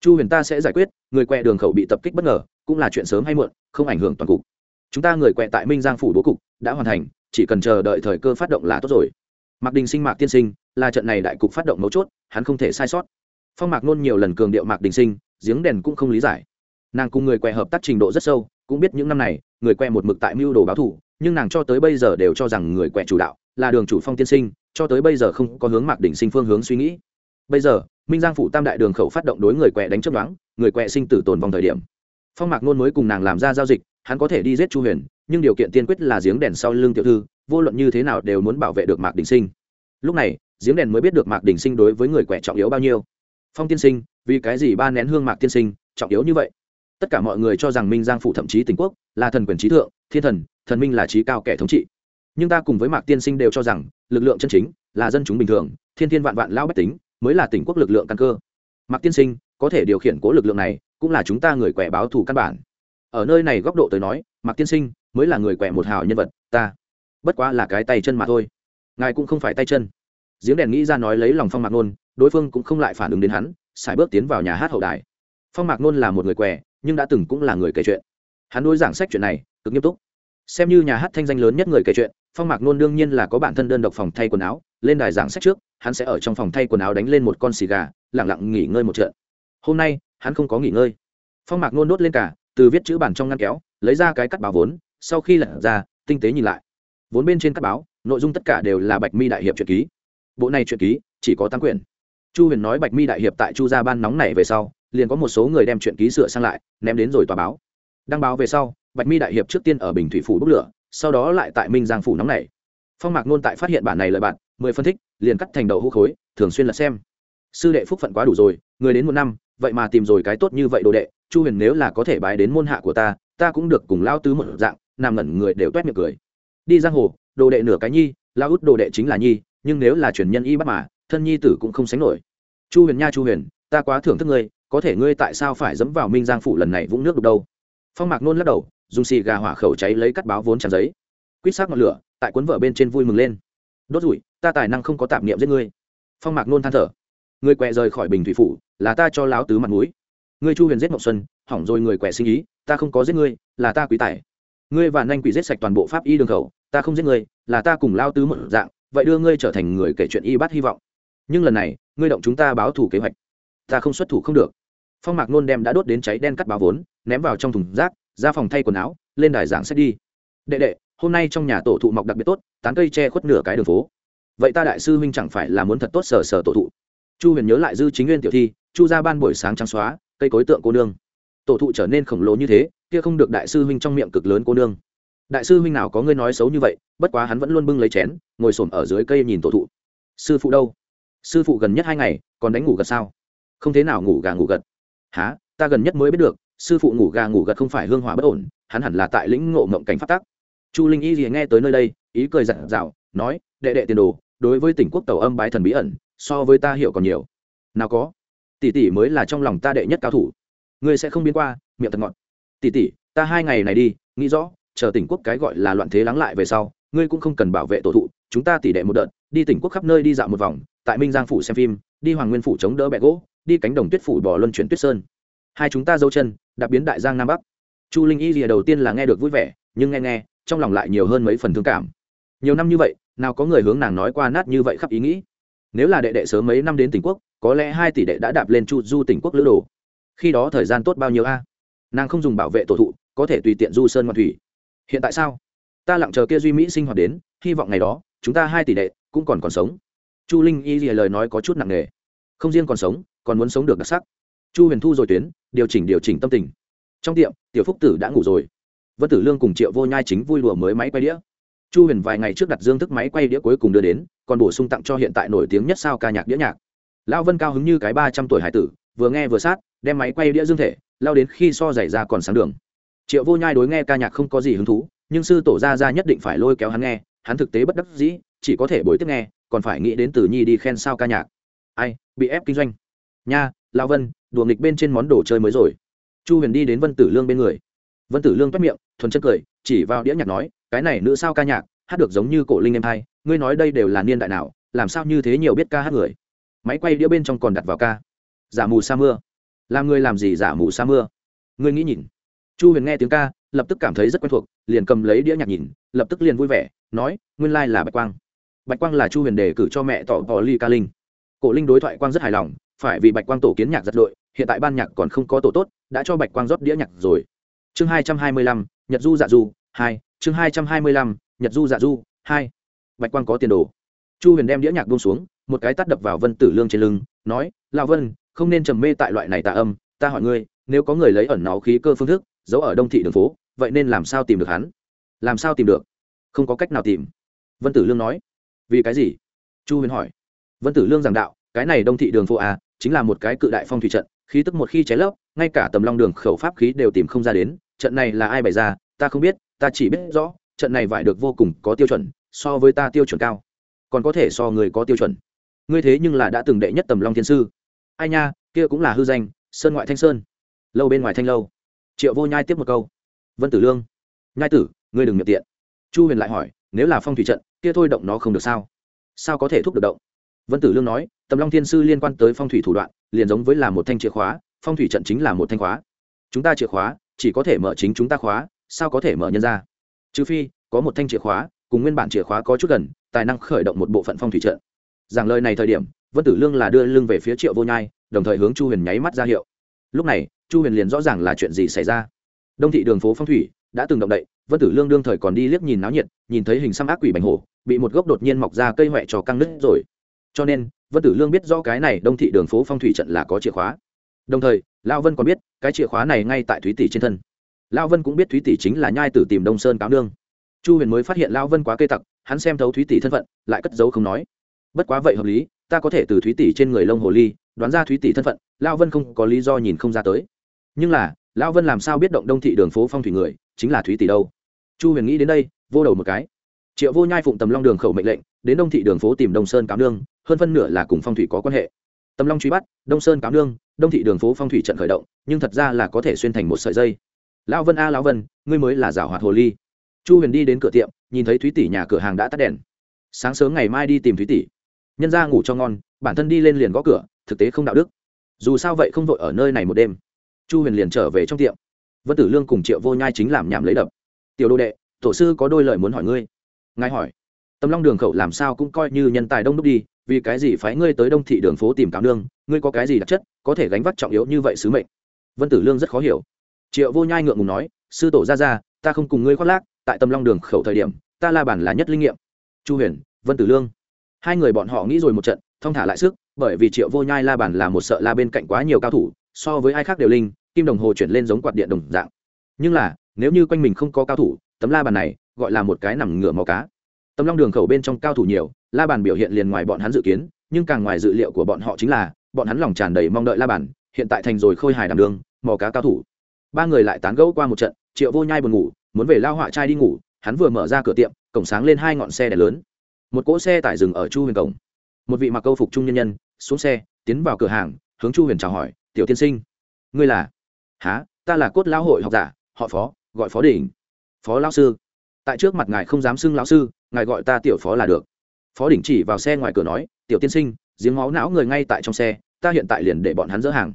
Chu huyền ta sẽ giải quyết, người quẹ đường khẩu bị tập kích bất ngờ, cũng là chuyện sớm hay muộn, không ảnh hưởng toàn cục. Chúng ta người quẹ tại minh giang phủ bố cục, đã hoàn thành, chỉ cần chờ đợi thời cơ phát động là tốt rồi. Mạc đình sinh, mạc tiên sinh, là trận này đại cục phát động mấu chốt, hắn không thể sai sót phong mạc nôn nhiều lần cường điệu mạc đình sinh, giếng đèn cũng không lý giải. Nàng cùng người quẹ hợp tác trình độ rất sâu, cũng biết những năm này, người quẹ một mực tại mưu đồ báo thủ, nhưng nàng cho tới bây giờ đều cho rằng người quẹ chủ đạo là đường chủ phong tiên sinh, cho tới bây giờ không có hướng mạc đình sinh phương hướng suy nghĩ. Bây giờ, minh giang phủ tam đại đường khẩu phát động đối người quẹ đánh chấp đoán người quẹ sinh tử tồn vòng thời điểm. Phong mạc nôn mới cùng nàng làm ra giao dịch, hắn có thể đi giết chu huyền, nhưng điều kiện tiên quyết là giếng đèn sau lưng tiểu thư, vô luận như thế nào đều muốn bảo vệ được mạc đình sinh. Lúc này, giếng đèn mới biết được mạc đình sinh đối với người quẹ trọng yếu bao nhiêu phong tiên sinh, vì cái gì ba nén hương mạc tiên sinh, trọng yếu như vậy? Tất cả mọi người cho rằng minh giang phủ thậm chí tình quốc là thần quyền trí thượng, thiên thần thần minh là trí cao kẻ thống trị. Nhưng ta cùng với mạc tiên sinh đều cho rằng, lực lượng chân chính là dân chúng bình thường, thiên thiên vạn vạn lao bách tính mới là tỉnh quốc lực lượng căn cơ. Mạc tiên sinh, có thể điều khiển cố lực lượng này, cũng là chúng ta người quẻ báo thù căn bản. Ở nơi này góc độ tới nói, mạc tiên sinh mới là người quẻ một hào nhân vật, ta bất quá là cái tay chân mà thôi. Ngài cũng không phải tay chân giếng đèn nghĩ ra nói lấy lòng phong mạc nôn đối phương cũng không lại phản ứng đến hắn xài bước tiến vào nhà hát hậu đài. Phong mạc nôn là một người què, nhưng đã từng cũng là người kể chuyện. Hắn nuôi giảng sách chuyện này, cực nghiêm túc. Xem như nhà hát thanh danh lớn nhất người kể chuyện, phong mạc nôn đương nhiên là có bản thân đơn độc phòng thay quần áo, lên đài giảng sách trước, hắn sẽ ở trong phòng thay quần áo đánh lên một con xì gà lẳng lặng nghỉ ngơi một trận. Hôm nay, hắn không có nghỉ ngơi. Phong mạc nôn đốt lên cả, từ viết chữ bản trong ngăn kéo, lấy ra cái cắt báo vốn, sau khi lật ra, tinh tế nhìn lại. Vốn bên trên cắt báo, nội dung tất cả đều là bạch mi đại hiệp truyện ký bộ này chuyện ký, chỉ có tăng quyền. Chu huyền nói bạch mi đại hiệp tại chu gia ban nóng này về sau, liền có một số người đem chuyện ký sửa sang lại, ném đến rồi tòa báo. Đăng báo về sau, bạch mi đại hiệp trước tiên ở bình thủy phủ bốc lửa, sau đó lại tại minh giang phủ nóng này. Phong mạc nôn tại phát hiện bản này lợi bạn, mười phân tích liền cắt thành đầu hũ khối, thường xuyên là xem. Sư đệ phúc phận quá đủ rồi, người đến một năm, vậy mà tìm rồi cái tốt như vậy đồ đệ, chu huyền nếu là có thể bái đến môn hạ của ta ta cũng được cùng lao tứ một dạng, nằm ngẩn người đều toét miệng cười. Đi giang hồ, đồ đệ nửa cái nhi lao út đồ đệ chính là nhi nhưng nếu là truyền nhân y bắt mà, thân nhi tử cũng không sánh nổi. Chu huyền nha chu huyền, ta quá thưởng thức ngươi, có thể ngươi tại sao phải dẫm vào minh giang phủ lần này vũng nước được đâu? Phong mạc nôn lắc đầu, dùng xì gà hỏa khẩu cháy lấy cắt báo vốn tràn giấy. Quýt xác ngọn lửa, tại cuốn vợ bên trên vui mừng lên. Đốt rủi, ta tài năng không có tạp niệm giết ngươi. Phong mạc nôn than thở. Ngươi quẹ rời khỏi bình thủy phủ, là ta cho láo tứ mặt mũi. Ngươi chu huyền giết ngọc xuân, hỏng rồi người quẹ sinh ý, ta không có giết ngươi, là ta quý tài. Ngươi và nhanh quỷ giết sạch toàn bộ pháp y đường khẩu, ta không giết ngươi, là ta cùng lao tứ một dạng vậy đưa ngươi trở thành người kể chuyện y bát hy vọng. Nhưng lần này, ngươi động chúng ta báo thủ kế hoạch. Ta không xuất thủ không được. Phong mạc nôn đem đã đốt đến cháy đen cắt báo vốn, ném vào trong thùng rác, ra phòng thay quần áo, lên đài giảng sách đi. Đệ đệ, hôm nay trong nhà tổ thụ mọc đặc biệt tốt, tán cây che khuất nửa cái đường phố. Vậy ta đại sư huynh chẳng phải là muốn thật tốt sờ sờ tổ thụ? Chu huyền nhớ lại dư chính nguyên tiểu thi, chu ra ban buổi sáng trắng xóa, cây cối tượng cô nương. Tổ thụ trở nên khổng lồ như thế, kia không được đại sư huynh trong miệng cực lớn cô nương đại sư huynh nào có ngươi nói xấu như vậy, bất quá hắn vẫn luôn bưng lấy chén, ngồi s ở dưới cây nhìn tổ thụ. Sư phụ đâu? Sư phụ gần nhất hai ngày, còn đánh ngủ gật sao? Không thế nào ngủ gà ngủ gật. Há ta gần nhất mới biết được, sư phụ ngủ gà ngủ gật không phải hương hỏa bất ổn, hắn hẳn là tại lĩnh ngộ ngộng cảnh phát tác chu linh y gì nghe tới nơi đây, ý cười dặn dạo nói, đệ đệ tiền đồ, đối với tỉnh quốc tàu âm bái thần bí ẩn, so với ta hiểu còn nhiều. Nào có. Tỷ tỷ mới là trong lòng ta đệ nhất cao thủ. Ngươi sẽ không biến qua, miệng thật ngọt. Tỷ tỷ, ta hai ngày này đi, nghĩ rõ chờ tỉnh quốc cái gọi là loạn thế lắng lại về sau, ngươi cũng không cần bảo vệ tổ thụ, chúng ta tỷ đệ một đợt, đi tỉnh quốc khắp nơi đi dạo một vòng, tại minh giang phủ xem phim, đi hoàng nguyên phủ chống đỡ bẹ gỗ, đi cánh đồng tuyết phủ bỏ luân chuyển tuyết sơn. Hai chúng ta dâu chân, đặc biến đại giang nam bắc. Chu linh y rìa đầu tiên là nghe được vui vẻ, nhưng nghe nghe, trong lòng lại nhiều hơn mấy phần thương cảm. Nhiều năm như vậy, nào có người hướng nàng nói qua nát như vậy khắp ý nghĩ. Nếu là đệ đệ sớm mấy năm đến tỉnh quốc, có lẽ hai tỷ đệ đã đạp lên chu du tỉnh quốc lữ đồ. Khi đó thời gian tốt bao nhiêu a? Nàng không dùng bảo vệ tổ thụ, có thể tùy tiện du sơn ngoan thủy hiện tại sao? Ta lặng chờ kia duy mỹ sinh hoạt đến, hy vọng ngày đó, chúng ta hai tỷ đệ cũng còn còn sống. Chu linh y lìa lời nói có chút nặng nề. Không riêng còn sống, còn muốn sống được đặc sắc. Chu huyền thu rồi tuyến, điều chỉnh điều chỉnh tâm tình. Trong tiệm, tiểu phúc tử đã ngủ rồi. Vân tử lương cùng triệu vô nhai chính vui lùa mới máy quay đĩa. Chu huyền vài ngày trước đặt dương thức máy quay đĩa cuối cùng đưa đến, còn bổ sung tặng cho hiện tại nổi tiếng nhất sao ca nhạc đĩa nhạc. Lão vân cao hứng như cái ba trăm tuổi hải tử, vừa nghe vừa sát, đem máy quay đĩa dương thể, lao đến khi so giày ra còn sáng đường triệu vô nhai đối nghe ca nhạc không có gì hứng thú, nhưng sư tổ gia ra nhất định phải lôi kéo hắn nghe, hắn thực tế bất đắc dĩ, chỉ có thể bồi tiếp nghe, còn phải nghĩ đến từ nhi đi khen sao ca nhạc. Ai, bị ép kinh doanh. Nha lao vân, đùa nghịch bên trên món đồ chơi mới rồi. Chu huyền đi đến vân tử lương bên người. Vân tử lương toét miệng, thuần chân cười, chỉ vào đĩa nhạc nói, cái này nữ sao ca nhạc, hát được giống như cổ linh em hai, ngươi nói đây đều là niên đại nào, làm sao như thế nhiều biết ca hát người? Máy quay đĩa bên trong còn đặt vào ca. Giả mù sa mưa. Làm người làm gì giả mù sa mưa? Ngươi nghĩ nhìn chu huyền nghe tiếng ca, lập tức cảm thấy rất quen thuộc, liền cầm lấy đĩa nhạc nhìn, lập tức liền vui vẻ, nói, nguyên lai là bạch quang. Bạch quang là chu huyền đề cử cho mẹ tỏ vò ly ca linh. Cổ linh đối thoại quang rất hài lòng, phải vì bạch quang tổ kiến nhạc giật đội hiện tại ban nhạc còn không có tổ tốt, đã cho bạch quang rót đĩa nhạc rồi. Chương hai trăm hai mươi lăm, nhật du dạ du, hai, chương hai trăm hai mươi lăm, nhật du dạ du, hai. Bạch quang có tiền đồ. Chu huyền đem đĩa nhạc buông xuống, một cái tắt đập vào vân tử lương trên lưng, nói lao vân, không nên trầm mê tại loại này tạ âm, ta hỏi ngươi, nếu có người lấy ẩn náu khí cơ phương thức giấu ở đông thị đường phố vậy nên làm sao tìm được hắn? Làm sao tìm được? Không có cách nào tìm. Vân tử lương nói. Vì cái gì? Chu huyền hỏi. Vân tử lương giảng đạo cái này đông thị đường phố à, chính là một cái cự đại phong thủy trận khí tức một khi cháy lấp ngay cả tầm long đường khẩu pháp khí đều tìm không ra đến trận này là ai bày ra ta không biết ta chỉ biết rõ trận này vải được vô cùng có tiêu chuẩn so với ta tiêu chuẩn cao. Còn có thể so người có tiêu chuẩn. Ngươi thế nhưng là đã từng đệ nhất tầm long thiên sư. Ai nha kia cũng là hư danh sơn ngoại thanh sơn. Lâu bên ngoài thanh lâu triệu vô nhai tiếp một câu. Vân tử lương, nhai tử, ngươi đừng miệng tiện. Chu huyền lại hỏi, nếu là phong thủy trận, kia thôi động nó không được sao? Sao có thể thúc được động? Vân tử lương nói, tầm long thiên sư liên quan tới phong thủy thủ đoạn, liền giống với là một thanh chìa khóa, phong thủy trận chính là một thanh khóa. Chúng ta chìa khóa, chỉ có thể mở chính chúng ta khóa, sao có thể mở nhân ra? Trừ phi, có một thanh chìa khóa, cùng nguyên bản chìa khóa có chút gần, tài năng khởi động một bộ phận phong thủy trận. Giảng lời này thời điểm, vân tử lương là đưa lưng về phía triệu vô nhai, đồng thời hướng chu huyền nháy mắt ra hiệu. Lúc này chu huyền liền rõ ràng là chuyện gì xảy ra. Đông thị đường phố phong thủy đã từng động đậy, vân tử lương đương thời còn đi liếc nhìn náo nhiệt, nhìn thấy hình xăm ác quỷ bành hổ bị một gốc đột nhiên mọc ra cây huệ trò căng nứt rồi. Cho nên, vân tử lương biết rõ cái này đông thị đường phố phong thủy trận là có chìa khóa. Đồng thời lao vân còn biết, cái chìa khóa này ngay tại thúy tỷ trên thân. Lao vân cũng biết thúy tỷ chính là nhai tử tìm đông sơn cáo nương. Chu huyền mới phát hiện lao vân quá cây tặc, hắn xem thấu thúy tỷ thân phận, lại cất giấu không nói. Bất quá vậy hợp lý, ta có thể từ thúy tỷ trên người lông hồ ly, đoán ra thúy tỷ thân phận lao vân không có lý do nhìn không ra tới nhưng là, Lão vân làm sao biết động đông thị đường phố phong thủy người, chính là thúy tỷ đâu? Chu huyền nghĩ đến đây, vô đầu một cái. Triệu vô nhai phụng tầm long đường khẩu mệnh lệnh, đến đông thị đường phố tìm đông sơn cáo nương, hơn phân nửa là cùng phong thủy có quan hệ. Tầm long truy bắt, đông sơn cáo nương, đông thị đường phố phong thủy trận khởi động, nhưng thật ra là có thể xuyên thành một sợi dây. Lão vân a, lão vân, ngươi mới là giảo hoạt hồ ly. Chu huyền đi đến cửa tiệm, nhìn thấy thúy tỷ nhà cửa hàng đã tắt đèn. Sáng sớm ngày mai đi tìm thúy tỷ. Nhân ra ngủ cho ngon, bản thân đi lên liền gõ cửa, thực tế không đạo đức. Dù sao vậy không vội ở nơi này một đêm chu huyền liền trở về trong tiệm. Vân tử lương cùng triệu vô nhai chính làm nhảm lấy đập. Tiểu đô đệ, tổ sư có đôi lời muốn hỏi ngươi. Ngài hỏi. Tầm long đường khẩu làm sao cũng coi như nhân tài đông đúc đi, vì cái gì phái ngươi tới đông thị đường phố tìm cáo nương, ngươi có cái gì đặc chất, có thể gánh vác trọng yếu như vậy sứ mệnh? Vân tử lương rất khó hiểu. Triệu vô nhai ngượng ngùng nói, sư tổ ra ra, ta không cùng ngươi khoác lác, tại tầm long đường khẩu thời điểm, ta la bản là nhất linh nghiệm. Chu huyền, vân tử lương. Hai người bọn họ nghĩ rồi một trận, thong thả lại sức, bởi vì triệu vô nhai la bản là một sợ la bên cạnh quá nhiều cao thủ, so với ai khác đều linh kim đồng hồ chuyển lên giống quạt điện đồng dạng. Nhưng là, nếu như quanh mình không có cao thủ, tấm la bàn này gọi là một cái nằm ngửa màu cá. Tấm long đường khẩu bên trong cao thủ nhiều, la bàn biểu hiện liền ngoài bọn hắn dự kiến, nhưng càng ngoài dự liệu của bọn họ chính là, bọn hắn lòng tràn đầy mong đợi la bàn, hiện tại thành rồi khôi hài đàm đường mò cá cao thủ. Ba người lại tán gẫu qua một trận, triệu vô nhai buồn ngủ, muốn về lao họa trai đi ngủ, hắn vừa mở ra cửa tiệm, cổng sáng lên hai ngọn xe đèn lớn. Một cỗ xe tải dừng ở chu huyền cổng. Một vị mặc câu phục trung nhân nhân, xuống xe, tiến vào cửa hàng, hướng chu huyền chào hỏi, tiểu tiên sinh, ngươi là? Há, ta là cốt lão hội học giả, họ phó, gọi phó đỉnh. Phó lão sư. Tại trước mặt ngài không dám xưng lão sư, ngài gọi ta tiểu phó là được. Phó đỉnh chỉ vào xe ngoài cửa nói, tiểu tiên sinh, giếng máu não người ngay tại trong xe, ta hiện tại liền để bọn hắn dỡ hàng.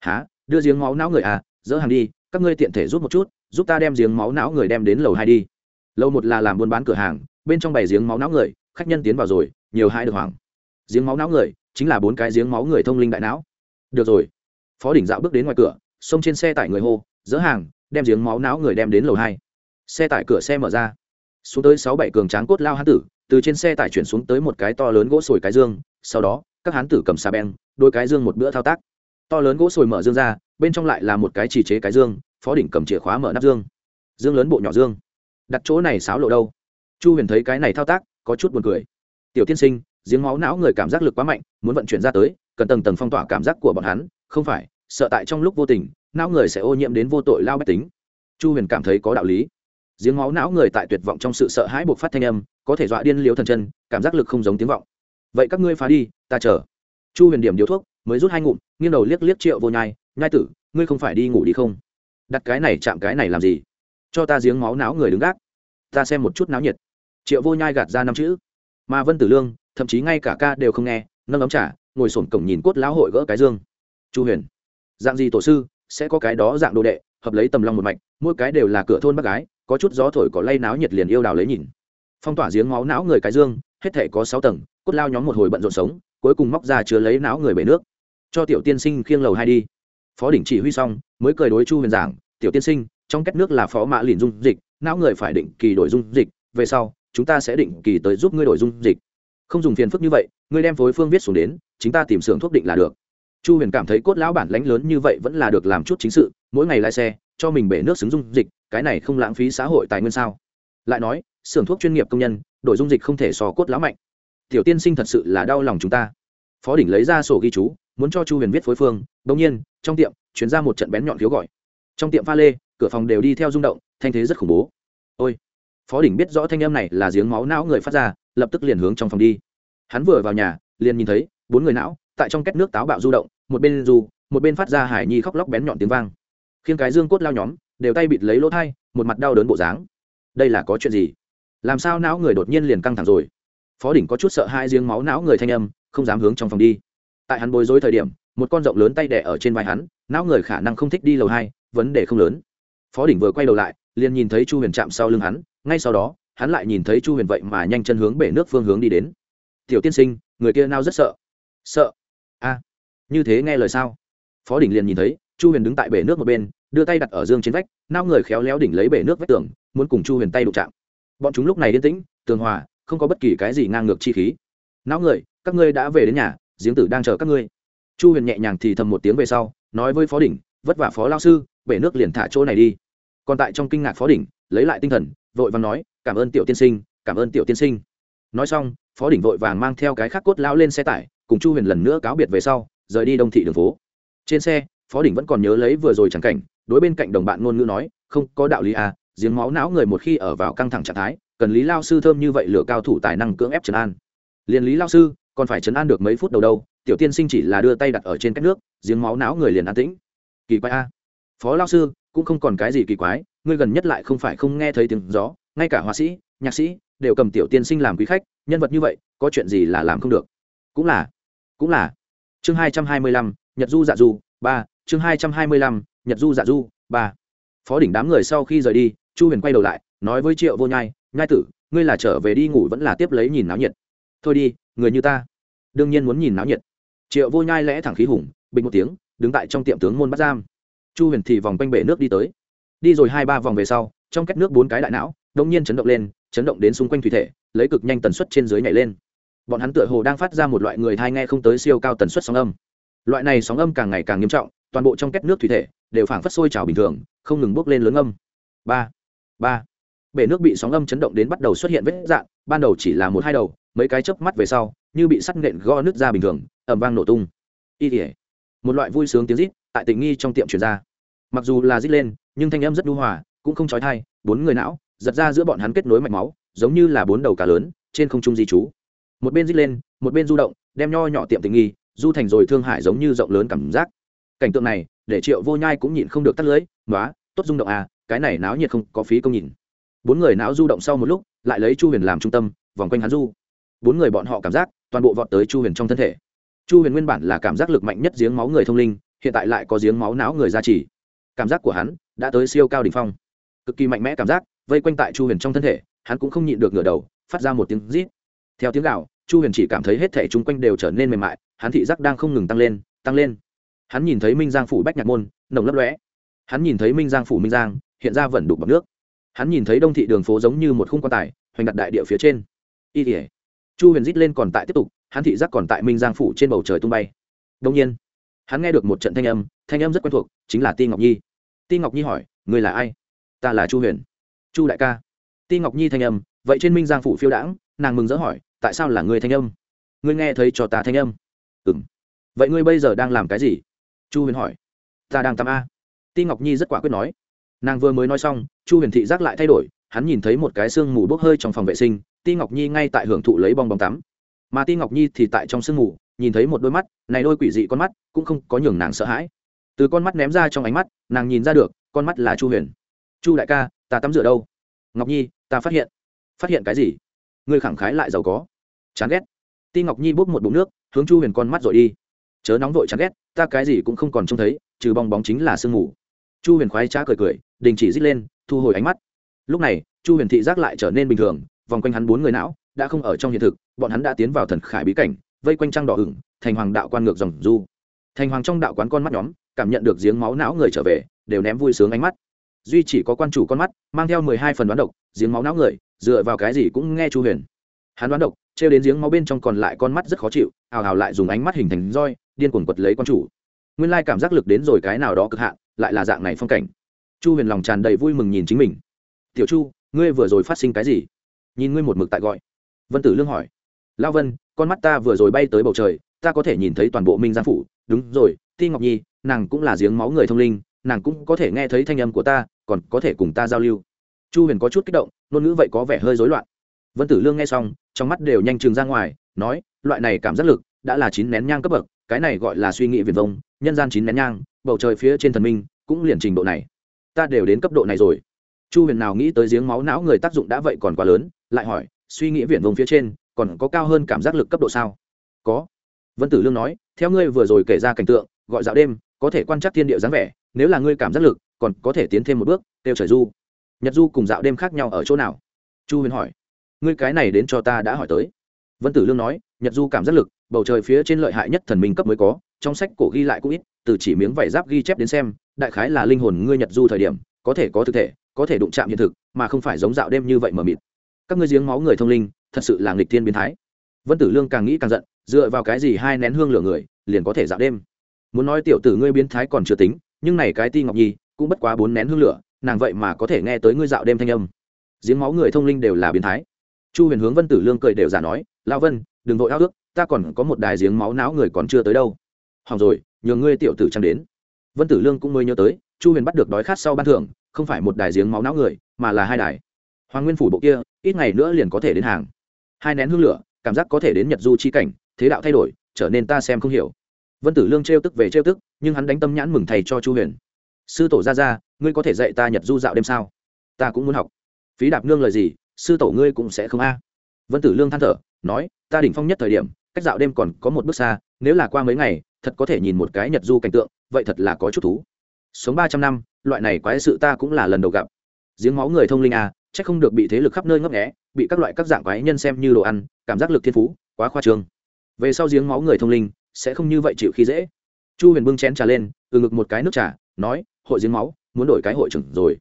Há đưa giếng máu não người à? Dỡ hàng đi, các ngươi tiện thể rút một chút, giúp ta đem giếng máu não người đem đến lầu hai đi. Lầu một là làm buôn bán cửa hàng, bên trong bày giếng máu não người, khách nhân tiến vào rồi, nhiều hai được hoảng. Giếng máu não người, chính là bốn cái giếng máu người thông linh đại não. Được rồi. Phó đỉnh dạo bước đến ngoài cửa xông trên xe tải người hô, dỡ hàng, đem giếng máu não người đem đến lầu hai. Xe tải cửa xe mở ra. Xuống tới sáu bảy cường tráng cốt lao hán tử, từ trên xe tải chuyển xuống tới một cái to lớn gỗ sồi cái dương, sau đó, các hán tử cầm xà beng, đôi cái dương một bữa thao tác. To lớn gỗ sồi mở dương ra, bên trong lại là một cái chỉ chế cái dương, phó đỉnh cầm chìa khóa mở nắp dương. Dương lớn bộ nhỏ dương. Đặt chỗ này xáo lộ đâu? Chu huyền thấy cái này thao tác, có chút buồn cười. Tiểu tiên sinh, giếng máu não người cảm giác lực quá mạnh, muốn vận chuyển ra tới, cần tầng tầng phong tỏa cảm giác của bọn hắn, không phải sợ tại trong lúc vô tình, não người sẽ ô nhiễm đến vô tội lao bách tính. Chu huyền cảm thấy có đạo lý. Giếng máu não người tại tuyệt vọng trong sự sợ hãi buộc phát thanh âm, có thể dọa điên liếu thần chân, cảm giác lực không giống tiếng vọng. Vậy các ngươi phá đi, ta chờ. Chu huyền điểm điếu thuốc, mới rút hai ngụm, nghiêng đầu liếc liếc triệu vô nhai nhai tử, ngươi không phải đi ngủ đi không? Đặt cái này chạm cái này làm gì? Cho ta giếng máu não người đứng gác. Ta xem một chút náo nhiệt. Triệu vô nhai gạt ra năm chữ. Mà vân tử lương, thậm chí ngay cả ca đều không nghe, nâng ấm trả ngồi sổn cổng nhìn cốt lão hội gỡ cái dương. Chu huyền dạng gì tổ sư, sẽ có cái đó dạng đồ đệ, hợp lấy tầm long một mạch, mỗi cái đều là cửa thôn bác gái, có chút gió thổi có lay náo nhiệt liền yêu đào lấy nhìn. Phong tỏa giếng máu não người cái dương, hết thể có sáu tầng, cốt lao nhóm một hồi bận rộn sống, cuối cùng móc ra chứa lấy não người bể nước. Cho tiểu tiên sinh khiêng lầu hai đi. Phó đỉnh chỉ huy xong, mới cười đối chu huyền giảng, tiểu tiên sinh, trong cách nước là phó mã liền dung dịch, não người phải định kỳ đổi dung dịch, về sau, chúng ta sẽ định kỳ tới giúp ngươi đổi dung dịch. Không dùng phiền phức như vậy, ngươi đem phối phương viết xuống đến chúng ta tìm xưởng thuốc định là được chu huyền cảm thấy cốt lão bản lãnh lớn như vậy vẫn là được làm chút chính sự, mỗi ngày lái xe, cho mình bể nước xứng dung dịch, cái này không lãng phí xã hội tài nguyên sao? Lại nói, xưởng thuốc chuyên nghiệp công nhân, đổi dung dịch không thể so cốt lão mạnh. Tiểu tiên sinh thật sự là đau lòng chúng ta. Phó đỉnh lấy ra sổ ghi chú, muốn cho chu huyền viết phối phương bỗng nhiên, trong tiệm, chuyển ra một trận bén nhọn khiếu gọi. Trong tiệm pha lê, cửa phòng đều đi theo rung động, thanh thế rất khủng bố. Ôi! Phó đỉnh biết rõ thanh em này là giếng máu não người phát ra, lập tức liền hướng trong phòng đi. Hắn vừa vào nhà, liền nhìn thấy, bốn người não, tại trong két nước táo bạo du động một bên du, một bên phát ra hải nhi khóc lóc bén nhọn tiếng vang. Khiến cái dương cốt lao nhóm đều tay bịt lấy lỗ thai, một mặt đau đớn bộ dáng. Đây là có chuyện gì? Làm sao não người đột nhiên liền căng thẳng rồi? Phó đỉnh có chút sợ hai giếng máu não người thanh âm, không dám hướng trong phòng đi. Tại hắn bối rối thời điểm, một con rộng lớn tay đẻ ở trên vai hắn, não người khả năng không thích đi lầu hai, vấn đề không lớn. Phó đỉnh vừa quay đầu lại, liền nhìn thấy chu huyền chạm sau lưng hắn, ngay sau đó, hắn lại nhìn thấy chu huyền vậy mà nhanh chân hướng bể nước phương hướng đi đến. Tiểu tiên sinh, người kia nao rất sợ. Sợ? Như thế nghe lời sao? Phó đỉnh liền nhìn thấy, chu huyền đứng tại bể nước một bên, đưa tay đặt ở dương trên vách, nao người khéo léo đỉnh lấy bể nước vách tường, muốn cùng chu huyền tay đụng chạm. Bọn chúng lúc này yên tĩnh, tường hòa, không có bất kỳ cái gì ngang ngược chi khí. Não người, các ngươi đã về đến nhà, giếng tử đang chờ các ngươi. Chu huyền nhẹ nhàng thì thầm một tiếng về sau, nói với phó đỉnh, vất vả phó lao sư, bể nước liền thả chỗ này đi. Còn tại trong kinh ngạc phó đỉnh, lấy lại tinh thần, vội vàng nói, cảm ơn tiểu tiên sinh, cảm ơn tiểu tiên sinh. Nói xong, phó đỉnh vội vàng mang theo cái khắc cốt lao lên xe tải, cùng chu huyền lần nữa cáo biệt về sau rời đi đông thị đường phố. Trên xe, phó đỉnh vẫn còn nhớ lấy vừa rồi chẳng cảnh, đối bên cạnh đồng bạn ngôn ngữ nói, không, có đạo lý à giếng máu não người một khi ở vào căng thẳng trạng thái, cần lý lao sư thơm như vậy lửa cao thủ tài năng cưỡng ép trấn an. Liền lý lao sư, còn phải trấn an được mấy phút đầu đâu, tiểu tiên sinh chỉ là đưa tay đặt ở trên cách nước, giếng máu não người liền an tĩnh. Kỳ quái a phó lao sư, cũng không còn cái gì kỳ quái, ngươi gần nhất lại không phải không nghe thấy tiếng gió, ngay cả họa sĩ, nhạc sĩ đều cầm tiểu tiên sinh làm quý khách, nhân vật như vậy, có chuyện gì là làm không được? Cũng là cũng là chương hai trăm hai mươi lăm, nhật du dạ du, ba. Chương hai trăm hai mươi lăm, nhật du dạ du, ba. Phó đỉnh đám người sau khi rời đi, chu huyền quay đầu lại, nói với triệu vô nhai nhai tử, ngươi là trở về đi ngủ vẫn là tiếp lấy nhìn náo nhiệt. Thôi đi, người như ta. Đương nhiên muốn nhìn náo nhiệt. Triệu vô nhai lẽ thẳng khí hùng, bình một tiếng, đứng tại trong tiệm tướng môn bắt giam. Chu huyền thì vòng quanh bể nước đi tới. Đi rồi hai ba vòng về sau, trong cách nước bốn cái đại não đông nhiên chấn động lên, chấn động đến xung quanh thủy thể, lấy cực nhanh tần suất trên dưới nhảy lên bọn hắn tựa hồ đang phát ra một loại người thai nghe không tới siêu cao tần suất sóng âm. Loại này sóng âm càng ngày càng nghiêm trọng, toàn bộ trong két nước thủy thể đều phảng phất sôi trào bình thường, không ngừng bốc lên lớn âm. Ba ba. Bể nước bị sóng âm chấn động đến bắt đầu xuất hiện vết dạn ban đầu chỉ là một hai đầu, mấy cái chớp mắt về sau, như bị sắt nện gõ nước ra bình thường ẩm vang nổ tung. Y tỉa một loại vui sướng tiếng rít tại tình nghi trong tiệm truyền ra. Mặc dù là rít lên, nhưng thanh âm rất nhu hòa, cũng không trói thai bốn người não, giật ra giữa bọn hắn kết nối mạch máu, giống như là bốn đầu cá lớn, trên không trung di trú một bên rít lên, một bên du động, đem nho nhỏ tiệm tình nghi, du thành rồi thương hại giống như rộng lớn cảm giác. Cảnh tượng này, để triệu vô nhai cũng nhịn không được tắt lưới nói tốt rung động à cái này náo nhiệt không, có phí công nhìn. Bốn người não du động sau một lúc, lại lấy chu huyền làm trung tâm, vòng quanh hắn du. Bốn người bọn họ cảm giác, toàn bộ vọt tới chu huyền trong thân thể. Chu huyền nguyên bản là cảm giác lực mạnh nhất giếng máu người thông linh, hiện tại lại có giếng máu não người gia trì. Cảm giác của hắn đã tới siêu cao đ ỉ n h phong. Cực kỳ mạnh mẽ cảm giác, vây quanh tại chu huyền trong thân thể, hắn cũng không nhịn được ngửa đầu, phát ra một tiếng rít. Theo tiếng gạo chu huyền chỉ cảm thấy hết thẻ chung quanh đều trở nên mềm mại, hắn thị giác đang không ngừng tăng lên tăng lên. Hắn nhìn thấy minh giang phủ bách nhạc môn, nồng lấp lõe hắn nhìn thấy minh giang phủ minh giang, hiện ra vẩn đục bọc nước. Hắn nhìn thấy đông thị đường phố giống như một khung quan tài, hoành đặt đại địa phía trên. Y tỉa chu huyền rít lên còn tại tiếp tục, hắn thị giác còn tại minh giang phủ trên bầu trời tung bay. Đông nhiên, hắn nghe được một trận thanh âm thanh âm rất quen thuộc, chính là ti ngọc nhi. Ti ngọc nhi hỏi người là ai? Ta là chu huyền. Chu đại ca. Ti ngọc nhi thanh âm, vậy trên minh giang phủ phiêu đãng. Nàng mừng dỡ hỏi tại sao là ngươi thanh âm? Ngươi nghe thấy cho ta thanh âm. Ừ m vậy ngươi bây giờ đang làm cái gì? Chu huyền hỏi. Ta đang tắm a. Ti ngọc nhi rất quả quyết nói. Nàng vừa mới nói xong, chu huyền thị giác lại thay đổi, hắn nhìn thấy một cái sương mù bốc hơi trong phòng vệ sinh, ti ngọc nhi ngay tại hưởng thụ lấy bong bóng tắm. Mà ti ngọc nhi thì tại trong sương mù, nhìn thấy một đôi mắt, này đôi quỷ dị con mắt, cũng không có nhường nàng sợ hãi. Từ con mắt ném ra trong ánh mắt, nàng nhìn ra được, con mắt là chu huyền. Chu đại ca, ta tắm rửa đâu? Ngọc nhi, ta phát hiện. Phát hiện cái gì? Ngươi khẳng khái lại giàu có. Chán ghét. Ti ngọc nhi bốc một bụng nước, hướng chu huyền con mắt rồi đi. Chớ nóng vội chán ghét, ta cái gì cũng không còn trông thấy, trừ bong bóng chính là sương mù. Chu huyền khoái trá cười cười, đình chỉ rít lên, thu hồi ánh mắt. Lúc này, chu huyền thị giác lại trở nên bình thường, vòng quanh hắn bốn người não, đã không ở trong hiện thực, bọn hắn đã tiến vào thần khải bí cảnh, vây quanh trăng đỏ hửng, thành hoàng đạo quan ngược dòng du. Thành hoàng trong đạo quán con mắt nhóm, cảm nhận được giếng máu não người trở về, đều ném vui sướng ánh mắt. Duy chỉ có quan chủ con mắt, mang theo mười hai phần đoán độc, giếng máu não người dựa vào cái gì cũng nghe chu huyền. Hắn đoán độc, trêu đến giếng máu bên trong còn lại con mắt rất khó chịu hào hào lại dùng ánh mắt hình thành roi, điên cuồng quật lấy con chủ. Nguyên lai cảm giác lực đến rồi cái nào đó cực hạn, lại là dạng này phong cảnh. Chu huyền lòng tràn đầy vui mừng nhìn chính mình. Tiểu chu, ngươi vừa rồi phát sinh cái gì? Nhìn ngươi một mực tại gọi. Vân tử lương hỏi. Lao vân, con mắt ta vừa rồi bay tới bầu trời, ta có thể nhìn thấy toàn bộ minh giang phủ. Đúng rồi, ti ngọc nhi, nàng cũng là giếng máu người thông linh, nàng cũng có thể nghe thấy thanh âm của ta, còn có thể cùng ta giao lưu chu huyền có chút kích động, ngôn ngữ vậy có vẻ hơi rối loạn. Vân tử lương nghe xong, trong mắt đều nhanh chừng ra ngoài, nói, loại này cảm giác lực đã là chín nén nhang cấp bậc, cái này gọi là suy nghĩ viền vông, nhân gian chín nén nhang, bầu trời phía trên thần minh cũng liền trình độ này. Ta đều đến cấp độ này rồi. Chu huyền nào nghĩ tới giếng máu não người tác dụng đã vậy còn quá lớn, lại hỏi, suy nghĩ viển vông phía trên, còn có cao hơn cảm giác lực cấp độ sao? Có. Vân tử lương nói, theo ngươi vừa rồi kể ra cảnh tượng, gọi dạo đêm, có thể quan trắc thiên địa dáng vẻ, nếu là ngươi cảm giác lực, còn có thể tiến thêm một bước tiêu trời du nhật du cùng dạo đêm khác nhau ở chỗ nào? Chu huyền hỏi. Ngươi cái này đến cho ta đã hỏi tới. Vân tử lương nói, nhật du cảm giác lực, bầu trời phía trên lợi hại nhất thần minh cấp mới có, trong sách cổ ghi lại cũng ít, từ chỉ miếng vải giáp ghi chép đến xem, đại khái là linh hồn ngươi nhật du thời điểm, có thể có thực thể, có thể đụng chạm hiện thực, mà không phải giống dạo đêm như vậy mờ mịt. Các ngươi giếng máu người thông linh, thật sự là nghịch thiên biến thái. Vân tử lương càng nghĩ càng giận, dựa vào cái gì hai nén hương lửa người, liền có thể dạo đêm. Muốn nói tiểu tử ngươi biến thái còn chưa tính, nhưng này cái ti ngọc nhi, cũng bất quá bốn nén hương lửa nàng vậy mà có thể nghe tới ngươi dạo đêm thanh âm. Giếng máu người thông linh đều là biến thái. Chu huyền hướng vân tử lương cười đều giả nói lao vân, đừng vội ao ước, ta còn có một đài giếng máu não người còn chưa tới đâu. Hỏng rồi, nhường ngươi tiểu tử trăng đến? Vân tử lương cũng mới nhớ tới, chu huyền bắt được đói khát sau ban thưởng, không phải một đài giếng máu não người, mà là hai đài. Hoàng nguyên phủ bộ kia, ít ngày nữa liền có thể đến hàng. Hai nén hương lửa, cảm giác có thể đến nhật du chi cảnh, thế đạo thay đổi, trở nên ta xem không hiểu. Vân tử lương trêu tức về trêu tức, nhưng hắn đánh tâm nhãn mừng thầy cho chu huyền. Sư tổ ra ra ngươi có thể dạy ta nhật du dạo đêm sao? Ta cũng muốn học. Phí đạp nương lời gì, sư tổ ngươi cũng sẽ không a. Vân tử lương than thở, nói, ta đỉnh phong nhất thời điểm, cách dạo đêm còn có một bước xa, nếu là qua mấy ngày, thật có thể nhìn một cái nhật du cảnh tượng, vậy thật là có chút thú. Sống ba trăm năm, loại này quái sự ta cũng là lần đầu gặp. Giếng máu người thông linh à c h ắ c không được bị thế lực khắp nơi ngấp nghẽ bị các loại các dạng quái nhân xem như đồ ăn, cảm giác lực thiên phú, quá khoa trương. Về sau giếng máu người thông linh, sẽ không như vậy chịu khi dễ. Chu huyền bưng chén trà lên từ ngực một cái nước trà, nói, hội giếng máu muốn đổi cái hội trưởng rồi.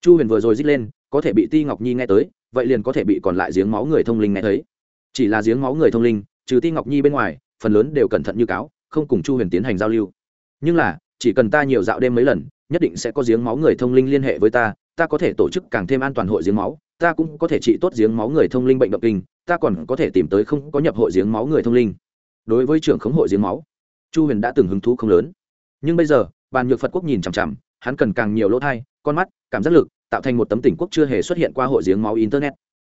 Chu huyền vừa rồi dít lên, có thể bị ti ngọc nhi nghe tới, vậy liền có thể bị còn lại giếng máu người thông linh nghe thấy. Chỉ là giếng máu người thông linh, trừ ti ngọc nhi bên ngoài, phần lớn đều cẩn thận như cáo, không cùng chu huyền tiến hành giao lưu. Nhưng là, chỉ cần ta nhiều dạo đêm mấy lần, nhất định sẽ có giếng máu người thông linh liên hệ với ta ta có thể tổ chức càng thêm an toàn hội giếng máu, ta cũng có thể trị tốt giếng máu người thông linh bệnh động kinh, ta còn có thể tìm tới không có nhập hội giếng máu người thông linh. Đối với trưởng khống hội giếng máu, chu huyền đã từng hứng thú không lớn. Nhưng bây giờ bàn nhược phật quốc nhìn chằm chằm hắn cần càng nhiều lỗ thai con mắt cảm giác lực tạo thành một tấm tỉnh quốc chưa hề xuất hiện qua hội giếng máu internet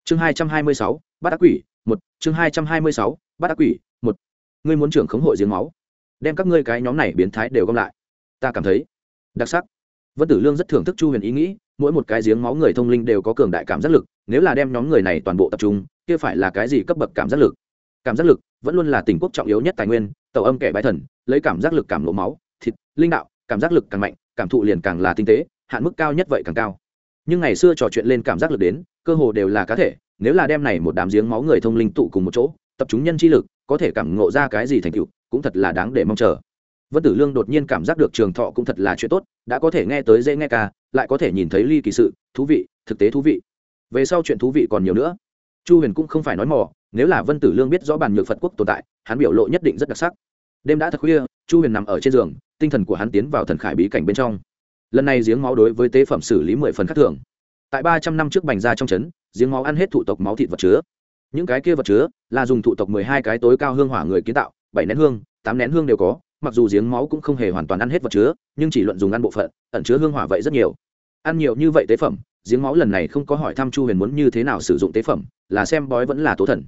chương hai trăm hai mươi sáu bắt ác quỷ một chương hai trăm hai mươi sáu bắt ác quỷ một ngươi muốn trưởng khống hội giếng máu đem các ngươi cái nhóm này biến thái đều gom lại ta cảm thấy đặc sắc vân tử lương rất thưởng thức chu huyền ý nghĩ mỗi một cái giếng máu người thông linh đều có cường đại cảm giác lực nếu là đem nhóm người này toàn bộ tập trung kia phải là cái gì cấp bậc cảm giác lực cảm giác lực vẫn luôn là tình quốc trọng yếu nhất tài nguyên tàu âm kẻ bái thần lấy cảm giác lực cảm lộ máu thịt linh đạo cảm giác lực càng mạnh, cảm thụ liền càng là tinh tế, hạn mức cao nhất vậy càng cao. Nhưng ngày xưa trò chuyện lên cảm giác lực đến, cơ hồ đều là cá thể, nếu là đem này một đám giếng máu người thông linh tụ cùng một chỗ, tập trung nhân chi lực, có thể cảm ngộ ra cái gì thành tựu, cũng thật là đáng để mong chờ. Vân tử lương đột nhiên cảm giác được trường thọ cũng thật là chuyện tốt, đã có thể nghe tới dễ nghe ca, lại có thể nhìn thấy ly kỳ sự, thú vị, thực tế thú vị. Về sau chuyện thú vị còn nhiều nữa. Chu huyền cũng không phải nói mò, nếu là vân tử lương biết rõ bản nhược phật quốc tồn tại, hắn biểu lộ nhất định rất đặc sắc đêm đã thật khuya, chu huyền nằm ở trên giường, tinh thần của hắn tiến vào thần khải bí cảnh bên trong. Lần này giếng máu đối với tế phẩm xử lý mười phần khác thường. Tại ba trăm năm trước bành ra trong trấn, giếng máu ăn hết thụ tộc máu thịt vật chứa. Những cái kia vật chứa là dùng thụ tộc mười hai cái tối cao hương hỏa người kiến tạo, bảy nén hương, tám nén hương đều có, mặc dù giếng máu cũng không hề hoàn toàn ăn hết vật chứa, nhưng chỉ luận dùng ăn bộ phận, ẩn chứa hương hỏa vậy rất nhiều. Ăn nhiều như vậy tế phẩm, giếng máu lần này không có hỏi thăm chu huyền muốn như thế nào sử dụng tế phẩm, là xem bói vẫn là tố thần.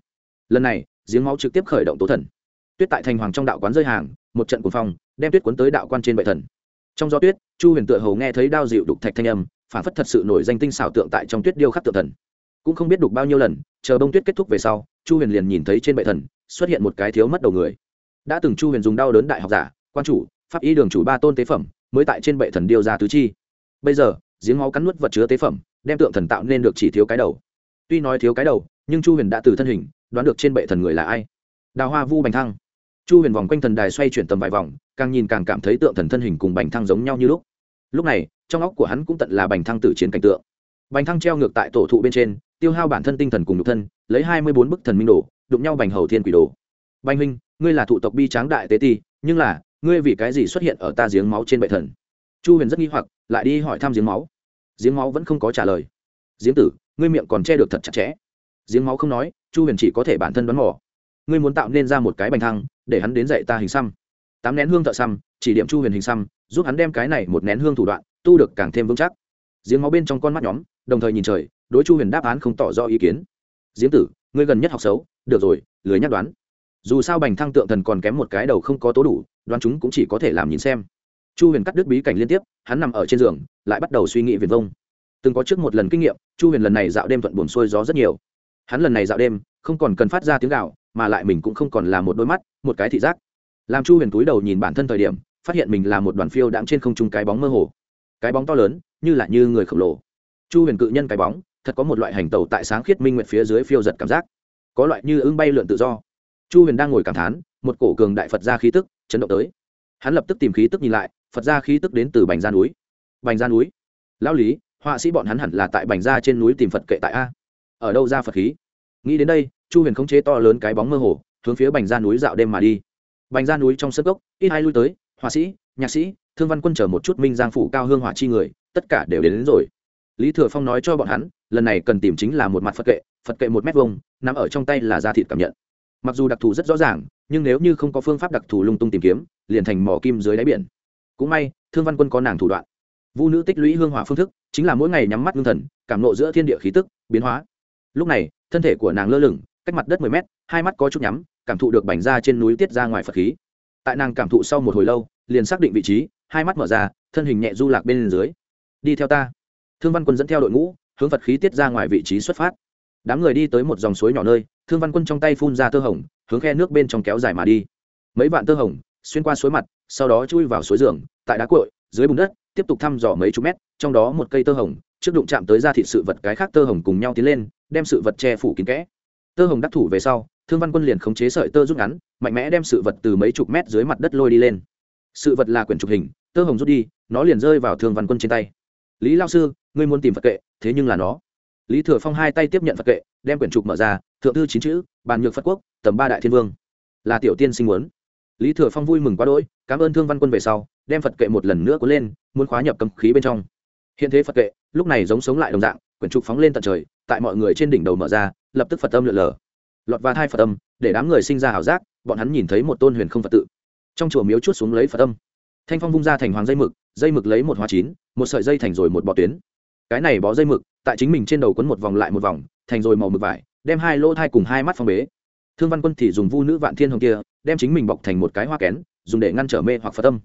Lần này, giếng máu trực tiếp khởi động tố thần tuyết tại thành hoàng trong đạo quán rơi hàng, một trận cuồng phong, đem tuyết cuốn tới đạo quan trên bệ thần. Trong gió tuyết, chu huyền tựa hầu nghe thấy đao dịu đục thạch thanh âm, phản phất thật sự nổi danh tinh xảo tượng tại trong tuyết điêu khắc tượng thần. Cũng không biết đục bao nhiêu lần, chờ bông tuyết kết thúc về sau, chu huyền liền nhìn thấy trên bệ thần, xuất hiện một cái thiếu mất đầu người. Đã từng chu huyền dùng đau đớn đại học giả, quan chủ, pháp y đường chủ ba tôn tế phẩm, mới tại trên bệ thần điêu ra tứ chi. Bây giờ, giếng máu cắn nuốt vật chứa tế phẩm, đem tượng thần tạo nên được chỉ thiếu cái đầu. Tuy nói thiếu cái đầu, nhưng chu huyền đã từ thân hình, đoán được trên bệ thần người là ai. Đào hoa vu bành thăng chu huyền vòng quanh thần đài xoay chuyển tầm vài vòng, càng nhìn càng cảm thấy tượng thần thân hình cùng bành thăng giống nhau như lúc. Lúc này, trong óc của hắn cũng tận là bành thăng tử chiến cảnh tượng. Bành thăng treo ngược tại tổ thụ bên trên, tiêu hao bản thân tinh thần cùng nhục thân, lấy hai mươi bốn bức thần minh đồ, đụng nhau bành hầu thiên quỷ đồ. Bành huynh, ngươi là thụ tộc bi tráng đại tế ti, nhưng là, ngươi vì cái gì xuất hiện ở ta giếng máu trên bệ thần? Chu huyền rất nghi hoặc, lại đi hỏi thăm giếng máu. Giếng máu vẫn không có trả lời. Giếng tử, ngươi miệng còn che được thật chặt chẽ. Giếng máu không nói, chu huyền chỉ có thể bản thân đoán mò. Ngươi muốn tạo nên ra một cái bành thăng để hắn đến dạy ta hình xăm. Tám nén hương thợ xăm, chỉ điểm chu huyền hình xăm, giúp hắn đem cái này một nén hương thủ đoạn, tu được càng thêm vững chắc. Giếng máu bên trong con mắt nhóm, đồng thời nhìn trời, đối chu huyền đáp án không tỏ rõ ý kiến. Giếng tử, ngươi gần nhất học xấu, được rồi, lười nhắc đoán. Dù sao bành thăng tượng thần còn kém một cái đầu không có tố đủ, đoán chúng cũng chỉ có thể làm nhìn xem. Chu huyền cắt đứt bí cảnh liên tiếp, hắn nằm ở trên giường, lại bắt đầu suy nghĩ viền vông. Từng có trước một lần kinh nghiệm, chu huyền lần này dạo đêm thuận buồn xuôi gió rất nhiều. Hắn lần này dạo đêm, không còn cần phát ra tiếng gạo mà lại mình cũng không còn là một đôi mắt, một cái thị giác. Làm chu huyền túi đầu nhìn bản thân thời điểm, phát hiện mình là một đoàn phiêu đãng trên không trung cái bóng mơ hồ. Cái bóng to lớn, như là như người khổng lồ. Chu huyền cự nhân cái bóng, thật có một loại hành tàu tại sáng khiết minh nguyện phía dưới phiêu giật cảm giác. Có loại như ưng bay lượn tự do. Chu huyền đang ngồi cảm thán, một cổ cường đại phật ra khí tức chấn động tới. Hắn lập tức tìm khí tức nhìn lại, phật ra khí tức đến từ bành gia núi. Bành gia núi? Lão lý, họa sĩ bọn hắn hẳn là tại bành gia trên núi tìm phật kệ tại a. Ở đâu ra phật khí? Nghĩ đến đây chu huyền khống chế to lớn cái bóng mơ hồ hướng phía bành gia núi dạo đêm mà đi. Bành gia núi trong sân gốc ít hai lui tới họa sĩ nhạc sĩ thương văn quân chờ một chút minh giang phủ cao hương hỏa chi người tất cả đều đến, đến rồi. Lý thừa phong nói cho bọn hắn lần này cần tìm chính là một mặt phật kệ phật kệ một mét vông nằm ở trong tay là da thịt cảm nhận. Mặc dù đặc thù rất rõ ràng nhưng nếu như không có phương pháp đặc thù lung tung tìm kiếm liền thành mỏ kim dưới đáy biển. Cũng may thương văn quân có nàng thủ đoạn. Vu nữ tích lũy hương hỏa phương thức chính là mỗi ngày nhắm mắt ngưng thần cảm nộ giữa thiên địa khí tức biến hóa. Lúc này thân thể của nàng lơ lửng cách mặt đất mười mét, hai mắt có chút nhắm, cảm thụ được bành ra trên núi tiết ra ngoài phật khí. Tại nàng cảm thụ sau một hồi lâu, liền xác định vị trí, hai mắt mở ra, thân hình nhẹ du lạc bên dưới. Đi theo ta. Thương văn quân dẫn theo đội ngũ, hướng phật khí tiết ra ngoài vị trí xuất phát. Đám người đi tới một dòng suối nhỏ nơi, thương văn quân trong tay phun ra tơ hồng, hướng khe nước bên trong kéo dài mà đi. Mấy vạn tơ hồng, xuyên qua suối mặt, sau đó chui vào suối giường, tại đá cội dưới bùn đất, tiếp tục thăm dò mấy chục mét, trong đó một cây tơ hồng, trước đụng chạm tới ra thị sự vật cái khác tơ hồng cùng nhau tiến lên, đem sự vật che phủ kín kẽ tơ hồng đắc thủ về sau, thương văn quân liền khống chế sợi tơ rút ngắn, mạnh mẽ đem sự vật từ mấy chục mét dưới mặt đất lôi đi lên. Sự vật là quyển trục hình, tơ hồng rút đi, nó liền rơi vào thương văn quân trên tay. Lý lao sư, ngươi muốn tìm phật kệ, thế nhưng là nó. Lý thừa phong hai tay tiếp nhận phật kệ, đem quyển trục mở ra, thượng thư chín chữ, bàn nhược phật quốc, tầm ba đại thiên vương. Là tiểu tiên sinh muốn. Lý thừa phong vui mừng quá đỗi, cảm ơn thương văn quân về sau, đem phật kệ một lần nữa cuốn lên, muốn khóa nhập cầm khí bên trong. Hiện thế phật kệ, lúc này giống sống lại đồng dạng, quyển trục phóng lên tận trời, tại mọi người trên đỉnh đầu mở ra lập tức phật âm lượn lờ. Lọt và thai phật âm, để đám người sinh ra ảo giác, bọn hắn nhìn thấy một tôn huyền không phật tự. Trong chùa miếu chút xuống lấy phật âm. Thanh phong vung ra thành hoàng dây mực dây mực lấy một hóa chín, một sợi dây thành rồi một bọ tuyến. Cái này bó dây mực, tại chính mình trên đầu quấn một vòng lại một vòng, thành rồi màu mực vải, đem hai lỗ thai cùng hai mắt phong bế. Thương văn quân thì dùng vu nữ vạn thiên hồng kia, đem chính mình bọc thành một cái hoa kén, dùng để ngăn trở mê hoặc phật âm.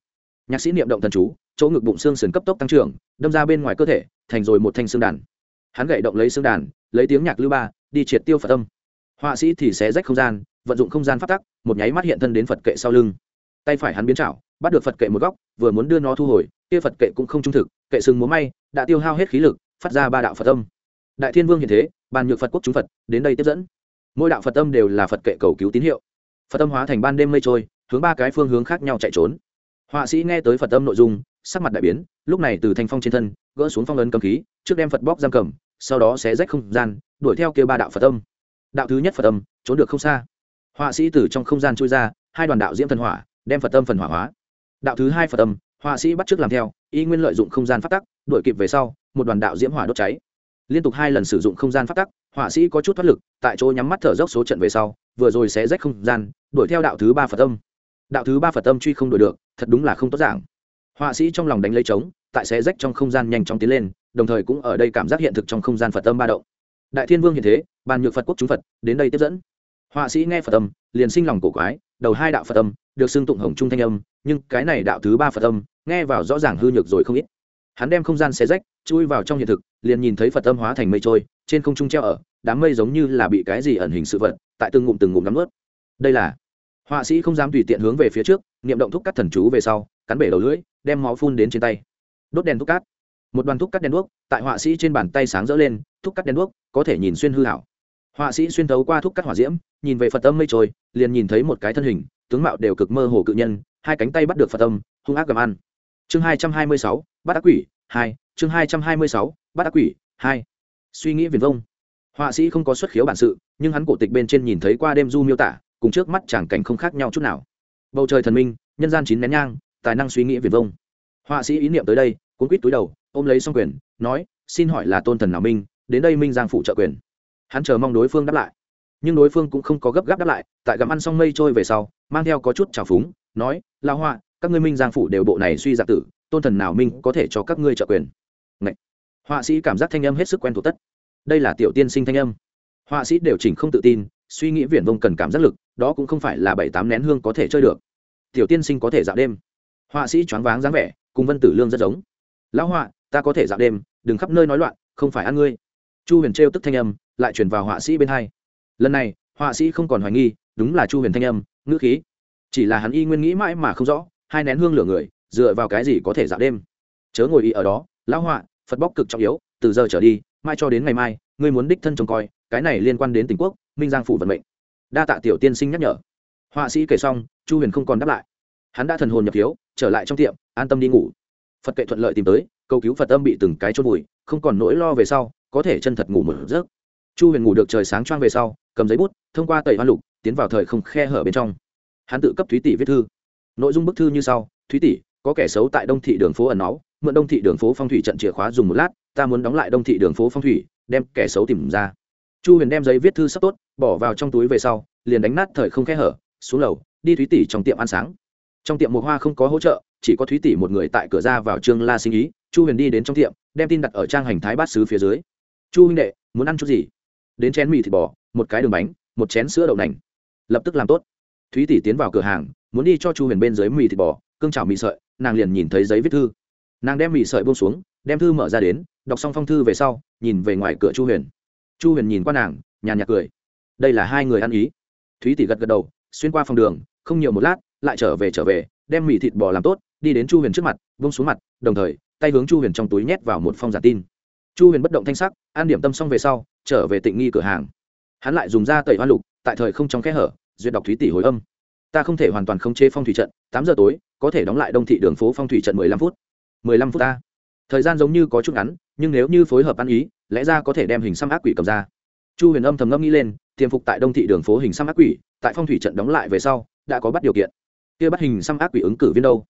Nhạc sĩ niệm động thần chú, chỗ ngực bụng xương sườn cấp tốc tăng trưởng, đâm ra bên ngoài cơ thể, thành rồi một thanh xương đàn. Hắn gậy động lấy xương đàn, lấy tiếng nhạc lưu ba đi triệt tiêu phật âm họa sĩ thì sẽ rách không gian, vận dụng không gian phát tắc, một nháy mắt hiện thân đến phật kệ sau lưng. Tay phải hắn biến trảo, bắt được phật kệ một góc, vừa muốn đưa nó thu hồi, kia phật kệ cũng không trung thực, kệ sừng múa may, đã tiêu hao hết khí lực, phát ra ba đạo phật âm. Đại thiên vương hiện thế, bàn nhược phật quốc chúng phật, đến đây tiếp dẫn. Mỗi đạo phật âm đều là phật kệ cầu cứu tín hiệu. Phật âm hóa thành ban đêm mây trôi, hướng ba cái phương hướng khác nhau chạy trốn. Họa sĩ nghe tới phật âm nội dung, sắc mặt đại biến, lúc này từ thanh phong trên thân, gỡ xuống phong ấn cầm khí, trước đem phật bóc giam cầm sau đó sẽ rách không gian, đuổi theo kêu ba đạo phật âm. Đạo thứ nhất phật âm, trốn được không xa. Họa sĩ từ trong không gian chui ra, hai đoàn đạo diễm thần hỏa, đem phật âm phần hỏa hóa. Đạo thứ hai phật âm, họa sĩ bắt trước làm theo, y nguyên lợi dụng không gian phát tắc, đuổi kịp về sau, một đoàn đạo diễm hỏa đốt cháy. Liên tục hai lần sử dụng không gian phát tắc, họa sĩ có chút thoát lực, tại chỗ nhắm mắt thở dốc số trận về sau, vừa rồi sẽ rách không gian, đuổi theo đạo thứ ba phật âm. Đạo thứ ba phật âm truy không đuổi được, thật đúng là không tốt giảng họa sĩ trong lòng đánh lấy trống, tại sẽ rách trong không gian nhanh chóng tiến lên đồng thời cũng ở đây cảm giác hiện thực trong không gian phật âm ba động. Đại thiên vương hiện thế, bàn nhược phật quốc chúng phật, đến đây tiếp dẫn. Họa sĩ nghe phật âm, liền sinh lòng cổ quái, đầu hai đạo phật âm, được xưng tụng hồng trung thanh âm, nhưng cái này đạo thứ ba phật âm, nghe vào rõ ràng hư nhược rồi không ít. Hắn đem không gian xé rách, chui vào trong hiện thực, liền nhìn thấy phật âm hóa thành mây trôi, trên không trung treo ở, đám mây giống như là bị cái gì ẩn hình sự vật, tại từng ngụm từng ngụm nắm ướt đây là, họa sĩ không dám tùy tiện hướng về phía trước, niệm động thúc cắt thần chú về sau, cắn bể đầu lưỡi, đem máu phun đến trên tay. Đốt đèn thúc cát một đoàn thuốc cắt đèn đuốc, tại họa sĩ trên bàn tay sáng rỡ lên thuốc cắt đèn đuốc, có thể nhìn xuyên hư hảo. Họa sĩ xuyên thấu qua thuốc cắt hỏa diễm, nhìn về phật âm mây trôi, liền nhìn thấy một cái thân hình, tướng mạo đều cực mơ hồ cự nhân, hai cánh tay bắt được phật âm, hung ác gầm ăn. Chương hai trăm hai mươi sáu bắt ác quỷ hai, chương hai trăm hai mươi sáu bắt ác quỷ hai. Suy nghĩ viền vông. Họa sĩ không có xuất khiếu bản sự, nhưng hắn cổ tịch bên trên nhìn thấy qua đêm du miêu tả, cùng trước mắt chẳng cảnh không khác nhau chút nào. Bầu trời thần minh, nhân gian chín nén nhang, tài năng suy nghĩ viền vông. Họa sĩ ý niệm tới đây cuốn quýt túi đầu, ôm lấy xong quyền, nói, xin hỏi là tôn thần nào minh, đến đây minh giang phụ trợ quyền. Hắn chờ mong đối phương đáp lại. Nhưng đối phương cũng không có gấp gáp đáp lại, tại gặm ăn xong mây trôi về sau, mang theo có chút trào phúng, nói lao hoa, các ngươi minh giang phủ đều bộ này suy giả tử, tôn thần nào minh có thể cho các ngươi trợ quyền? Ngậy! họa sĩ cảm giác thanh âm hết sức quen thuộc tất. Đây là tiểu tiên sinh thanh âm. Họa sĩ đều chỉnh không tự tin, suy nghĩ viển vông cần cảm giác lực, đó cũng không phải là bảy tám nén hương có thể chơi được. Tiểu tiên sinh có thể dạo đêm. Họa sĩ choáng váng dáng vẻ, cùng vân tử lương rất giống lão họa, ta có thể dạo đêm, đừng khắp nơi nói loạn, không phải ăn ngươi. Chu huyền trêu tức thanh âm, lại chuyển vào họa sĩ bên hai. Lần này, họa sĩ không còn hoài nghi, đúng là chu huyền thanh âm, ngữ khí. Chỉ là hắn y nguyên nghĩ mãi mà không rõ, hai nén hương lửa người, dựa vào cái gì có thể dạo đêm. Chớ ngồi y ở đó, lão họa, phật bóc cực trọng yếu, từ giờ trở đi, mai cho đến ngày mai, ngươi muốn đích thân trông coi, cái này liên quan đến tình quốc, minh giang phủ vận mệnh. Đa tạ tiểu tiên sinh nhắc nhở. Họa sĩ kể xong, chu huyền không còn đáp lại. Hắn đã thần hồn nhập thiếu trở lại trong tiệm, an tâm đi ngủ phật kệ thuận lợi tìm tới, cầu cứu phật âm bị từng cái chôn bụi không còn nỗi lo về sau, có thể chân thật ngủ một giấc. Chu huyền ngủ được trời sáng choang về sau, cầm giấy bút, thông qua tẩy hoa lục, tiến vào thời không khe hở bên trong. Hắn tự cấp thúy tỷ viết thư. Nội dung bức thư như sau, thúy tỷ, có kẻ xấu tại đông thị đường phố ẩn náu, mượn đông thị đường phố phong thủy trận chìa khóa dùng một lát, ta muốn đóng lại đông thị đường phố phong thủy, đem kẻ xấu tìm ra. Chu huyền đem giấy viết thư sắp tốt, bỏ vào trong túi về sau, liền đánh nát thời không khe hở, xuống lầu, đi thúy tỷ trong tiệm ăn sáng trong tiệm một hoa không có hỗ trợ, chỉ có thúy tỷ một người tại cửa ra vào trương la sinh ý, chu huyền đi đến trong tiệm, đem tin đặt ở trang hành thái bát sứ phía dưới. Chu huynh đệ, muốn ăn chút gì? Đến chén mì thịt bò, một cái đường bánh, một chén sữa đậu nành. Lập tức làm tốt. Thúy tỷ tiến vào cửa hàng, muốn đi cho chu huyền bên dưới mì thịt bò, cương chảo mì sợi, nàng liền nhìn thấy giấy viết thư. Nàng đem mì sợi buông xuống, đem thư mở ra đến, đọc xong phong thư về sau, nhìn về ngoài cửa chu huyền. Chu huyền nhìn qua nàng, nhàn nhạt cười. Đây là hai người ăn ý. Thúy tỷ gật gật đầu, xuyên qua phòng đường, không nhiều một lát lại trở về trở về, đem mì thịt bò làm tốt, đi đến chu huyền trước mặt vung xuống mặt, đồng thời, tay hướng chu huyền trong túi nhét vào một phong giả tin. Chu huyền bất động thanh sắc, an điểm tâm xong về sau, trở về tịnh nghi cửa hàng. Hắn lại dùng da tẩy hoa lục, tại thời không trong kẽ hở, duyệt đọc thúy tỷ hồi âm. Ta không thể hoàn toàn không chế phong thủy trận, tám giờ tối, có thể đóng lại đông thị đường phố phong thủy trận mười lăm phút. Mười lăm phút ta. Thời gian giống như có chút ngắn, nhưng nếu như phối hợp ăn ý, lẽ ra có thể đem hình xăm ác quỷ cầm ra. Chu huyền âm thầm ngâm nghĩ lên, tiềm phục tại đông thị đường phố hình xăm ác quỷ, tại phong thủy trận đóng lại về sau, đã có bắt điều kiện kia bắt hình xăm ác quỷ ứng cử viên đâu?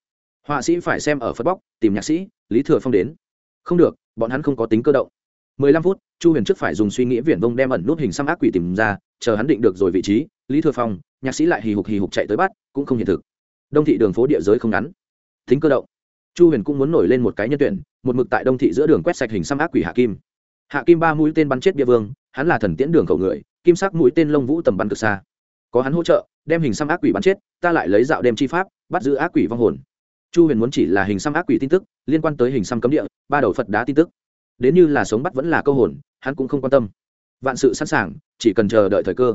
Họa sĩ phải xem ở phật bóc, tìm nhạc sĩ, lý thừa phong đến. Không được, bọn hắn không có tính cơ động. Mười lăm phút, chu huyền trước phải dùng suy nghĩ viển vông đem ẩn nút hình xăm ác quỷ tìm ra, chờ hắn định được rồi vị trí, lý thừa phong, nhạc sĩ lại hì hục hì hục chạy tới bắt, cũng không hiện thực. Đông thị đường phố địa giới không ngắn. Tính cơ động. Chu huyền cũng muốn nổi lên một cái nhân tuyển, một mực tại đông thị giữa đường quét sạch hình xăm ác quỷ hạ kim. Hạ kim ba mũi tên bắn chết bia vương, hắn là thần tiễn đường khẩu người, kim sắc mũi tên lông vũ tầm bắn cực xa. Có hắn hỗ trợ đem hình xăm ác quỷ bắn chết, ta lại lấy dạo đem chi pháp, bắt giữ ác quỷ vong hồn. Chu huyền muốn chỉ là hình xăm ác quỷ tin tức, liên quan tới hình xăm cấm địa, ba đầu phật đá tin tức. Đến như là sống bắt vẫn là câu hồn, hắn cũng không quan tâm. Vạn sự sẵn sàng, chỉ cần chờ đợi thời cơ.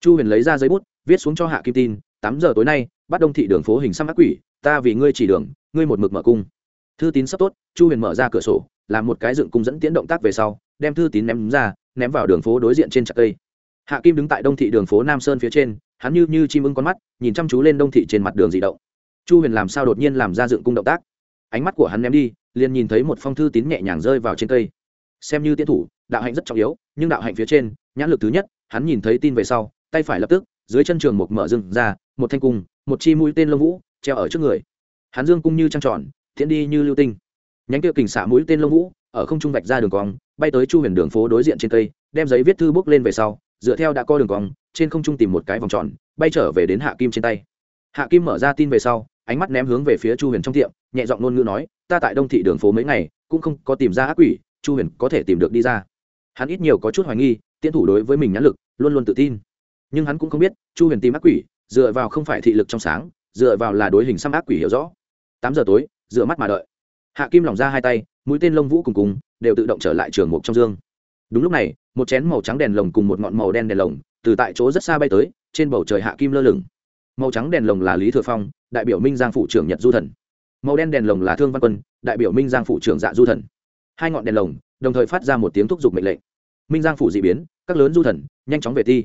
Chu huyền lấy ra giấy bút, viết xuống cho hạ kim tin, tám giờ tối nay, bắt đông thị đường phố hình xăm ác quỷ, ta vì ngươi chỉ đường, ngươi một mực mở cung. Thư tín sắp tốt, chu huyền mở ra cửa sổ, làm một cái dựng cung dẫn tiến động tác về sau, đem thư tín ném ra, ném vào đường phố đối diện trên chặt cây. Hạ kim đứng tại đông thị đường phố nam sơn phía trên hắn như như chim ưng con mắt, nhìn chăm chú lên đông thị trên mặt đường di động. Chu huyền làm sao đột nhiên làm ra dựng cung động tác? Ánh mắt của hắn ném đi, liền nhìn thấy một phong thư tín nhẹ nhàng rơi vào trên cây. Xem như tiến thủ, đạo hạnh rất trọng yếu, nhưng đạo hạnh phía trên, nhãn lực thứ nhất, hắn nhìn thấy tin về sau, tay phải lập tức, dưới chân trường một mở rừng ra, một thanh cung, một chi mũi tên lông vũ, treo ở trước người. Hắn dương cung như trăng tròn thiện đi như lưu tinh. Nhánh kia kình xả mũi tên lông vũ, ở không trung vạch ra đường cong bay tới chu huyền đường phố đối diện trên cây, đem giấy viết thư bước lên về sau, dựa theo đã co đường cong, trên không trung tìm một cái vòng tròn, bay trở về đến hạ kim trên tay. Hạ kim mở ra tin về sau, ánh mắt ném hướng về phía chu huyền trong tiệm, nhẹ giọng ngôn ngữ nói, ta tại đông thị đường phố mấy ngày, cũng không có tìm ra ác quỷ, chu huyền có thể tìm được đi ra. Hắn ít nhiều có chút hoài nghi, tiến thủ đối với mình nhãn lực, luôn luôn tự tin. Nhưng hắn cũng không biết, chu huyền tìm ác quỷ, dựa vào không phải thị lực trong sáng, dựa vào là đối hình xăm ác quỷ hiểu rõ. Tám giờ tối, dựa mắt mà đợi. Hạ kim lỏng ra hai tay, mũi tên lông vũ cùng cùng đều tự động trở lại trường mục trong dương. Đúng lúc này, một chén màu trắng đèn lồng cùng một ngọn màu đen đèn lồng từ tại chỗ rất xa bay tới, trên bầu trời hạ kim lơ lửng. Màu trắng đèn lồng là lý thừa phong, đại biểu minh giang phụ trưởng nhật du thần. Màu đen đèn lồng là thương văn quân, đại biểu minh giang phụ trưởng dạ du thần. Hai ngọn đèn lồng đồng thời phát ra một tiếng thúc giục mệnh lệnh. Minh giang phủ d ị biến, các lớn du thần, nhanh chóng về ti.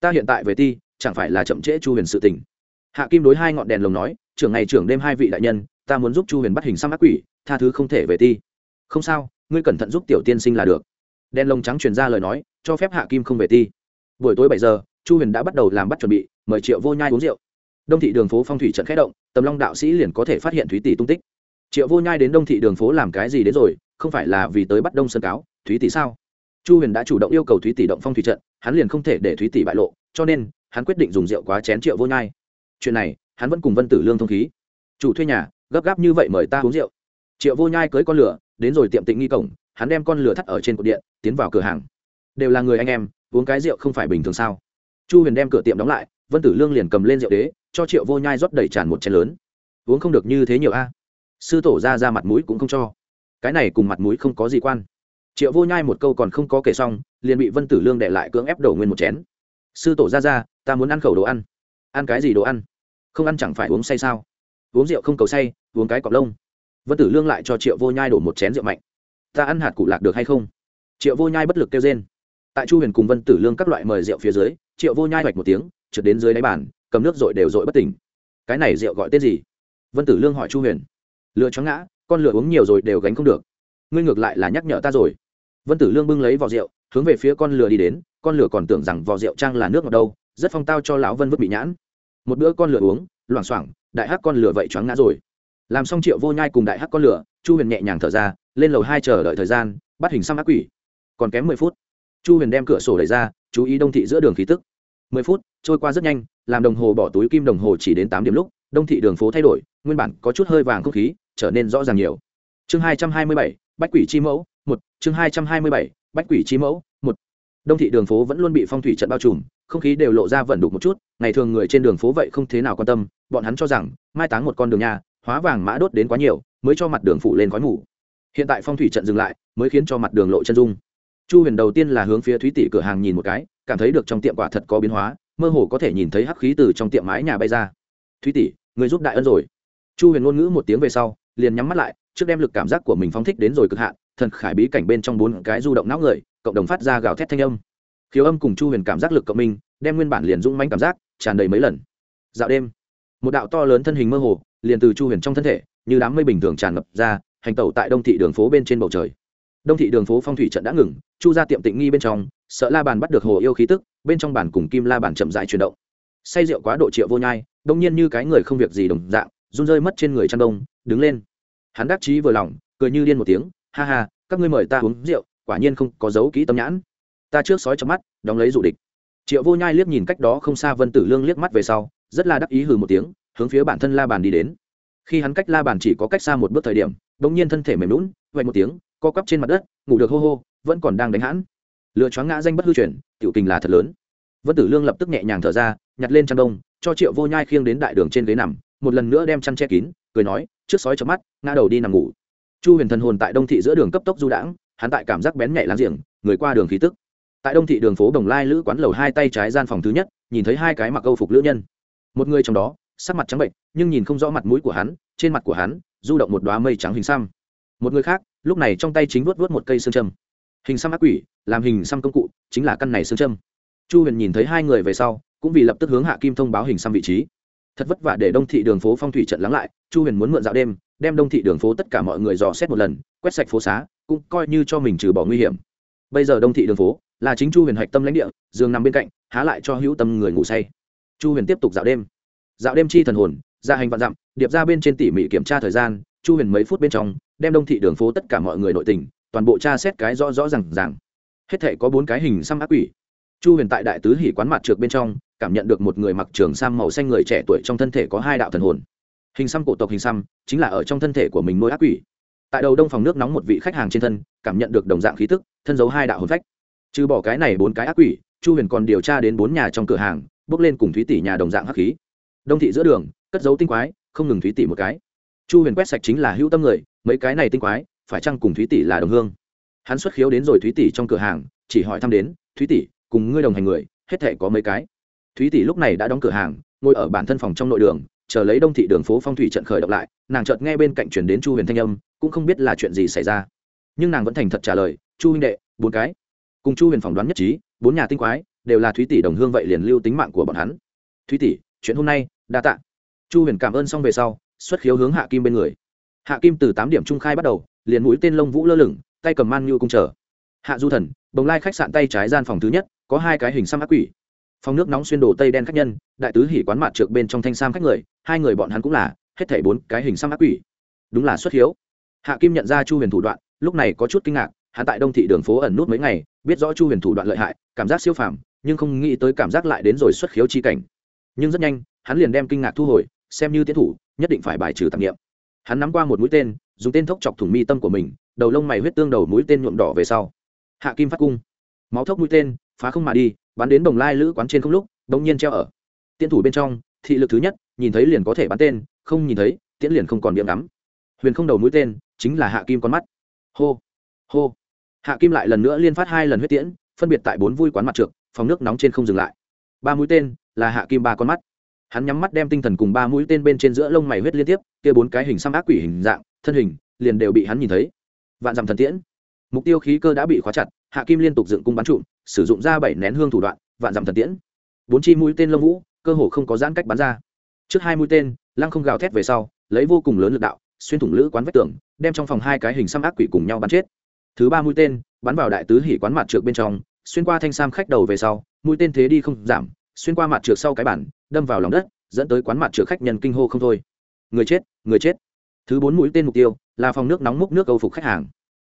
Ta hiện tại về ti, chẳng phải là chậm trễ chu huyền sự tình. Hạ kim đối hai ngọn đèn lồng nói, trưởng ngày trưởng đêm hai vị đại nhân, ta muốn giúp chu huyền bắt hình xăm ác quỷ, tha thứ không thể về ti. Không sao ngươi cẩn thận giúp tiểu tiên sinh là được. Đen lồng trắng truyền ra lời nói, cho phép hạ kim không về ti. Buổi tối bảy giờ, chu huyền đã bắt đầu làm bắt chuẩn bị, mời triệu vô nhai uống rượu. Đông thị đường phố phong thủy trận khẽ động, tầm long đạo sĩ liền có thể phát hiện thúy tỷ tung tích. Triệu vô nhai đến đông thị đường phố làm cái gì đến rồi, không phải là vì tới bắt đông sơn cáo, thúy tỷ sao? Chu huyền đã chủ động yêu cầu thúy tỷ động phong thủy trận, hắn liền không thể để thúy tỷ bại lộ, cho nên, hắn quyết định dùng rượu quá chén triệu vô nhai. Chuyện này, hắn vẫn cùng vân tử lương thông khí. Chủ thuê nhà, gấp gáp như vậy mời ta uống rượu. Triệu vô nhai cưới con lửa đến rồi tiệm tịnh nghi cổng, hắn đem con lửa thắt ở trên cột điện, tiến vào cửa hàng. Đều là người anh em, uống cái rượu không phải bình thường sao? Chu huyền đem cửa tiệm đóng lại, vân tử lương liền cầm lên rượu đế, cho triệu vô nhai rót đầy tràn một chén lớn. Uống không được như thế nhiều a. Sư tổ ra ra mặt mũi cũng không cho. Cái này cùng mặt mũi không có gì quan. Triệu vô nhai một câu còn không có kể xong, liền bị vân tử lương đệ lại cưỡng ép đổ nguyên một chén. Sư tổ ra ra, ta muốn ăn khẩu đồ ăn. Ăn cái gì đồ ăn? Không ăn chẳng phải uống say sao? Uống rượu không cầu say, uống cái cọc lông vân tử lương lại cho triệu vô nhai đổ một chén rượu mạnh. Ta ăn hạt cụ lạc được hay không? Triệu vô nhai bất lực kêu trên tại chu huyền cùng vân tử lương các loại mời rượu phía dưới, triệu vô nhai hoạch một tiếng, trượt đến dưới đáy bàn, cầm nước dội đều dội bất tỉnh. Cái này rượu gọi tên gì? Vân tử lương hỏi chu huyền. Lựa chó ngã, con lửa uống nhiều rồi đều gánh không được. Ngươi ngược lại là nhắc nhở ta rồi. Vân tử lương bưng lấy vò rượu, hướng về phía con lửa đi đến, con lửa còn tưởng rằng vò rượu trang là nước ngọt đâu, rất phong tao cho lão vân vứt bị nhãn. Một bữa con lửa uống, loảng xoảng, đại hắc con lửa vậy choáng ngã rồi làm xong triệu vô nhai cùng đại hắc con lửa, chu huyền nhẹ nhàng thở ra, lên lầu hai chờ đợi thời gian, bắt hình xăm ác quỷ. Còn kém mười phút. Chu huyền đem cửa sổ đẩy ra, chú ý đông thị giữa đường khí tức. Mười phút, trôi qua rất nhanh, làm đồng hồ bỏ túi kim đồng hồ chỉ đến tám điểm lúc, đông thị đường phố thay đổi, nguyên bản có chút hơi vàng không khí, trở nên rõ ràng nhiều. Chương hai trăm hai mươi bảy, bách quỷ chi mẫu, một. Chương hai trăm hai mươi bảy, bách quỷ chi mẫu, một. Đông thị đường phố vẫn luôn bị phong thủy trận bao trùm, không khí đều lộ ra vẩn đục một chút, ngày thường người trên đường phố vậy không thế nào quan tâm, bọn hắn cho rằng, mai táng một con đường nhà hóa vàng mã đốt đến quá nhiều, mới cho mặt đường phủ lên khói mù. Hiện tại phong thủy trận dừng lại, mới khiến cho mặt đường lộ chân dung. Chu huyền đầu tiên là hướng phía thúy tỷ cửa hàng nhìn một cái, cảm thấy được trong tiệm quả thật có biến hóa, mơ hồ có thể nhìn thấy hắc khí từ trong tiệm mái nhà bay ra. Thúy tỷ, người giúp đại ân rồi. Chu huyền ngôn ngữ một tiếng về sau, liền nhắm mắt lại, trước đem lực cảm giác của mình phóng thích đến rồi cực hạn, thần khải bí cảnh bên trong bốn cái du động não người, cộng đồng phát ra gào thét thanh âm. Khiếu âm cùng chu huyền cảm giác lực cộng minh, đem nguyên bản liền rung manh cảm giác tràn đầy mấy lần. Dạo đêm, một đạo to lớn thân hình mơ hồ liền từ chu huyền trong thân thể, như đám mây bình thường tràn ngập ra, hành tẩu tại đông thị đường phố bên trên bầu trời. Đông thị đường phố phong thủy trận đã ngừng, chu ra tiệm tịnh nghi bên trong, sợ la bàn bắt được hồ yêu khí tức, bên trong bàn cùng kim la bàn chậm dại chuyển động. Say rượu quá độ triệu vô nhai, đông nhiên như cái người không việc gì đồng dạng, run rơi mất trên người chăn đông, đứng lên. Hắn đắc chí vừa lòng, cười như điên một tiếng, ha ha, các ngươi mời ta uống rượu, quả nhiên không có dấu kỹ tâm nhãn. Ta trước sói trong mắt, đóng lấy dụ địch. Triệu vô nhai liếc nhìn cách đó không xa vân tử lương liếc mắt về sau, rất là đắc ý hừ một tiếng hướng phía bản thân la bàn đi đến. Khi hắn cách la bàn chỉ có cách xa một bước thời điểm đ ỗ n g nhiên thân thể mềm lún vậy một tiếng co quắp trên mặt đất ngủ được hô hô vẫn còn đang đánh hãn. Lựa choáng ngã danh bất hư chuyển, tiểu tình là thật lớn. Vân tử lương lập tức nhẹ nhàng thở ra nhặt lên chăn đông cho triệu vô nhai khiêng đến đại đường trên ghế nằm một lần nữa đem chăn che kín cười nói trước sói chớp mắt ngã đầu đi nằm ngủ. Chu huyền thần hồn tại đông thị giữa đường cấp tốc du đãng hắn tại cảm giác bén nhạy láng giềng người qua đường khí tức. Tại đông thị đường phố đồng lai lữ quán lầu hai tay trái gian phòng thứ nhất nhìn thấy hai cái mặc âu phục lữ nhân. Một người trong đó sắc mặt trắng bệnh, nhưng nhìn không rõ mặt mũi của hắn, trên mặt của hắn, du động một đoá mây trắng hình xăm. Một người khác, lúc này trong tay chính vuốt vuốt một cây xương châm. Hình xăm ác quỷ, làm hình xăm công cụ, chính là căn này xương châm. Chu huyền nhìn thấy hai người về sau, cũng vì lập tức hướng hạ kim thông báo hình xăm vị trí. Thật vất vả để đông thị đường phố phong thủy trận lắng lại, chu huyền muốn mượn dạo đêm, đem đông thị đường phố tất cả mọi người dò xét một lần, quét sạch phố xá, cũng coi như cho mình trừ bỏ nguy hiểm. Bây giờ đông thị đường phố là chính chu huyền hạch tâm lãnh địa, giường nằm bên cạnh, há lại cho hữu tâm người ngủ say. Chu huyền tiếp tục dạo đêm dạo đêm chi thần hồn, ra hành vạn dặm, điệp ra bên trên tỉ mỉ kiểm tra thời gian, chu huyền mấy phút bên trong, đem đông thị đường phố tất cả mọi người nội tình, toàn bộ tra xét cái rõ rõ r à n g r à n g hết thể có bốn cái hình xăm ác quỷ. Chu huyền tại đại tứ hỉ quán mặt trượt bên trong, cảm nhận được một người mặc trường sam màu xanh người trẻ tuổi trong thân thể có hai đạo thần hồn. Hình xăm cổ tộc hình xăm, chính là ở trong thân thể của mình nuôi ác quỷ. Tại đầu đông phòng nước nóng một vị khách hàng trên thân, cảm nhận được đồng dạng khí tức, thân giấu hai đạo hồn phách. Trừ bỏ cái này bốn cái ác quỷ, chu huyền còn điều tra đến bốn nhà trong cửa hàng, bước lên cùng thúy tỷ nhà đồng dạng hắc khí đông thị giữa đường, cất dấu tinh quái, không ngừng thúy tỷ một cái. Chu huyền quét sạch chính là hữu tâm người, mấy cái này tinh quái, phải chăng cùng thúy tỷ là đồng hương? Hắn xuất khiếu đến rồi thúy tỷ trong cửa hàng, chỉ hỏi thăm đến, thúy tỷ cùng ngươi đồng hành người, hết thể có mấy cái? Thúy tỷ lúc này đã đóng cửa hàng, ngồi ở bản thân phòng trong nội đường, chờ lấy đông thị đường phố phong thủy trận khởi động lại, nàng chợt nghe bên cạnh chuyển đến chu huyền thanh âm, cũng không biết là chuyện gì xảy ra. Nhưng nàng vẫn thành thật trả lời, chu huynh đệ, bốn cái. Cùng chu huyền phỏng đoán nhất trí, bốn nhà tinh quái, đều là thúy tỷ đồng hương vậy liền lưu tính mạng của bọn hắn. Thúy tỷ chuyện hôm nay đa tạ. Chu huyền cảm ơn xong về sau, xuất khiếu hướng hạ kim bên người. Hạ kim từ tám điểm trung khai bắt đầu, liền mũi tên lông vũ lơ lửng, tay cầm man như cung chờ. Hạ du thần bồng lai khách sạn tay trái gian phòng thứ nhất, có hai cái hình xăm ác quỷ. Phòng nước nóng xuyên đồ tây đen khách nhân, đại tứ hỉ quán mặt trượt bên trong thanh sam khách người, hai người bọn hắn cũng là, hết thảy bốn cái hình xăm ác quỷ. Đúng là xuất hiếu hạ kim nhận ra chu huyền thủ đoạn, lúc này có chút kinh ngạc, hắn tại đông thị đường phố ẩn nút mấy ngày, biết rõ chu huyền thủ đoạn lợi hại, cảm giác siêu phàm, nhưng không nghĩ tới cảm giác lại đến rồi xuất khiếu chi cảnh. Nhưng rất nhanh hắn liền đem kinh ngạc thu hồi, xem như tiến thủ, nhất định phải bài trừ tạp nghiệm. Hắn nắm qua một mũi tên, dùng tên thốc chọc thủng mi tâm của mình, đầu lông mày huyết tương đầu mũi tên nhuộm đỏ về sau. Hạ kim phát cung. Máu thốc mũi tên, phá không mà đi, bắn đến bồng lai lữ quán trên không lúc, bỗng nhiên treo ở. Tiên thủ bên trong, thị lực thứ nhất, nhìn thấy liền có thể bắn tên, không nhìn thấy, tiễn liền không còn điểm ngắm. Huyền không đầu mũi tên, chính là hạ kim con mắt. Hô hô. Hạ kim lại lần nữa liên phát hai lần huyết tiễn, phân biệt tại bốn vui quán mặt trượt phòng nước nóng trên không dừng lại. Ba mũi tên, là hạ kim ba con mắt hắn nhắm mắt đem tinh thần cùng ba mũi tên bên trên giữa lông mày huyết liên tiếp, kia bốn cái hình xăm ác quỷ hình dạng, thân hình, liền đều bị hắn nhìn thấy. Vạn dặm thần tiễn. Mục tiêu khí cơ đã bị khóa chặt, hạ kim liên tục dựng cung bắn trụm, sử dụng ra bảy nén hương thủ đoạn, vạn dặm thần tiễn. Bốn chi mũi tên lông vũ, cơ hồ không có giãn cách bắn ra. Trước hai mũi tên, lăng không gào thét về sau, lấy vô cùng lớn lực đạo, xuyên thủng lữ quán vách tường, đem trong phòng hai cái hình xăm ác quỷ cùng nhau bắn chết. Thứ ba mũi tên, bắn vào đại tứ hỉ quán mặt trượt bên trong, xuyên qua thanh sam khách đầu về sau, mũi tên thế đi không giảm xuyên qua mặt trượt sau cái bản, đâm vào lòng đất, dẫn tới quán mặt trượt khách nhân kinh hô không thôi. Người chết người chết. Thứ bốn mũi tên mục tiêu, là phòng nước nóng múc nước câu phục khách hàng.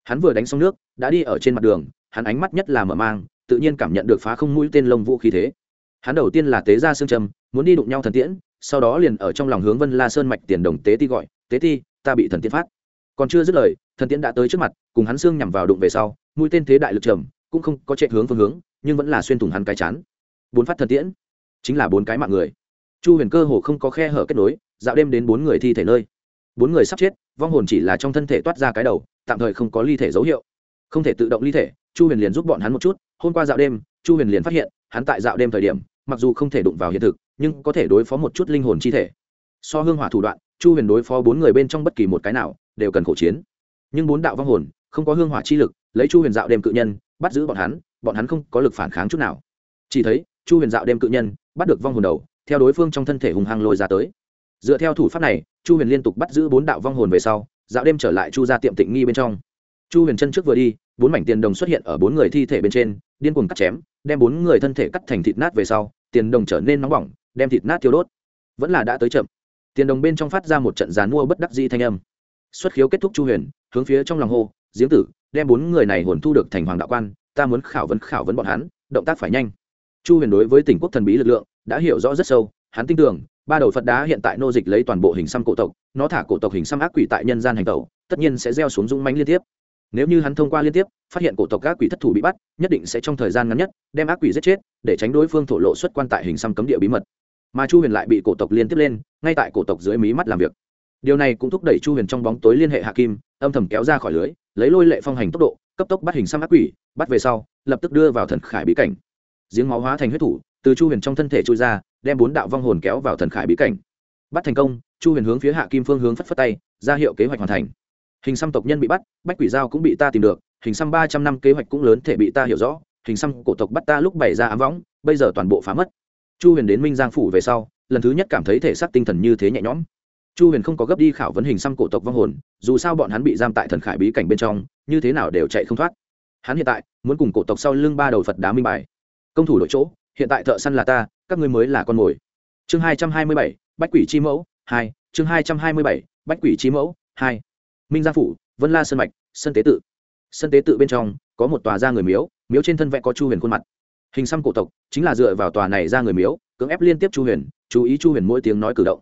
Hắn vừa đánh xong nước, đã đi ở trên mặt đường, hắn ánh mắt nhất là mở mang, tự nhiên cảm nhận được phá không mũi tên lông vũ khí thế. Hắn đầu tiên là tế ra xương trầm muốn đi đụng nhau thần tiễn, sau đó liền ở trong lòng hướng vân la sơn mạch tiền đồng tế ti gọi, tế ti, ta bị thần tiễn phát. Còn chưa dứt lời, thần tiễn đã tới trước mặt, cùng hắn xương nhằm vào đụng về sau, mũi tên thế đại lực trầm, cũng không có chạy hướng phương hướng, nhưng vẫn là xuyên thủng hắn cái chán bốn phát thần tiễn. Chính là bốn cái mạng người. Chu huyền cơ hồ không có khe hở kết nối, dạo đêm đến bốn người thi thể nơi. Bốn người sắp chết, vong hồn chỉ là trong thân thể toát ra cái đầu, tạm thời không có ly thể dấu hiệu. Không thể tự động ly thể, chu huyền liền giúp bọn hắn một chút. Hôm qua dạo đêm, chu huyền liền phát hiện, hắn tại dạo đêm thời điểm, mặc dù không thể đụng vào hiện thực, nhưng có thể đối phó một chút linh hồn chi thể. So hương hỏa thủ đoạn, chu huyền đối phó bốn người bên trong bất kỳ một cái nào, đều cần khổ chiến. Nhưng bốn đạo vong hồn, không có hương hỏa chi lực, lấy chu huyền dạo đêm cự nhân, bắt giữ bọn hắn bọn hắn không có lực phản kháng chút nào. Chỉ thấy chu huyền dạo đêm cự nhân, bắt được vong hồn đầu, theo đối phương trong thân thể hùng hăng lôi ra tới. Dựa theo thủ pháp này, chu huyền liên tục bắt giữ bốn đạo vong hồn về sau, dạo đêm trở lại chu ra tiệm tịnh nghi bên trong. Chu huyền chân trước vừa đi, bốn mảnh tiền đồng xuất hiện ở bốn người thi thể bên trên, điên cuồng cắt chém, đem bốn người thân thể cắt thành thịt nát về sau, tiền đồng trở nên nóng bỏng, đem thịt nát thiêu đốt. Vẫn là đã tới chậm. Tiền đồng bên trong phát ra một trận giàn mua bất đắc di thanh âm. Xuất khiếu kết thúc chu huyền, hướng phía trong lòng hô giếng tử, đem bốn người này hồn thu được thành hoàng đạo quan, ta muốn khảo vấn khảo vấn bọn hắn, động tác phải nhanh chu huyền đối với tỉnh quốc thần bí lực lượng đã hiểu rõ rất sâu, hắn tin tưởng, ba đầu phật đá hiện tại nô dịch lấy toàn bộ hình xăm cổ tộc, nó thả cổ tộc hình xăm ác quỷ tại nhân gian hành tẩu, tất nhiên sẽ gieo xuống dũng mánh liên tiếp. Nếu như hắn thông qua liên tiếp, phát hiện cổ tộc ác quỷ thất thủ bị bắt, nhất định sẽ trong thời gian ngắn nhất đem ác quỷ giết chết, để tránh đối phương thổ lộ xuất quan tại hình xăm cấm địa bí mật. Mà chu huyền lại bị cổ tộc liên tiếp lên, ngay tại cổ tộc dưới mí mắt làm việc. Điều này cũng thúc đẩy chu huyền trong bóng tối liên hệ hạ kim, âm thầm kéo ra khỏi lưới, lấy lôi lệ phong hành tốc độ, cấp tốc bắt hình xăm ác quỷ, bắt về sau, lập tức đưa vào thần khải bí cảnh giếng máu hóa thành huyết thủ, từ chu huyền trong thân thể trôi ra, đem bốn đạo vong hồn kéo vào thần khải bí cảnh. Bắt thành công, chu huyền hướng phía hạ kim phương hướng phất phất tay, ra hiệu kế hoạch hoàn thành. Hình xăm tộc nhân bị bắt, bách quỷ giao cũng bị ta tìm được, hình xăm ba trăm năm kế hoạch cũng lớn thể bị ta hiểu rõ, hình xăm cổ tộc bắt ta lúc bày ra ám võng, bây giờ toàn bộ phá mất. Chu huyền đến minh giang phủ về sau, lần thứ nhất cảm thấy thể xác tinh thần như thế nhẹ nhõm. Chu huyền không có gấp đi khảo vấn hình xăm cổ tộc vong hồn, dù sao bọn hắn bị giam tại thần khải bí cảnh bên trong, như thế nào đều chạy không thoát. Hắn hiện tại muốn cùng cổ tộc sau lưng ba đầu phật đá minh bài công thủ đội chỗ, hiện tại thợ săn là ta, các ngươi mới là con mồi. Chương hai trăm hai mươi bảy, bách quỷ chi mẫu hai, chương hai trăm hai mươi bảy, bách quỷ chi mẫu hai. Minh gia phủ, vân la sơn mạch sân tế tự. Sân tế tự bên trong, có một tòa ra người miếu miếu trên thân vẽ có chu huyền khuôn mặt. Hình xăm cổ tộc, chính là dựa vào tòa này ra người miếu, cưỡng ép liên tiếp chu huyền, chú ý chu huyền mỗi tiếng nói cử động.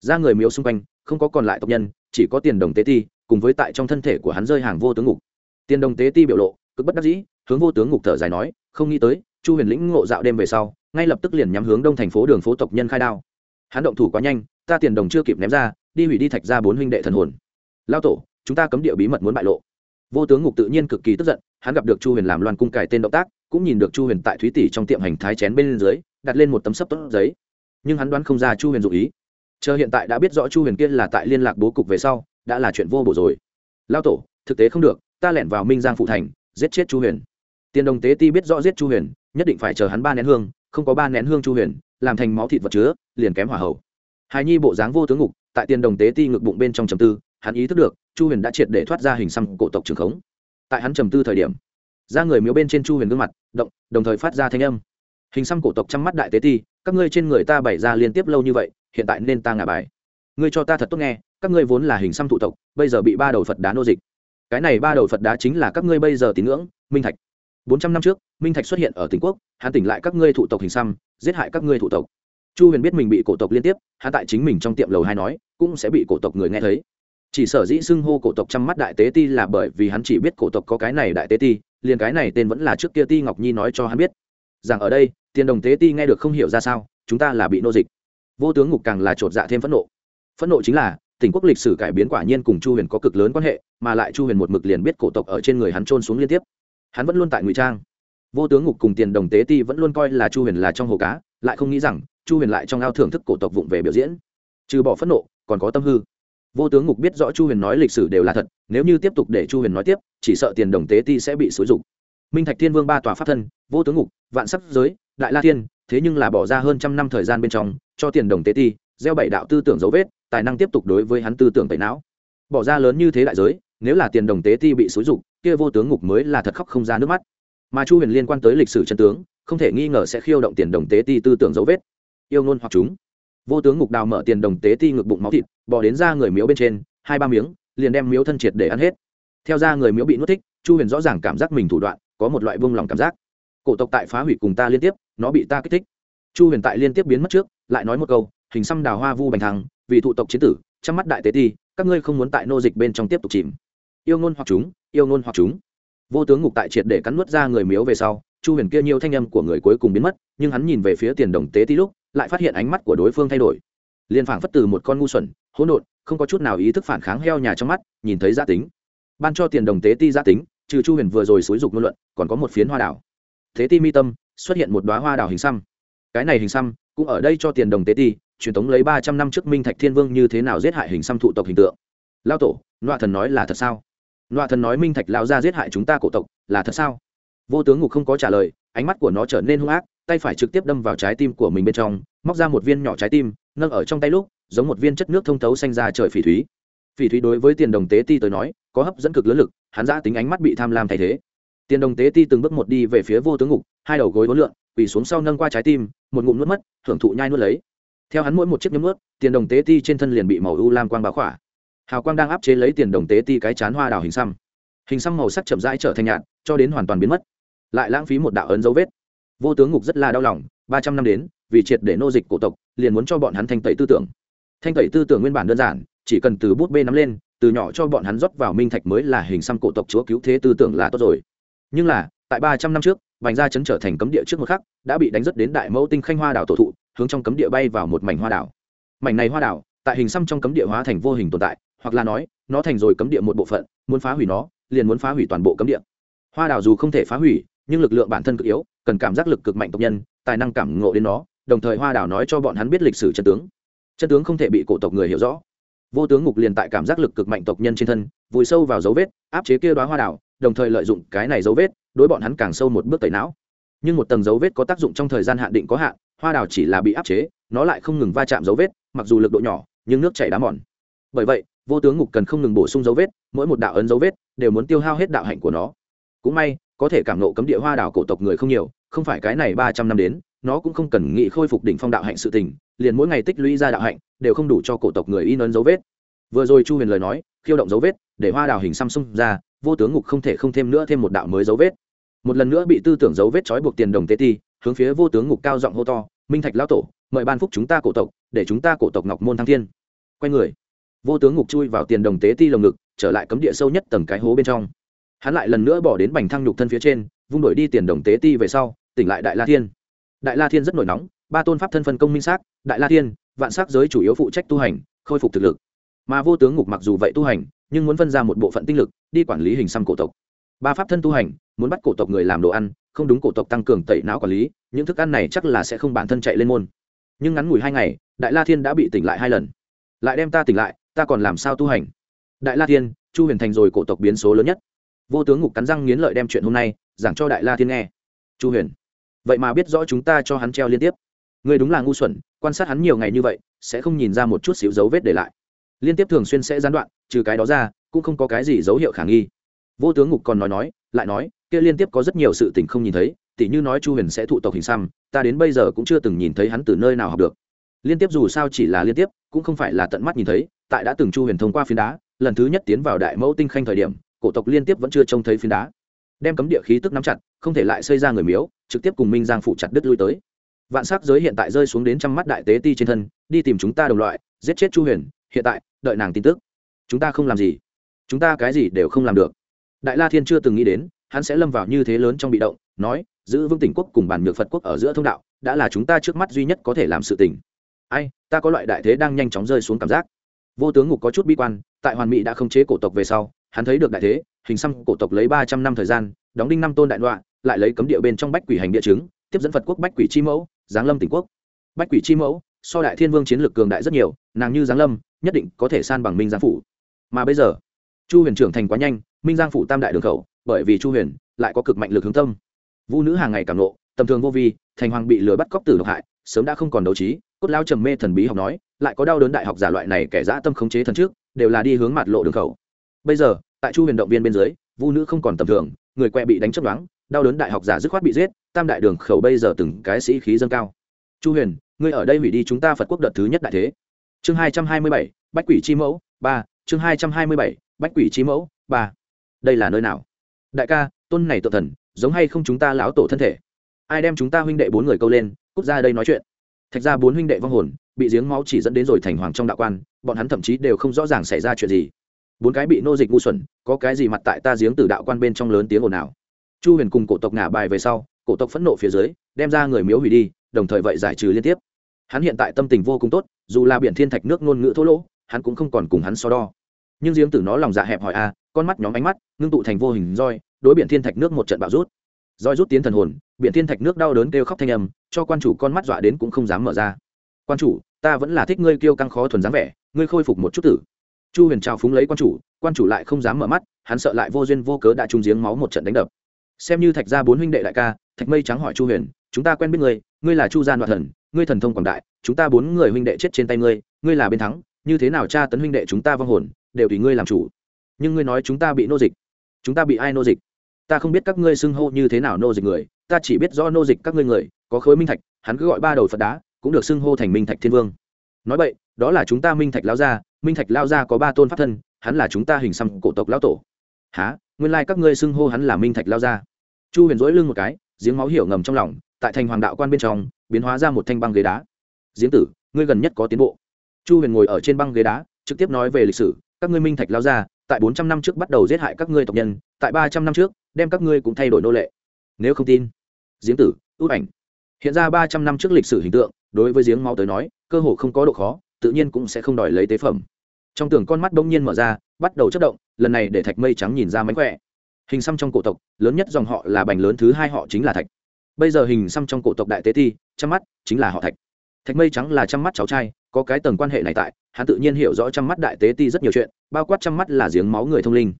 Ra người miếu xung quanh, không có còn lại tộc nhân, chỉ có tiền đồng tế ti, cùng với tại trong thân thể của hắn rơi hàng vô tướng ngục. Tiền đồng tế ti biểu lộ, cực bất đắc dĩ, hướng vô tướng ngục thở dài nói, không nghĩ tới chu huyền lĩnh ngộ dạo đêm về sau, ngay lập tức liền nhắm hướng đông thành phố đường phố tộc nhân khai đao. Hắn động thủ quá nhanh, ta tiền đồng chưa kịp ném ra, đi hủy đi thạch ra bốn huynh đệ thần hồn. Lao tổ, chúng ta cấm địa bí mật muốn bại lộ. Vô tướng ngục tự nhiên cực kỳ tức giận, hắn gặp được chu huyền làm loan cung cải tên động tác, cũng nhìn được chu huyền tại thúy tỷ trong tiệm hành thái chén bên dưới, đặt lên một tấm sấp tốt giấy. Nhưng hắn đoán không ra chu huyền dụ ý. Chờ hiện tại đã biết rõ chu huyền kia là tại liên lạc bố cục về sau, đã là chuyện vô bổ rồi. Lao tổ, thực tế không được, ta lẻn vào minh giang phụ thành, giết chết chu huyền tiền đồng tế ti biết rõ giết chu huyền, nhất định phải chờ hắn ba nén hương, không có ba nén hương chu huyền, làm thành máu thịt vật chứa, liền kém hỏa hậu hài nhi bộ dáng vô tướng ngục, tại tiền đồng tế ti ngực bụng bên trong trầm tư, hắn ý thức được, chu huyền đã triệt để thoát ra hình xăm cổ tộc trường khống. Tại hắn trầm tư thời điểm, ra người miếu bên trên chu huyền gương mặt, động, đồng thời phát ra thanh âm. Hình xăm cổ tộc chăm mắt đại tế ti, các ngươi trên người ta bày ra liên tiếp lâu như vậy, hiện tại nên ta ngả bài. Ngươi cho ta thật tốt nghe, các ngươi vốn là hình xăm thụ tộc, bây giờ bị ba đầu phật đá nô dịch. Cái này ba đầu phật đá chính là các ngươi bây giờ tín ngưỡng, minh thạch bốn trăm năm trước, minh thạch xuất hiện ở tỉnh quốc, hắn tỉnh lại các ngươi thụ tộc hình xăm, giết hại các ngươi thụ tộc. Chu huyền biết mình bị cổ tộc liên tiếp, hắn tại chính mình trong tiệm lầu hai nói, cũng sẽ bị cổ tộc người nghe thấy. Chỉ sở dĩ xưng hô cổ tộc chăm mắt đại tế ti là bởi vì hắn chỉ biết cổ tộc có cái này đại tế ti, liền cái này tên vẫn là trước kia ti ngọc nhi nói cho hắn biết. Rằng ở đây, tiền đồng tế ti nghe được không hiểu ra sao, chúng ta là bị nô dịch. Vô tướng ngục càng là t dạ thêm phẫn nộ. Phẫn nộ chính là tỉnh quốc lịch sử cải biến quả nhiên cùng chu huyền có cực lớn quan hệ, mà lại chu huyền một mực liền biết cổ tộc ở trên người hắn trôn xuống liên tiếp hắn vẫn luôn tại ngụy trang. Vô tướng ngục cùng tiền đồng tế ti vẫn luôn coi là chu huyền là trong hồ cá lại không nghĩ rằng chu huyền lại trong ao thưởng thức cổ tộc vụng về biểu diễn. Trừ bỏ phẫn nộ còn có tâm hư. Vô tướng ngục biết rõ chu huyền nói lịch sử đều là thật nếu như tiếp tục để chu huyền nói tiếp chỉ sợ tiền đồng tế ti sẽ bị xúi dục. Minh thạch thiên vương ba tòa pháp thân vô tướng ngục vạn sắc giới đại la thiên, thế nhưng là bỏ ra hơn trăm năm thời gian bên trong cho tiền đồng tế ti gieo bảy đạo tư tưởng dấu vết tài năng tiếp tục đối với hắn tư tưởng tẩy não. Bỏ ra lớn như thế đại giới nếu là tiền đồng tế ti bị xúi dục kia vô tướng ngục mới là thật khóc không ra nước mắt. Mà chu huyền liên quan tới lịch sử chân tướng, không thể nghi ngờ sẽ khiêu động tiền đồng tế ti tư tưởng dấu vết. Yêu ngôn hoặc chúng. Vô tướng ngục đào mở tiền đồng tế ti ngực bụng máu thịt, bỏ đến ra người miếu bên trên, hai ba miếng, liền đem miếu thân triệt để ăn hết. Theo ra người miếu bị nuốt thích, chu huyền rõ ràng cảm giác mình thủ đoạn, có một loại vương lòng cảm giác. Cổ tộc tại phá hủy cùng ta liên tiếp, nó bị ta kích thích. Chu huyền tại liên tiếp biến mất trước, lại nói một câu, hình xăm đào hoa vu bành thăng, vì thụ tộc chiến tử, trong mắt đại tế ti, các ngươi không muốn tại nô dịch bên trong tiếp tục chìm yêu ngôn hoặc chúng, yêu ngôn hoặc chúng. Vô tướng ngục tại triệt để cắn nuốt ra người miếu về sau, chu huyền kia nhiều thanh âm của người cuối cùng biến mất, nhưng hắn nhìn về phía tiền đồng tế Tí lúc, lại phát hiện ánh mắt của đối phương thay đổi. Liên phảng phất từ một con ngu xuẩn, hỗn độn, không có chút nào ý thức phản kháng heo nhà trong mắt, nhìn thấy gia tính. Ban cho tiền đồng tế ti gia tính, trừ chu huyền vừa rồi xúi dục ngôn luận, còn có một phiến hoa đảo. Thế ti mi tâm, xuất hiện một đoá hoa đảo hình xăm. Cái này hình xăm, cũng ở đây cho tiền đồng tế ti, truyền thống lấy ba trăm năm trước minh thạch thiên vương như thế nào giết hại hình xăm thụ tộc hình tượng. Lao tổ loạ thần nói là thật sao? Loạ thần nói minh thạch lao ra giết hại chúng ta cổ tộc, là thật sao? Vô tướng ngục không có trả lời, ánh mắt của nó trở nên hung ác, tay phải trực tiếp đâm vào trái tim của mình bên trong, móc ra một viên nhỏ trái tim, nâng ở trong tay lúc, giống một viên chất nước thông thấu xanh ra trời phỉ thúy. Phỉ thúy đối với tiền đồng tế ti tới nói, có hấp dẫn cực lớn lực, hắn giã tính ánh mắt bị tham lam thay thế. Tiền đồng tế ti từng bước một đi về phía vô tướng ngục, hai đầu gối vốn lượn, quỳ xuống sau nâng qua trái tim, một ngụm nuốt mất, thưởng thụ nhai nuốt lấy. Theo hắn mỗi một chiếc nhấm nuốt, tiền đồng tế ti trên thân liền bị màu u lam quang bá khỏa hào quang đang áp chế lấy tiền đồng tế ti cái chán hoa đào hình xăm. Hình xăm màu sắc chậm rãi trở thành nhạt, cho đến hoàn toàn biến mất. Lại lãng phí một đạo ấn dấu vết. Vô tướng ngục rất là đau lòng, ba trăm năm đến, vì triệt để nô dịch cổ tộc, liền muốn cho bọn hắn thanh tẩy tư tưởng. Thanh tẩy tư tưởng nguyên bản đơn giản, chỉ cần từ bút bê nắm lên, từ nhỏ cho bọn hắn rót vào minh thạch mới là hình xăm cổ tộc chúa cứu thế tư tưởng là tốt rồi. Nhưng là, tại ba trăm năm trước vành gia chấn trở thành cấm địa trước một khắc, đã bị đánh rất đến đại mẫu tinh khanh hoa đảo tổ thụ, hướng trong cấm địa bay vào một mảnh hoa đảo. Mảnh này hoa đảo, tại hình xăm trong cấm địa hóa thành vô hình tồn tại hoặc là nói, nó thành rồi cấm địa một bộ phận, muốn phá hủy nó, liền muốn phá hủy toàn bộ cấm địa. Hoa đào dù không thể phá hủy, nhưng lực lượng bản thân cực yếu, cần cảm giác lực cực mạnh tộc nhân, tài năng cảm ngộ đến nó, đồng thời hoa đào nói cho bọn hắn biết lịch sử chân tướng. Chân tướng không thể bị cổ tộc người hiểu rõ. Vô tướng ngục liền tại cảm giác lực cực mạnh tộc nhân trên thân, vùi sâu vào dấu vết, áp chế kia đoá hoa đào, đồng thời lợi dụng cái này dấu vết, đối bọn hắn càng sâu một bước tẩy não. Nhưng một tầng dấu vết có tác dụng trong thời gian hạn định có hạn, hoa đào chỉ là bị áp chế, nó lại không ngừng va chạm dấu vết, mặc dù lực độ nhỏ, nhưng nước chảy đá mòn. Bởi vậy vô tướng ngục cần không ngừng bổ sung dấu vết, mỗi một đạo ấn dấu vết đều muốn tiêu hao hết đạo hạnh của nó. Cũng may, có thể cảm nộ cấm địa hoa đảo cổ tộc người không nhiều, không phải cái này ba trăm năm đến, nó cũng không cần nghị khôi phục đỉnh phong đạo hạnh sự tình, liền mỗi ngày tích lũy ra đạo hạnh, đều không đủ cho cổ tộc người in ấn dấu vết. Vừa rồi chu huyền lời nói, khiêu động dấu vết, để hoa đào hình xăm xung ra, vô tướng ngục không thể không thêm nữa thêm một đạo mới dấu vết. Một lần nữa bị tư tưởng dấu vết trói buộc tiền đồng tế ti, hướng phía vô tướng ngục cao giọng hô to, minh thạch lão tổ, mời ban phúc chúng ta cổ tộc, để chúng ta cổ tộc ngọc môn thăng thiên. Quay người vô tướng ngục chui vào tiền đồng tế ti lồng ngực, trở lại cấm địa sâu nhất tầng cái hố bên trong. Hắn lại lần nữa bỏ đến bành thăng nhục thân phía trên, vung đổi đi tiền đồng tế ti về sau, tỉnh lại đại la thiên. Đại la thiên rất nổi nóng, ba tôn pháp thân phân công minh xác, đại la thiên, vạn sắc giới chủ yếu phụ trách tu hành, khôi phục thực lực. Mà vô tướng ngục mặc dù vậy tu hành, nhưng muốn phân ra một bộ phận tinh lực, đi quản lý hình xăm cổ tộc. Ba pháp thân tu hành, muốn bắt cổ tộc người làm đồ ăn, không đúng cổ tộc tăng cường tẩy não quản lý, những thức ăn này chắc là sẽ không bản thân chạy lên môn. Nhưng ngắn ngủi hai ngày, đại la thiên đã bị tỉnh lại hai lần. Lại đem ta tỉnh lại ta còn làm sao tu hành? Đại la thiên, chu huyền thành rồi cổ tộc biến số lớn nhất. Vô tướng ngục cắn răng nghiến lợi đem chuyện hôm nay, giảng cho đại la thiên nghe. Chu huyền, vậy mà biết rõ chúng ta cho hắn treo liên tiếp. Người đúng là ngu xuẩn, quan sát hắn nhiều ngày như vậy, sẽ không nhìn ra một chút xíu dấu vết để lại. Liên tiếp thường xuyên sẽ gián đoạn, trừ cái đó ra, cũng không có cái gì dấu hiệu khả nghi. Vô tướng ngục còn nói nói, lại nói, kia liên tiếp có rất nhiều sự tình không nhìn thấy, tỉ như nói chu huyền sẽ thụ tộc hình xăm, ta đến bây giờ cũng chưa từng nhìn thấy hắn từ nơi nào học được. Liên tiếp dù sao chỉ là liên tiếp, cũng không phải là tận mắt nhìn thấy tại đã từng chu huyền thông qua phiến đá, lần thứ nhất tiến vào đại mẫu tinh khanh thời điểm, cổ tộc liên tiếp vẫn chưa trông thấy phiến đá. Đem cấm địa khí tức nắm chặt, không thể lại xây ra người miếu, trực tiếp cùng minh giang phụ chặt đứt lui tới. Vạn sắc giới hiện tại rơi xuống đến trăm mắt đại tế ti trên thân, đi tìm chúng ta đồng loại, giết chết chu huyền, hiện tại, đợi nàng tin tức. Chúng ta không làm gì. Chúng ta cái gì đều không làm được. Đại la thiên chưa từng nghĩ đến, hắn sẽ lâm vào như thế lớn trong bị động, nói, giữ vững tỉnh quốc cùng bản nhược phật quốc ở giữa thông đạo, đã là chúng ta trước mắt duy nhất có thể làm sự tỉnh ai, ta có loại đại thế đang nhanh chóng rơi xuống cảm giác vô tướng ngục có chút bi quan, tại hoàn mỹ đã không chế cổ tộc về sau, hắn thấy được đại thế, hình xăm cổ tộc lấy ba trăm năm thời gian, đóng đinh năm tôn đại đoạn lại lấy cấm địa bên trong bách quỷ hành địa chứng, tiếp dẫn phật quốc bách quỷ chi mẫu, giáng lâm tỉnh quốc. Bách quỷ chi mẫu, so đại thiên vương chiến lược cường đại rất nhiều, nàng như giáng lâm, nhất định có thể san bằng minh giang phủ. Mà bây giờ, chu huyền trưởng thành quá nhanh, minh giang phủ tam đại đường khẩu, bởi vì chu huyền lại có cực mạnh lực hướng tâm. Vũ nữ hàng ngày cảm nộ tầm thường vô vi, thành hoàng bị lừa bắt cóc tử độc hại, sớm đã không còn đấu trí cốt lao trầm mê thần bí học nói, lại có đau đớn đại học giả loại này kẻ dã tâm khống chế thần trước, đều là đi hướng mặt lộ đường khẩu. Bây giờ, tại chu huyền động viên bên dưới vũ nữ không còn tầm thường, người quẹ bị đánh chấp đoán đau đớn đại học giả dứt khoát bị giết, tam đại đường khẩu bây giờ từng cái sĩ khí dâng cao. Chu huyền, ngươi ở đây hủy đi chúng ta phật quốc đợt thứ nhất đại thế. Chương hai trăm hai mươi bảy, bách quỷ chi mẫu, ba, chương hai trăm hai mươi bảy, bách quỷ chi mẫu, ba. Đây là nơi nào? Đại ca, tôn này tự thần, giống hay không chúng ta lão tổ thân thể? Ai đem chúng ta huynh đệ bốn người câu lên, cút ra đây nói chuyện thạch ra bốn huynh đệ vong hồn, bị giếng máu chỉ dẫn đến rồi thành hoàng trong đạo quan, bọn hắn thậm chí đều không rõ ràng xảy ra chuyện gì. Bốn cái bị nô dịch ngu xuẩn, có cái gì mặt tại ta giếng từ đạo quan bên trong lớn tiếng ồn ào. Chu huyền cùng cổ tộc ngả bài về sau, cổ tộc phẫn nộ phía dưới, đem ra người miếu hủy đi, đồng thời vậy giải trừ liên tiếp. Hắn hiện tại tâm tình vô cùng tốt, dù là biển thiên thạch nước ngôn ngữ thô lỗ, hắn cũng không còn cùng hắn so đo. Nhưng giếng tử nó lòng dạ hẹp hỏi a, con mắt nhóm ánh mắt, ngưng tụ thành vô hình roi, đối biển thiên thạch nước một trận bạo rút roi rút tiến thần hồn, biển thiên thạch nước đau đớn kêu khóc thanh âm, cho quan chủ con mắt dọa đến cũng không dám mở ra. Quan chủ, ta vẫn là thích ngươi kêu căng khó thuần dáng vẻ, ngươi khôi phục một chút tử. Chu huyền chào phúng lấy quan chủ quan chủ lại không dám mở mắt, hắn sợ lại vô duyên vô cớ đã trúng giếng máu một trận đánh đập. Xem như thạch gia bốn huynh đệ đại ca, thạch mây trắng hỏi chu huyền, chúng ta quen biết ngươi ngươi là chu gia đoạn thần, ngươi thần thông quảng đại, chúng ta bốn người huynh đệ chết trên tay ngươi ngươi là bên thắng, như thế nào cha tấn huynh đệ chúng ta vong hồn, đều tùy ngươi làm chủ. Nhưng ngươi nói chúng ta bị nô dịch, chúng ta bị ai nô dịch? Ta không biết các ngươi xưng hô như thế nào nô dịch người ta chỉ biết do nô dịch các ngươi người có khối minh thạch hắn cứ gọi ba đầu phật đá cũng được xưng hô thành minh thạch thiên vương. Nói vậy đó là chúng ta minh thạch lao gia minh thạch lao gia có ba tôn pháp thân hắn là chúng ta hình xăm cổ tộc lao tổ. Há nguyên lai các ngươi xưng hô hắn là minh thạch lao gia. Chu huyền dỗi lưng một cái giếng máu hiểu ngầm trong lòng tại thành hoàng đạo quan bên trong biến hóa ra một thanh băng ghế đá. Giếng tử ngươi gần nhất có tiến bộ. Chu huyền ngồi ở trên băng ghế đá trực tiếp nói về lịch sử các ngươi minh thạch lao gia, tại bốn trăm năm trước bắt đầu giết hại các ngươi tộc nhân tại ba trăm năm trước đem các ngươi cũng thay đổi nô lệ. Nếu không tin, giếng tử ưu ảnh. Hiện ra ba trăm năm trước lịch sử hình tượng, đối với giếng máu tới nói, cơ hồ không có độ khó, tự nhiên cũng sẽ không đòi lấy tế phẩm. Trong tường con mắt bỗng nhiên mở ra, bắt đầu chất động, lần này để thạch mây trắng nhìn ra mánh khỏe. Hình xăm trong cổ tộc, lớn nhất dòng họ là bành lớn, thứ hai họ chính là thạch. Bây giờ hình xăm trong cổ tộc đại tế Thi chăm mắt, chính là họ thạch. Thạch mây trắng là chăm mắt cháu trai, có cái tầng quan hệ này tại, hắn tự nhiên hiểu rõ chăm mắt đại tế ti rất nhiều chuyện, bao quát chăm mắt là giếng máu người thông linh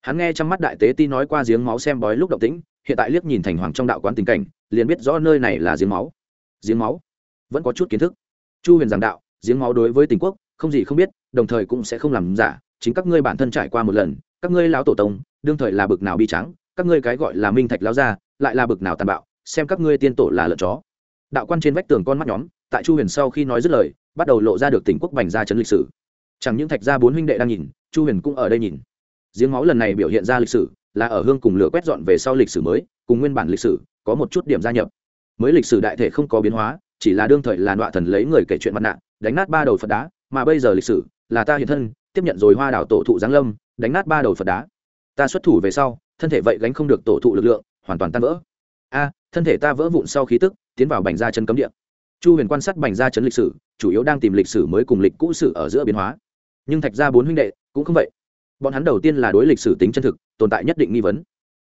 hắn nghe trong mắt đại tế ti nói qua giếng máu xem bói lúc động tĩnh, hiện tại liếc nhìn thành hoàng trong đạo quán tình cảnh, liền biết rõ nơi này là giếng máu. Giếng máu? Vẫn có chút kiến thức. Chu huyền giảng đạo, giếng máu đối với tình quốc, không gì không biết, đồng thời cũng sẽ không làm giả, chính các ngươi bản thân trải qua một lần, các ngươi lão tổ tông, đương thời là bực nào bi trắng các ngươi cái gọi là minh thạch lao ra lại là bực nào tàn bạo, xem các ngươi tiên tổ là lợn chó. Đạo quan trên vách tường con mắt nhóm, tại chu huyền sau khi nói dứt lời, bắt đầu lộ ra được tỉnh quốc bành ra chấn lịch sử. Chẳng những thạch gia bốn huynh đệ đang nhìn, chu huyền cũng ở đây nhìn giếng máu lần này biểu hiện ra lịch sử, là ở hương cùng lửa quét dọn về sau lịch sử mới, cùng nguyên bản lịch sử, có một chút điểm gia nhập. Mới lịch sử đại thể không có biến hóa, chỉ là đương thời là nọa thần lấy người kể chuyện mặt nạ, đánh nát ba đầu phật đá, mà bây giờ lịch sử, là ta hiện thân, tiếp nhận rồi hoa đảo tổ thụ giáng lâm, đánh nát ba đầu phật đá. Ta xuất thủ về sau, thân thể vậy gánh không được tổ thụ lực lượng, hoàn toàn tan vỡ. A, thân thể ta vỡ vụn sau khí tức, tiến vào bành gia chân cấm địa. Chu huyền quan sát bành gia chấn lịch sử, chủ yếu đang tìm lịch sử mới cùng lịch cũ sử ở giữa biến hóa. Nhưng thạch ra bốn huynh đệ, cũng không vậy bọn hắn đầu tiên là đối lịch sử tính chân thực, tồn tại nhất định nghi vấn.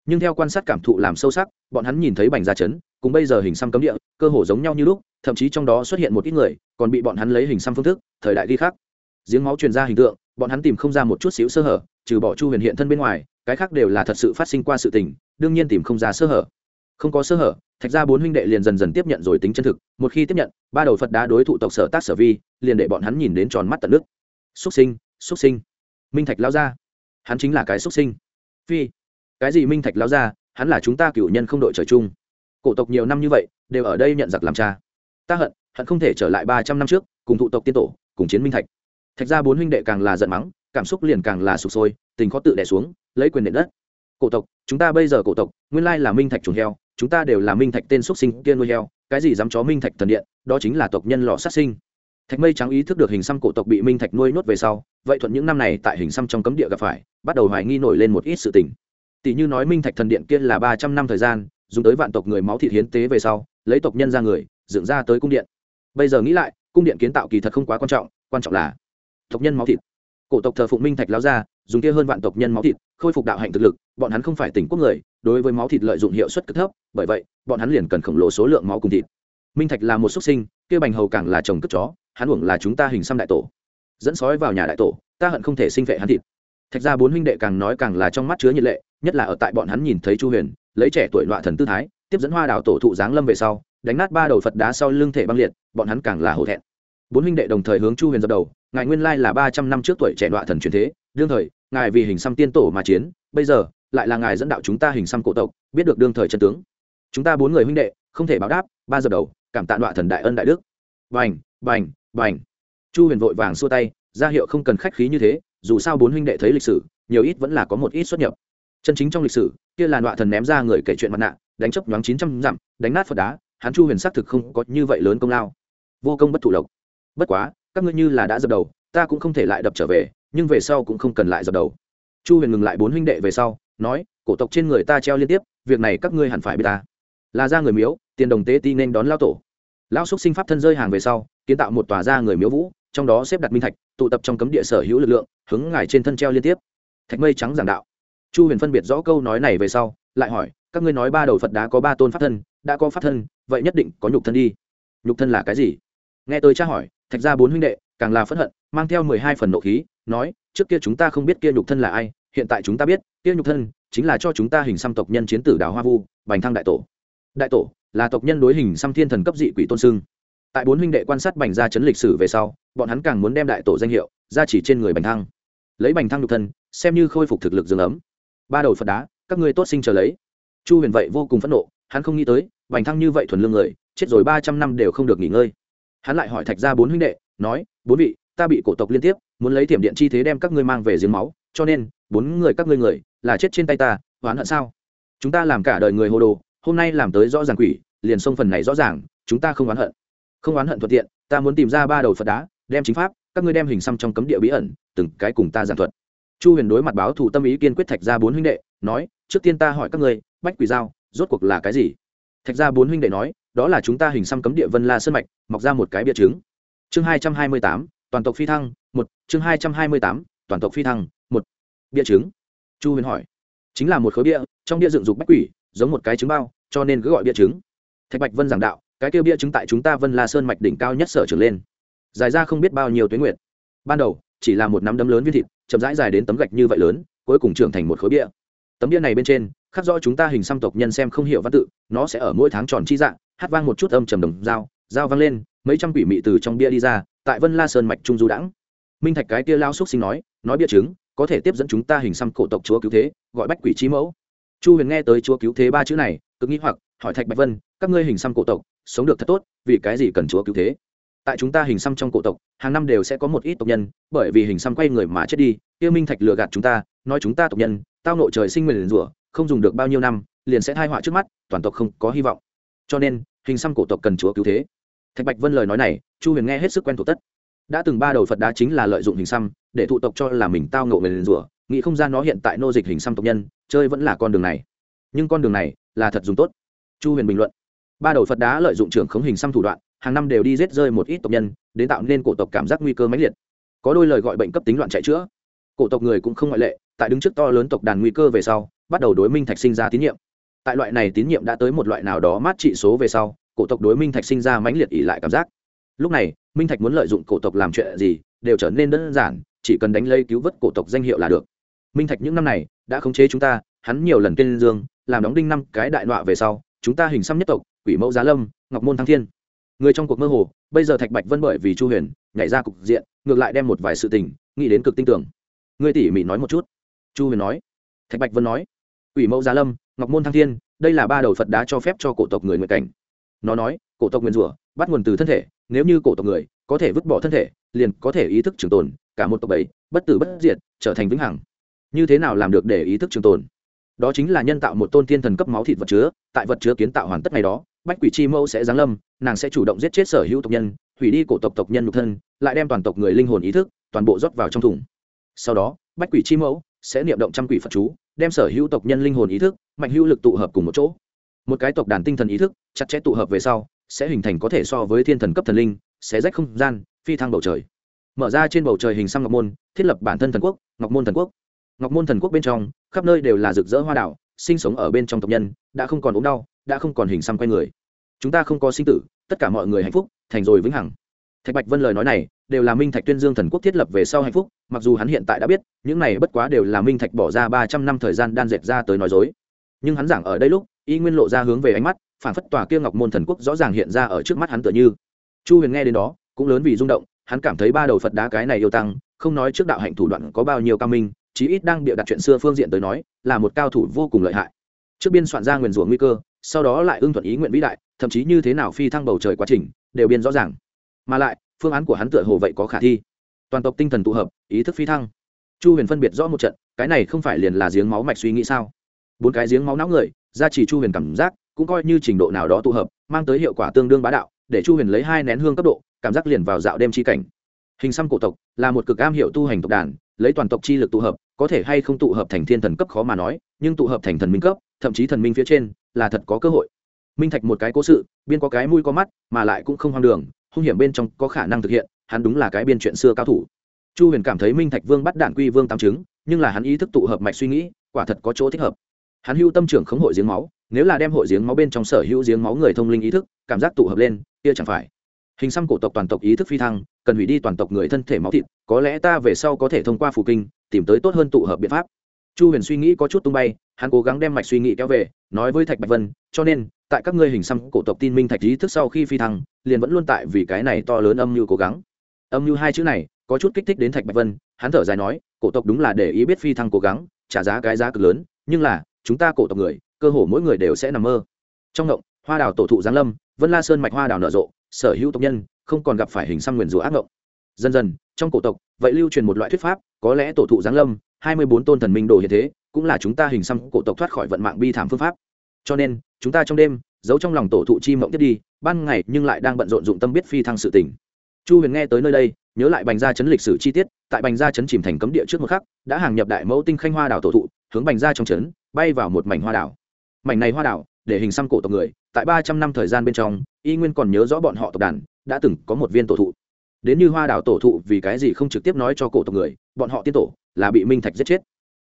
Nhưng theo quan sát cảm thụ làm sâu sắc, bọn hắn nhìn thấy bành gia chấn, cùng bây giờ hình xăm cấm địa, cơ hồ giống nhau như lúc, thậm chí trong đó xuất hiện một ít người, còn bị bọn hắn lấy hình xăm phương thức, thời đại ghi khác giếng máu truyền ra hình tượng, bọn hắn tìm không ra một chút xíu sơ hở, trừ bỏ chu huyền hiện thân bên ngoài, cái khác đều là thật sự phát sinh qua sự tình, đương nhiên tìm không ra sơ hở. Không có sơ hở, thạch ra bốn huynh đệ liền dần dần tiếp nhận rồi tính chân thực, một khi tiếp nhận, ba đầu phật đá đối thụ tộc sở tác sở vi, liền để bọn hắn nhìn đến tròn mắt tận nước. Xúc sinh xúc sinh. Minh thạch lao ra hắn chính là cái xuất sinh. Phi, cái gì minh thạch lao ra hắn là chúng ta cựu nhân không đội trời chung. Cổ tộc nhiều năm như vậy, đều ở đây nhận giặc làm cha. Ta hận hận không thể trở lại ba trăm năm trước, cùng thụ tộc tiên tổ, cùng chiến minh thạch. Thạch ra bốn huynh đệ càng là giận mắng, cảm xúc liền càng là sụp sôi, tình khó tự đẻ xuống, lấy quyền nện đất. Cổ tộc, chúng ta bây giờ cổ tộc, nguyên lai là minh thạch chuồng heo, chúng ta đều là minh thạch tên xuất sinh kia nuôi heo, cái gì dám chó minh thạch thần điện, đó chính là tộc nhân lò sát sinh thạch mây trắng ý thức được hình xăm cổ tộc bị minh thạch nuôi nhốt về sau, vậy thuận những năm này tại hình xăm trong cấm địa gặp phải, bắt đầu hoài nghi nổi lên một ít sự tình. Tỷ như nói minh thạch thần điện kia là ba trăm năm thời gian, dùng tới vạn tộc người máu thịt hiến tế về sau, lấy tộc nhân ra người, dựng ra tới cung điện. Bây giờ nghĩ lại, cung điện kiến tạo kỳ thật không quá quan trọng quan trọng là tộc nhân máu thịt. Cổ tộc thờ phụng minh thạch láo ra, dùng kia hơn vạn tộc nhân máu thịt, khôi phục đạo hạnh thực lực, bọn hắn không phải tỉnh quốc người, đối với máu thịt lợi dụng hiệu suất cực thấp, bởi vậy, bọn hắn liền cần khổng lồ số lượng máu cùng thịt minh thạch là một xuất sinh, kia bành hầu càng là chồng cất chó, hắn uổng là chúng ta hình xăm đại tổ. Dẫn sói vào nhà đại tổ, ta hận không thể sinh vệ hắn thịt. Thạch ra bốn huynh đệ càng nói càng là trong mắt chứa nhiệt lệ, nhất là ở tại bọn hắn nhìn thấy chu huyền, lấy trẻ tuổi loạ thần tư thái, tiếp dẫn hoa đào tổ thụ giáng lâm về sau, đánh nát ba đầu phật đá sau lưng thể băng liệt, bọn hắn càng là hổ thẹn. Bốn huynh đệ đồng thời hướng chu huyền dập đầu, ngài nguyên lai là ba trăm năm trước tuổi trẻ loạ thần truyền thế, đương thời, ngài vì hình xăm tiên tổ mà chiến, bây giờ, lại là ngài dẫn đạo chúng ta hình xăm cổ tộc, biết được đương thời chân tướng. Chúng ta bốn người huynh đệ, không thể báo đáp, ba giờ đầu cảm tạ đọa thần đại ân đại đức. Bành bành bành. Chu huyền vội vàng xua tay, ra hiệu không cần khách khí như thế, dù sao bốn huynh đệ thấy lịch sử, nhiều ít vẫn là có một ít xuất nhập. Chân chính trong lịch sử, kia là đọa thần ném ra người kể chuyện mặt nạ, đánh chấp nhoáng chín trăm dặm, đánh nát phật đá, hắn chu huyền xác thực không có như vậy lớn công lao. Vô công bất thụ lộc. Bất quá, các ngươi như là đã dập đầu, ta cũng không thể lại đập trở về, nhưng về sau cũng không cần lại dập đầu. Chu huyền ngừng lại bốn huynh đệ về sau, nói, cổ tộc trên người ta treo liên tiếp, việc này các ngươi hẳn phải biết ta. Là ra người miếu, tiền đồng tế ti nên đón lao tổ lão xúc sinh pháp thân rơi hàng về sau, kiến tạo một tòa ra người miếu vũ, trong đó xếp đặt minh thạch, tụ tập trong cấm địa sở hữu lực lượng, hướng ngài trên thân treo liên tiếp. Thạch mây trắng giảng đạo. Chu huyền phân biệt rõ câu nói này về sau, lại hỏi, các ngươi nói ba đầu phật đá có ba tôn pháp thân, đã có pháp thân, vậy nhất định có nhục thân đi. Nhục thân là cái gì? Nghe tôi tra hỏi, thạch ra bốn huynh đệ, càng là phẫn hận, mang theo mười hai phần nộ khí, nói, trước kia chúng ta không biết kia nhục thân là ai, hiện tại chúng ta biết, kia nhục thân chính là cho chúng ta hình xăm tộc nhân chiến tử đào hoa vu, bành thăng đại tổ. Đại tổ là tộc nhân đối hình xăm thiên thần cấp dị quỷ tôn sưng. Tại bốn huynh đệ quan sát bành gia chấn lịch sử về sau, bọn hắn càng muốn đem đại tổ danh hiệu, ra chỉ trên người bành thăng. Lấy bành thăng nhục thân, xem như khôi phục thực lực dương ấm. Ba đầu phật đá, các ngươi tốt sinh chờ lấy. Chu huyền vậy vô cùng phẫn nộ, hắn không nghĩ tới, bành thăng như vậy thuần lương người, chết rồi ba trăm năm đều không được nghỉ ngơi. Hắn lại hỏi thạch ra bốn huynh đệ, nói, bốn vị, ta bị cổ tộc liên tiếp, muốn lấy thiểm điện chi thế đem các ngươi mang về giếng máu, cho nên, bốn người các ngươi người, là chết trên tay ta, oán hận sao? Chúng ta làm cả đời người hồ đồ hôm nay làm tới rõ ràng quỷ, liền xông phần này rõ ràng, chúng ta không oán hận. Không oán hận thuận tiện, ta muốn tìm ra ba đầu phật đá, đem chính pháp, các ngươi đem hình xăm trong cấm địa bí ẩn, từng cái cùng ta giảng thuật. Chu huyền đối mặt báo thủ tâm ý kiên quyết thạch ra bốn huynh đệ, nói, trước tiên ta hỏi các ngươi, bách quỷ giao, rốt cuộc là cái gì? Thạch ra bốn huynh đệ nói, đó là chúng ta hình xăm cấm địa vân la sơn mạch, mọc ra một cái bia trứng. Chương hai trăm hai mươi tám, toàn tộc phi thăng, một, chương hai trăm hai mươi tám, toàn tộc phi thăng, một, bia trứng. Chu huyền hỏi, chính là một khối bia, trong bia dựng dục bách quỷ giống một cái trứng bao, cho nên cứ gọi bia trứng. Thạch bạch vân giảng đạo, cái kêu bia trứng tại chúng ta vân la sơn mạch đỉnh cao nhất sở trở lên. Dài ra không biết bao nhiêu tuyến nguyện ban đầu, chỉ là một nắm đấm lớn viên thịt, chậm rãi dài đến tấm gạch như vậy lớn, cuối cùng trưởng thành một khối bia. Tấm bia này bên trên, khắc rõ chúng ta hình xăm tộc nhân xem không hiểu văn tự, nó sẽ ở mỗi tháng tròn chi dạng, hát vang một chút âm trầm đồng dao dao vang lên, mấy trăm quỷ mị từ trong bia đi ra, tại vân la sơn mạch trung du đãng. Minh thạch cái kia lao xúc sinh nói nói bia chứng có thể tiếp dẫn chúng ta hình xăm cổ tộc chúa cứu thế, gọi bách quỷ trí mẫu chu huyền nghe tới chúa cứu thế ba chữ này, cực nghĩ hoặc, hỏi thạch bạch vân, các ngươi hình xăm cổ tộc, sống được thật tốt, vì cái gì cần chúa cứu thế? Tại chúng ta hình xăm trong cổ tộc, hàng năm đều sẽ có một ít tộc nhân, bởi vì hình xăm quay người mà chết đi, tiêu minh thạch lừa gạt chúng ta, nói chúng ta tộc nhân, tao nội trời sinh mệnh rủa, không dùng được bao nhiêu năm, liền sẽ thai họa trước mắt, toàn tộc không có hy vọng. Cho nên, hình xăm cổ tộc cần chúa cứu thế. Thạch bạch vân lời nói này, chu huyền nghe hết sức quen thuộc tất đã từng ba đầu phật đá chính là lợi dụng hình xăm, để thụ tộc cho là mình tao ngộ người rủa, nghĩ không gian nó hiện tại nô dịch hình xăm tộc nhân, chơi vẫn là con đường này. Nhưng con đường này là thật dùng tốt. Chu huyền bình luận, ba đầu phật đá lợi dụng trưởng khống hình xăm thủ đoạn, hàng năm đều đi rết rơi một ít tộc nhân, đến tạo nên cổ tộc cảm giác nguy cơ mãnh liệt. Có đôi lời gọi bệnh cấp tính loạn chạy chữa. Cổ tộc người cũng không ngoại lệ, tại đứng trước to lớn tộc đàn nguy cơ về sau, bắt đầu đối minh thạch sinh ra tín nhiệm. Tại loại này tín nhiệm đã tới một loại nào đó mát trị số về sau, cổ tộc đối minh thạch sinh ra mãnh liệt ỉ lại cảm giác lúc này, minh thạch muốn lợi dụng cổ tộc làm chuyện gì đều trở nên đơn giản, chỉ cần đánh lấy cứu vớt cổ tộc danh hiệu là được. Minh thạch những năm này đã khống chế chúng ta, hắn nhiều lần tên dương, làm đóng đinh năm cái đại nọa về sau, chúng ta hình xăm nhất tộc, quỷ mẫu giá lâm, ngọc môn thăng thiên. Người trong cuộc mơ hồ, bây giờ thạch bạch vân bởi vì chu huyền, nhảy ra cục diện, ngược lại đem một vài sự tình nghĩ đến cực tinh tưởng. Người tỉ mỉ nói một chút. Chu huyền nói. Thạch bạch vân nói. Quỷ mẫu giá lâm, ngọc môn thăng thiên, đây là ba đầu phật đá cho phép cho cổ tộc người nguyện cảnh. Nó nói, cổ tộc nguyên rủa bắt nguồn từ thân thể, nếu như cổ tộc người có thể vứt bỏ thân thể, liền có thể ý thức trường tồn, cả một tộc bảy, bất tử bất diệt, trở thành vĩnh hằng. Như thế nào làm được để ý thức trường tồn? Đó chính là nhân tạo một tôn tiên thần cấp máu thịt vật chứa, tại vật chứa kiến tạo hoàn tất ngày đó, bách quỷ chi mẫu sẽ giáng lâm, nàng sẽ chủ động giết chết sở hữu tộc nhân, hủy đi cổ tộc tộc nhân nhục thân, lại đem toàn tộc người linh hồn ý thức toàn bộ rót vào trong thùng. Sau đó, bách quỷ chi mẫu sẽ niệm động trăm quỷ phật chú, đem sở hữu tộc nhân linh hồn ý thức, mạnh hữu lực tụ hợp cùng một chỗ. Một cái tộc đàn tinh thần ý thức, chặt chẽ tụ hợp về sau sẽ hình thành có thể so với thiên thần cấp thần linh, sẽ rách không gian, phi thăng bầu trời. Mở ra trên bầu trời hình xăm ngọc môn, thiết lập bản thân thần quốc, ngọc môn thần quốc. Ngọc môn thần quốc bên trong, khắp nơi đều là rực rỡ hoa đảo sinh sống ở bên trong tộc nhân, đã không còn ốm đau, đã không còn hình xăm quay người. Chúng ta không có sinh tử, tất cả mọi người hạnh phúc, thành rồi vĩnh hằng. Thạch bạch vân lời nói này, đều là minh thạch tuyên dương thần quốc thiết lập về sau hạnh phúc, mặc dù hắn hiện tại đã biết, những này bất quá đều là minh thạch bỏ ra ba trăm năm thời gian đan dệt ra tới nói dối. Nhưng hắn giảng ở đây lúc, y nguyên lộ ra hướng về ánh mắt phản phất tòa kia ngọc môn thần quốc rõ ràng hiện ra ở trước mắt hắn tựa như. Chu huyền nghe đến đó, cũng lớn vì rung động, hắn cảm thấy ba đầu phật đá cái này yêu tăng, không nói trước đạo hạnh thủ đoạn có bao nhiêu cao minh, chí ít đang bịa đặt chuyện xưa phương diện tới nói, là một cao thủ vô cùng lợi hại. Trước biên soạn ra nguyền rủa nguy cơ, sau đó lại ưng thuận ý nguyện vĩ đại, thậm chí như thế nào phi thăng bầu trời quá trình, đều biên rõ ràng. Mà lại, phương án của hắn tựa hồ vậy có khả thi. Toàn tộc tinh thần tụ hợp, ý thức phi thăng. Chu huyền phân biệt rõ một trận, cái này không phải liền là giếng máu mạch suy nghĩ sao? Bốn cái giếng máu não người, ra chỉ chu huyền cảm giác cũng coi như trình độ nào đó tụ hợp, mang tới hiệu quả tương đương bá đạo, để chu huyền lấy hai nén hương cấp độ, cảm giác liền vào dạo đêm chi cảnh. Hình xăm cổ tộc là một cực am hiệu tu hành tộc đàn, lấy toàn tộc chi lực tụ hợp, có thể hay không tụ hợp thành thiên thần cấp khó mà nói, nhưng tụ hợp thành thần minh cấp, thậm chí thần minh phía trên, là thật có cơ hội. Minh thạch một cái cố sự, biên có cái mũi có mắt, mà lại cũng không hoang đường, hung hiểm bên trong có khả năng thực hiện, hắn đúng là cái biên chuyện xưa cao thủ. Chu huyền cảm thấy minh thạch vương bắt đản quy vương tam chứng, nhưng là hắn ý thức tụ hợp mạch suy nghĩ, quả thật có chỗ thích hợp hắn hưu tâm trưởng khống hội giếng máu, nếu là đem hội giếng máu bên trong sở hữu giếng máu người thông linh ý thức, cảm giác tụ hợp lên, kia chẳng phải. Hình xăm cổ tộc toàn tộc ý thức phi thăng, cần hủy đi toàn tộc người thân thể máu thịt, có lẽ ta về sau có thể thông qua phù kinh, tìm tới tốt hơn tụ hợp biện pháp. Chu huyền suy nghĩ có chút tung bay, hắn cố gắng đem mạch suy nghĩ kéo về, nói với thạch bạch vân, cho nên, tại các ngươi hình xăm cổ tộc tin minh thạch ý thức sau khi phi thăng, liền vẫn luôn tại vì cái này to lớn âm mưu cố gắng. Âm mưu hai chữ này, có chút kích thích đến thạch bạch vân, hắn thở dài nói, cổ tộc đúng là để ý biết phi thăng cố gắng, trả giá cái giá cực lớn, nhưng là chúng ta cổ tộc người, cơ hồ mỗi người đều sẽ nằm mơ. Trong ngộng, hoa đào tổ thụ giáng lâm, vân la sơn mạch hoa đào nở rộ, sở hữu tộc nhân không còn gặp phải hình xăm nguyền rủa ác ngộng. Dần dần, trong cổ tộc, vậy lưu truyền một loại thuyết pháp, có lẽ tổ thụ giáng lâm, hai mươi bốn tôn thần minh đồ hiện thế, cũng là chúng ta hình xăm cổ tộc thoát khỏi vận mạng bi thảm phương pháp. Cho nên, chúng ta trong đêm, giấu trong lòng tổ thụ chi mộng tiếp đi, ban ngày nhưng lại đang bận rộn dụng tâm biết phi thăng sự tình. Chu huyền nghe tới nơi đây, nhớ lại bành gia chấn lịch sử chi tiết, tại bành gia chấn chìm thành cấm địa trước một khắc, đã hàng nhập đại mẫu tinh khanh hoa đảo tổ thụ, hướng bành gia trong chấn bay vào một mảnh hoa đảo. Mảnh này hoa đảo, để hình xăm cổ tộc người, tại ba trăm năm thời gian bên trong, y nguyên còn nhớ rõ bọn họ tộc đàn, đã từng có một viên tổ thụ. Đến như hoa đảo tổ thụ vì cái gì không trực tiếp nói cho cổ tộc người, bọn họ tiên tổ là bị minh thạch giết chết.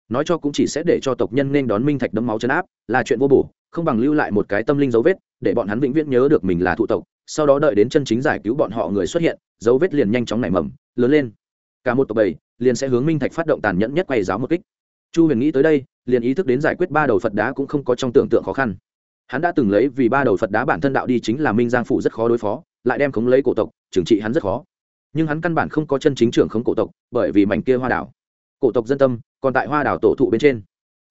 Nói cho cũng chỉ sẽ để cho tộc nhân nên đón minh thạch đấm máu chấn áp, là chuyện vô bổ, không bằng lưu lại một cái tâm linh dấu vết, để bọn hắn vĩnh viễn nhớ được mình là thụ tộc, sau đó đợi đến chân chính giải cứu bọn họ người xuất hiện, dấu vết liền nhanh chóng nảy mầm, lớn lên. Cả một tộc bầy liền sẽ hướng minh thạch phát động tàn nhẫn nhất quay giáo một kích. Chu huyền nghĩ tới đây liền ý thức đến giải quyết ba đầu phật đá cũng không có trong tưởng tượng khó khăn. Hắn đã từng lấy vì ba đầu phật đá bản thân đạo đi chính là minh giang phủ rất khó đối phó, lại đem khống lấy cổ tộc, trừng trị hắn rất khó. Nhưng hắn căn bản không có chân chính trưởng khống cổ tộc, bởi vì mảnh kia hoa đảo. Cổ tộc dân tâm còn tại hoa đảo tổ thụ bên trên.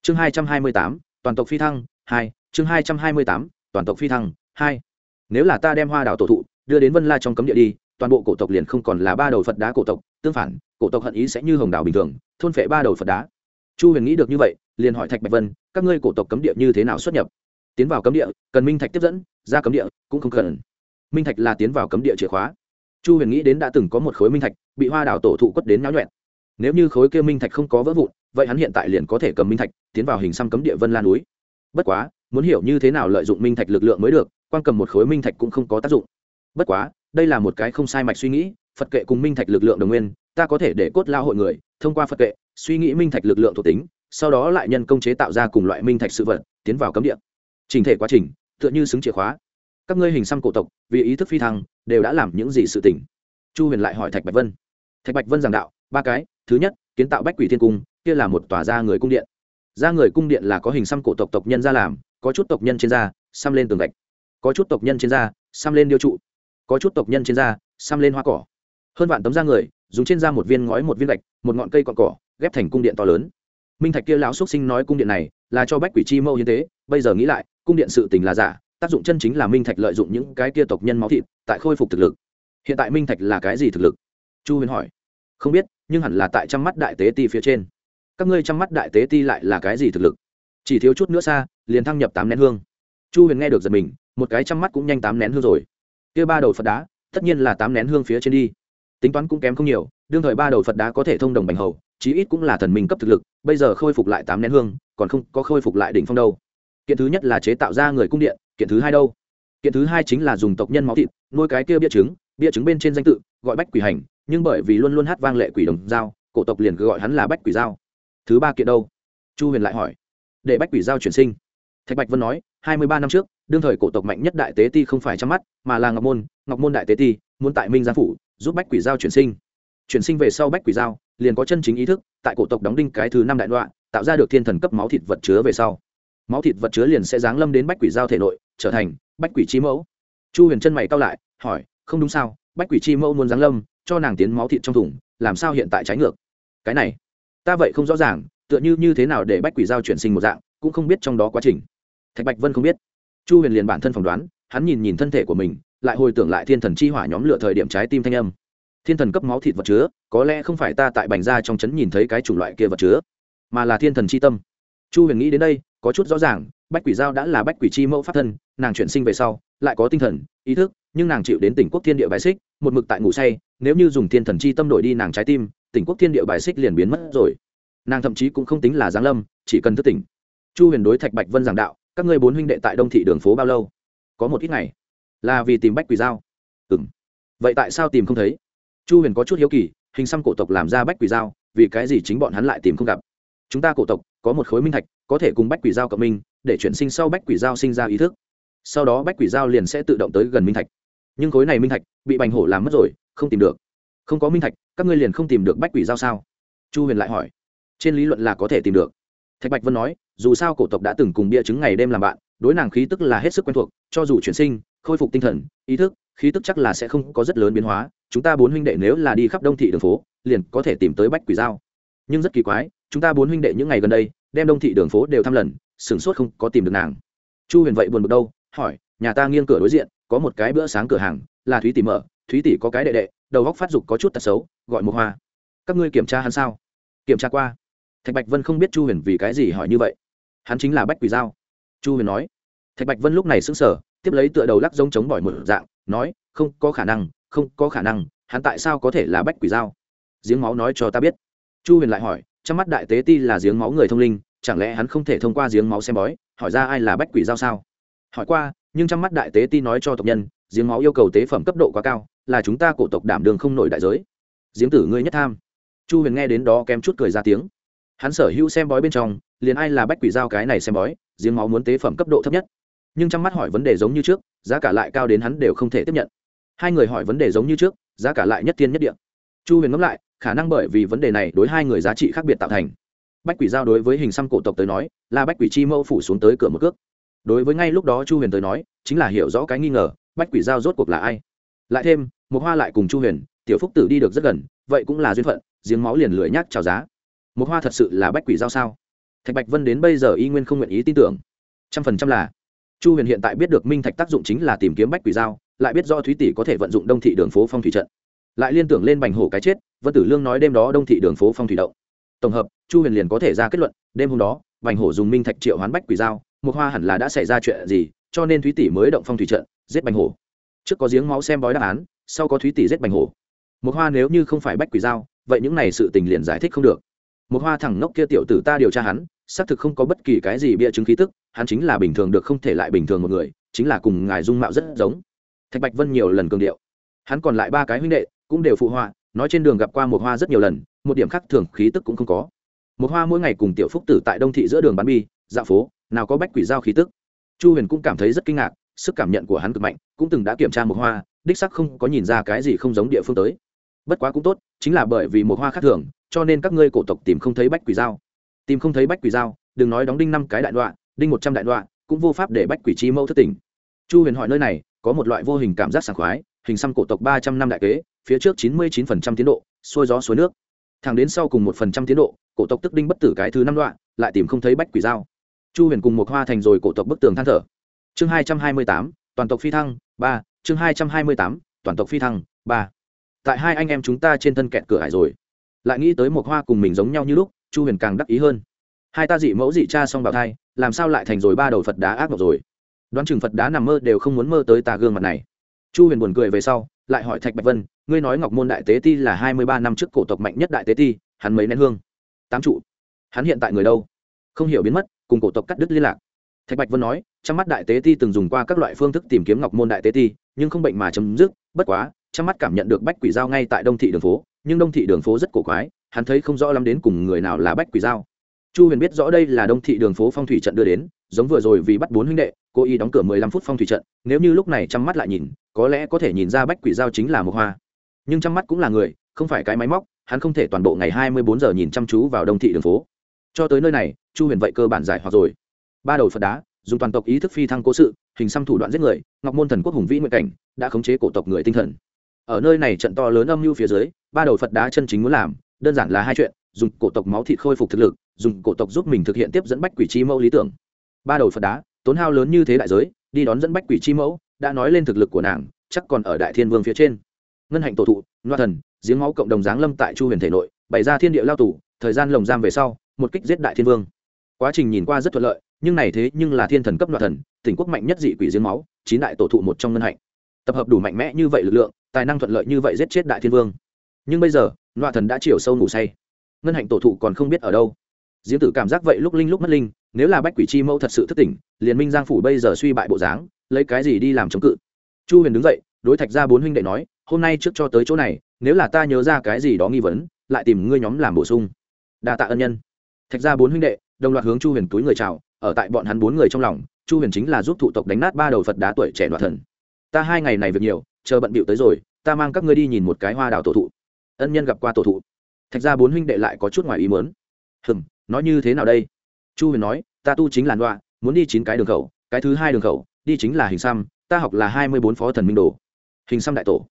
Chương hai trăm hai mươi tám, toàn tộc phi thăng, hai, chương hai trăm hai mươi tám, toàn tộc phi thăng, hai. Nếu là ta đem hoa đảo tổ thụ đưa đến vân la trong cấm địa đi, toàn bộ cổ tộc liền không còn là ba đầu phật đá cổ tộc. Tương phản, cổ tộc hận ý sẽ như hồng đảo bình thường, thôn phệ ba đầu phật đá. Chu huyền nghĩ được như vậy liền hỏi thạch bạch vân, các ngươi cổ tộc cấm địa như thế nào xuất nhập? Tiến vào cấm địa, cần minh thạch tiếp dẫn, ra cấm địa cũng không cần. Minh thạch là tiến vào cấm địa chìa khóa. Chu huyền nghĩ đến đã từng có một khối minh thạch, bị hoa đảo tổ thụ quất đến náo nhuẹn. Nếu như khối kia minh thạch không có vỡ vụn, vậy hắn hiện tại liền có thể cầm minh thạch, tiến vào hình xăm cấm địa vân lan núi. Bất quá, muốn hiểu như thế nào lợi dụng minh thạch lực lượng mới được, quan cầm một khối minh thạch cũng không có tác dụng. Bất quá, đây là một cái không sai mạch suy nghĩ, phật kệ cùng minh thạch lực lượng đồng nguyên, ta có thể để cốt lao hội người, thông qua phật kệ, suy nghĩ minh thạch lực lượng thuộc tính sau đó lại nhân công chế tạo ra cùng loại minh thạch sự vật, tiến vào cấm địa. Trình thể quá trình, tựa như xứng chìa khóa. Các ngươi hình xăm cổ tộc, vì ý thức phi thăng, đều đã làm những gì sự tỉnh chu huyền lại hỏi thạch bạch vân. Thạch bạch vân giảng đạo, ba cái, thứ nhất, kiến tạo bách quỷ thiên cung, kia là một tòa ra người cung điện. Ra người cung điện là có hình xăm cổ tộc tộc nhân ra làm, có chút tộc nhân trên da, xăm lên tường gạch. Có chút tộc nhân trên da, xăm lên điêu trụ. Có chút tộc nhân trên da, xăm lên hoa cỏ. Hơn vạn tấm da người, dùng trên da một viên ngói một viên gạch, một ngọn cây cọn cỏ, ghép thành cung điện to lớn minh thạch kia lão xuất sinh nói cung điện này là cho bách quỷ chi mâu như thế bây giờ nghĩ lại, cung điện sự tình là giả, tác dụng chân chính là minh thạch lợi dụng những cái kia tộc nhân máu thịt tại khôi phục thực lực. Hiện tại minh thạch là cái gì thực lực? Chu huyền hỏi. Không biết, nhưng hẳn là tại trăm mắt đại tế ti phía trên. Các ngươi trăm mắt đại tế ti lại là cái gì thực lực? Chỉ thiếu chút nữa xa, liền thăng nhập tám nén hương. Chu huyền nghe được giật mình, một cái trăm mắt cũng nhanh tám nén hương rồi. Kia ba đầu phật đá, tất nhiên là tám nén hương phía trên đi. Tính toán cũng kém không nhiều, đương thời ba đầu phật đá có thể thông đồng bành hầu chí ít cũng là thần minh cấp thực lực, bây giờ khôi phục lại tám nén hương, còn không có khôi phục lại đỉnh phong đâu. Kiện thứ nhất là chế tạo ra người cung điện, kiện thứ hai đâu? Kiện thứ hai chính là dùng tộc nhân máu thịt, nuôi cái kia bia trứng bia trứng bên trên danh tự, gọi bách quỷ hành, nhưng bởi vì luôn luôn hát vang lệ quỷ đồng giao, cổ tộc liền cứ gọi hắn là bách quỷ giao. Thứ ba kiện đâu? Chu huyền lại hỏi. Để bách quỷ giao chuyển sinh. Thạch bạch vân nói, hai mươi ba năm trước, đương thời cổ tộc mạnh nhất đại tế ti không phải chăm mắt, mà là ngọc môn ngọc môn đại tế ti, muốn tại minh gia phủ, giúp bách quỷ giao chuyển sinh. Chuyển sinh về sau bách quỷ giao liền có chân chính ý thức, tại cổ tộc đóng đinh cái thứ năm đại đoạn tạo ra được thiên thần cấp máu thịt vật chứa về sau. Máu thịt vật chứa liền sẽ giáng lâm đến bách quỷ giao thể nội, trở thành bách quỷ chi mẫu. Chu huyền chân mày cao lại, hỏi, không đúng sao, bách quỷ chi mẫu muốn giáng lâm, cho nàng tiến máu thịt trong thùng, làm sao hiện tại trái ngược? Cái này, ta vậy không rõ ràng, tựa như như thế nào để bách quỷ giao chuyển sinh một dạng, cũng không biết trong đó quá trình. Thạch bạch vân không biết. Chu huyền liền bản thân phỏng đoán, hắn nhìn nhìn thân thể của mình, lại hồi tưởng lại thiên thần chi hỏa nhóm lựa thời điểm trái tim thanh âm thiên thần cấp máu thịt vật chứa, có lẽ không phải ta tại bành ra trong trấn nhìn thấy cái chủng loại kia vật chứa, mà là thiên thần chi tâm. Chu huyền nghĩ đến đây, có chút rõ ràng, bách quỷ giao đã là bách quỷ chi mẫu pháp thân, nàng chuyển sinh về sau, lại có tinh thần, ý thức, nhưng nàng chịu đến tỉnh quốc thiên địa bài xích, một mực tại ngủ say, nếu như dùng thiên thần chi tâm đổi đi nàng trái tim, tỉnh quốc thiên địa bài xích liền biến mất rồi. Nàng thậm chí cũng không tính là giáng lâm, chỉ cần thức tỉnh. Chu huyền đối thạch bạch vân giảng đạo, các ngươi bốn huynh đệ tại đông thị đường phố bao lâu? Có một ít ngày. Là vì tìm bách quỷ giao. Ừ vậy tại sao tìm không thấy? Chu huyền có chút hiếu kỳ, hình xăm cổ tộc làm ra bách quỷ giao, vì cái gì chính bọn hắn lại tìm không gặp? Chúng ta cổ tộc, có một khối minh thạch, có thể cùng bách quỷ giao cộng minh, để chuyển sinh sau bách quỷ giao sinh ra ý thức. Sau đó bách quỷ giao liền sẽ tự động tới gần minh thạch. Nhưng khối này minh thạch, bị bành hổ làm mất rồi, không tìm được. Không có minh thạch, các ngươi liền không tìm được bách quỷ giao sao? Chu huyền lại hỏi. Trên lý luận là có thể tìm được. Thạch bạch vân nói, dù sao cổ tộc đã từng cùng bia chứng ngày đêm làm bạn, đối nàng khí tức là hết sức quen thuộc, cho dù chuyển sinh khôi phục tinh thần, ý thức, khí tức chắc là sẽ không có rất lớn biến hóa. Chúng ta bốn huynh đệ nếu là đi khắp đông thị đường phố, liền có thể tìm tới bách quỷ giao. Nhưng rất kỳ quái, chúng ta bốn huynh đệ những ngày gần đây, đem đông thị đường phố đều thăm lần, sửng sốt không có tìm được nàng. Chu huyền vậy buồn bực đâu, hỏi, nhà ta nghiêng cửa đối diện, có một cái bữa sáng cửa hàng, là thúy tỷ mở, thúy tỷ có cái đệ đệ, đầu góc phát dục có chút tật xấu, gọi một hoa. Các ngươi kiểm tra hắn sao? Kiểm tra qua. Thạch bạch vân không biết chu huyền vì cái gì hỏi như vậy. Hắn chính là bách quỷ giao. Chu huyền nói. Thạch bạch vân lúc này sững sờ tiếp lấy tựa đầu lắc giống chống bỏi một dạng, nói, không có khả năng, không có khả năng, hắn tại sao có thể là bách quỷ dao? giếng máu nói cho ta biết. Chu huyền lại hỏi, trong mắt đại tế ti là giếng máu người thông linh, chẳng lẽ hắn không thể thông qua giếng máu xem bói, hỏi ra ai là bách quỷ dao sao? Hỏi qua, nhưng trong mắt đại tế ti nói cho tộc nhân, giếng máu yêu cầu tế phẩm cấp độ quá cao, là chúng ta cổ tộc đảm đường không nổi đại giới. Giếng tử ngươi nhất tham. Chu huyền nghe đến đó kém chút cười ra tiếng. Hắn sở hữu xem bói bên trong, liền ai là bách quỷ dao cái này xem bói, giếng máu muốn tế phẩm cấp độ thấp nhất nhưng trong mắt hỏi vấn đề giống như trước, giá cả lại cao đến hắn đều không thể tiếp nhận. Hai người hỏi vấn đề giống như trước, giá cả lại nhất tiên nhất địa. Chu huyền ngẫm lại, khả năng bởi vì vấn đề này đối hai người giá trị khác biệt tạo thành. Bách quỷ giao đối với hình xăm cổ tộc tới nói, là bách quỷ chi mẫu phủ xuống tới cửa một cước. Đối với ngay lúc đó chu huyền tới nói, chính là hiểu rõ cái nghi ngờ, bách quỷ giao rốt cuộc là ai? Lại thêm một hoa lại cùng chu huyền, tiểu phúc tử đi được rất gần, vậy cũng là duyên phận, giếng máu liền lưỡi nhác chào giá. Một hoa thật sự là bách quỷ giao sao? Thạch bạch vân đến bây giờ y nguyên không nguyện ý tin tưởng. Trăm phần trăm là chu huyền hiện tại biết được minh thạch tác dụng chính là tìm kiếm bách quỷ dao, lại biết do thúy tỷ có thể vận dụng đông thị đường phố phong thủy trận. Lại liên tưởng lên bành hổ cái chết vân tử lương nói đêm đó đông thị đường phố phong thủy động. Tổng hợp chu huyền liền có thể ra kết luận đêm hôm đó bành hổ dùng minh thạch triệu hoán bách quỷ dao một hoa hẳn là đã xảy ra chuyện gì cho nên thúy tỷ mới động phong thủy trận giết bành hổ. Trước có giếng máu xem bói đáp án sau có thúy tỷ giết bành hổ. Một hoa nếu như không phải bách quỷ dao vậy những này sự tình liền giải thích không được một hoa thẳng ngốc kia tiểu tử ta điều tra hắn, xác thực không có bất kỳ cái gì bia chứng khí tức, hắn chính là bình thường được không thể lại bình thường một người, chính là cùng ngài dung mạo rất giống. Thạch bạch vân nhiều lần cường điệu. Hắn còn lại ba cái huynh đệ cũng đều phụ họa, nói trên đường gặp qua một hoa rất nhiều lần, một điểm khác thường khí tức cũng không có. Một hoa mỗi ngày cùng tiểu phúc tử tại đông thị giữa đường bán bi dạo phố, nào có bách quỷ giao khí tức. Chu huyền cũng cảm thấy rất kinh ngạc, sức cảm nhận của hắn cực mạnh, cũng từng đã kiểm tra một hoa, đích sắc không có nhìn ra cái gì không giống địa phương tới. Bất quá cũng tốt, chính là bởi vì một hoa khác thường cho nên các ngươi cổ tộc tìm không thấy bách quỷ dao, tìm không thấy bách quỷ dao, đừng nói đóng đinh năm cái đại đoạn đinh một trăm đại đoạn cũng vô pháp để bách quỷ chi mẫu thất tỉnh chu huyền hỏi nơi này có một loại vô hình cảm giác sảng khoái hình xăm cổ tộc ba trăm năm đại kế phía trước chín mươi chín phần trăm tiến độ xuôi gió suối nước. Thẳng đến sau cùng một phần trăm tiến độ cổ tộc tức đinh bất tử cái thứ năm đoạn lại tìm không thấy bách quỷ dao. Chu huyền cùng một hoa thành rồi cổ tộc bức tường than thở. Chương hai trăm hai mươi tám toàn tộc phi thăng ba chương hai trăm hai mươi tám toàn tộc phi thăng ba. Tại hai anh em chúng ta trên thân kẹt cửa hải rồi lại nghĩ tới một hoa cùng mình giống nhau như lúc, chu huyền càng đắc ý hơn. Hai ta dị mẫu dị cha xong bào thai, làm sao lại thành rồi ba đầu phật đá ác mộng rồi? Đoán chừng phật đá nằm mơ đều không muốn mơ tới ta gương mặt này. Chu huyền buồn cười về sau, lại hỏi thạch bạch vân, ngươi nói ngọc môn đại tế ti là hai mươi ba năm trước cổ tộc mạnh nhất đại tế ti, hắn mấy nén hương? Tám trụ. Hắn hiện tại người đâu? Không hiểu biến mất, cùng cổ tộc cắt đứt liên lạc. Thạch bạch vân nói, trong mắt đại tế ti từng dùng qua các loại phương thức tìm kiếm ngọc môn đại tế ti, nhưng không bệnh mà chấm dứt, bất quá, trong mắt cảm nhận được bách quỷ giao ngay tại đông thị đường phố nhưng đông thị đường phố rất cổ quái, hắn thấy không rõ lắm đến cùng người nào là bách quỷ giao. Chu huyền biết rõ đây là đông thị đường phố phong thủy trận đưa đến, giống vừa rồi vì bắt bốn huynh đệ, cô y đóng cửa mười lăm phút phong thủy trận, nếu như lúc này chăm mắt lại nhìn, có lẽ có thể nhìn ra bách quỷ giao chính là một hoa. Nhưng chăm mắt cũng là người, không phải cái máy móc, hắn không thể toàn bộ ngày hai mươi bốn giờ nhìn chăm chú vào đông thị đường phố. Cho tới nơi này, chu huyền vậy cơ bản giải hoặc rồi. Ba đầu phật đá, dùng toàn tộc ý thức phi thăng cố sự, hình xăm thủ đoạn giết người, ngọc môn thần quốc hùng vĩ nguyện cảnh, đã khống chế cổ tộc người tinh thần ở nơi này trận to lớn âm mưu phía dưới, ba đầu phật đá chân chính muốn làm, đơn giản là hai chuyện, dùng cổ tộc máu thịt khôi phục thực lực, dùng cổ tộc giúp mình thực hiện tiếp dẫn bách quỷ chi mẫu lý tưởng. Ba đầu phật đá, tốn hao lớn như thế đại giới, đi đón dẫn bách quỷ chi mẫu, đã nói lên thực lực của nàng, chắc còn ở đại thiên vương phía trên. Ngân hạnh tổ thụ, loa thần, giếng máu cộng đồng giáng lâm tại chu huyền thể nội, bày ra thiên địa lao tù, thời gian lồng giam về sau, một kích giết đại thiên vương. Quá trình nhìn qua rất thuận lợi, nhưng này thế nhưng là thiên thần cấp loa thần, tỉnh quốc mạnh nhất dị quỷ giếng máu, chín đại tổ thụ một trong ngân hạnh. Tập hợp đủ mạnh mẽ như vậy lực lượng tài năng thuận lợi như vậy giết chết đại thiên vương. Nhưng bây giờ loạ thần đã chiều sâu ngủ say. Ngân hạnh tổ thụ còn không biết ở đâu. Diễm tử cảm giác vậy lúc linh lúc mất linh, nếu là bách quỷ chi mẫu thật sự thất tỉnh, liền minh giang phủ bây giờ suy bại bộ dáng, lấy cái gì đi làm chống cự? Chu huyền đứng dậy, đối thạch ra bốn huynh đệ nói, hôm nay trước cho tới chỗ này, nếu là ta nhớ ra cái gì đó nghi vấn, lại tìm ngươi nhóm làm bổ sung. Đa tạ ân nhân. Thạch ra bốn huynh đệ, đồng loạt hướng chu huyền túi người chào, ở tại bọn hắn bốn người trong lòng, chu huyền chính là giúp thụ tộc đánh nát ba đầu phật đá tuổi trẻ đoạt thần. Ta hai ngày này việc nhiều chờ bận bịu tới rồi, ta mang các ngươi đi nhìn một cái hoa đào tổ thụ. Ân nhân gặp qua tổ thụ. Thạch ra bốn huynh đệ lại có chút ngoài ý mớn hừng nói như thế nào đây? Chu huyền nói, ta tu chính là loa, muốn đi chín cái đường khẩu, cái thứ hai đường khẩu, đi chính là hình xăm, ta học là hai mươi bốn phó thần minh đồ. Hình xăm đại tổ.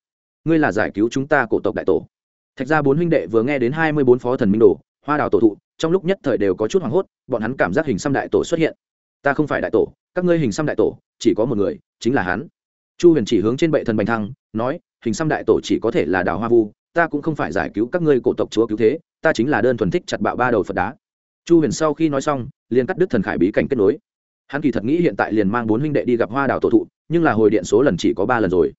Ngươi là giải cứu chúng ta cổ tộc đại tổ. Thạch ra bốn huynh đệ vừa nghe đến hai mươi bốn phó thần minh đồ, hoa đào tổ thụ, trong lúc nhất thời đều có chút hoảng hốt, bọn hắn cảm giác hình xăm đại tổ xuất hiện. Ta không phải đại tổ, các ngươi hình xăm đại tổ, chỉ có một người, chính là hắn chu huyền chỉ hướng trên bệ thần bành thăng, nói, hình xăm đại tổ chỉ có thể là đào hoa vu, ta cũng không phải giải cứu các ngươi cổ tộc chúa cứu thế, ta chính là đơn thuần thích chặt bạo ba đầu phật đá. Chu huyền sau khi nói xong, liền cắt đứt thần khải bí cảnh kết nối. Hắn kỳ thật nghĩ hiện tại liền mang bốn huynh đệ đi gặp hoa đào tổ thụ, nhưng là hồi điện số lần chỉ có ba lần rồi.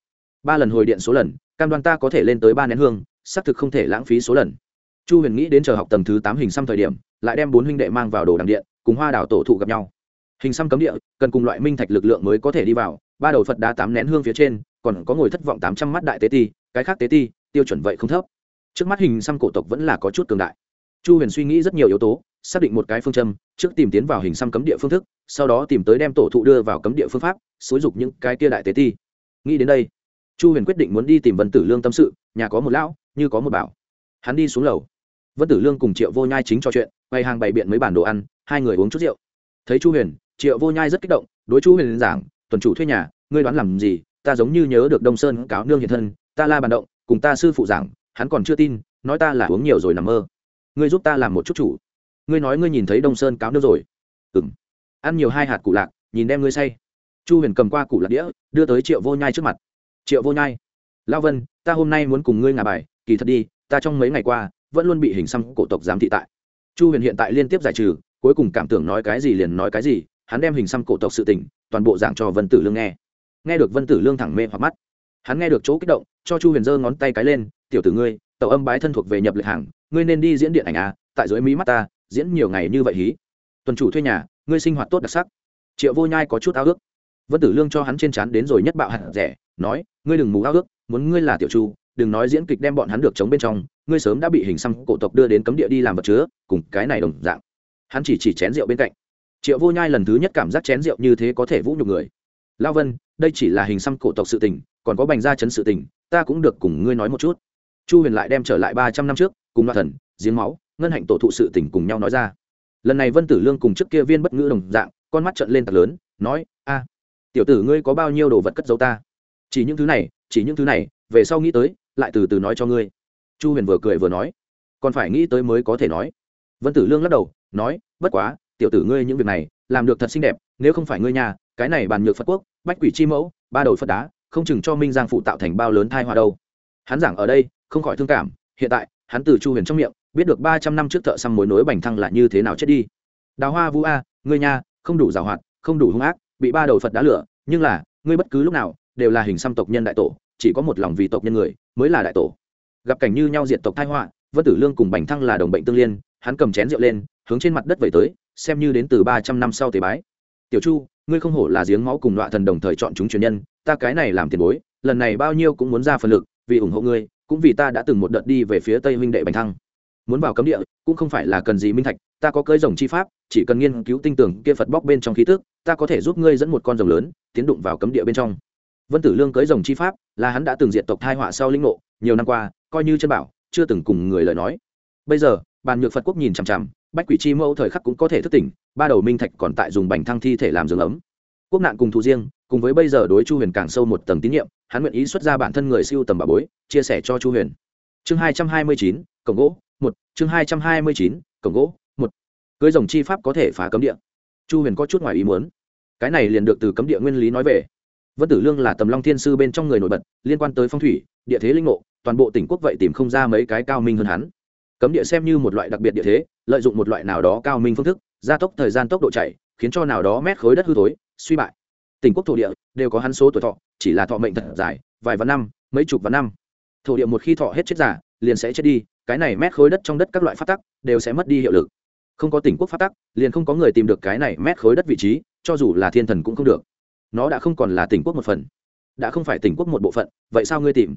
Ba lần hồi điện số lần, cam đoan ta có thể lên tới ba nén hương, xác thực không thể lãng phí số lần. Chu huyền nghĩ đến chờ học tầng thứ tám hình xăm thời điểm, lại đem bốn huynh đệ mang vào đồ đằng điện, cùng hoa đào tổ thụ gặp nhau hình xăm cấm địa, cần cùng loại minh thạch lực lượng mới có thể đi vào, ba đầu phật đá tám nén hương phía trên, còn có ngồi thất vọng tám trăm mắt đại tế ti, cái khác tế ti, tiêu chuẩn vậy không thấp. Trước mắt hình xăm cổ tộc vẫn là có chút cường đại. Chu huyền suy nghĩ rất nhiều yếu tố, xác định một cái phương châm, trước tìm tiến vào hình xăm cấm địa phương thức, sau đó tìm tới đem tổ thụ đưa vào cấm địa phương pháp xối dục những cái kia đại tế ti. Nghĩ đến đây, chu huyền quyết định muốn đi tìm vân tử lương tâm sự, nhà có một lão, như có một bảo. Hắn đi xuống lầu. Vân tử lương cùng triệu vô nhai chính trò chuyện bày hàng bày biện mấy bản đồ ăn, hai người uống chút rượu. Thấy chu huyền triệu vô nhai rất kích động, đối chu huyền giảng, tuần chủ thuê nhà, ngươi đoán làm gì? Ta giống như nhớ được đông sơn cáo nương hiện thân, ta la bàn động, cùng ta sư phụ giảng, hắn còn chưa tin, nói ta là uống nhiều rồi nằm mơ. Ngươi giúp ta làm một chút chủ. Ngươi nói ngươi nhìn thấy đông sơn cáo nương rồi. Ừ m ăn nhiều hai hạt cụ lạc, nhìn đem ngươi say. Chu huyền cầm qua cụ lạc đĩa, đưa tới triệu vô nhai trước mặt. Triệu vô nhai lao vân, ta hôm nay muốn cùng ngươi ngà bài, kỳ thật đi, ta trong mấy ngày qua, vẫn luôn bị hình xăm cổ tộc giám thị tại. Chu huyền hiện tại liên tiếp giải trừ, cuối cùng cảm tưởng nói cái gì liền nói cái gì hắn đem hình xăm cổ tộc sự tình, toàn bộ giảng cho vân tử lương nghe. Nghe được vân tử lương thẳng mê hoặc mắt, hắn nghe được chỗ kích động, cho chu huyền giơ ngón tay cái lên, tiểu tử ngươi, tàu âm bái thân thuộc về nhập lệ hàng, ngươi nên đi diễn điện ảnh à tại dưới mí mắt ta, diễn nhiều ngày như vậy hí. Tuần chủ thuê nhà, ngươi sinh hoạt tốt đặc sắc. Triệu vô nhai có chút ao ước. Vân tử lương cho hắn trên chán đến rồi nhất bạo hạt rẻ, nói, ngươi đừng mù ao ước, muốn ngươi là tiểu chu, đừng nói diễn kịch đem bọn hắn được chống bên trong, ngươi sớm đã bị hình xăm cổ tộc đưa đến cấm địa đi làm vật chứa, cùng cái này đồng dạng. Hắn chỉ chỉ chén rượu bên cạnh triệu vô nhai lần thứ nhất cảm giác chén rượu như thế có thể vũ nhục người. Lao vân, đây chỉ là hình xăm cổ tộc sự tình, còn có bành gia chấn sự tình, ta cũng được cùng ngươi nói một chút. Chu huyền lại đem trở lại ba trăm năm trước, cùng loạt thần giếng máu, ngân hạnh tổ thụ sự tình cùng nhau nói ra. Lần này vân tử lương cùng trước kia viên bất ngữ đồng dạng, con mắt trận lên thật lớn, nói, a, tiểu tử ngươi có bao nhiêu đồ vật cất giấu ta? Chỉ những thứ này, chỉ những thứ này, về sau nghĩ tới, lại từ từ nói cho ngươi. Chu huyền vừa cười vừa nói, còn phải nghĩ tới mới có thể nói. Vân tử lương lắc đầu, nói, bất quá tiểu tử ngươi những việc này, làm được thật xinh đẹp, nếu không phải ngươi nhà, cái này bàn nhược phật quốc, bách quỷ chi mẫu, ba đầu phật đá, không chừng cho minh giang phụ tạo thành bao lớn thai hoa đâu. Hắn giảng ở đây, không khỏi thương cảm, hiện tại, hắn từ chu huyền trong miệng, biết được ba trăm năm trước thợ xăm mối nối bành thăng là như thế nào chết đi. Đào hoa vũ a, ngươi nhà, không đủ giàu hoạt, không đủ hung ác, bị ba đầu phật đá lửa, nhưng là, ngươi bất cứ lúc nào, đều là hình xăm tộc nhân đại tổ, chỉ có một lòng vì tộc nhân người, mới là đại tổ. Gặp cảnh như nhau diện tộc thai họa, vân tử lương cùng bành thăng là đồng bệnh tương liên, hắn cầm chén rượu lên, hướng trên mặt đất vẩy tới xem như đến từ ba trăm năm sau tế bái. Tiểu chu, ngươi không hổ là giếng máu cùng loại thần đồng thời chọn chúng truyền nhân, ta cái này làm tiền bối, lần này bao nhiêu cũng muốn ra phần lực, vì ủng hộ ngươi, cũng vì ta đã từng một đợt đi về phía tây huynh đệ bành thăng. Muốn vào cấm địa, cũng không phải là cần gì minh thạch, ta có cưới rồng chi pháp, chỉ cần nghiên cứu tinh tưởng kia phật bóc bên trong khí tức, ta có thể giúp ngươi dẫn một con rồng lớn, tiến đụng vào cấm địa bên trong. Vân tử lương cưới rồng chi pháp, là hắn đã từng diệt tộc thai họa sau linh ngộ, nhiều năm qua, coi như chân bảo, chưa từng cùng người lời nói. Bây giờ, bàn nhược phật quốc nhìn chằm chằm bách quỷ chi mẫu thời khắc cũng có thể thức tỉnh, ba đầu minh thạch còn tại dùng bành thăng thi thể làm giường ấm. Quốc nạn cùng thù riêng, cùng với bây giờ đối chu huyền càng sâu một tầng tín nhiệm, hắn nguyện ý xuất ra bản thân người siêu tầm bà bối, chia sẻ cho chu huyền. Chương hai trăm hai mươi chín, cổng gỗ, một. Chương hai trăm hai mươi chín, cổng gỗ, một. Cưới rồng chi pháp có thể phá cấm địa. Chu huyền có chút ngoài ý muốn. Cái này liền được từ cấm địa nguyên lý nói về. Vân tử lương là tầm long thiên sư bên trong người nổi bật, liên quan tới phong thủy, địa thế linh ngộ, toàn bộ tỉnh quốc vậy tìm không ra mấy cái cao minh hơn hắn cấm địa xem như một loại đặc biệt địa thế, lợi dụng một loại nào đó cao minh phương thức, gia tốc thời gian tốc độ chạy, khiến cho nào đó mét khối đất hư thối, suy bại. Tỉnh quốc thổ địa đều có hắn số tuổi thọ, chỉ là thọ mệnh thật dài, vài vạn năm, mấy chục vạn năm. Thổ địa một khi thọ hết chết giả liền sẽ chết đi, cái này mét khối đất trong đất các loại phát tắc đều sẽ mất đi hiệu lực. Không có tỉnh quốc phát tắc, liền không có người tìm được cái này mét khối đất vị trí, cho dù là thiên thần cũng không được. Nó đã không còn là tỉnh quốc một phần. Đã không phải tỉnh quốc một bộ phận, vậy sao ngươi tìm?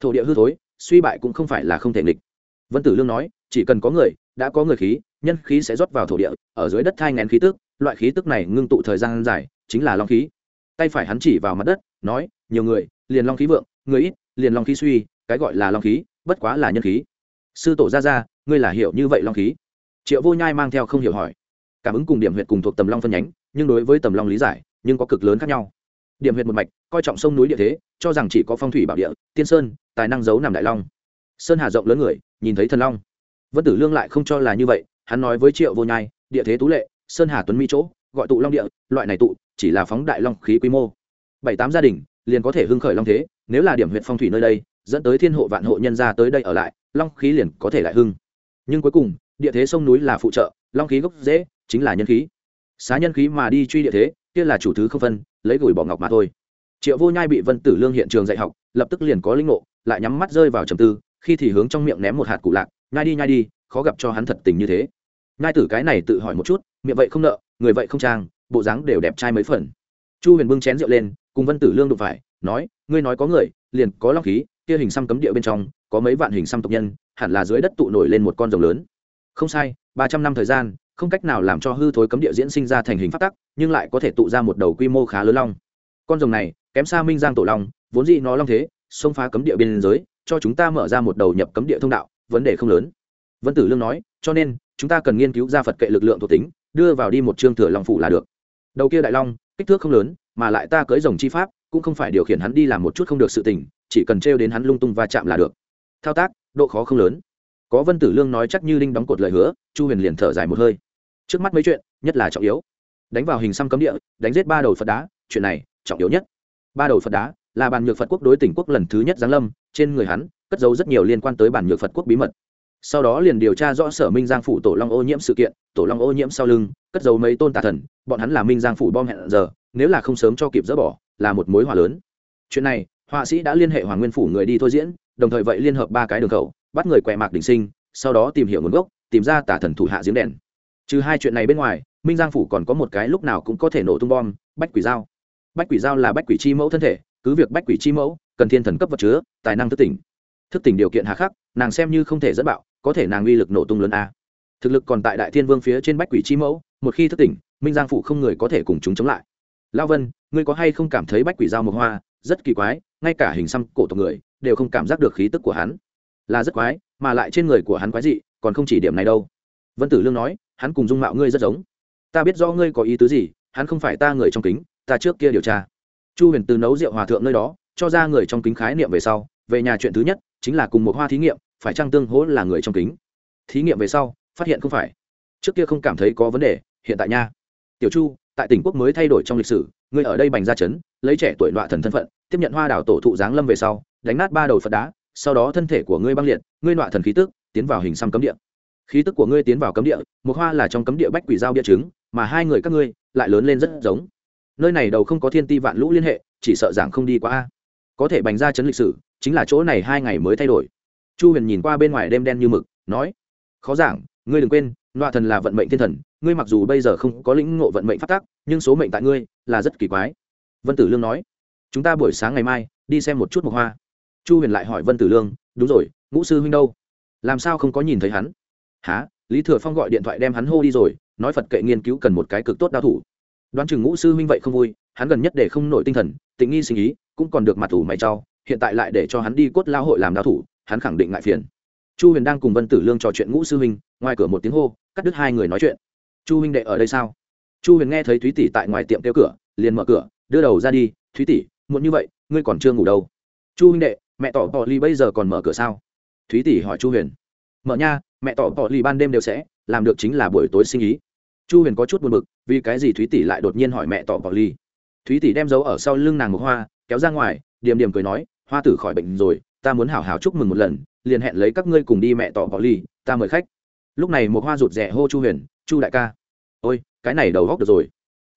Thổ địa hư thối, suy bại cũng không phải là không thể nghịch vân tử lương nói, chỉ cần có người, đã có người khí, nhân khí sẽ rót vào thổ địa, ở dưới đất thai ngén khí tức, loại khí tức này ngưng tụ thời gian dài, chính là long khí. Tay phải hắn chỉ vào mặt đất, nói, nhiều người, liền long khí vượng, người ít, liền long khí suy, cái gọi là long khí, bất quá là nhân khí. Sư tổ ra ra ngươi là hiểu như vậy long khí? Triệu vô nhai mang theo không hiểu hỏi. Cảm ứng cùng điểm huyệt cùng thuộc tầm long phân nhánh, nhưng đối với tầm long lý giải, nhưng có cực lớn khác nhau. Điểm huyệt một mạch, coi trọng sông núi địa thế, cho rằng chỉ có phong thủy bảo địa, tiên sơn, tài năng giấu nằm đại long sơn hà rộng lớn người, nhìn thấy thần long. Vân tử lương lại không cho là như vậy, hắn nói với triệu vô nhai, địa thế tú lệ, sơn hà tuấn mỹ chỗ, gọi tụ long địa, loại này tụ, chỉ là phóng đại long khí quy mô. Bảy tám gia đình, liền có thể hưng khởi long thế, nếu là điểm huyện phong thủy nơi đây, dẫn tới thiên hộ vạn hộ nhân ra tới đây ở lại, long khí liền có thể lại hưng. Nhưng cuối cùng, địa thế sông núi là phụ trợ, long khí gốc dễ, chính là nhân khí. Xá nhân khí mà đi truy địa thế, kia là chủ thứ không phân, lấy gửi bỏ ngọc mà thôi. Triệu vô nhai bị vân tử lương hiện trường dạy học, lập tức liền có linh ngộ, lại nhắm mắt rơi vào trầm tư khi thì hướng trong miệng ném một hạt cụ lạc, nhai đi nhai đi, khó gặp cho hắn thật tình như thế. Nhai tử cái này tự hỏi một chút, miệng vậy không nợ, người vậy không trang, bộ dáng đều đẹp trai mấy phần. Chu huyền bưng chén rượu lên, cùng vân tử lương đụng phải, nói, ngươi nói có người, liền có long khí, kia hình xăm cấm địa bên trong, có mấy vạn hình xăm tộc nhân, hẳn là dưới đất tụ nổi lên một con rồng lớn. Không sai, ba trăm năm thời gian, không cách nào làm cho hư thối cấm địa diễn sinh ra thành hình phát tắc, nhưng lại có thể tụ ra một đầu quy mô khá lớn long. Con rồng này, kém xa minh giang tổ long, vốn dĩ nó long thế, xông phá cấm địa biên giới cho chúng ta mở ra một đầu nhập cấm địa thông đạo, vấn đề không lớn. Vân tử lương nói, cho nên, chúng ta cần nghiên cứu ra phật kệ lực lượng thuộc tính, đưa vào đi một chương thừa long phủ là được. Đầu kia đại long, kích thước không lớn, mà lại ta cưới rồng chi pháp, cũng không phải điều khiển hắn đi làm một chút không được sự tình, chỉ cần trêu đến hắn lung tung va chạm là được. Thao tác, độ khó không lớn. Có vân tử lương nói chắc như linh đóng cột lời hứa, chu huyền liền thở dài một hơi. Trước mắt mấy chuyện, nhất là trọng yếu. Đánh vào hình xăm cấm địa, đánh giết ba đầu phật đá, chuyện này trọng yếu nhất. Ba đầu phật đá là bản nhược phật quốc đối tỉnh quốc lần thứ nhất giáng lâm, trên người hắn cất giấu rất nhiều liên quan tới bản nhược phật quốc bí mật. Sau đó liền điều tra rõ sở minh giang phủ tổ long ô nhiễm sự kiện, tổ long ô nhiễm sau lưng cất giấu mấy tôn tà thần, bọn hắn là minh giang phủ bom hẹn giờ, nếu là không sớm cho kịp dỡ bỏ, là một mối hỏa lớn. Chuyện này, họa sĩ đã liên hệ hoàng nguyên phủ người đi thôi diễn, đồng thời vậy liên hợp ba cái đường khẩu, bắt người quẹ mạc đỉnh sinh, sau đó tìm hiểu nguồn gốc, tìm ra tà thần thủ hạ giếng đèn. Trừ hai chuyện này bên ngoài, minh giang phủ còn có một cái lúc nào cũng có thể nổ tung bom, bách quỷ dao. Bách quỷ dao là bách quỷ chi mẫu thân thể cứ việc bách quỷ chi mẫu, cần thiên thần cấp vật chứa, tài năng thức tỉnh. Thức tỉnh điều kiện hạ khắc, nàng xem như không thể dẫn bạo, có thể nàng uy lực nổ tung lớn a. Thực lực còn tại đại thiên vương phía trên bách quỷ chi mẫu, một khi thức tỉnh, minh giang phủ không người có thể cùng chúng chống lại. Lao vân, ngươi có hay không cảm thấy bách quỷ dao một hoa, rất kỳ quái, ngay cả hình xăm cổ tộc người, đều không cảm giác được khí tức của hắn. Là rất quái, mà lại trên người của hắn quái dị, còn không chỉ điểm này đâu. Vân tử lương nói, hắn cùng dung mạo ngươi rất giống. Ta biết do ngươi có ý tứ gì, hắn không phải ta người trong kính, ta trước kia điều tra chu huyền từ nấu rượu hòa thượng nơi đó, cho ra người trong kính khái niệm về sau, về nhà chuyện thứ nhất, chính là cùng một hoa thí nghiệm, phải trang tương hỗ là người trong kính? Thí nghiệm về sau, phát hiện không phải. Trước kia không cảm thấy có vấn đề, hiện tại nha. Tiểu chu, tại tỉnh quốc mới thay đổi trong lịch sử, ngươi ở đây bành ra chấn, lấy trẻ tuổi nọa thần thân phận, tiếp nhận hoa đảo tổ thụ giáng lâm về sau, đánh nát ba đầu phật đá, sau đó thân thể của ngươi băng liệt, ngươi nọa thần khí tức, tiến vào hình xăm cấm địa. Khí tức của ngươi tiến vào cấm địa, một hoa là trong cấm địa bách quỷ giao địa chứng mà hai người các ngươi lại lớn lên rất giống nơi này đầu không có thiên ti vạn lũ liên hệ, chỉ sợ giảng không đi qua a. Có thể bành ra chấn lịch sử, chính là chỗ này hai ngày mới thay đổi. Chu huyền nhìn qua bên ngoài đêm đen như mực, nói, khó giảng, ngươi đừng quên, nọa thần là vận mệnh thiên thần, ngươi mặc dù bây giờ không có lĩnh ngộ vận mệnh phát tác nhưng số mệnh tại ngươi là rất kỳ quái. Vân tử lương nói, chúng ta buổi sáng ngày mai, đi xem một chút một hoa. Chu huyền lại hỏi vân tử lương, đúng rồi, ngũ sư huynh đâu? Làm sao không có nhìn thấy hắn? Há lý thừa phong gọi điện thoại đem hắn hô đi rồi, nói phật kệ nghiên cứu cần một cái cực tốt đao thủ đoán chừng ngũ sư huynh vậy không vui, hắn gần nhất để không nổi tinh thần tình nghi sinh ý, cũng còn được mặt thủ mày trao, hiện tại lại để cho hắn đi cốt lao hội làm đao thủ, hắn khẳng định ngại phiền. Chu huyền đang cùng vân tử lương trò chuyện ngũ sư huynh, ngoài cửa một tiếng hô, cắt đứt hai người nói chuyện. Chu huynh đệ ở đây sao? Chu huyền nghe thấy thúy tỷ tại ngoài tiệm kêu cửa, liền mở cửa, đưa đầu ra đi, thúy tỷ, muộn như vậy, ngươi còn chưa ngủ đâu. Chu huynh đệ, mẹ tỏ tỏ ly bây giờ còn mở cửa sao? Thúy tỷ hỏi chu huyền. Mở nha, mẹ tỏ tỏ ly ban đêm đều sẽ, làm được chính là buổi tối sinh ý chu huyền có chút buồn b ự c vì cái gì thúy tỷ lại đột nhiên hỏi mẹ tỏ Bỏ ly? Thúy tỷ đem dấu ở sau lưng nàng một hoa, kéo ra ngoài, điềm điềm cười nói, hoa tử khỏi bệnh rồi, ta muốn hảo hảo chúc mừng một lần, liền hẹn lấy các ngươi cùng đi mẹ tỏ Bỏ ly, ta mời khách. Lúc này một hoa rụt rè hô chu huyền, chu đại ca. Ôi, cái này đầu góc được rồi.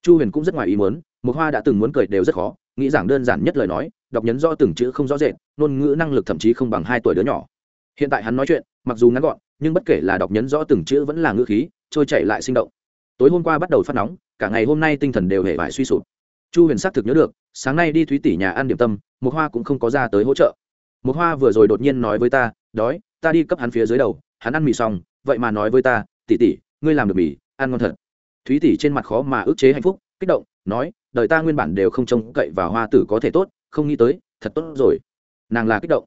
Chu huyền cũng rất ngoài ý muốn, một hoa đã từng muốn cười đều rất khó, nghĩ rằng đơn giản nhất lời nói, đọc nhấn rõ từng chữ không rõ rệt, ngôn ngữ năng lực thậm chí không bằng hai tuổi đứa nhỏ. Hiện tại hắn nói chuyện, mặc dù ngắn gọn, nhưng bất kể là đọc nhấn rõ từng chữ vẫn là ngữ khí, trôi chảy lại sinh động tối hôm qua bắt đầu phát nóng, cả ngày hôm nay tinh thần đều hề vải suy sụp. Chu huyền xác thực nhớ được, sáng nay đi thúy tỷ nhà ăn điểm tâm một hoa cũng không có ra tới hỗ trợ. Một hoa vừa rồi đột nhiên nói với ta, đói, ta đi cấp hắn phía dưới đầu, hắn ăn mì xong, vậy mà nói với ta, tỷ tỷ, ngươi làm được mì, ăn ngon thật. Thúy tỷ trên mặt khó mà ức chế hạnh phúc, kích động, nói, đời ta nguyên bản đều không trông cậy vào hoa tử có thể tốt, không nghĩ tới, thật tốt rồi. Nàng là kích động.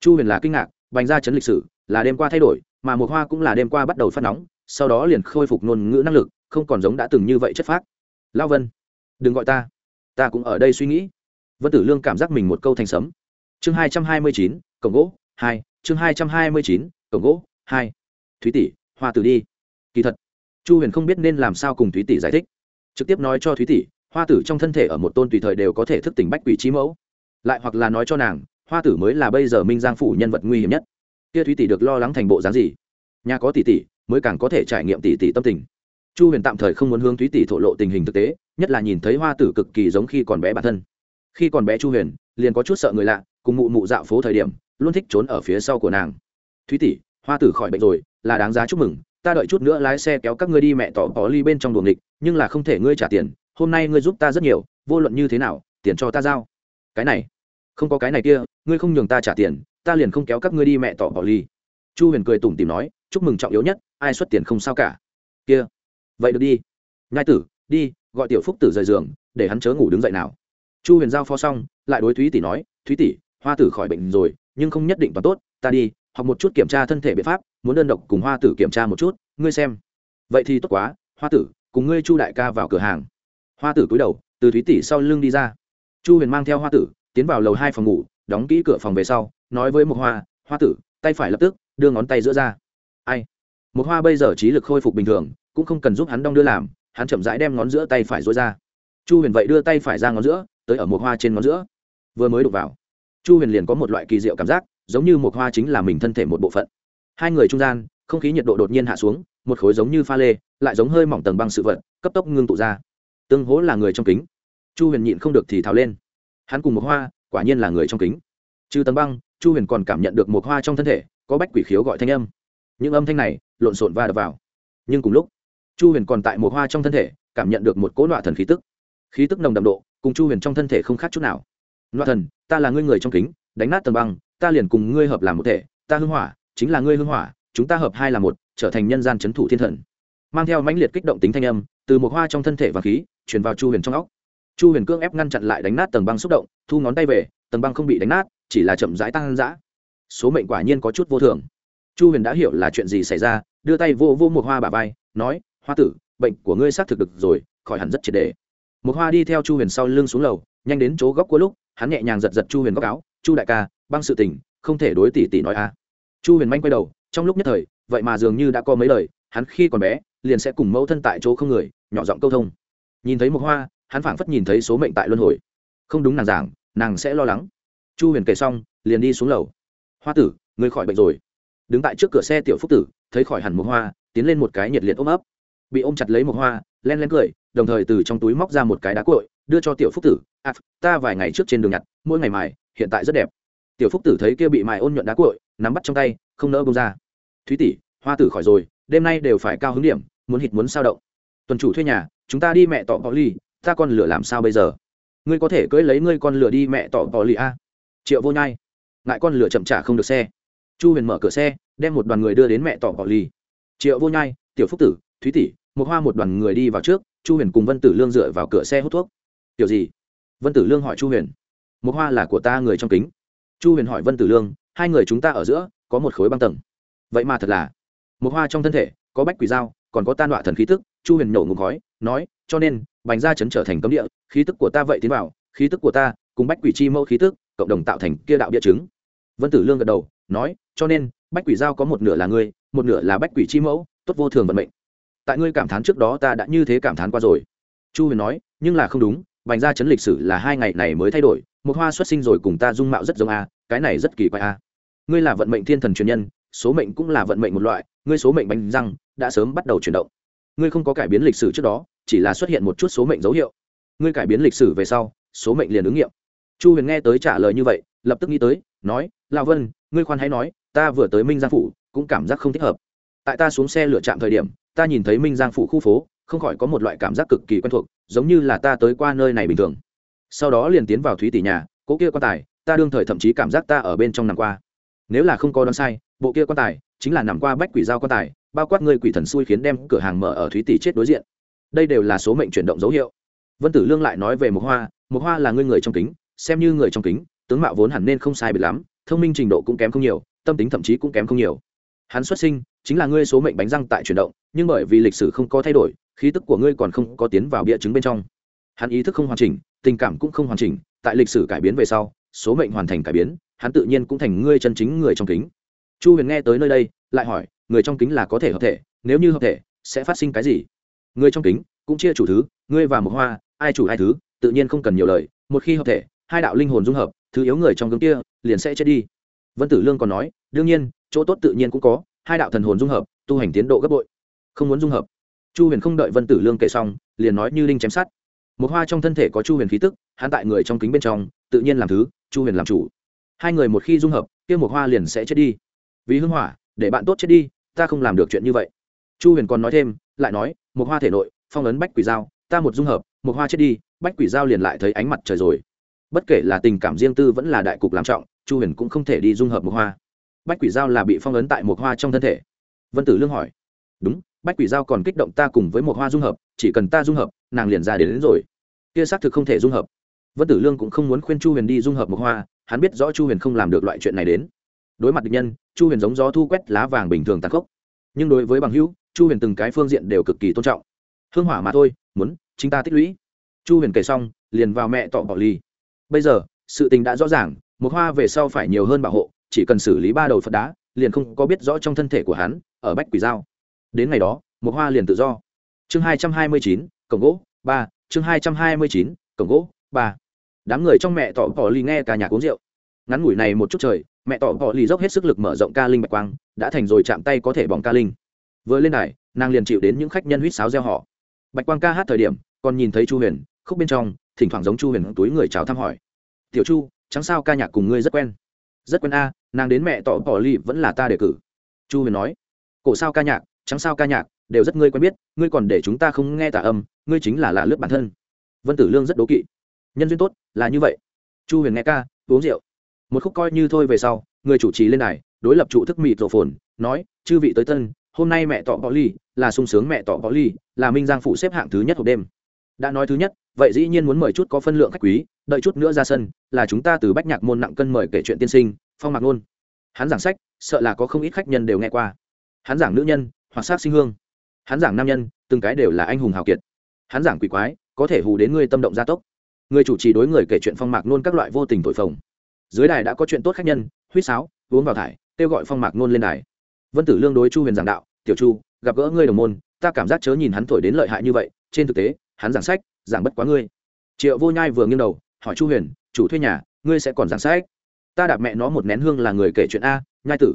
Chu huyền là kinh ngạc, bành ra chấn lịch sử, là đêm qua thay đổi, mà một hoa cũng là đêm qua bắt đầu phát nóng, sau đó liền khôi phục ngôn ngữ năng lực không còn giống đã từng như vậy chất phác. Lao vân, đừng gọi ta. Ta cũng ở đây suy nghĩ. Vân tử lương cảm giác mình một câu thành sấm. Chương hai trăm hai mươi chín, cổng gỗ, hai. Chương hai trăm hai mươi chín, cổng gỗ, hai. Thúy tỷ, hoa tử đi. Kỳ thật, chu huyền không biết nên làm sao cùng thúy tỷ giải thích. Trực tiếp nói cho thúy tỷ, hoa tử trong thân thể ở một tôn tùy thời đều có thể thức tỉnh bách quỷ trí mẫu. Lại hoặc là nói cho nàng, hoa tử mới là bây giờ minh giang phủ nhân vật nguy hiểm nhất. Kia thúy tỷ được lo lắng thành bộ dáng gì? Nhà có tỷ tỷ, mới càng có thể trải nghiệm tỷ tỷ tâm tình chu huyền tạm thời không muốn hướng thúy tỷ thổ lộ tình hình thực tế, nhất là nhìn thấy hoa tử cực kỳ giống khi còn bé bản thân. Khi còn bé chu huyền, liền có chút sợ người lạ, cùng mụ mụ dạo phố thời điểm, luôn thích trốn ở phía sau của nàng. Thúy tỷ, hoa tử khỏi bệnh rồi, là đáng giá chúc mừng, ta đợi chút nữa lái xe kéo các ngươi đi mẹ tỏ có ly bên trong đuồng địch nhưng là không thể ngươi trả tiền, hôm nay ngươi giúp ta rất nhiều, vô luận như thế nào, tiền cho ta giao. Cái này, không có cái này kia, ngươi không nhường ta trả tiền, ta liền không kéo các ngươi đi mẹ tỏ bỏ ly. Chu huyền cười tủm tìm nói, chúc mừng trọng yếu nhất, ai xuất tiền không sao cả. Kia vậy được đi. Nhai tử, đi, gọi tiểu phúc tử rời giường, để hắn chớ ngủ đứng dậy nào. Chu huyền giao phó xong, lại đối thúy tỷ nói, thúy tỷ, hoa tử khỏi bệnh rồi, nhưng không nhất định toàn tốt, ta đi, học một chút kiểm tra thân thể biện pháp, muốn đơn độc cùng hoa tử kiểm tra một chút, ngươi xem. Vậy thì tốt quá, hoa tử, cùng ngươi chu đại ca vào cửa hàng. Hoa tử cúi đầu, từ thúy tỷ sau lưng đi ra. Chu huyền mang theo hoa tử, tiến vào lầu hai phòng ngủ, đóng kỹ cửa phòng về sau, nói với một hoa hoa tử, tay phải lập tức, đưa ngón tay giữa ra. Ai? Một hoa bây giờ trí lực khôi phục bình thường cũng không cần giúp hắn đong đưa làm, hắn chậm rãi đem ngón giữa tay phải dối ra. Chu huyền vậy đưa tay phải ra ngón giữa, tới ở một hoa trên ngón giữa. Vừa mới đụng vào, chu huyền liền có một loại kỳ diệu cảm giác, giống như một hoa chính là mình thân thể một bộ phận. Hai người trung gian, không khí nhiệt độ đột nhiên hạ xuống, một khối giống như pha lê, lại giống hơi mỏng tầng băng sự vật, cấp tốc ngưng tụ ra. Tương hỗ là người trong kính. Chu huyền nhịn không được thì thào lên. Hắn cùng một hoa, quả nhiên là người trong kính. Trừ tầng băng, chu huyền còn cảm nhận được một hoa trong thân thể, có bách quỷ khiếu gọi thanh âm. Những âm thanh này lộn xộn va đập vào. Nhưng cùng lúc chu huyền còn tại một hoa trong thân thể, cảm nhận được một cỗ nọa thần khí tức. Khí tức nồng đậm độ, cùng chu huyền trong thân thể không khác chút nào. Nọa thần, ta là ngươi người trong kính, đánh nát tầng băng, ta liền cùng ngươi hợp làm một thể, ta hưng hỏa, chính là ngươi hưng hỏa, chúng ta hợp hai là một, trở thành nhân gian c h ấ n thủ thiên thần. Mang theo mãnh liệt kích động tính thanh âm, từ một hoa trong thân thể và khí, truyền vào chu huyền trong óc. Chu huyền cương ép ngăn chặn lại đánh nát tầng băng xúc động, thu ngón tay về, tầng băng không bị đánh nát, chỉ là chậm rãi tăng giã số mệnh quả nhiên có chút vô thường. Chu huyền đã hiểu là chuyện gì xảy ra, đưa tay vô vô một hoa bà vai, nói hoa tử, bệnh của ngươi xác thực được rồi, khỏi hẳn rất triệt đề một hoa đi theo chu huyền sau lưng xuống lầu, nhanh đến chỗ góc của lúc, hắn nhẹ nhàng giật giật chu huyền góc áo, chu đại ca, băng sự tình, không thể đối tỷ tỷ nói a. Chu huyền manh quay đầu, trong lúc nhất thời, vậy mà dường như đã có mấy lời, hắn khi còn bé, liền sẽ cùng mẫu thân tại chỗ không người, nhỏ giọng câu thông. Nhìn thấy một hoa, hắn phảng phất nhìn thấy số mệnh tại luân hồi. Không đúng nàng giảng, nàng sẽ lo lắng. Chu huyền kể xong, liền đi xuống lầu. Hoa tử người khỏi bệnh rồi. Đứng tại trước cửa xe tiểu phúc tử, thấy khỏi hẳn một hoa, tiến lên một cái nhiệt liệt ôm ấp bị ôm chặt lấy một hoa len len cười đồng thời từ trong túi móc ra một cái đá cội đưa cho tiểu phúc tử. À, ta vài ngày trước trên đường nhặt mỗi ngày mài hiện tại rất đẹp. Tiểu phúc tử thấy kia bị mài ôn nhuận đá cội nắm bắt trong tay không nỡ bông ra. Thúy tỷ hoa tử khỏi rồi đêm nay đều phải cao hứng điểm muốn hít muốn sao động. Tuần chủ thuê nhà chúng ta đi mẹ tọ bỏ ly ta con lửa làm sao bây giờ? Ngươi có thể cưỡi lấy ngươi con lửa đi mẹ tọ bỏ ly a. Triệu vô nhai. Ngại con lửa chậm trả không được xe. Chu huyền mở cửa xe đem một đoàn người đưa đến mẹ tọ bỏ ly triệu vô nhai tiểu phúc tử thúy tỷ một hoa một đoàn người đi vào trước, chu huyền cùng vân tử lương dựa vào cửa xe hút thuốc. Kiểu gì? Vân tử lương hỏi chu huyền. Một hoa là của ta người trong kính. Chu huyền hỏi vân tử lương, hai người chúng ta ở giữa, có một khối băng tầng. Vậy mà thật là. Một hoa trong thân thể, có bách quỷ dao, còn có tan đọa thần khí tức, chu huyền nổ ngục khói, nói, cho nên, bành ra chấn trở thành cấm địa, khí tức của ta vậy tiến vào, khí tức của ta cùng bách quỷ chi mẫu khí tức, cộng đồng tạo thành kia đạo địa chứng vân tử lương gật đầu, nói, cho nên, bách quỷ giao có một nửa là ngươi, một nửa là bách quỷ chi mẫu, tốt vô thường vận mệnh tại ngươi cảm thán trước đó ta đã như thế cảm thán qua rồi. Chu huyền nói, nhưng là không đúng vành gia chấn lịch sử là hai ngày này mới thay đổi, một hoa xuất sinh rồi cùng ta dung mạo rất giống a, cái này rất kỳ quái a. Ngươi là vận mệnh thiên thần truyền nhân, số mệnh cũng là vận mệnh một loại, ngươi số mệnh bánh răng đã sớm bắt đầu chuyển động. Ngươi không có cải biến lịch sử trước đó, chỉ là xuất hiện một chút số mệnh dấu hiệu. Ngươi cải biến lịch sử về sau, số mệnh liền ứng nghiệm. Chu huyền nghe tới trả lời như vậy, lập tức nghĩ tới, nói lao vân, ngươi khoan hãy nói, ta vừa tới minh giang phủ, cũng cảm giác không thích hợp tại ta xuống xe lựa chạm thời điểm, ta nhìn thấy minh giang phủ khu phố, không khỏi có một loại cảm giác cực kỳ quen thuộc, giống như là ta tới qua nơi này bình thường. Sau đó liền tiến vào thúy tỷ nhà cỗ kia quan tài, ta đương thời thậm chí cảm giác ta ở bên trong nằm qua. Nếu là không có đoán sai, bộ kia quan tài chính là nằm qua bách quỷ giao quan tài, bao quát ngươi quỷ thần xui khiến đem cửa hàng mở ở thúy tỷ chết đối diện. Đây đều là số mệnh chuyển động dấu hiệu. Vân tử lương lại nói về một hoa một hoa là ngươi người trong kính, xem như người trong kính, tướng mạo vốn hẳn nên không sai biệt lắm, thông minh trình độ cũng kém không nhiều, tâm tính thậm chí cũng kém không nhiều hắn xuất sinh chính là ngươi số mệnh bánh răng tại chuyển động, nhưng bởi vì lịch sử không có thay đổi, khí tức của ngươi còn không có tiến vào bia chứng bên trong. Hắn ý thức không hoàn chỉnh, tình cảm cũng không hoàn chỉnh, tại lịch sử cải biến về sau, số mệnh hoàn thành cải biến, hắn tự nhiên cũng thành ngươi chân chính người trong kính. Chu huyền nghe tới nơi đây, lại hỏi, người trong kính là có thể hợp thể, nếu như hợp thể, sẽ phát sinh cái gì? Người trong kính, cũng chia chủ thứ, ngươi và một hoa, ai chủ hai thứ, tự nhiên không cần nhiều lời, một khi hợp thể, hai đạo linh hồn dung hợp, thứ yếu người trong gương kia, liền sẽ chết đi. Vân tử lương còn nói, đương nhiên chỗ tốt tự nhiên cũng có, hai đạo thần hồn dung hợp, tu hành tiến độ gấp bội. Không muốn dung hợp. Chu huyền không đợi vân tử lương kể xong, liền nói như linh chém sát. Một hoa trong thân thể có chu huyền khí tức, hắn tại người trong kính bên trong, tự nhiên làm thứ, chu huyền làm chủ. Hai người một khi dung hợp, kia một hoa liền sẽ chết đi. Vì hưng hỏa, để bạn tốt chết đi, ta không làm được chuyện như vậy. Chu huyền còn nói thêm, lại nói, một hoa thể nội, phong ấn bách quỷ dao ta một dung hợp, một hoa chết đi, bách quỷ dao liền lại thấy ánh mặt trời rồi. Bất kể là tình cảm riêng tư vẫn là đại cục làm trọng, chu huyền cũng không thể đi dung hợp một hoa bách quỷ dao là bị phong ấn tại một hoa trong thân thể. Vân tử lương hỏi. Đúng bách quỷ dao còn kích động ta cùng với một hoa dung hợp chỉ cần ta dung hợp nàng liền ra đến, đến rồi. Kia xác thực không thể dung hợp. Vân tử lương cũng không muốn khuyên chu huyền đi dung hợp một hoa hắn biết rõ chu huyền không làm được loại chuyện này đến. Đối mặt địch nhân chu huyền giống gió thu quét lá vàng bình thường tàn khốc. Nhưng đối với bằng hữu chu huyền từng cái phương diện đều cực kỳ tôn trọng. Hương hỏa mà thôi muốn chính ta tích lũy. Chu huyền kể xong liền vào mẹ tọ bỏ ly bây giờ sự tình đã rõ ràng một hoa về sau phải nhiều hơn bảo hộ chỉ cần xử lý ba đầu phật đá, liền không có biết rõ trong thân thể của hắn, ở bách quỷ giao. Đến ngày đó một hoa liền tự do. Chương hai trăm hai mươi chín, cổng gỗ, ba. Chương hai trăm hai mươi chín, cổng gỗ, ba. Đám người trong mẹ tỏ bỏ lì nghe cả nhà uống rượu. Ngắn ngủi này một chút trời, mẹ tỏ bỏ lì dốc hết sức lực mở rộng ca linh bạch quang, đã thành rồi chạm tay có thể bỏng ca linh. Vừa lên đài, nàng liền chịu đến những khách nhân huýt sáo gieo họ bạch quang ca hát thời điểm, còn nhìn thấy chu huyền, khúc bên trong, thỉnh thoảng giống chu huyền túi người chào thăm hỏi. Tiểu chu, chẳng sao ca nhạc cùng ngươi rất quen. Rất quen a nàng đến mẹ tỏ bỏ ly vẫn là ta đề cử. Chu huyền nói, cổ sao ca nhạc chẳng sao ca nhạc, đều rất ngươi quen biết, ngươi còn để chúng ta không nghe tả âm, ngươi chính là lạ lướt bản thân. Vân tử lương rất đố kỵ, nhân duyên tốt, là như vậy. Chu huyền nghe ca, uống rượu. Một khúc coi như thôi về sau, người chủ trì lên này đối lập trụ thức mịt rộ phồn, nói, chư vị tới tân, hôm nay mẹ tọ bỏ ly là sung sướng mẹ tọ bỏ ly là minh giang phụ xếp hạng thứ nhất hộp đêm. Đã nói thứ nhất, vậy dĩ nhiên muốn mời chút có phân lượng khách quý, đợi chút nữa ra sân, là chúng ta từ bách nhạc môn nặng cân mời kể chuyện tiên sinh phong mạc nôn hắn giảng sách, sợ là có không ít khách nhân đều nghe qua. Hắn giảng nữ nhân, hoặc sát sinh hương. Hắn giảng nam nhân, từng cái đều là anh hùng hào kiệt. Hắn giảng quỷ quái, có thể hù đến ngươi tâm động gia tốc. Người chủ trì đối người kể chuyện phong mạc nôn các loại vô tình tội phồng. Dưới đài đã có chuyện tốt khách nhân, huýt sáo, uống vào thải, kêu gọi phong mạc nôn lên đài. Vân tử lương đối chu huyền giảng đạo, tiểu chu, gặp gỡ ngươi đồng môn, ta cảm giác chớ nhìn hắn thổi đến lợi hại như vậy, trên thực tế, hắn giảng sách, giảng bất quá ngươi. Triệu vô nhai vừa nghiêng đầu, hỏi chu huyền, chủ thuê nhà, ngươi sẽ còn giảng sách? Ta đạp mẹ nó một nén hương là người kể chuyện a nhai tử.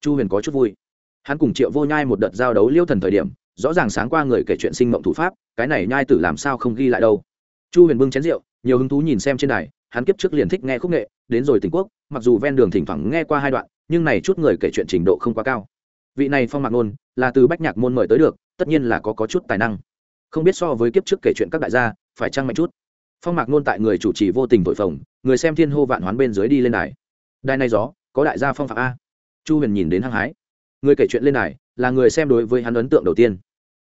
Chu huyền có chút vui. Hắn cùng triệu vô nhai một đợt giao đấu liêu thần thời điểm rõ ràng sáng qua người kể chuyện sinh mộng thủ pháp cái này nhai tử làm sao không ghi lại đâu. Chu huyền bưng chén rượu nhiều hứng thú nhìn xem trên đài hắn kiếp trước liền thích nghe khúc nghệ đến rồi tỉnh quốc mặc dù ven đường thỉnh thoảng nghe qua hai đoạn nhưng này chút người kể chuyện trình độ không quá cao. Vị này phong mạc nôn là từ bách nhạc môn mời tới được tất nhiên là có, có chút tài năng. Không biết so với kiếp trước kể chuyện các đại gia phải trăng mạnh chút? Phong mạc nôn tại người chủ trì vô tình thổi phồng người xem thiên hô vạn hoán bên dưới đi lên đài đài này gió, có đại gia phong phạm a. Chu huyền nhìn đến hăng hái. Người kể chuyện lên đài, là người xem đối với hắn ấn tượng đầu tiên.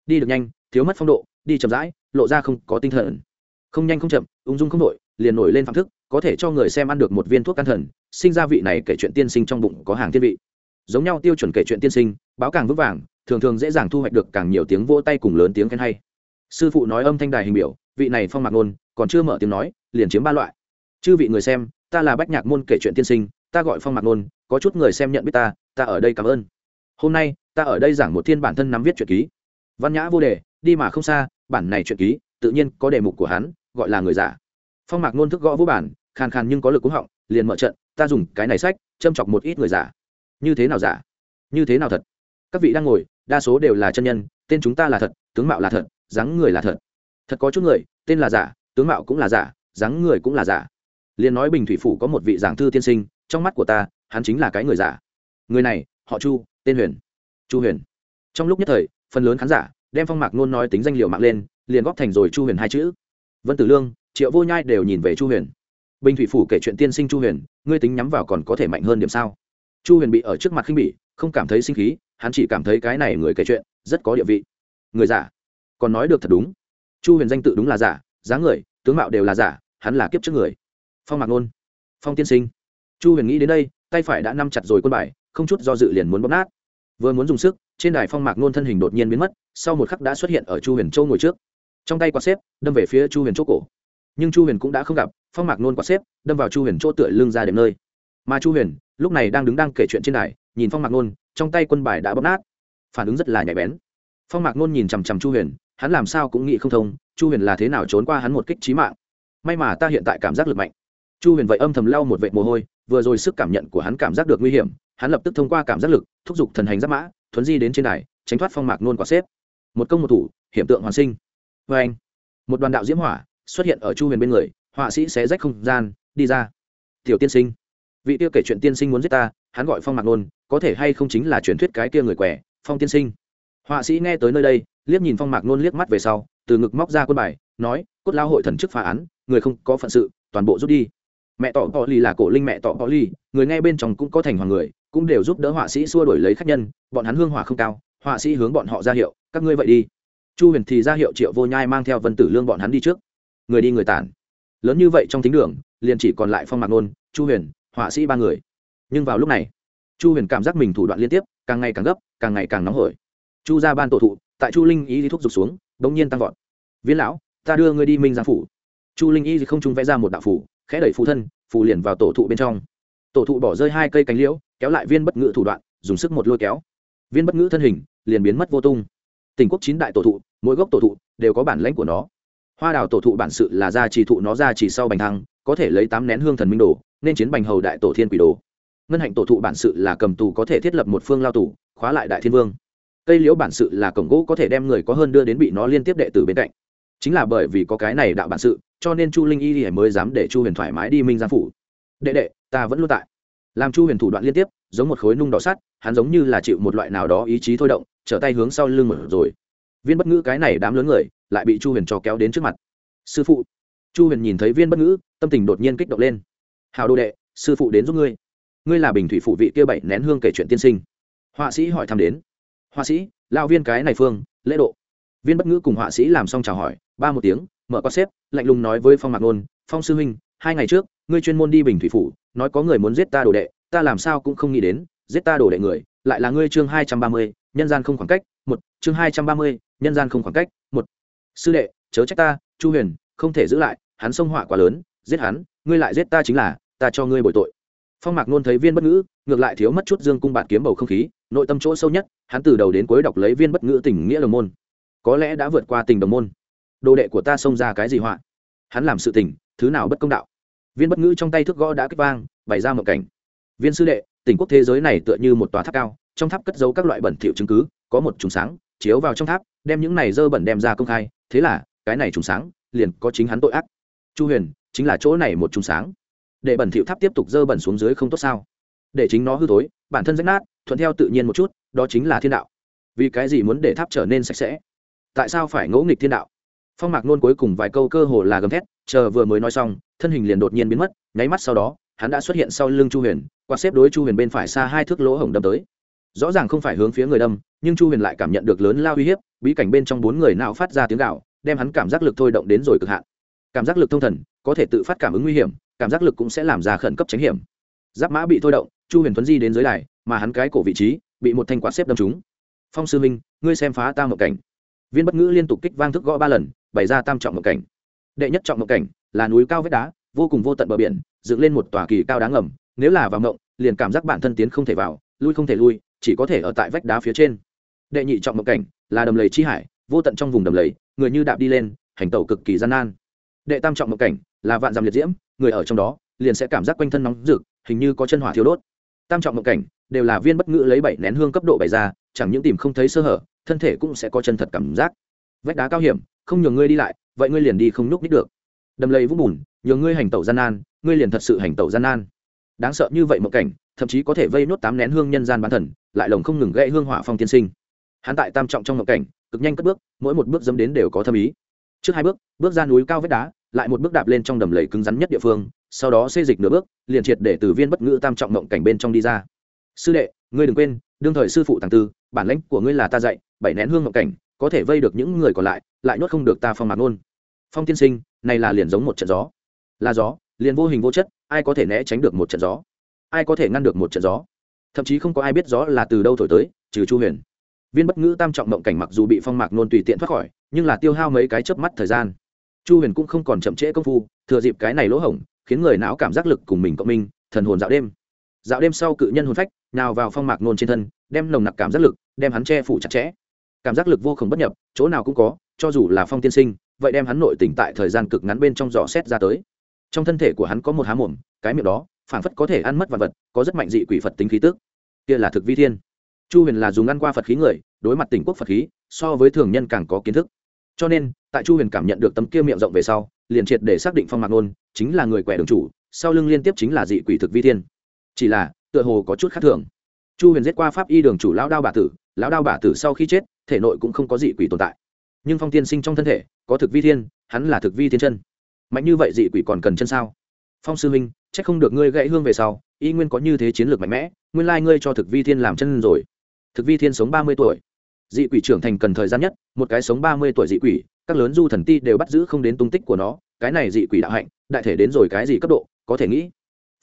Đi được nhanh, thiếu mất phong độ, đi chậm rãi, lộ ra không có tinh thần. Không nhanh không chậm, ung dung không nổi liền nổi lên phạm thức, có thể cho người xem ăn được một viên thuốc can thần, sinh ra vị này kể chuyện tiên sinh trong bụng có hàng thiên vị. Giống nhau tiêu chuẩn kể chuyện tiên sinh, báo càng vững vàng, thường thường dễ dàng thu hoạch được càng nhiều tiếng vỗ tay cùng lớn tiếng khen hay. Sư phụ nói âm thanh đài hình biểu, vị này phong mạc ngôn, còn chưa mở tiếng nói, liền chiếm ba loại. Chư vị người xem, ta là bách nhạc môn kể chuyện tiên sinh ta gọi phong mạc nôn, có chút người xem nhận biết ta ta ở đây cảm ơn. Hôm nay, ta ở đây giảng một thiên bản thân nắm viết truyện ký. Văn nhã vô đề, đi mà không xa, bản này truyện ký, tự nhiên có đề mục của hắn, gọi là người giả. Phong mạc nôn thức gõ vũ bản, khàn khàn nhưng có lực cúng họng, liền mở trận, ta dùng cái này sách, châm chọc một ít người giả. Như thế nào giả? Như thế nào thật? Các vị đang ngồi, đa số đều là chân nhân, tên chúng ta là thật, tướng mạo là thật, dáng người là thật. Thật có chút người, tên là giả, tướng mạo cũng là giả, dáng người cũng là giả. Liền nói bình thủy phủ có một vị giảng thư tiên sinh trong mắt của ta, hắn chính là cái người giả. Người này, họ chu, tên huyền. Chu huyền. Trong lúc nhất thời, phần lớn khán giả đem phong mạc nôn nói tính danh liệu mạng lên, liền góp thành rồi chu huyền hai chữ. Vân tử lương, triệu vô nhai đều nhìn về chu huyền. Bình thủy phủ kể chuyện tiên sinh chu huyền, ngươi tính nhắm vào còn có thể mạnh hơn điểm sao? Chu huyền bị ở trước mặt khinh bỉ, không cảm thấy sinh khí, hắn chỉ cảm thấy cái này người kể chuyện rất có địa vị. Người giả? Còn nói được thật đúng. Chu huyền danh tự đúng là giả, dáng người, tướng mạo đều là giả, hắn là kiếp trước người. Phong mạc nôn. Phong tiên sinh chu huyền nghĩ đến đây, tay phải đã nắm chặt rồi quân bài, không chút do dự liền muốn bóp nát. Vừa muốn dùng sức, trên đài phong mạc nôn thân hình đột nhiên biến mất, sau một khắc đã xuất hiện ở chu huyền châu ngồi trước. Trong tay quạt xếp, đâm về phía chu huyền chỗ cổ. Nhưng chu huyền cũng đã không gặp, phong mạc nôn quạt xếp, đâm vào chu huyền chỗ tựa lưng ra đệm nơi. Mà chu huyền, lúc này đang đứng đang kể chuyện trên đài, nhìn phong mạc nôn, trong tay quân bài đã bóp nát. Phản ứng rất là nhạy bén. Phong mạc nôn nhìn chằm chằm chu huyền, hắn làm sao cũng nghĩ không thông, chu huyền là thế nào trốn qua hắn một kích trí mạng. May mà ta hiện tại cảm giác lực mạnh chu huyền vậy âm thầm lau một vệ mồ hôi, vừa rồi sức cảm nhận của hắn cảm giác được nguy hiểm, hắn lập tức thông qua cảm giác lực, thúc giục thần hành giáp mã, thuấn di đến trên đài, tránh thoát phong mạc nôn quả xếp. Một công một thủ, hiểm tượng hoàn sinh. Vê anh, một đoàn đạo diễm hỏa xuất hiện ở chu huyền bên người, họa sĩ sẽ rách không gian, đi ra. Tiểu tiên sinh, vị tiêu kể chuyện tiên sinh muốn giết ta, hắn gọi phong mạc nôn, có thể hay không chính là truyền thuyết cái kia người quẻ phong tiên sinh. Họa sĩ nghe tới nơi đây, liếc nhìn phong mạc nôn liếc mắt về sau, từ ngực móc ra quân bài, nói, cốt lao hội thần chức phá án, người không có phận sự, toàn bộ rút đi mẹ tỏ tỏ ly là cổ linh mẹ tỏ tỏ ly người nghe bên trong cũng có thành hoàng người, cũng đều giúp đỡ họa sĩ xua đổi lấy khách nhân, bọn hắn hương hỏa không cao, họa sĩ hướng bọn họ ra hiệu, các ngươi vậy đi. Chu huyền thì ra hiệu triệu vô nhai mang theo vân tử lương bọn hắn đi trước. Người đi người tản. Lớn như vậy trong thính đường, liền chỉ còn lại phong mạc nôn, chu huyền, họa sĩ ba người. Nhưng vào lúc này, chu huyền cảm giác mình thủ đoạn liên tiếp, càng ngày càng gấp, càng ngày càng nóng hổi. Chu ra ban tổ thụ, tại chu linh ý đi thuốc giục xuống đ ỗ n g nhiên tăng vọt. Viên lão, ta đưa ngươi đi minh giang phủ. Chu linh y không trung vẽ ra một đạo phủ khẽ đẩy phù thân, phù liền vào tổ thụ bên trong. Tổ thụ bỏ rơi hai cây cánh liễu, kéo lại viên bất ngữ thủ đoạn, dùng sức một lôi kéo. Viên bất ngữ thân hình liền biến mất vô tung. Tỉnh quốc chín đại tổ thụ, mỗi gốc tổ thụ đều có bản lãnh của nó. Hoa đào tổ thụ bản sự là gia trì thụ nó ra chỉ sau bành thăng, có thể lấy tám nén hương thần minh đồ, nên chiến bành hầu đại tổ thiên quỷ đồ. Ngân hạnh tổ thụ bản sự là cầm tù có thể thiết lập một phương lao tù, khóa lại đại thiên vương. Cây liễu bản sự là cổng gỗ có thể đem người có hơn đưa đến bị nó liên tiếp đệ tử bên cạnh. Chính là bởi vì có cái này đạo bản sự cho nên chu linh y thì mới dám để chu huyền thoải mái đi minh giang phủ. Đệ đệ, ta vẫn luôn tại. Làm chu huyền thủ đoạn liên tiếp, giống một khối nung đỏ sắt, hắn giống như là chịu một loại nào đó ý chí thôi động, trở tay hướng sau lưng mở rồi. Viên bất ngữ cái này đám lớn người, lại bị chu huyền cho kéo đến trước mặt. Sư phụ. Chu huyền nhìn thấy viên bất ngữ, tâm tình đột nhiên kích động lên. Hào đồ đệ, sư phụ đến giúp ngươi. Ngươi là bình thủy phụ vị kia bảy nén hương kể chuyện tiên sinh. Họa sĩ hỏi thăm đến. Họa sĩ lao viên cái này phương, lễ độ viên bất ngữ cùng họa sĩ làm xong chào hỏi, ba một tiếng, mở có xếp, lạnh lùng nói với phong mạc nôn, phong sư huynh, hai ngày trước, ngươi chuyên môn đi bình thủy phủ, nói có người muốn giết ta đồ đệ, ta làm sao cũng không nghĩ đến, giết ta đồ đệ người, lại là ngươi chương hai trăm ba mươi, nhân gian không khoảng cách, một, chương hai trăm ba mươi, nhân gian không khoảng cách, một. Sư đệ, chớ trách ta, chu huyền, không thể giữ lại, hắn xông họa quá lớn, giết hắn, ngươi lại giết ta chính là, ta cho ngươi bồi tội. Phong mạc nôn thấy viên bất ngữ, ngược lại thiếu mất chút dương cung bạn kiếm bầu không khí, nội tâm chỗ sâu nhất, hắn từ đầu đến cuối đọc lấy viên bất ngữ tình nghĩa lồng môn có lẽ đã vượt qua tình đồng môn. Đồ đệ của ta xông ra cái gì họa? Hắn làm sự tình, thứ nào bất công đạo? Viên bất ngữ trong tay thước gõ đã kích vang, bày ra một cảnh. Viên sư đệ, tỉnh quốc thế giới này tựa như một tòa tháp cao, trong tháp cất giấu các loại bẩn thỉu chứng cứ, có một trùng sáng, chiếu vào trong tháp, đem những này dơ bẩn đem ra công khai, thế là, cái này trùng sáng, liền có chính hắn tội ác. Chu huyền, chính là chỗ này một trùng sáng. Để bẩn thỉu tháp tiếp tục dơ bẩn xuống dưới không tốt sao? Để chính nó hư tối bản thân rách nát, thuận theo tự nhiên một chút, đó chính là thiên đạo. Vì cái gì muốn để tháp trở nên sạch sẽ? Tại sao phải ngỗ nghịch thiên đạo? Phong mạc nôn cuối cùng vài câu cơ hồ là gầm thét, chờ vừa mới nói xong, thân hình liền đột nhiên biến mất, nháy mắt sau đó, hắn đã xuất hiện sau lưng chu huyền qua xếp đối chu huyền bên phải xa hai thước lỗ hổng đâm tới. Rõ ràng không phải hướng phía người đâm, nhưng chu huyền lại cảm nhận được lớn lao uy hiếp, bí cảnh bên trong bốn người nào phát ra tiếng gạo đem hắn cảm giác lực thôi động đến rồi cực hạn. Cảm giác lực thông thần, có thể tự phát cảm ứng nguy hiểm, cảm giác lực cũng sẽ làm ra khẩn cấp tránh hiểm. Giáp mã bị thôi động, chu huyền thuấn di đến dưới đài, mà hắn cái cổ vị trí, bị một thanh quạt xếp đâm trúng. Phong sư minh ngươi xem phá ta một cảnh viên bất ngữ liên tục kích vang thức gõ ba lần bày ra tam trọng mộng cảnh. Đệ nhất trọng mộng cảnh là núi cao vách đá vô cùng vô tận bờ biển dựng lên một tòa kỳ cao đáng ngầm nếu là vào mộng, liền cảm giác bản thân tiến không thể vào lui không thể lui chỉ có thể ở tại vách đá phía trên. Đệ nhị trọng mộng cảnh là đầm lầy chi hải vô tận trong vùng đầm lầy người như đạp đi lên hành tẩu cực kỳ gian nan. Đệ tam trọng mộng cảnh là vạn dằm liệt diễm người ở trong đó liền sẽ cảm giác quanh thân nóng rực hình như có chân hỏa thiếu đốt. Tam trọng mộng cảnh đều là viên bất ngữ lấy bảy nén hương cấp độ bày ra chẳng những tìm không thấy sơ hở thân thể cũng sẽ có chân thật cảm giác. Vách đá cao hiểm, không nhường ngươi đi lại, vậy ngươi liền đi không nhúc nít được. Đầm lầy vũng bùn, nhường ngươi hành tẩu gian nan, ngươi liền thật sự hành tẩu gian nan. Đáng sợ như vậy một cảnh, thậm chí có thể vây nốt tám nén hương nhân gian bán thần, lại lồng không ngừng gãy hương hỏa phong tiên sinh. Hắn tại tam trọng trong một cảnh, cực nhanh cất bước, mỗi một bước dẫm đến đều có thâm ý. Trước hai bước bước ra núi cao vách đá, lại một bước đạp lên trong đầm lầy cứng rắn nhất địa phương, sau đó xê dịch nửa bước, liền triệt để từ viên bất ngữ tam trọng mộng cảnh bên trong đi ra. Sư đệ, ngươi đừng quên, đương thời sư phụ tàng tư, bản lãnh của ngươi là ta dạy bảy nén hương ngọc cảnh, có thể vây được những người còn lại lại nhốt không được ta phong mạc ngôn. Phong tiên sinh, này là liền giống một trận gió. Là gió, liền vô hình vô chất, ai có thể né tránh được một trận gió? Ai có thể ngăn được một trận gió? Thậm chí không có ai biết gió là từ đâu thổi tới, trừ chu huyền. Viên bất ngữ tam trọng mộng cảnh mặc dù bị phong mạc nôn tùy tiện thoát khỏi, nhưng là tiêu hao mấy cái chớp mắt thời gian. Chu huyền cũng không còn chậm trễ công phu, thừa dịp cái này lỗ hổng, khiến người não cảm giác lực cùng mình cộng minh, thần hồn dạo đêm. Dạo đêm sau cự nhân hồn phách, nào vào phong mạc nôn trên thân, đem nồng nặc cảm giác lực, đem hắn che phủ chặt chẽ cảm giác lực vô cùng bất nhập, chỗ nào cũng có, cho dù là phong tiên sinh, vậy đem hắn nội tỉnh tại thời gian cực ngắn bên trong giỏ xét ra tới. Trong thân thể của hắn có một há mồm, cái miệng đó phản phất có thể ăn mất vật vật, có rất mạnh dị quỷ phật tính khí tức. Kia là thực vi thiên. Chu huyền là dùng ăn qua phật khí người, đối mặt tỉnh quốc phật khí, so với thường nhân càng có kiến thức. Cho nên, tại chu huyền cảm nhận được tấm kia miệng rộng về sau, liền triệt để xác định phong mạc nôn chính là người quẻ đường chủ, sau lưng liên tiếp chính là dị quỷ thực vi thiên. Chỉ là, tựa hồ có chút khác thường chu huyền giết qua pháp y đường chủ lão đao bà tử, lão đao bà tử sau khi chết, thể nội cũng không có dị quỷ tồn tại. Nhưng phong tiên sinh trong thân thể, có thực vi thiên, hắn là thực vi thiên chân. Mạnh như vậy dị quỷ còn cần chân sao? Phong sư minh c h ắ c không được ngươi gãy hương về sau, y nguyên có như thế chiến lược mạnh mẽ, nguyên lai ngươi cho thực vi thiên làm chân rồi. Thực vi thiên sống ba mươi tuổi. Dị quỷ trưởng thành cần thời gian nhất, một cái sống ba mươi tuổi dị quỷ, các lớn du thần ti đều bắt giữ không đến tung tích của nó, cái này dị quỷ đạo hạnh, đại thể đến rồi cái gì cấp độ, có thể nghĩ.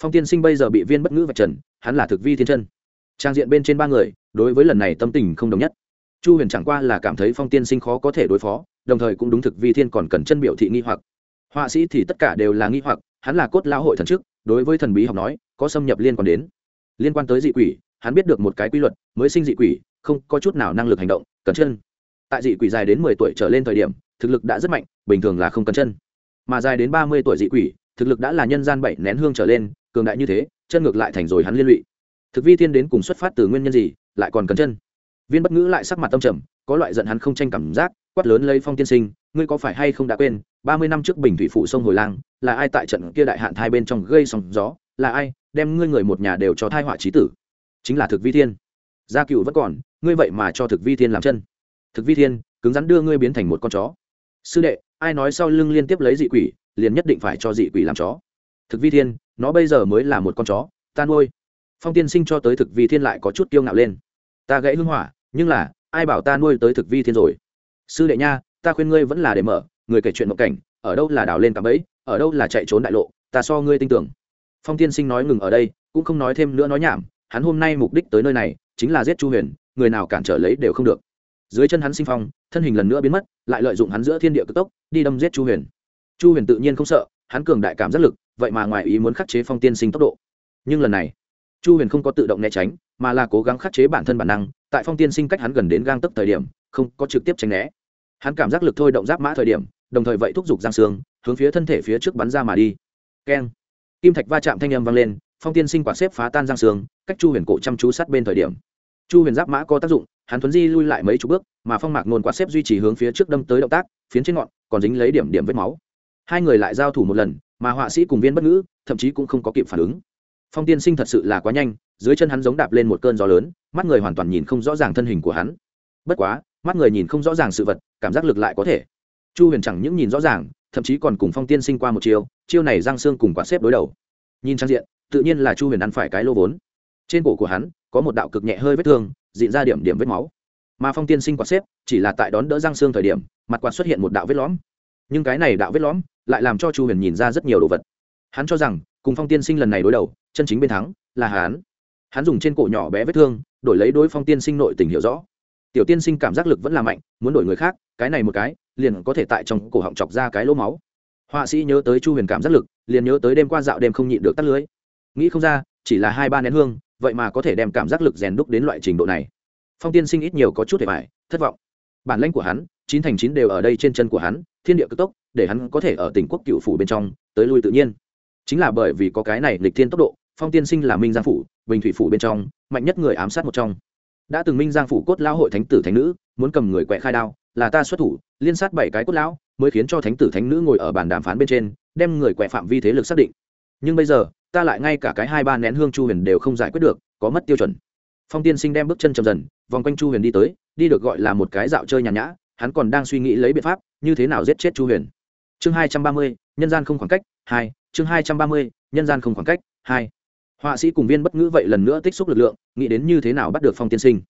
Phong tiên sinh bây giờ bị viên bất ngữ vạch trần, hắn là thực vi thiên chân trang diện bên trên ba người, đối với lần này tâm tình không đồng nhất. Chu huyền chẳng qua là cảm thấy phong tiên sinh khó có thể đối phó, đồng thời cũng đúng thực vi thiên còn cần chân biểu thị nghi hoặc. Họa sĩ thì tất cả đều là nghi hoặc, hắn là cốt lão hội thần chức, đối với thần bí học nói, có xâm nhập liên quan đến. Liên quan tới dị quỷ, hắn biết được một cái quy luật, mới sinh dị quỷ, không có chút nào năng lực hành động, cần chân. Tại dị quỷ dài đến mười tuổi trở lên thời điểm, thực lực đã rất mạnh, bình thường là không cần chân. Mà dài đến ba mươi tuổi dị quỷ, thực lực đã là nhân gian bảy nén hương trở lên, cường đại như thế, chân ngược lại thành rồi hắn liên lụy thực vi thiên đến cùng xuất phát từ nguyên nhân gì, lại còn cần chân? Viên bất ngữ lại sắc mặt tâm trầm, có loại giận hắn không tranh cảm giác, quát lớn lấy phong tiên sinh, ngươi có phải hay không đã quên, ba mươi năm trước bình thủy phụ sông hồi lang, là ai tại trận kia đại hạn thai bên trong gây sóng gió, là ai đem ngươi người một nhà đều cho thai họa trí tử? Chính là thực vi thiên. Gia cựu vẫn còn, ngươi vậy mà cho thực vi thiên làm chân. Thực vi thiên, cứng rắn đưa ngươi biến thành một con chó. Sư đệ, ai nói sau lưng liên tiếp lấy dị quỷ, liền nhất định phải cho dị quỷ làm chó? Thực vi thiên, nó bây giờ mới là một con chó, ta nuôi phong tiên sinh cho tới thực vi thiên lại có chút kiêu ngạo lên. Ta gãy hưng hỏa, nhưng là, ai bảo ta nuôi tới thực vi thiên rồi? Sư đệ nha, ta khuyên ngươi vẫn là để mở, người kể chuyện mộng cảnh, ở đâu là đào lên cạm bẫy, ở đâu là chạy trốn đại lộ, ta so ngươi tin tưởng. Phong tiên sinh nói ngừng ở đây, cũng không nói thêm nữa nói nhảm, hắn hôm nay mục đích tới nơi này, chính là giết chu huyền, người nào cản trở lấy đều không được. Dưới chân hắn sinh phong, thân hình lần nữa biến mất, lại lợi dụng hắn giữa thiên địa cực tốc, đi đâm giết chu huyền. Chu huyền tự nhiên không sợ, hắn cường đại cảm giác lực, vậy mà ngoài ý muốn khắc chế phong tiên sinh tốc độ. Nhưng lần này chu huyền không có tự động né tránh, mà là cố gắng khắc chế bản thân bản năng, tại phong tiên sinh cách hắn gần đến gang tấp thời điểm, không có trực tiếp tránh né. Hắn cảm giác lực thôi động giáp mã thời điểm, đồng thời vậy thúc giục giang xương hướng phía thân thể phía trước bắn ra mà đi. Keng. Kim thạch va chạm thanh âm vang lên, phong tiên sinh quả xếp phá tan giang xương cách chu huyền cổ chăm chú sát bên thời điểm. Chu huyền giáp mã có tác dụng, hắn thuấn di lui lại mấy chục bước, mà phong mạc nôn quả xếp duy trì hướng phía trước đâm tới động tác, phiến trên ngọn, còn dính lấy điểm điểm vết máu. Hai người lại giao thủ một lần, mà họa sĩ cùng viên bất ngữ, thậm chí cũng không có kịp phản ứng phong tiên sinh thật sự là quá nhanh, dưới chân hắn giống đạp lên một cơn gió lớn, mắt người hoàn toàn nhìn không rõ ràng thân hình của hắn. Bất quá, mắt người nhìn không rõ ràng sự vật, cảm giác lực lại có thể. Chu huyền chẳng những nhìn rõ ràng, thậm chí còn cùng phong tiên sinh qua một chiêu chiêu này giang xương cùng quả xếp đối đầu. Nhìn trang diện, tự nhiên là chu huyền ăn phải cái lô vốn. Trên cổ của hắn, có một đạo cực nhẹ hơi vết thương, dịn ra điểm điểm vết máu. Mà phong tiên sinh quạt xếp, chỉ là tại đón đỡ giang xương thời điểm, mặt quạt xuất hiện một đạo vết lõm. Nhưng cái này đạo vết lõm, lại làm cho chu huyền nhìn ra rất nhiều đồ vật. Hắn cho rằng cùng phong tiên sinh lần này đối đầu, chân chính bên thắng là hắn. Hắn dùng trên cổ nhỏ bé vết thương, đổi lấy đối phong tiên sinh nội tình hiểu rõ. Tiểu tiên sinh cảm giác lực vẫn là mạnh, muốn đổi người khác, cái này một cái, liền có thể tại trong cổ họng chọc ra cái lỗ máu. Họa sĩ nhớ tới chu huyền cảm giác lực, liền nhớ tới đêm qua dạo đêm không nhịn được tắt lưới. Nghĩ không ra, chỉ là hai ba nén hương, vậy mà có thể đem cảm giác lực rèn đúc đến loại trình độ này. Phong tiên sinh ít nhiều có chút hề mải thất vọng. Bản lãnh của hắn, chín thành chín đều ở đây trên chân của hắn, thiên địa cực tốc, để hắn có thể ở tỉnh quốc cựu phủ bên trong, tới lui tự nhiên chính là bởi vì có cái này lịch thiên tốc độ, phong tiên sinh là minh giang phủ, bình thủy phủ bên trong, mạnh nhất người ám sát một trong. Đã từng minh giang phủ cốt lão hội thánh tử thánh nữ, muốn cầm người quẹ khai đao, là ta xuất thủ, liên sát bảy cái cốt lão, mới khiến cho thánh tử thánh nữ ngồi ở bàn đàm phán bên trên, đem người quẹ phạm vi thế lực xác định. Nhưng bây giờ, ta lại ngay cả cái hai ba nén hương chu huyền đều không giải quyết được, có mất tiêu chuẩn. Phong tiên sinh đem bước chân chậm dần, vòng quanh chu huyền đi tới, đi được gọi là một cái dạo chơi nhàn nhã, hắn còn đang suy nghĩ lấy biện pháp, như thế nào giết chết chu huyền. Chương hai trăm ba mươi, nhân gian không khoảng cách, hai chương hai trăm ba mươi, nhân gian không khoảng cách, hai. Họa sĩ cùng viên bất ngữ vậy lần nữa tích xúc lực lượng, nghĩ đến như thế nào bắt được phong tiên sinh.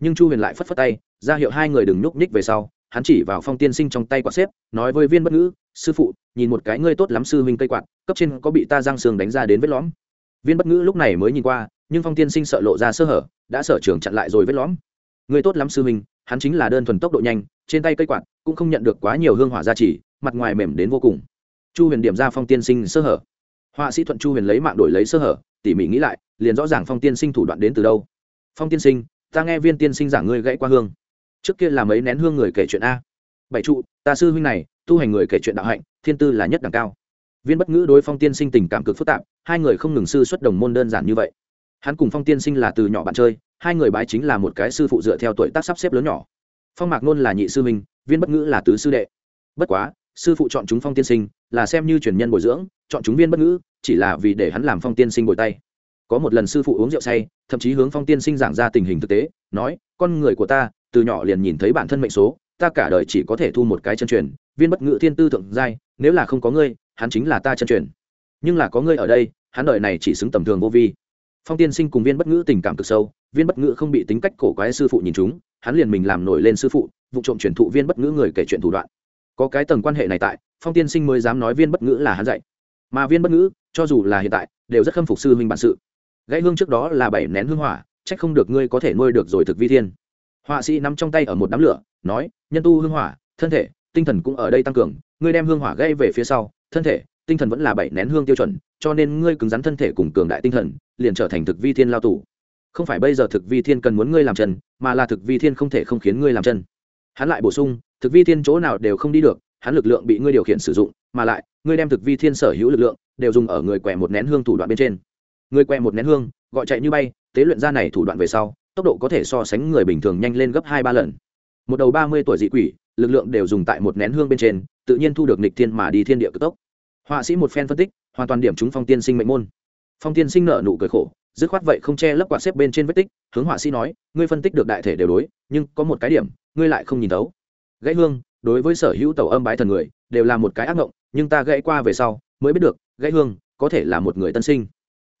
Nhưng chu huyền lại phất phất tay, ra hiệu hai người đừng nhúc nhích về sau, hắn chỉ vào phong tiên sinh trong tay quạt xếp, nói với viên bất ngữ, sư phụ, nhìn một cái ngươi tốt lắm sư huynh cây quạt, cấp trên có bị ta giang sương đánh ra đến vết lõm. Viên bất ngữ lúc này mới nhìn qua, nhưng phong tiên sinh sợ lộ ra sơ hở, đã sở trường chặn lại rồi vết lõm. Ngươi tốt lắm sư huynh, hắn chính là đơn thuần tốc độ nhanh, trên tay cây quạt cũng không nhận được quá nhiều hương hỏa gia trì, mặt ngoài mềm đến vô cùng chu huyền điểm ra phong tiên sinh sơ hở. Họa sĩ thuận chu huyền lấy mạng đổi lấy sơ hở, tỉ mỉ nghĩ lại, liền rõ ràng phong tiên sinh thủ đoạn đến từ đâu. Phong tiên sinh, ta nghe viên tiên sinh giảng ngươi gãy qua hương. Trước kia là mấy nén hương người kể chuyện a. Bảy trụ, ta sư huynh này, tu hành người kể chuyện đạo hạnh, thiên tư là nhất đẳng cao. Viên bất ngữ đối phong tiên sinh tình cảm cực phức tạp, hai người không ngừng sư xuất đồng môn đơn giản như vậy. Hắn cùng phong tiên sinh là từ nhỏ bạn chơi, hai người bái chính là một cái sư phụ dựa theo tuổi tác sắp xếp lớn nhỏ. Phong mạc nôn là nhị sư minh viên bất ngữ là tứ sư đệ. Bất quá sư phụ chọn chúng phong tiên sinh là xem như truyền nhân bồi dưỡng, chọn chúng viên bất ngữ, chỉ là vì để hắn làm phong tiên sinh bồi tay. Có một lần sư phụ uống rượu say, thậm chí hướng phong tiên sinh giảng ra tình hình thực tế, nói, con người của ta, từ nhỏ liền nhìn thấy bản thân mệnh số, ta cả đời chỉ có thể thu một cái chân truyền, viên bất ngữ thiên tư thượng giai, nếu là không có ngươi, hắn chính là ta chân truyền. Nhưng là có ngươi ở đây, hắn đời này chỉ xứng tầm thường vô vi. Phong tiên sinh cùng viên bất ngữ tình cảm cực sâu, viên bất ngữ không bị tính cách cổ quái sư phụ nhìn chúng, hắn liền mình làm nổi lên sư phụ, vụ trộm truyền thụ viên bất ngữ người kể chuyện thủ đoạn có cái tầng quan hệ này tại, phong tiên sinh mới dám nói viên bất ngữ là hắn dạy. Mà viên bất ngữ, cho dù là hiện tại, đều rất khâm phục sư huynh bản sự. Gãy hương trước đó là bảy nén hương hỏa, trách không được ngươi có thể nuôi được rồi thực vi thiên. Họa sĩ nắm trong tay ở một đám lửa, nói, nhân tu hương hỏa, thân thể, tinh thần cũng ở đây tăng cường, ngươi đem hương hỏa gây về phía sau, thân thể, tinh thần vẫn là bảy nén hương tiêu chuẩn, cho nên ngươi cứng rắn thân thể cùng cường đại tinh thần, liền trở thành thực vi thiên lao tù. Không phải bây giờ thực vi thiên cần muốn ngươi làm chân, mà là thực vi thiên không thể không khiến ngươi làm chân. Hắn lại bổ sung thực vi thiên chỗ nào đều không đi được, hắn lực lượng bị ngươi điều khiển sử dụng, mà lại, ngươi đem thực vi thiên sở hữu lực lượng đều dùng ở người quẹ một nén hương thủ đoạn bên trên. Người quẹ một nén hương, gọi chạy như bay, tế luyện ra này thủ đoạn về sau, tốc độ có thể so sánh người bình thường nhanh lên gấp hai ba lần. Một đầu ba mươi tuổi dị quỷ, lực lượng đều dùng tại một nén hương bên trên, tự nhiên thu được nịch thiên mà đi thiên địa cực tốc. Họa sĩ một phen phân tích, hoàn toàn điểm chúng phong tiên sinh mệnh môn. Phong tiên sinh nợ nụ cười khổ, dứt khoát vậy không che lấp quạt xếp bên trên vết tích, hướng họa sĩ nói, ngươi phân tích được đại thể đều đối, nhưng có một cái điểm, ngươi lại không nhìn thấu gãy hương, đối với sở hữu tàu âm bái thần người, đều là một cái ác ngộng, nhưng ta gãy qua về sau, mới biết được, gãy hương, có thể là một người tân sinh.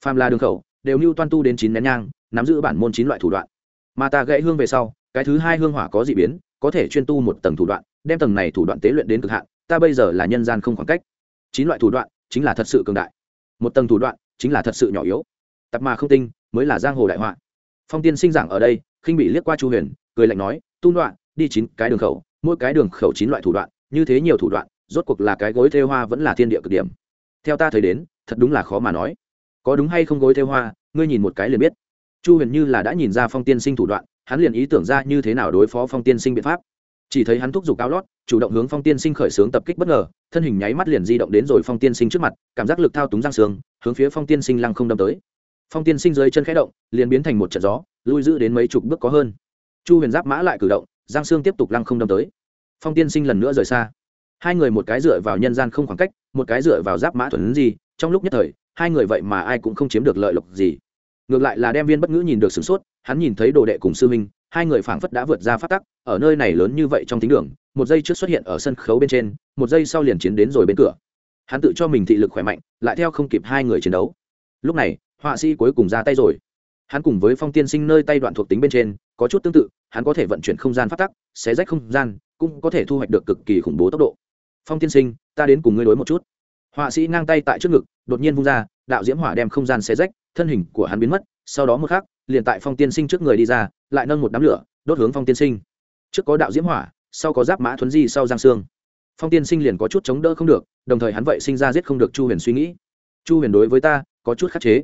Phàm là đường khẩu, đều lưu toan tu đến chín nén nhang, nắm giữ bản môn chín loại thủ đoạn. Mà ta gãy hương về sau, cái thứ hai hương hỏa có dị biến, có thể chuyên tu một tầng thủ đoạn, đem tầng này thủ đoạn tế luyện đến cực hạn, ta bây giờ là nhân gian không khoảng cách. Chín loại thủ đoạn, chính là thật sự cường đại. Một tầng thủ đoạn, chính là thật sự nhỏ yếu. Tập mà không tinh, mới là giang hồ đại họa. Phong tiên sinh giảng ở đây, khinh bị liếc qua chu huyền, cười lạnh nói, tu đoạn đi chín cái đường khẩu mỗi cái đường khẩu chín loại thủ đoạn, như thế nhiều thủ đoạn, rốt cuộc là cái gối thêu hoa vẫn là thiên địa cực điểm. Theo ta thấy đến, thật đúng là khó mà nói. Có đúng hay không gối thêu hoa, ngươi nhìn một cái liền biết. Chu huyền như là đã nhìn ra phong tiên sinh thủ đoạn, hắn liền ý tưởng ra như thế nào đối phó phong tiên sinh biện pháp. Chỉ thấy hắn thúc giục cao lót, chủ động hướng phong tiên sinh khởi xướng tập kích bất ngờ, thân hình nháy mắt liền di động đến rồi phong tiên sinh trước mặt, cảm giác lực thao túng giang sướng hướng phía phong tiên sinh lăng không đâm tới. Phong tiên sinh dưới chân khẽ động, liền biến thành một trận gió, lui giữ đến mấy chục bước có hơn. Chu huyền giáp mã lại cử động giang sương tiếp tục lăng không đâm tới. Phong tiên sinh lần nữa rời xa. Hai người một cái dựa vào nhân gian không khoảng cách, một cái dựa vào giáp mã thuần gì, trong lúc nhất thời, hai người vậy mà ai cũng không chiếm được lợi lộc gì. Ngược lại là đem viên bất ngữ nhìn được sửng sốt, hắn nhìn thấy đồ đệ cùng sư minh hai người phảng phất đã vượt ra phát tắc, ở nơi này lớn như vậy trong tính đường, một giây trước xuất hiện ở sân khấu bên trên, một giây sau liền chiến đến rồi bên cửa. Hắn tự cho mình thị lực khỏe mạnh, lại theo không kịp hai người chiến đấu. Lúc này, họa sĩ cuối cùng ra tay rồi. Hắn cùng với phong tiên sinh nơi tay đoạn thuộc tính bên trên, có chút tương tự hắn có thể vận chuyển không gian phát tắc xé rách không gian cũng có thể thu hoạch được cực kỳ khủng bố tốc độ. Phong tiên sinh ta đến cùng ngươi đối một chút. Họa sĩ ngang tay tại trước ngực đột nhiên vung ra đạo diễm hỏa đem không gian xé rách thân hình của hắn biến mất sau đó một khắc liền tại phong tiên sinh trước người đi ra lại nâng một đám lửa đốt hướng phong tiên sinh. Trước có đạo diễm hỏa sau có giáp mã thuấn di sau giang sương, phong tiên sinh liền có chút chống đỡ không được đồng thời hắn vậy sinh ra giết không được chu huyền suy nghĩ. Chu huyền đối với ta có chút khắc chế.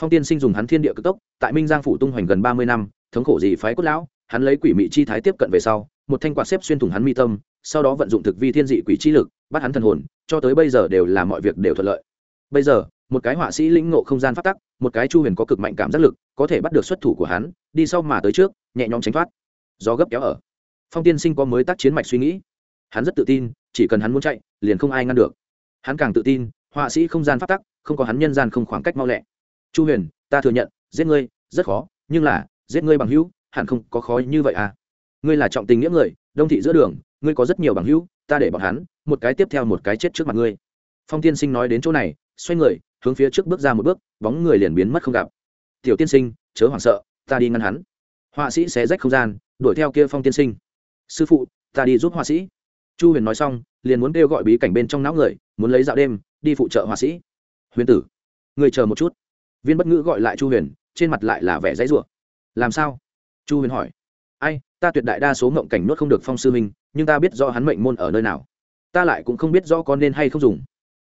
Phong tiên sinh dùng hắn thiên địa cực tốc tại minh giang phủ tung hoành gần ba mươi năm thống khổ gì phái cốt lão hắn lấy quỷ mị chi thái tiếp cận về sau, một thanh quạt xếp xuyên thủng hắn mi tâm, sau đó vận dụng thực vi thiên dị quỷ chi lực, bắt hắn thần hồn, cho tới bây giờ đều là mọi việc đều thuận lợi. Bây giờ, một cái họa sĩ lĩnh ngộ không gian phát tắc, một cái chu huyền có cực mạnh cảm giác lực, có thể bắt được xuất thủ của hắn, đi sau mà tới trước, nhẹ nhõm tránh thoát. Do gấp kéo ở. Phong tiên sinh có mới tác chiến mạch suy nghĩ. Hắn rất tự tin, chỉ cần hắn muốn chạy, liền không ai ngăn được. Hắn càng tự tin, họa sĩ không gian phát tắc, không có hắn nhân gian không khoảng cách mau lẹ. Chu huyền, ta thừa nhận, giết ngươi, rất khó, nhưng là, giết ngươi bằng hữu hẳn không có khó như vậy à. Ngươi là trọng tình nghĩa người, đông thị giữa đường, ngươi có rất nhiều bằng hữu, ta để bọn hắn, một cái tiếp theo một cái chết trước mặt ngươi. Phong tiên sinh nói đến chỗ này, xoay người, hướng phía trước bước ra một bước, bóng người liền biến mất không gặp. Tiểu tiên sinh, chớ hoảng sợ, ta đi ngăn hắn. Họa sĩ xé rách không gian, đuổi theo kia phong tiên sinh. Sư phụ, ta đi giúp họa sĩ. Chu huyền nói xong, liền muốn kêu gọi bí cảnh bên trong não người, muốn lấy dạo đêm, đi phụ trợ họa sĩ. Huyền tử, người chờ một chút. Viên bất ngữ gọi lại chu huyền, trên mặt lại là vẻ dãy rủa. Làm sao? Chu huyền hỏi. Ai, ta tuyệt đại đa số mộng cảnh nuốt không được phong sư minh, nhưng ta biết do hắn mệnh môn ở nơi nào. Ta lại cũng không biết do con nên hay không dùng.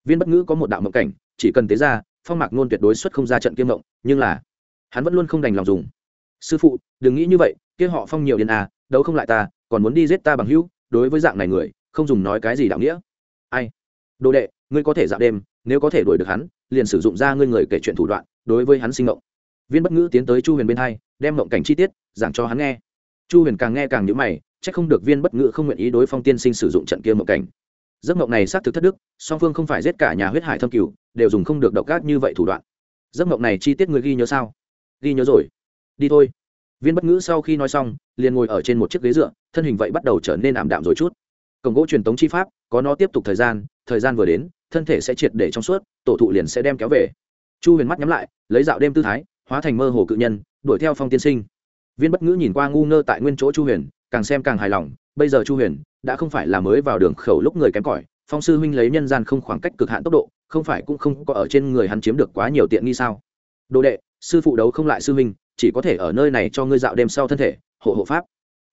Viên bất ngữ có một đạo mộng cảnh, chỉ cần tế ra, phong mạc nôn tuyệt đối xuất không ra trận kiêm mộng nhưng là hắn vẫn luôn không đành lòng dùng. Sư phụ, đừng nghĩ như vậy, kia họ phong nhiều điên à đâu không lại ta, còn muốn đi giết ta bằng hữu, đối với dạng này người, không dùng nói cái gì đạo nghĩa. Ai? Đồ đệ, ngươi có thể dạo đêm, nếu có thể đuổi được hắn, liền sử dụng ra ngươi người kể chuyện thủ đoạn, đối với hắn sinh mộng viên bất ngữ tiến tới chu huyền bên hai, đem mộng cảnh chi tiết giảng cho hắn nghe. Chu huyền càng nghe càng nhữ mày c h ắ c không được viên bất ngữ không nguyện ý đối phong tiên sinh sử dụng trận kia mộng cảnh. Giấc mộng này xác thực thất đức, song phương không phải giết cả nhà huyết hải thâm cửu, đều dùng không được độc ác như vậy thủ đoạn. Giấc mộng này chi tiết người ghi nhớ sao? Ghi nhớ rồi. Đi thôi. Viên bất ngữ sau khi nói xong, liền ngồi ở trên một chiếc ghế dựa, thân hình vậy bắt đầu trở nên ảm đạm rồi chút. Cổng gỗ truyền tống chi pháp, có nó tiếp tục thời gian thời gian vừa đến, thân thể sẽ triệt để trong suốt, tổ thụ liền sẽ đem kéo về. Chu huyền mắt nhắm lại, lấy dạo đêm tư thái hóa thành mơ hồ cự nhân, đuổi theo phong tiên sinh. Viên bất ngữ nhìn qua ngu ngơ tại nguyên chỗ chu huyền, càng xem càng hài lòng, bây giờ chu huyền đã không phải là mới vào đường khẩu lúc người kém cỏi, phong sư huynh lấy nhân gian không khoảng cách cực hạn tốc độ, không phải cũng không có ở trên người hắn chiếm được quá nhiều tiện nghi sao? Đồ đệ, sư phụ đấu không lại sư huynh, chỉ có thể ở nơi này cho ngươi dạo đêm sau thân thể, hộ hộ pháp.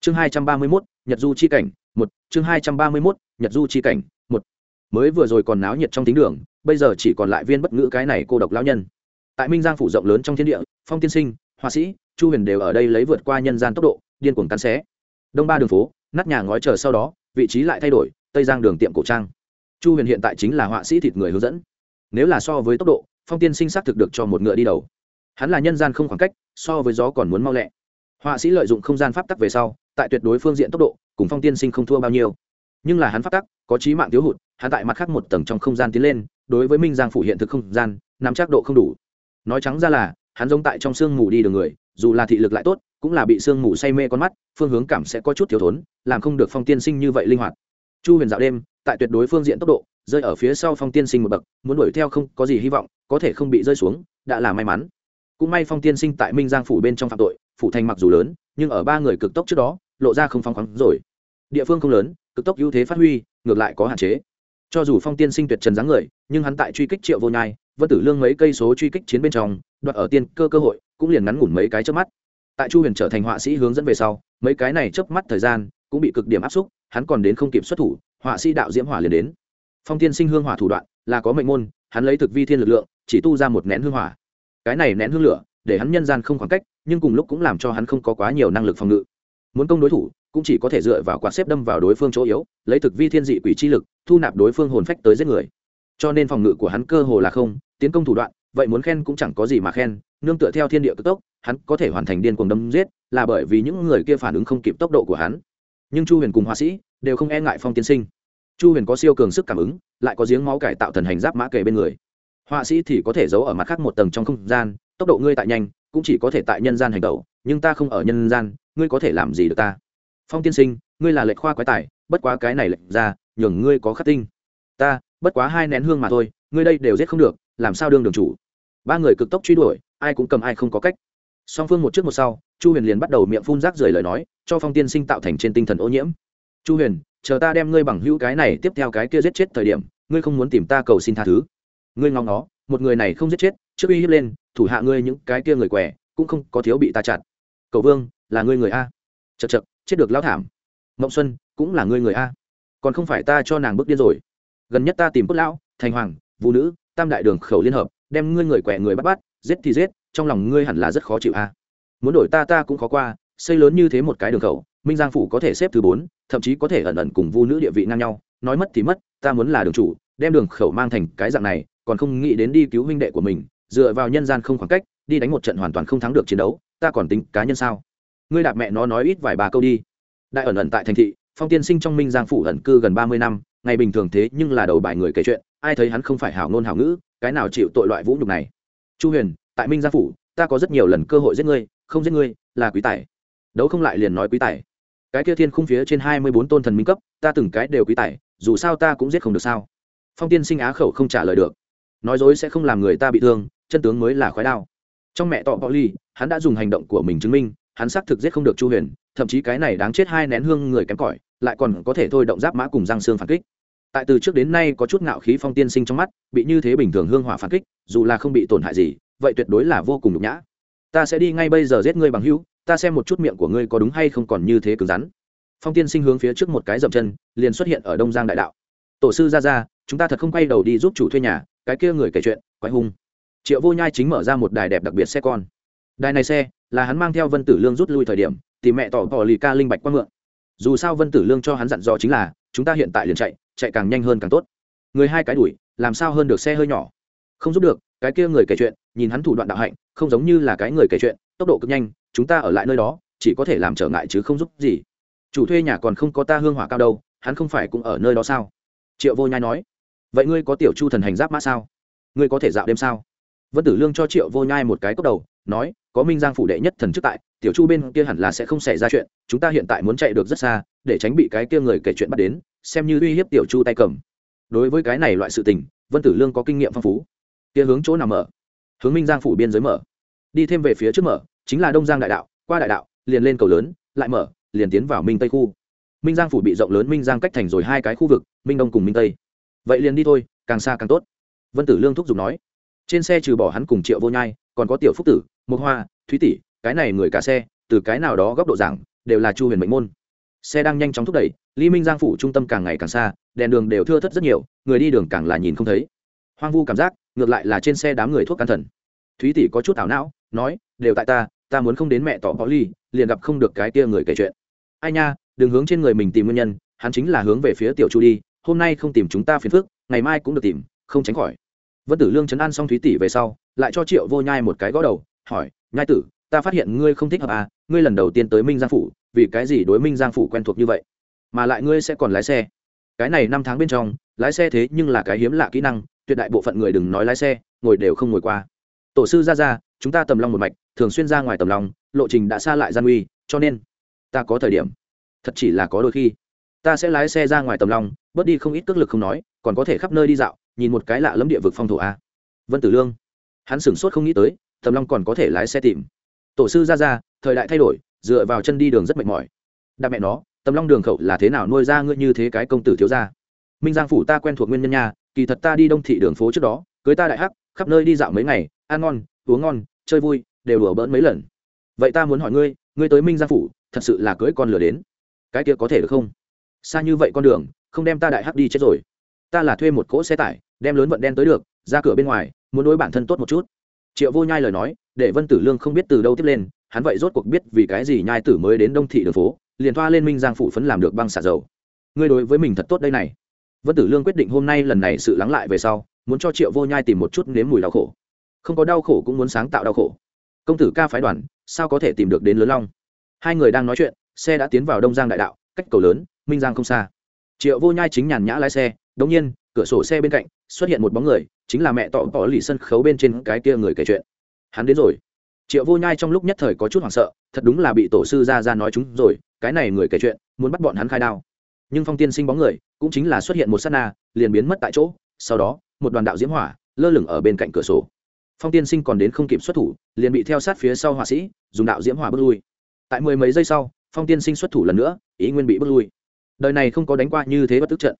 Chương hai trăm ba mươi mốt, nhật du chi cảnh, một. Chương hai trăm ba mươi mốt, nhật du chi cảnh, một. Mới vừa rồi còn náo nhiệt trong tính đường, bây giờ chỉ còn lại viên bất ngữ cái này cô độc lao nhân tại minh giang phủ rộng lớn trong thiên địa, phong tiên sinh, họa sĩ, chu huyền đều ở đây lấy vượt qua nhân gian tốc độ, điên cuồng cắn xé. Đông ba đường phố, nát nhà ngói chờ sau đó, vị trí lại thay đổi, tây giang đường tiệm cổ trang. Chu huyền hiện tại chính là họa sĩ thịt người hướng dẫn. Nếu là so với tốc độ, phong tiên sinh xác thực được cho một ngựa đi đầu. Hắn là nhân gian không khoảng cách, so với gió còn muốn mau lẹ. Họa sĩ lợi dụng không gian pháp tắc về sau, tại tuyệt đối phương diện tốc độ, cùng phong tiên sinh không thua bao nhiêu. Nhưng là hắn pháp tắc, có trí mạng thiếu hụt, hắn tại mặt khác một tầng trong không gian tiến lên, đối với minh giang phủ hiện thực không gian, nắm chắc độ không đủ nói trắng ra là, hắn giống tại trong sương mù đi đường người, dù là thị lực lại tốt, cũng là bị sương mù say mê con mắt, phương hướng cảm sẽ có chút thiếu thốn, làm không được phong tiên sinh như vậy linh hoạt. Chu huyền dạo đêm, tại tuyệt đối phương diện tốc độ, rơi ở phía sau phong tiên sinh một bậc, muốn đuổi theo không có gì hy vọng, có thể không bị rơi xuống, đã là may mắn. Cũng may phong tiên sinh tại minh giang phủ bên trong phạm tội, phủ thành mặc dù lớn, nhưng ở ba người cực tốc trước đó, lộ ra không phong khoáng rồi. Địa phương không lớn, cực tốc ưu thế phát huy, ngược lại có hạn chế. Cho dù phong tiên sinh tuyệt trần dáng người, nhưng hắn tại truy kích triệu vô nhai vân tử lương mấy cây số truy kích chiến bên trong, đoạt ở tiên cơ cơ hội, cũng liền ngắn ngủn mấy cái trước mắt. Tại chu huyền trở thành họa sĩ hướng dẫn về sau, mấy cái này chớp mắt thời gian, cũng bị cực điểm áp xúc, hắn còn đến không kịp xuất thủ, họa sĩ đạo diễm hỏa liền đến. Phong tiên sinh hương hỏa thủ đoạn là có mệnh môn, hắn lấy thực vi thiên lực lượng, chỉ tu ra một nén hương hỏa. Cái này nén hương lửa, để hắn nhân gian không khoảng cách, nhưng cùng lúc cũng làm cho hắn không có quá nhiều năng lực phòng ngự. Muốn công đối thủ, cũng chỉ có thể dựa vào quạt xếp đâm vào đối phương chỗ yếu, lấy thực vi thiên dị quỷ chi lực, thu nạp đối phương hồn phách tới giết người cho nên phòng ngự của hắn cơ hồ là không, tiến công thủ đoạn, vậy muốn khen cũng chẳng có gì mà khen, nương tựa theo thiên địa cực tốc, hắn có thể hoàn thành điên cuồng đâm giết, là bởi vì những người kia phản ứng không kịp tốc độ của hắn. Nhưng chu huyền cùng họa sĩ đều không e ngại phong tiên sinh. Chu huyền có siêu cường sức cảm ứng, lại có giếng máu cải tạo thần hành giáp mã kề bên người. Họa sĩ thì có thể giấu ở mặt khác một tầng trong không gian, tốc độ ngươi tại nhanh, cũng chỉ có thể tại nhân gian hành tẩu, nhưng ta không ở nhân gian, ngươi có thể làm gì được ta? Phong tiên sinh, ngươi là lệnh khoa quái tài, bất quá cái này lệnh ra, nhường ngươi có khắc tinh. Ta bất quá hai nén hương mà thôi, ngươi đây đều giết không được, làm sao đương đường chủ? Ba người cực tốc truy đuổi, ai cũng cầm ai không có cách. Song phương một trước một sau, chu huyền liền bắt đầu miệng phun rác rời lời nói, cho phong tiên sinh tạo thành trên tinh thần ô nhiễm. Chu huyền, chờ ta đem ngươi bằng hữu cái này tiếp theo cái kia giết chết thời điểm, ngươi không muốn tìm ta cầu xin tha thứ. Ngươi ngóng nó, một người này không giết chết, trước uy hiếp lên, thủ hạ ngươi những cái kia người què, cũng không có thiếu bị ta chặt cầu vương, là ngươi người a. Chật chật chết được lão thảm. Mộng xuân, cũng là ngươi người a. Còn không phải ta cho nàng bước điên rồi gần nhất ta tìm cốt lão, thành hoàng, vũ nữ, tam đại đường khẩu liên hợp, đem ngươi người quẻ người bắt bắt, giết thì giết, trong lòng ngươi hẳn là rất khó chịu a. Muốn đổi ta ta cũng khó qua, xây lớn như thế một cái đường khẩu, minh giang phủ có thể xếp thứ bốn, thậm chí có thể ẩn ẩn cùng vu nữ địa vị ngang nhau, nói mất thì mất, ta muốn là đường chủ, đem đường khẩu mang thành cái dạng này, còn không nghĩ đến đi cứu huynh đệ của mình, dựa vào nhân gian không khoảng cách, đi đánh một trận hoàn toàn không thắng được chiến đấu, ta còn tính cá nhân sao? Ngươi đạp mẹ nó nói ít vài ba câu đi. Đại ẩn ẩn tại thành thị, phong tiên sinh trong minh giang phủ ẩn cư gần ba mươi năm ngày bình thường thế nhưng là đầu bài người kể chuyện, ai thấy hắn không phải hảo ngôn hảo ngữ, cái nào chịu tội loại vũ nhục này? Chu huyền, tại minh Gia phủ, ta có rất nhiều lần cơ hội giết ngươi, không giết ngươi, là quý tài. Đấu không lại liền nói quý tài. Cái kia thiên khung phía trên hai mươi bốn tôn thần minh cấp, ta từng cái đều quý tài, dù sao ta cũng giết không được sao? Phong tiên sinh á khẩu không trả lời được. Nói dối sẽ không làm người ta bị thương, chân tướng mới là khói đao. Trong mẹ tọ bọ ly hắn đã dùng hành động của mình chứng minh, hắn xác thực giết không được chu huyền thậm chí cái này đáng chết hai nén hương người kém cỏi, lại còn có thể thôi động giáp mã cùng răng xương phản kích. Tại từ trước đến nay có chút ngạo khí phong tiên sinh trong mắt, bị như thế bình thường hương hỏa phản kích, dù là không bị tổn hại gì, vậy tuyệt đối là vô cùng nhục nhã. Ta sẽ đi ngay bây giờ giết ngươi bằng hữu, ta xem một chút miệng của ngươi có đúng hay không còn như thế cứng rắn. Phong tiên sinh hướng phía trước một cái dậm chân, liền xuất hiện ở đông giang đại đạo. Tổ sư ra ra, chúng ta thật không quay đầu đi giúp chủ thuê nhà, cái kia người kể chuyện, quái hung. Triệu vô nhai chính mở ra một đài đẹp đặc biệt xe con. Đài này xe là hắn mang theo vân tử lương rút lui thời điểm thì mẹ tỏ tỏ lì ca linh bạch quang mượn. Dù sao vân tử lương cho hắn dặn dò chính là, chúng ta hiện tại liền chạy chạy càng nhanh hơn càng tốt. Người hai cái đuổi, làm sao hơn được xe hơi nhỏ? Không giúp được, cái kia người kể chuyện, nhìn hắn thủ đoạn đạo hạnh, không giống như là cái người kể chuyện, tốc độ cực nhanh, chúng ta ở lại nơi đó, chỉ có thể làm trở ngại chứ không giúp gì. Chủ thuê nhà còn không có ta hương hỏa cao đâu, hắn không phải cũng ở nơi đó sao? Triệu vô nhai nói. Vậy ngươi có tiểu chu thần hành giáp mã sao? Ngươi có thể dạo đêm sao? Vân tử lương cho triệu vô nhai một cái cốc đầu, nói, có minh giang phủ đệ nhất thần trước tại tiểu chu bên kia hẳn là sẽ không xảy ra chuyện, chúng ta hiện tại muốn chạy được rất xa, để tránh bị cái kia người kể chuyện bắt đến, xem như uy hiếp tiểu chu tay cầm. Đối với cái này loại sự tình, vân tử lương có kinh nghiệm phong phú. Kia hướng chỗ nào mở? Hướng minh giang phủ biên giới mở. Đi thêm về phía trước mở, chính là đông giang đại đạo, qua đại đạo, liền lên cầu lớn, lại mở, liền tiến vào minh tây khu. Minh giang phủ bị rộng lớn minh giang cách thành rồi hai cái khu vực, minh đông cùng minh tây. Vậy liền đi thôi, càng xa càng tốt. Vân tử lương thúc giục nói. Trên xe trừ bỏ hắn cùng triệu vô nhai, còn có tiểu phúc tử, mộc hoa, thúy tỷ cái này người cả xe, từ cái nào đó góc độ giảng, đều là chu huyền mệnh môn. Xe đang nhanh chóng thúc đẩy ly minh giang phủ trung tâm càng ngày càng xa, đèn đường đều thưa thất rất nhiều, người đi đường càng là nhìn không thấy. Hoang vu cảm giác, ngược lại là trên xe đám người thuốc can thần. Thúy tỷ có chút ảo não, nói, đều tại ta ta muốn không đến mẹ tỏ bỏ ly liền gặp không được cái kia người kể chuyện. Ai nha, đừng hướng trên người mình tìm nguyên nhân, hắn chính là hướng về phía tiểu chu đi, hôm nay không tìm chúng ta phiền phức, ngày mai cũng được tìm, không tránh khỏi. Vân tử lương chấn an xong thúy tỷ về sau, lại cho triệu vô nhai một cái gõ đầu, hỏi, nhai tử ta phát hiện ngươi không thích hợp à ngươi lần đầu tiên tới minh giang phủ, vì cái gì đối minh giang phủ quen thuộc như vậy? Mà lại ngươi sẽ còn lái xe. Cái này năm tháng bên trong, lái xe thế nhưng là cái hiếm lạ kỹ năng, tuyệt đại bộ phận người đừng nói lái xe, ngồi đều không ngồi qua. Tổ sư ra ra chúng ta tầm long một mạch, thường xuyên ra ngoài tầm long, lộ trình đã xa lại gian uy, cho nên ta có thời điểm. Thật chỉ là có đôi khi, ta sẽ lái xe ra ngoài tầm long, bớt đi không ít cước lực không nói, còn có thể khắp nơi đi dạo, nhìn một cái lạ lẫm địa vực phong thổ a. Vân tử lương, hắn sửng sốt không nghĩ tới, tầm long còn có thể lái xe tìm tổ sư ra ra thời đại thay đổi, dựa vào chân đi đường rất mệt mỏi. Đa mẹ nó, tầm long đường khẩu là thế nào nuôi ra ngươi như thế cái công tử thiếu gia? Minh giang phủ ta quen thuộc nguyên nhân nha, kỳ thật ta đi đông thị đường phố trước đó, cưới ta đại hắc, khắp nơi đi dạo mấy ngày, ăn ngon, uống ngon, chơi vui, đều đùa bỡn mấy lần. Vậy ta muốn hỏi ngươi ngươi tới minh giang phủ, thật sự là cưới con lửa đến. Cái kia có thể được không? Xa như vậy con đường, không đem ta đại hắc đi chết rồi. Ta là thuê một cỗ xe tải, đem lớn vận đen tới được, ra cửa bên ngoài, muốn đối bản thân tốt một chút triệu vô nhai lời nói, để vân tử lương không biết từ đâu tiếp lên, hắn vậy rốt cuộc biết vì cái gì nhai tử mới đến đông thị đường phố, liền thoa lên minh giang phủ phấn làm được băng xả dầu. Ngươi đối với mình thật tốt đây này. Vân tử lương quyết định hôm nay lần này sự lắng lại về sau, muốn cho triệu vô nhai tìm một chút nếm mùi đau khổ. Không có đau khổ cũng muốn sáng tạo đau khổ. Công tử ca phái đoàn, sao có thể tìm được đến lớn long? Hai người đang nói chuyện, xe đã tiến vào đông giang đại đạo, cách cầu lớn, minh giang không xa. Triệu vô nhai chính nhàn nhã lái xe đ ỗ n g nhiên, cửa sổ xe bên cạnh, xuất hiện một bóng người chính là mẹ tọ bỏ lì sân khấu bên trên cái kia người kể chuyện. Hắn đến rồi. Triệu vô nhai trong lúc nhất thời có chút hoảng sợ, thật đúng là bị tổ sư ra ra nói chúng rồi, cái này người kể chuyện, muốn bắt bọn hắn khai đao. Nhưng phong tiên sinh bóng người, cũng chính là xuất hiện một s á t na, liền biến mất tại chỗ, sau đó, một đoàn đạo diễm hỏa, lơ lửng ở bên cạnh cửa sổ. Phong tiên sinh còn đến không kịp xuất thủ, liền bị theo sát phía sau họa sĩ, dùng đạo diễm hỏa bước lui. Tại mười mấy giây sau, phong tiên sinh xuất thủ lần nữa, ý nguyên bị bước lui. Đời này không có đánh qua như thế bất tức trận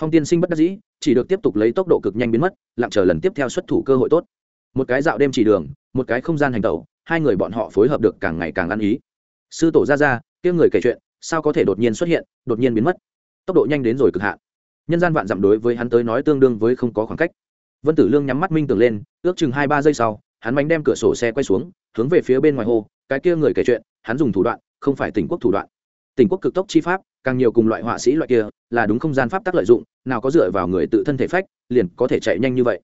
phong tiên sinh bất đắc dĩ, chỉ được tiếp tục lấy tốc độ cực nhanh biến mất, lặng chờ lần tiếp theo xuất thủ cơ hội tốt. Một cái dạo đêm chỉ đường, một cái không gian hành tẩu, hai người bọn họ phối hợp được càng ngày càng ăn ý. Sư tổ ra ra, kia người kể chuyện, sao có thể đột nhiên xuất hiện, đột nhiên biến mất? Tốc độ nhanh đến rồi cực hạn. Nhân gian vạn dặm đối với hắn tới nói tương đương với không có khoảng cách. Vân tử lương nhắm mắt minh tưởng lên, ước chừng hai ba giây sau, hắn bánh đem cửa sổ xe quay xuống, hướng về phía bên ngoài hồ, cái kia người kể chuyện, hắn dùng thủ đoạn, không phải tỉnh quốc thủ đoạn. Tỉnh quốc cực tốc chi pháp càng nhiều cùng loại họa sĩ loại kia, là đúng không gian pháp tắc lợi dụng, nào có dựa vào người tự thân thể phách, liền có thể chạy nhanh như vậy.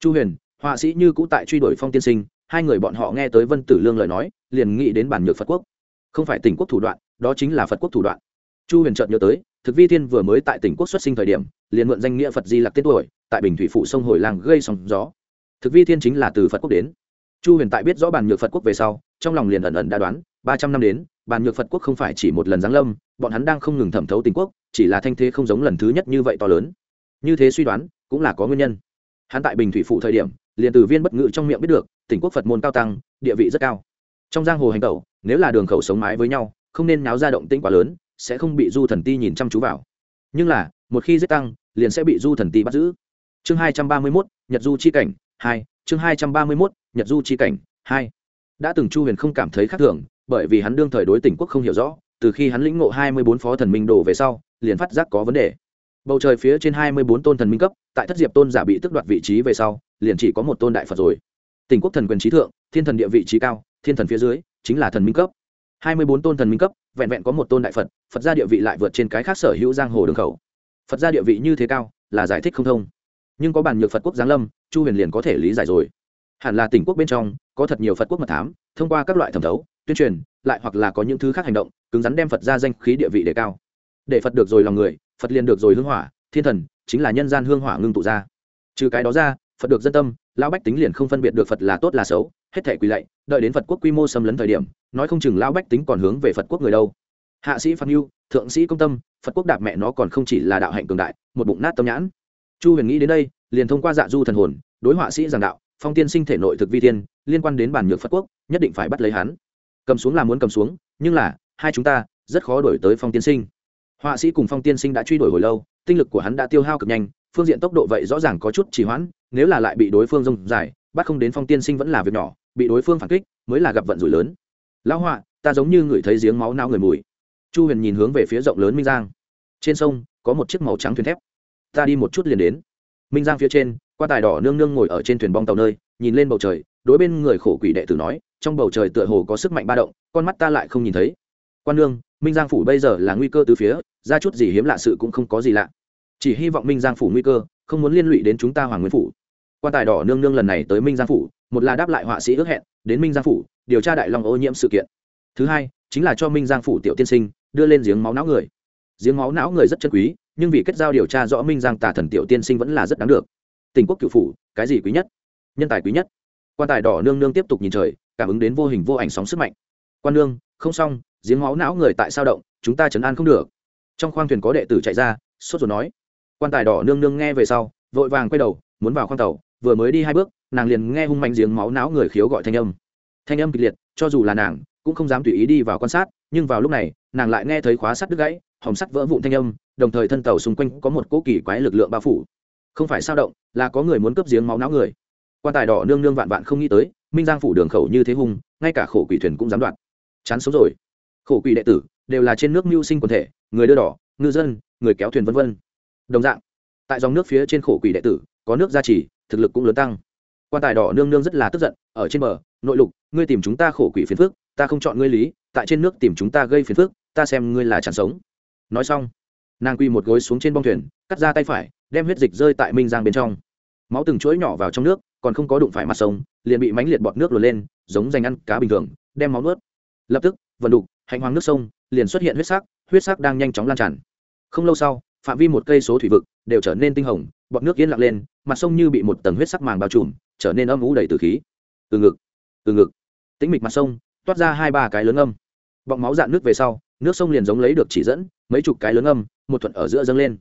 Chu huyền, họa sĩ như cũ tại truy đuổi phong tiên sinh, hai người bọn họ nghe tới vân tử lương lời nói, liền nghĩ đến bản nhược phật quốc. Không phải tỉnh quốc thủ đoạn, đó chính là phật quốc thủ đoạn. Chu huyền chợt nhớ tới, thực vi thiên vừa mới tại tỉnh quốc xuất sinh thời điểm, liền mượn danh nghĩa phật di lặc tên tuổi, tại bình thủy phụ sông hồi làng gây sóng gió. Thực vi thiên chính là từ phật quốc đến. Chu huyền tại biết rõ bản nhược phật quốc về sau, trong lòng liền ẩn ẩn đã đoán, ba trăm năm đến bàn nhược phật quốc không phải chỉ một lần giáng lâm bọn hắn đang không ngừng thẩm thấu tình quốc chỉ là thanh thế không giống lần thứ nhất như vậy to lớn như thế suy đoán cũng là có nguyên nhân hắn tại bình thủy phụ thời điểm liền từ viên bất ngự trong miệng biết được tỉnh quốc phật môn cao tăng địa vị rất cao trong giang hồ hành tẩu nếu là đường khẩu sống mái với nhau không nên náo ra động tĩnh quá lớn sẽ không bị du thần ti nhìn chăm chú vào nhưng là một khi giết tăng liền sẽ bị du thần ti bắt giữ chương hai trăm ba mươi mốt nhật du chi cảnh hai chương hai trăm ba mươi mốt nhật du chi cảnh hai đã từng chu huyền không cảm thấy khác thường bởi vì hắn đương thời đối tỉnh quốc không hiểu rõ, từ khi hắn lĩnh ngộ hai mươi bốn phó thần minh đồ về sau, liền phát giác có vấn đề. Bầu trời phía trên hai mươi bốn tôn thần minh cấp, tại thất diệp tôn giả bị tước đoạt vị trí về sau, liền chỉ có một tôn đại phật rồi. Tỉnh quốc thần quyền trí thượng, thiên thần địa vị trí cao, thiên thần phía dưới, chính là thần minh cấp. hai mươi bốn tôn thần minh cấp, vẹn vẹn có một tôn đại phật phật gia địa vị lại vượt trên cái khác sở hữu giang hồ đường khẩu. Phật gia địa vị như thế cao, là giải thích không thông. Nhưng có bản nhược phật quốc giáng lâm, chu huyền liền có thể lý giải rồi. Hẳn là tỉnh quốc bên trong, có thật nhiều phật quốc mật thám, thông qua các loại thẩm thấu tuyên truyền, lại hoặc là có những thứ khác hành động, cứng rắn đem phật ra danh khí địa vị đề cao. Để phật được rồi lòng người, phật liền được rồi hương hỏa, thiên thần, chính là nhân gian hương hỏa ngưng tụ ra. Trừ cái đó ra, phật được dân tâm, lão bách tính liền không phân biệt được phật là tốt là xấu, hết thể quỳ lạy, đợi đến phật quốc quy mô xâm lấn thời điểm, nói không chừng lão bách tính còn hướng về phật quốc người đâu. Hạ sĩ phan hưu thượng sĩ công tâm, phật quốc đạp mẹ nó còn không chỉ là đạo hạnh cường đại, một bụng nát tâm nhãn. Chu huyền nghĩ đến đây, liền thông qua dạ du thần hồn, đối họa sĩ giảng đạo, phong tiên sinh thể nội thực vi tiên liên quan đến bản nhược phật quốc, nhất định phải bắt lấy hắn cầm xuống là muốn cầm xuống, nhưng là, hai chúng ta, rất khó đổi tới phong tiên sinh. Họa sĩ cùng phong tiên sinh đã truy đuổi hồi lâu, tinh lực của hắn đã tiêu hao cực nhanh, phương diện tốc độ vậy rõ ràng có chút trì hoãn, nếu là lại bị đối phương rông dài, bắt không đến phong tiên sinh vẫn là việc nhỏ, bị đối phương phản kích, mới là gặp vận rủi lớn. Lão họa, ta giống như ngửi thấy giếng máu nao người mùi. Chu huyền nhìn hướng về phía rộng lớn minh giang. Trên sông, có một chiếc màu trắng thuyền thép. Ta đi một chút liền đến. Minh giang phía trên quan tài đỏ nương nương ngồi ở trên thuyền bong tàu nơi, nhìn lên bầu trời, đối bên người khổ quỷ đệ tử nói trong bầu trời tựa hồ có sức mạnh ba động con mắt ta lại không nhìn thấy. Quan lương, minh giang phủ bây giờ là nguy cơ từ phía ra chút gì hiếm lạ sự cũng không có gì lạ. Chỉ hy vọng minh giang phủ nguy cơ không muốn liên lụy đến chúng ta hoàng nguyên phủ. Quan tài đỏ nương nương lần này tới minh giang phủ một là đáp lại họa sĩ ước hẹn đến minh giang phủ điều tra đại long ô nhiễm sự kiện. Thứ hai chính là cho minh giang phủ tiểu tiên sinh đưa lên giếng máu não người. Giếng máu não người rất chân quý nhưng vì kết giao điều tra rõ minh giang tà thần tiểu tiên sinh vẫn là rất đáng được. Tình quốc cựu phủ cái gì quý nhất? Nhân tài quý nhất. Quan tài đỏ nương nương tiếp tục nhìn trời cảm ứng đến vô hình vô ảnh sóng sức mạnh. Quan nương, không xong, giếng máu não người tại sao động, chúng ta chấn an không được. Trong khoang thuyền có đệ tử chạy ra, sốt rồi nói. Quan tài đỏ nương nương nghe về sau, vội vàng quay đầu, muốn vào khoang tàu, vừa mới đi hai bước, nàng liền nghe hung mạnh giếng máu não người khiếu gọi thanh âm. Thanh âm kịch liệt, cho dù là nàng, cũng không dám tùy ý đi vào quan sát, nhưng vào lúc này, nàng lại nghe thấy khóa sắt đứt gãy hồng sắt vỡ vụn thanh âm, đồng thời thân tàu xung quanh có một cỗ kỳ quái lực lượng bao phủ. Không phải sao động, là có người muốn cướp giếng máu não người. Quan tài đỏ nương nương vạn vạn không nghĩ tới minh giang phủ đường khẩu như thế hung, ngay cả khổ quỷ thuyền cũng dám đoạt. Chán sống rồi. Khổ quỷ đệ tử, đều là trên nước mưu sinh quần thể, người đưa đỏ, ngư dân, người kéo thuyền vân vân. Đồng dạng, tại dòng nước phía trên khổ quỷ đệ tử, có nước gia trì, thực lực cũng lớn tăng. Quan tài đỏ nương nương rất là tức giận, ở trên bờ, nội lục, ngươi tìm chúng ta khổ quỷ phiền phước ta không chọn ngươi lý, tại trên nước tìm chúng ta gây phiền phước ta xem ngươi là chẳng sống. Nói xong, nàng quy một gối xuống trên bong thuyền, cắt ra tay phải, đem huyết dịch rơi tại minh giang bên trong. Máu từng chuỗi nhỏ vào trong nước còn không có đụng phải mặt sông, liền bị mánh liệt bọt nước lùa lên, giống dành ăn cá bình thường, đem máu nuốt. Lập tức, vận đục hành hoàng nước sông liền xuất hiện huyết sắc huyết sắc đang nhanh chóng lan tràn. Không lâu sau, phạm vi một cây số thủy vực đều trở nên tinh hồng, bọt nước yên lặng lên, mặt sông như bị một tầng huyết sắc màng bao trùm, trở nên âm ú đầy từ khí. Từ ngực từ ngực. Tĩnh mịch mặt sông, toát ra hai ba cái lớn âm. Bọng máu dạn nước về sau, nước sông liền giống lấy được chỉ dẫn, mấy chục cái lớn âm, một thuận ở giữa dâng lên.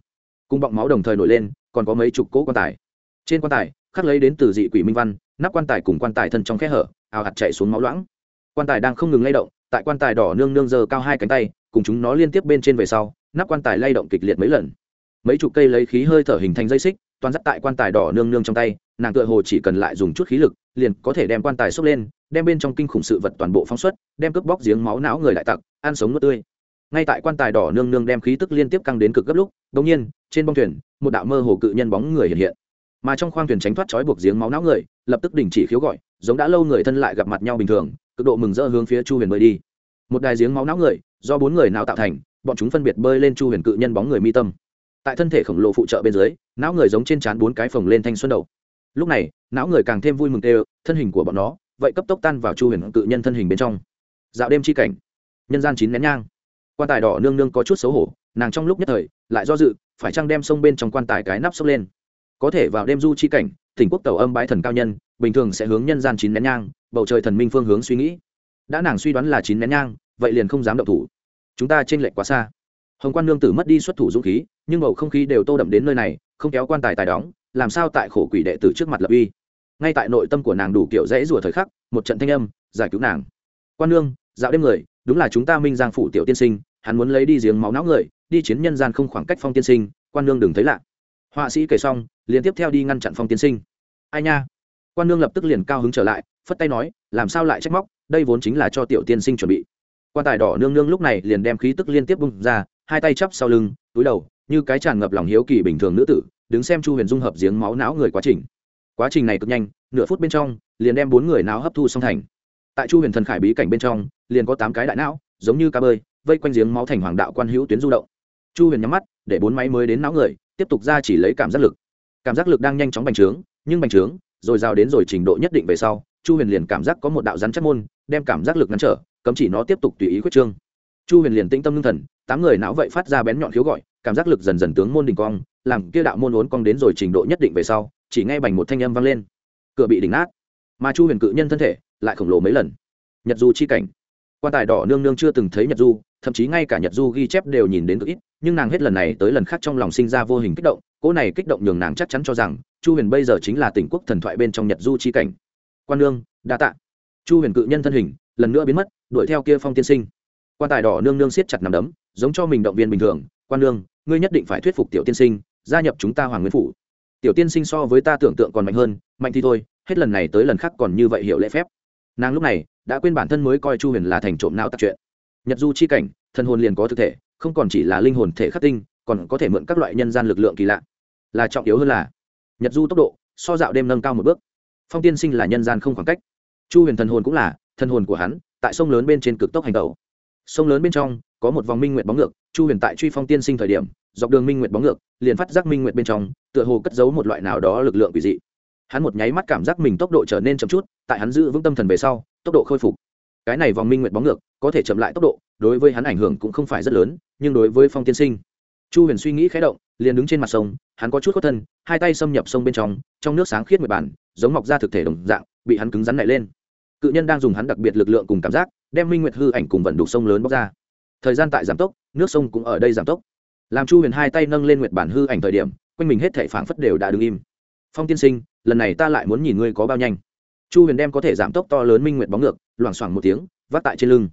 Cùng bọng máu đồng thời nổi lên, còn có mấy chục cỗ quan tài. Trên quan tài khắc lấy đến từ dị quỷ minh văn, nắp quan tài cùng quan tài thân trong khe hở, ào hạt chạy xuống máu loãng. Quan tài đang không ngừng lay động, tại quan tài đỏ nương nương giờ cao hai cánh tay, cùng chúng nó liên tiếp bên trên về sau, nắp quan tài lay động kịch liệt mấy lần. Mấy chục cây lấy khí hơi thở hình thành dây xích, toàn dắt tại quan tài đỏ nương nương trong tay, nàng tựa hồ chỉ cần lại dùng chút khí lực, liền có thể đem quan tài xốc lên, đem bên trong kinh khủng sự vật toàn bộ phóng xuất, đem cướp bóc giếng máu não người lại tặc, ăn sống nước tươi. Ngay tại quan tài đỏ nương nương đem khí tức liên tiếp căng đến cực gấp lúc, đột nhiên, trên bong thuyền, một đạo mơ hồ cự nhân bóng người hiện hiện mà trong khoang thuyền tránh thoát trói buộc giếng máu não người, lập tức đình chỉ khiếu gọi, giống đã lâu người thân lại gặp mặt nhau bình thường, cực độ mừng rỡ hướng phía chu huyền bơi đi. Một đài giếng máu não người, do bốn người nào tạo thành, bọn chúng phân biệt bơi lên chu huyền cự nhân bóng người mi tâm. Tại thân thể khổng lồ phụ trợ bên dưới, não người giống trên trán bốn cái phồng lên thanh xuân đầu. Lúc này, não người càng thêm vui mừng tê, thân hình của bọn nó, vậy cấp tốc tan vào chu huyền cự nhân thân hình bên trong. Dạo đêm chi cảnh, nhân gian chín nén nhang. Quan tài đỏ nương nương có chút xấu hổ, nàng trong lúc nhất thời, lại do dự, phải chăng đem sông bên trong quan tài cái nắp sốc lên có thể vào đêm du chi cảnh tỉnh quốc tàu âm bái thần cao nhân, bình thường sẽ hướng nhân gian chín nén nhang, bầu trời thần minh phương hướng suy nghĩ. Đã nàng suy đoán là chín nén nhang, vậy liền không dám động thủ. Chúng ta t r ê n lệch quá xa. Hồng quan nương tử mất đi xuất thủ dũng khí, nhưng bầu không khí đều tô đậm đến nơi này, không kéo quan tài tài đóng, làm sao tại khổ quỷ đệ tử trước mặt lập uy? Ngay tại nội tâm của nàng đủ kiểu dễ rủa thời khắc, một trận thanh âm, giải cứu nàng. Quan nương, dạo đêm người, đúng là chúng ta minh giang phủ tiểu tiên sinh, hắn muốn lấy đi giếng máu não người, đi chiến nhân gian không khoảng cách phong tiên sinh, quan nương đừng thấy lạ họa sĩ kể xong, liền tiếp theo đi ngăn chặn phong tiên sinh. Ai nha? Quan nương lập tức liền cao hứng trở lại, phất tay nói, làm sao lại trách móc? Đây vốn chính là cho tiểu tiên sinh chuẩn bị. Quan tài đỏ nương nương lúc này liền đem khí tức liên tiếp bung ra, hai tay chắp sau lưng, túi đầu, như cái tràn ngập lòng hiếu kỳ bình thường nữ tử, đứng xem chu huyền dung hợp giếng máu não người quá trình. Quá trình này cực nhanh, nửa phút bên trong, liền đem bốn người não hấp thu xong thành. Tại chu huyền thần khải bí cảnh bên trong, liền có tám cái đại não, giống như cá bơi, vây quanh giếng máu thành hoàng đạo quan hữu tuyến du động. Chu huyền nhắm mắt, để bốn máy mới đến não người tiếp tục ra chỉ lấy cảm giác lực. Cảm giác lực đang nhanh chóng bành trướng, nhưng bành trướng, rồi rào đến rồi trình độ nhất định về sau, chu huyền liền cảm giác có một đạo rắn chắc môn, đem cảm giác lực ngăn trở, cấm chỉ nó tiếp tục tùy ý quyết trương. Chu huyền liền tĩnh tâm ngưng thần, tám người não vậy phát ra bén nhọn khiếu gọi, cảm giác lực dần dần tướng môn đình cong, làm kia đạo môn uốn cong đến rồi trình độ nhất định về sau, chỉ ngay bành một thanh âm vang lên. Cửa bị đỉnh nát, mà chu huyền cự nhân thân thể lại khổng lồ mấy lần. Nhật du chi cảnh quan tài đỏ nương nương chưa từng thấy nhật du, thậm chí ngay cả nhật du ghi chép đều nhìn đến cực ít, nhưng nàng hết lần này tới lần khác trong lòng sinh ra vô hình kích động, cỗ này kích động nhường nàng chắc chắn cho rằng, chu huyền bây giờ chính là tỉnh quốc thần thoại bên trong nhật du chi cảnh. Quan nương, đa tạ. Chu huyền cự nhân thân hình, lần nữa biến mất, đuổi theo kia phong tiên sinh. Quan tài đỏ nương nương siết chặt nằm đấm, giống cho mình động viên bình thường, quan nương, ngươi nhất định phải thuyết phục tiểu tiên sinh, gia nhập chúng ta hoàng nguyên phủ. Tiểu tiên sinh so với ta tưởng tượng còn mạnh hơn, mạnh thì thôi, hết lần này tới lần khác còn như vậy hiểu lễ phép. Nàng lúc này đã quên bản thân mới coi chu huyền là thành trộm não tặc chuyện. Nhật du chi cảnh thân hồn liền có thực thể, không còn chỉ là linh hồn thể khắc tinh, còn có thể mượn các loại nhân gian lực lượng kỳ lạ. Là trọng yếu hơn là, nhật du tốc độ, so dạo đêm nâng cao một bước. Phong tiên sinh là nhân gian không khoảng cách. Chu huyền thần hồn cũng là, thần hồn của hắn, tại sông lớn bên trên cực tốc hành tàu sông lớn bên trong, có một vòng minh nguyện bóng ngược, chu huyền tại truy phong tiên sinh thời điểm, dọc đường minh nguyệt bóng ngược, liền phát giác minh nguyệt bên trong, tựa hồ cất giấu một loại nào đó lực lượng quỷ dị. Hắn một nháy mắt cảm giác mình tốc độ trở nên chậm chút, tại hắn giữ vững tâm thần về sau tốc độ khôi phục. Cái này vòng minh nguyệt bóng ngược, có thể chậm lại tốc độ, đối với hắn ảnh hưởng cũng không phải rất lớn, nhưng đối với phong tiên sinh, chu huyền suy nghĩ khé động, liền đứng trên mặt sông, hắn có chút khuất thân, hai tay xâm nhập sông bên trong trong nước sáng khiết nguyệt bản, giống mọc ra thực thể đồng dạng, bị hắn cứng rắn lại lên. Cự nhân đang dùng hắn đặc biệt lực lượng cùng cảm giác, đem minh nguyệt hư ảnh cùng vận đục sông lớn bóc ra. Thời gian tại giảm tốc, nước sông cũng ở đây giảm tốc. Làm chu huyền hai tay nâng lên nguyệt bản hư ảnh thời điểm, quanh mình hết thể phảng phất đều đã đứng im. Phong tiên sinh, lần này ta lại muốn nhìn ngươi có bao nhanh chu huyền đem có thể giảm tốc to lớn minh nguyệt bóng ngược, loảng xoảng một tiếng vắt tại trên lưng.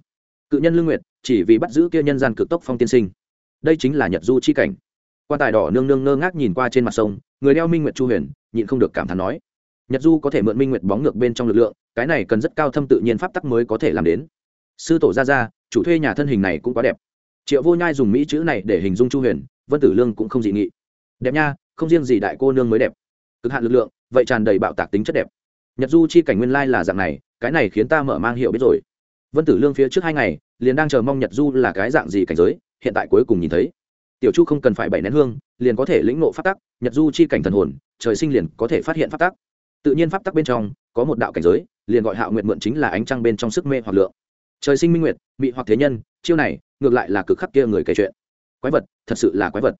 Cự nhân lương nguyệt, chỉ vì bắt giữ kia nhân gian cực tốc phong tiên sinh. Đây chính là nhật du chi cảnh. Quan tài đỏ nương nương ngơ ngác nhìn qua trên mặt sông, người đeo minh nguyệt chu huyền, nhịn không được cảm thán nói, nhật du có thể mượn minh nguyệt bóng ngược bên trong lực lượng, cái này cần rất cao thâm tự nhiên pháp tắc mới có thể làm đến. Sư tổ ra ra, chủ thuê nhà thân hình này cũng quá đẹp. Triệu vô nhai dùng mỹ chữ này để hình dung chu huyền, vân tử lương cũng không dị nghị. Đẹp nha, không riêng gì đại cô nương mới đẹp, cực hạn lực lượng, vậy tràn đầy bạo tạc tính chất đẹp nhật du chi cảnh nguyên lai là dạng này, cái này khiến ta mở mang hiệu biết rồi. Vân tử lương phía trước hai ngày, liền đang chờ mong nhật du là cái dạng gì cảnh giới, hiện tại cuối cùng nhìn thấy. Tiểu chu không cần phải bảy nén hương, liền có thể lĩnh ngộ pháp tắc, nhật du chi cảnh thần hồn, trời sinh liền có thể phát hiện pháp tắc. Tự nhiên pháp tắc bên trong, có một đạo cảnh giới, liền gọi hạo nguyện mượn chính là ánh trăng bên trong sức mê hoặc lượng. Trời sinh minh nguyệt bị hoặc thế nhân, chiêu này, ngược lại là cực khắc kia người kể chuyện. Quái vật, thật sự là quái vật.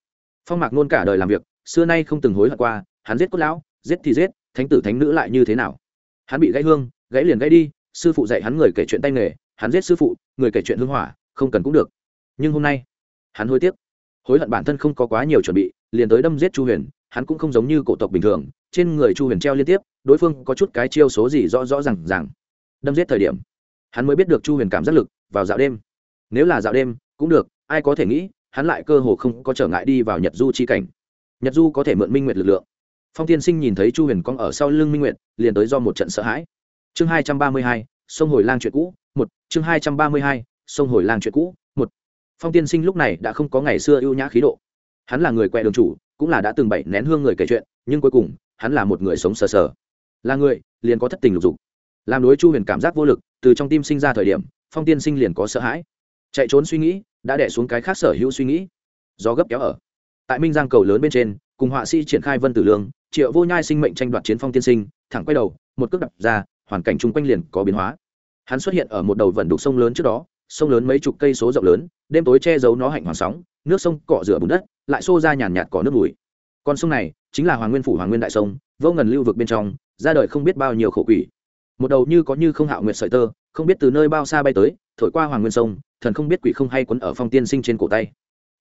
Phong mạc nôn cả đời làm việc, xưa nay không từng hối hận qua, hắn giết cốt lão, giết thì giết, thánh tử thánh nữ lại như thế nào? Hắn bị gãy hương, gãy liền gãy đi, sư phụ dạy hắn người kể chuyện tay nghề, hắn giết sư phụ, người kể chuyện hương hỏa, không cần cũng được. Nhưng hôm nay, hắn hối tiếc. Hối hận bản thân không có quá nhiều chuẩn bị, liền tới đâm giết chu huyền, hắn cũng không giống như cổ tộc bình thường, trên người chu huyền treo liên tiếp, đối phương có chút cái chiêu số gì rõ rõ r à n g rằng đâm giết thời điểm, hắn mới biết được chu huyền cảm giác lực, vào dạo đêm. Nếu là dạo đêm, cũng được, ai có thể nghĩ, hắn lại cơ hồ không có trở ngại đi vào nhật du chi cảnh. Nhật du có thể mượn minh nguyệt lực lượng phong tiên sinh nhìn thấy chu huyền cong ở sau lưng minh nguyệt, liền tới do một trận sợ hãi. Chương hai trăm ba mươi hai, sông hồi lang chuyện cũ, một. Chương hai trăm ba mươi hai, sông hồi lang chuyện cũ, một. Phong tiên sinh lúc này đã không có ngày xưa ưu nhã khí độ. Hắn là người quẹ đường chủ, cũng là đã từng bảy nén hương người kể chuyện, nhưng cuối cùng, hắn là một người sống sờ sờ. Là người, liền có thất tình lục dục. Làm đối chu huyền cảm giác vô lực, từ trong tim sinh ra thời điểm, phong tiên sinh liền có sợ hãi. Chạy trốn suy nghĩ, đã đẻ xuống cái khác sở hữu suy nghĩ. Do gấp kéo ở. Tại minh giang cầu lớn bên trên cùng họa sĩ triển khai vân tử lương, triệu vô nhai sinh mệnh tranh đoạt chiến phong tiên sinh, thẳng quay đầu, một cước đập ra, hoàn cảnh chung quanh liền có biến hóa. Hắn xuất hiện ở một đầu vận đục sông lớn trước đó, sông lớn mấy chục cây số rộng lớn, đêm tối che giấu nó hạnh hoàng sóng, nước sông cọ rửa bùn đất, lại xô ra nhàn nhạt cỏ nước mùi con sông này chính là hoàng nguyên phủ hoàng nguyên đại sông, vô ngần lưu vực bên trong, ra đời không biết bao nhiêu khổ quỷ. Một đầu như có như không hạo nguyệt sợi tơ, không biết từ nơi bao xa bay tới, thổi qua hoàng nguyên sông, thần không biết quỷ không hay quấn ở phong tiên sinh trên cổ tay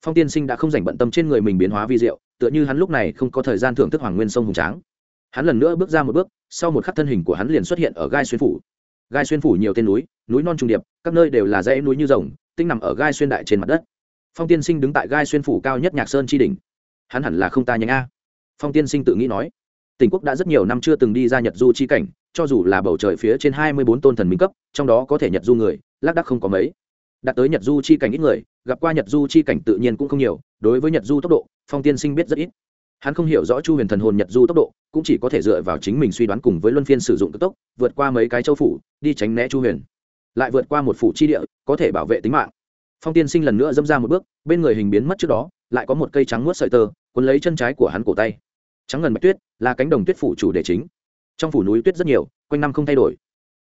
phong tiên sinh đã không dành bận tâm trên người mình biến hóa vi diệu, tựa như hắn lúc này không có thời gian thưởng thức hoàng nguyên sông hùng tráng. Hắn lần nữa bước ra một bước, sau một khắc thân hình của hắn liền xuất hiện ở gai xuyên phủ. Gai xuyên phủ nhiều tên núi núi non trùng điệp, các nơi đều là dãy núi như rồng, tinh nằm ở gai xuyên đại trên mặt đất. Phong tiên sinh đứng tại gai xuyên phủ cao nhất nhạc sơn tri đỉnh. Hắn hẳn là không ta nhánh a. Phong tiên sinh tự nghĩ nói. Tỉnh quốc đã rất nhiều năm chưa từng đi ra nhật du chi cảnh, cho dù là bầu trời phía trên hai mươi bốn tôn thần minh cấp, trong đó có thể nhật du người, lác đắc không có mấy đạt tới nhật du chi cảnh ít người, gặp qua nhật du chi cảnh tự nhiên cũng không nhiều, đối với nhật du tốc độ, phong tiên sinh biết rất ít. Hắn không hiểu rõ chu huyền thần hồn nhật du tốc độ, cũng chỉ có thể dựa vào chính mình suy đoán cùng với luân phiên sử dụng cực tốc, vượt qua mấy cái châu phủ, đi tránh né chu huyền. Lại vượt qua một phủ chi địa, có thể bảo vệ tính mạng. Phong tiên sinh lần nữa dâm ra một bước, bên người hình biến mất trước đó, lại có một cây trắng nuốt sợi tơ, cuốn lấy chân trái của hắn cổ tay. Trắng ngần bạch tuyết, là cánh đồng tuyết phủ chủ đề chính. Trong phủ núi tuyết rất nhiều, quanh năm không thay đổi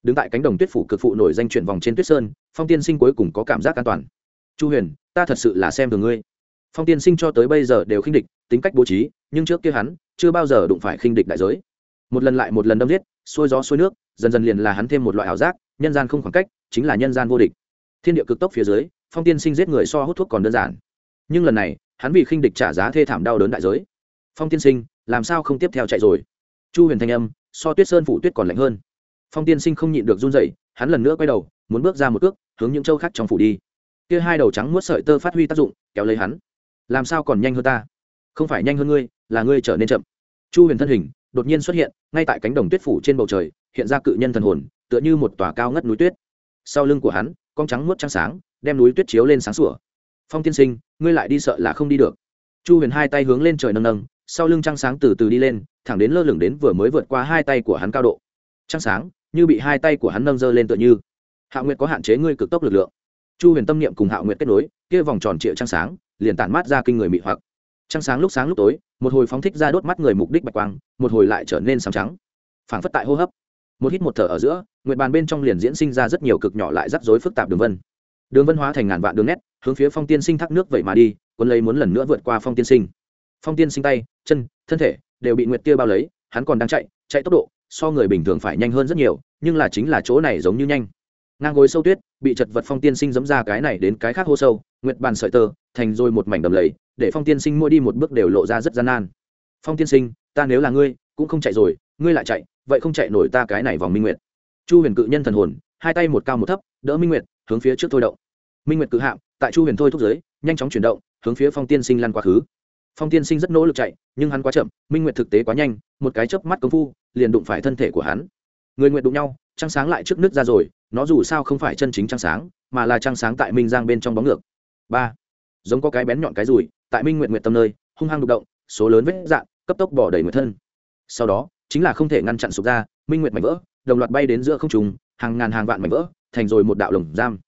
đứng tại cánh đồng tuyết phủ cực phụ nổi danh chuyển vòng trên tuyết sơn, phong tiên sinh cuối cùng có cảm giác an toàn. Chu huyền, ta thật sự là xem thường ngươi. Phong tiên sinh cho tới bây giờ đều khinh địch, tính cách bố trí, nhưng trước kia hắn chưa bao giờ đụng phải khinh địch đại giới. Một lần lại một lần đâm giết, xuôi gió xuôi nước, dần dần liền là hắn thêm một loại ảo giác, nhân gian không khoảng cách, chính là nhân gian vô địch. Thiên địa cực tốc phía dưới, phong tiên sinh giết người so hút thuốc còn đơn giản. Nhưng lần này, hắn vì khinh địch trả giá thê thảm đau đớn đại giới. Phong tiên sinh, làm sao không tiếp theo chạy rồi? Chu huyền thanh âm, so tuyết sơn phủ tuyết còn lạnh hơn phong tiên sinh không nhịn được run dậy hắn lần nữa quay đầu, muốn bước ra một cước, hướng những châu khác trong phủ đi. Kia hai đầu trắng muốt sợi tơ phát huy tác dụng, kéo lấy hắn. Làm sao còn nhanh hơn ta? Không phải nhanh hơn ngươi, là ngươi trở nên chậm. Chu huyền thân hình đột nhiên xuất hiện, ngay tại cánh đồng tuyết phủ trên bầu trời, hiện ra cự nhân thần hồn, tựa như một tòa cao ngất núi tuyết. Sau lưng của hắn, con trắng muốt trắng sáng, đem núi tuyết chiếu lên sáng sủa. Phong tiên sinh, ngươi lại đi sợ là không đi được. Chu huyền hai tay hướng lên trời nâng nâng, sau lưng trăng sáng từ từ đi lên, thẳng đến lơ lửng đến vừa mới vượt qua hai tay của hắn cao độ. Trăng sáng như bị hai tay của hắn nâng dơ lên tựa như. Hạ nguyệt có hạn chế ngươi cực tốc lực lượng. Chu huyền tâm niệm cùng hạ nguyệt kết nối, kia vòng tròn triệu trăng sáng, liền tản mát ra kinh người mị hoặc. Trăng sáng lúc sáng lúc tối, một hồi phóng thích ra đốt mắt người mục đích bạch quang, một hồi lại trở nên sáng trắng. Phảng phất tại hô hấp. Một hít một thở ở giữa, nguyệt bàn bên trong liền diễn sinh ra rất nhiều cực nhỏ lại rắc rối phức tạp đường vân. Đường vân hóa thành ngàn vạn đường nét, hướng phía phong tiên sinh thác nước vậy mà đi quân lấy muốn lần nữa vượt qua phong tiên sinh. Phong tiên sinh tay, chân, thân thể đều bị nguyệt tia bao lấy, hắn còn đang chạy chạy tốc độ so người bình thường phải nhanh hơn rất nhiều, nhưng là chính là chỗ này giống như nhanh. Ngang gối sâu tuyết, bị chật vật phong tiên sinh dẫm ra cái này đến cái khác hô sâu, nguyệt bàn sợi tơ, thành rồi một mảnh đầm lầy, để phong tiên sinh mua đi một bước đều lộ ra rất gian nan. Phong tiên sinh, ta nếu là ngươi, cũng không chạy rồi, ngươi lại chạy, vậy không chạy nổi ta cái này vòng minh nguyệt. Chu huyền cự nhân thần hồn, hai tay một cao một thấp, đỡ minh nguyệt, hướng phía trước thôi động. Minh nguyệt cự hạm, tại chu huyền thôi thúc giới, nhanh chóng chuyển động, hướng phía phong tiên sinh lăn quá khứ phong tiên sinh rất nỗ lực chạy, nhưng hắn quá chậm, minh nguyệt thực tế quá nhanh, một cái chớp mắt công phu, liền đụng phải thân thể của hắn. Người nguyện đụng nhau, trăng sáng lại trước nước ra rồi, nó dù sao không phải chân chính trăng sáng, mà là trăng sáng tại minh giang bên trong bóng ngược. Ba, giống có cái bén nhọn cái rùi, tại minh nguyện nguyện tâm nơi, hung hăng đục động, số lớn vết dạn cấp tốc bỏ đầy nguyện thân. Sau đó, chính là không thể ngăn chặn sụp ra, minh nguyện mảnh vỡ, đồng loạt bay đến giữa không trùng hàng ngàn hàng vạn mảnh vỡ, thành rồi một đạo lồng giam.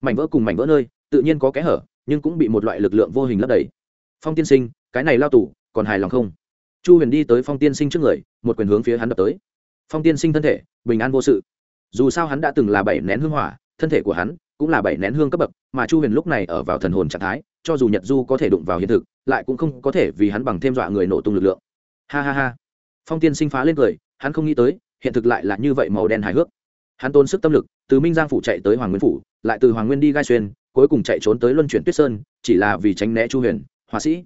Mảnh vỡ cùng mảnh vỡ nơi, tự nhiên có kẽ hở, nhưng cũng bị một loại lực lượng vô hình lấp đầy. Phong tiên sinh cái này lao tù, còn hài lòng không? Chu huyền đi tới phong tiên sinh trước người, một quyền hướng phía hắn đập tới. Phong tiên sinh thân thể, bình an vô sự. Dù sao hắn đã từng là bảy nén hương hỏa, thân thể của hắn cũng là bảy nén hương cấp bậc, mà chu huyền lúc này ở vào thần hồn trạng thái, cho dù nhật du có thể đụng vào hiện thực, lại cũng không có thể vì hắn bằng thêm dọa người nổ tung lực lượng. Ha ha ha. Phong tiên sinh phá lên cười, hắn không nghĩ tới, hiện thực lại là như vậy màu đen hài hước. Hắn tôn sức tâm lực, từ minh giang phủ chạy tới hoàng nguyên phủ, lại từ hoàng nguyên đi gai xuyên, cuối cùng chạy trốn tới luân chuyển tuyết sơn, chỉ là vì tránh né chu huyền, họa sĩ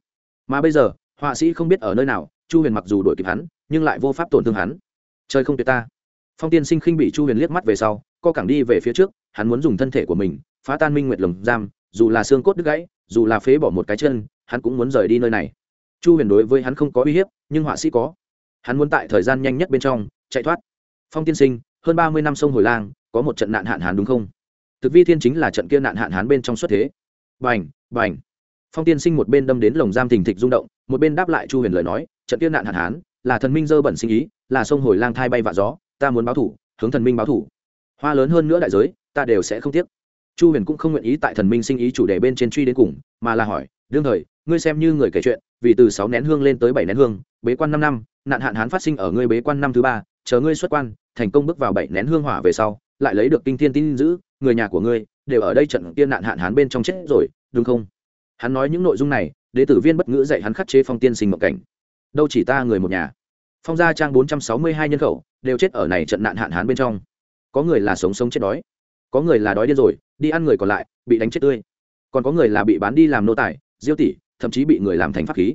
mà bây giờ, họa sĩ không biết ở nơi nào, chu huyền mặc dù đuổi kịp hắn, nhưng lại vô pháp tổn thương hắn. Chơi không tuyệt ta. Phong tiên sinh khinh bị chu huyền liếc mắt về sau, co cẳng đi về phía trước, hắn muốn dùng thân thể của mình, phá tan minh nguyệt lồng giam, dù là xương cốt đứt gãy, dù là phế bỏ một cái chân, hắn cũng muốn rời đi nơi này. Chu huyền đối với hắn không có uy hiếp, nhưng họa sĩ có. Hắn muốn tại thời gian nhanh nhất bên trong, chạy thoát. Phong tiên sinh, hơn ba mươi năm sông hồi lang, có một trận nạn hạn hán đúng không? Thực vi thiên chính là trận kia nạn hạn hán bên trong xuất thế. Bành bành phong tiên sinh một bên đâm đến lồng giam thình thịch rung động, một bên đáp lại chu huyền lời nói, trận tiên nạn hạn hán, là thần minh dơ bẩn sinh ý, là sông hồi lang thai bay vạ gió, ta muốn báo thủ, hướng thần minh báo thủ. Hoa lớn hơn nữa đại giới, ta đều sẽ không tiếc. Chu huyền cũng không nguyện ý tại thần minh sinh ý chủ đề bên trên truy đến cùng, mà là hỏi, đương thời, ngươi xem như người kể chuyện, vì từ sáu nén hương lên tới bảy nén hương, bế quan năm năm, nạn hạn hán phát sinh ở ngươi bế quan năm thứ ba, chờ ngươi xuất quan, thành công bước vào bảy nén hương hỏa về sau, lại lấy được kinh thiên tin giữ, người nhà của ngươi đều ở đây trận tiên nạn hạn hán bên trong chết rồi, đúng không? Hắn nói những nội dung này đệ tử viên bất ngữ dạy hắn khắc chế phong tiên sinh mộng cảnh. Đâu chỉ ta người một nhà. Phong gia trang bốn trăm sáu mươi hai nhân khẩu, đều chết ở này trận nạn hạn hán bên trong. Có người là sống sống chết đói. Có người là đói điên rồi, đi ăn người còn lại, bị đánh chết tươi. Còn có người là bị bán đi làm nô tài, diêu tỷ, thậm chí bị người làm thành pháp khí.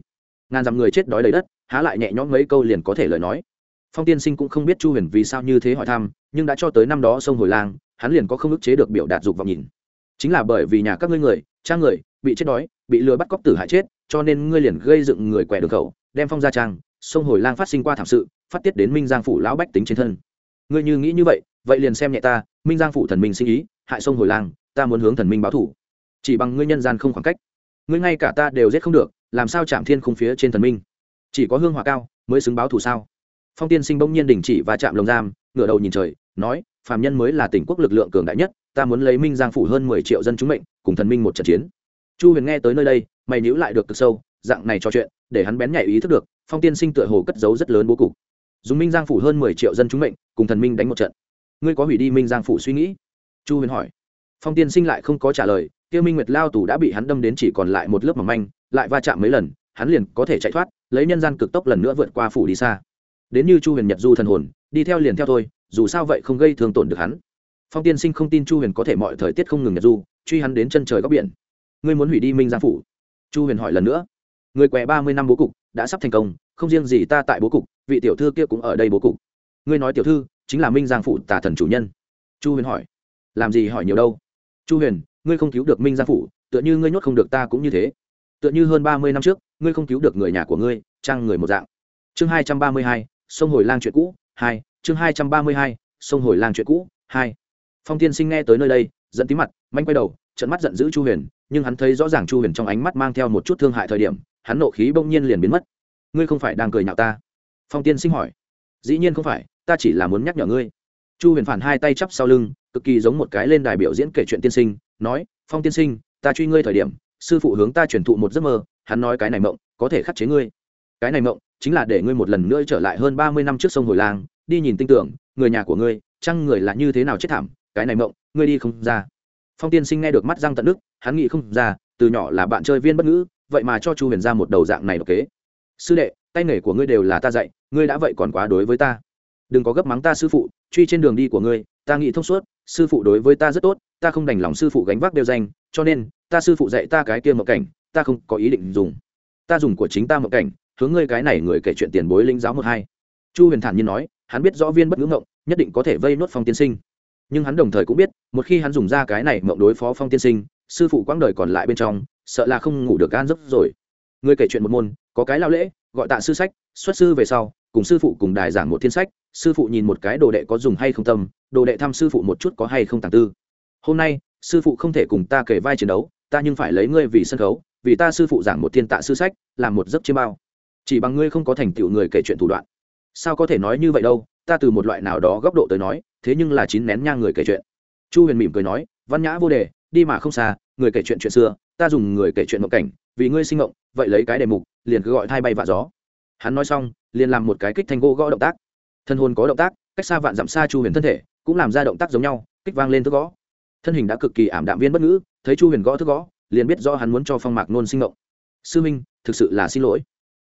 Ngàn dặm người chết đói đầy đất, há lại nhẹ nhõm mấy câu liền có thể lời nói. Phong tiên sinh cũng không biết chu huyền vì sao như thế hỏi thăm, nhưng đã cho tới năm đó sông hồi lang, hắn liền có không ức chế được biểu đạt dục vọng nhìn. Chính là bởi vì nhà các ngươi người, cha người, bị chết đói bị lừa bắt cóc tử hại chết, cho nên ngươi liền gây dựng người quẻ đường khẩu, đem phong ra trang, sông hồi lang phát sinh qua thảm sự, phát tiết đến minh giang phủ lão bách tính trên thân. Ngươi như nghĩ như vậy vậy liền xem nhẹ ta, minh giang phủ thần minh sinh ý, hại sông hồi lang, ta muốn hướng thần minh báo thủ. Chỉ bằng ngươi nhân gian không khoảng cách, ngươi ngay cả ta đều giết không được, làm sao chạm thiên khung phía trên thần minh? Chỉ có hương hỏa cao mới xứng báo thủ sao? Phong tiên sinh bỗng nhiên đình chỉ và chạm lồng giam, ngửa đầu nhìn trời, nói, phàm nhân mới là tỉnh quốc lực lượng cường đại nhất, ta muốn lấy minh giang phủ hơn mười triệu dân chúng mệnh, cùng thần minh một trận chiến chu huyền nghe tới nơi đây, mày níu lại được cực sâu, dạng này trò chuyện, để hắn bén nhạy ý thức được, phong tiên sinh tựa hồ cất giấu rất lớn bố cục. Dùng minh giang phủ hơn mười triệu dân chúng mệnh, cùng thần minh đánh một trận. Ngươi có hủy đi minh giang phủ suy nghĩ? Chu huyền hỏi. Phong tiên sinh lại không có trả lời, kia minh nguyệt lao tù đã bị hắn đâm đến chỉ còn lại một lớp mỏng manh, lại va chạm mấy lần, hắn liền có thể chạy thoát, lấy nhân gian cực tốc lần nữa vượt qua phủ đi xa. Đến như chu huyền nhật du thần hồn, đi theo liền theo thôi, dù sao vậy không gây thương tổn được hắn. Phong tiên sinh không tin chu huyền có thể mọi thời tiết không ngừng nhật du, truy hắn đến chân trời góc biển ngươi muốn hủy đi minh giang phủ. Chu huyền hỏi lần nữa. Người què ba mươi năm bố cục đã sắp thành công, không riêng gì ta tại bố cục, vị tiểu thư kia cũng ở đây bố cục. Ngươi nói tiểu thư chính là minh giang phủ tả thần chủ nhân. Chu huyền hỏi. Làm gì hỏi nhiều đâu? Chu huyền, ngươi không cứu được minh giang phủ, tựa như ngươi nhốt không được ta cũng như thế. Tựa như hơn ba mươi năm trước, ngươi không cứu được người nhà của ngươi trang người một dạng. Chương hai trăm ba mươi hai, sông hồi lang chuyện cũ, hai, chương hai trăm ba mươi hai, sông hồi lang chuyện cũ, hai. Phong tiên sinh nghe tới nơi đây dẫn tí mặt, manh quay đầu trận mắt giận dữ chu huyền nhưng hắn thấy rõ ràng chu huyền trong ánh mắt mang theo một chút thương hại thời điểm, hắn nộ khí bỗng nhiên liền biến mất. Ngươi không phải đang cười nhạo ta? Phong tiên sinh hỏi. Dĩ nhiên không phải, ta chỉ là muốn nhắc nhở ngươi. Chu huyền phản hai tay chắp sau lưng, cực kỳ giống một cái lên đài biểu diễn kể chuyện tiên sinh, nói, phong tiên sinh, ta truy ngươi thời điểm, sư phụ hướng ta truyền thụ một giấc mơ, hắn nói cái này mộng, có thể khắc chế ngươi. Cái này mộng, chính là để ngươi một lần nữa trở lại hơn ba mươi năm trước sông hồi làng đi nhìn tinh tưởng, người nhà của ngươi, chăng người là như thế nào chết thảm, cái này mộng, ngươi đi không ra phong tiên sinh nghe được mắt răng tận đức hắn nghĩ không ra, từ nhỏ là bạn chơi viên bất ngữ, vậy mà cho chu huyền ra một đầu dạng này độc kế. Sư đệ, tay nghề của ngươi đều là ta dạy, ngươi đã vậy còn quá đối với ta. Đừng có gấp mắng ta sư phụ, truy trên đường đi của ngươi, ta nghĩ thông suốt, sư phụ đối với ta rất tốt, ta không đành lòng sư phụ gánh vác đều danh, cho nên, ta sư phụ dạy ta cái kia mộng cảnh, ta không có ý định dùng. Ta dùng của chính ta mộng cảnh, hướng ngươi cái này người kể chuyện tiền bối linh giáo một hai. Chu huyền thản nhiên nói, hắn biết rõ viên bất ngữ ngộng nhất định có thể vây nốt phong tiên sinh nhưng hắn đồng thời cũng biết, một khi hắn dùng ra cái này mộng đối phó phong tiên sinh, sư phụ quãng đời còn lại bên trong, sợ là không ngủ được gan giấc rồi. Người kể chuyện một môn, có cái lao lễ, gọi tạ sư sách, xuất sư về sau, cùng sư phụ cùng đài giảng một thiên sách, sư phụ nhìn một cái đồ đệ có dùng hay không tâm, đồ đệ thăm sư phụ một chút có hay không tàng tư. Hôm nay, sư phụ không thể cùng ta kể vai chiến đấu, ta nhưng phải lấy ngươi vì sân khấu, vì ta sư phụ giảng một thiên tạ sư sách, làm một giấc chiêm bao. Chỉ bằng ngươi không có thành tựu người kể chuyện thủ đoạn. Sao có thể nói như vậy đâu, ta từ một loại nào đó góc độ tới nói thế nhưng là chín nén nhang người kể chuyện. Chu huyền mỉm cười nói, văn nhã vô đề, đi mà không xa, người kể chuyện chuyện xưa, ta dùng người kể chuyện mộng cảnh, vì ngươi sinh mộng, vậy lấy cái đề mục, liền cứ gọi thay bay vạ gió. Hắn nói xong, liền làm một cái kích thanh gỗ gõ động tác. Thân hồn có động tác, cách xa vạn dặm xa chu huyền thân thể, cũng làm ra động tác giống nhau, kích vang lên thức gõ. Thân hình đã cực kỳ ảm đạm viên bất ngữ, thấy chu huyền gõ thức gõ, liền biết do hắn muốn cho phong mạc nôn sinh mộng. Sư minh, thực sự là xin lỗi.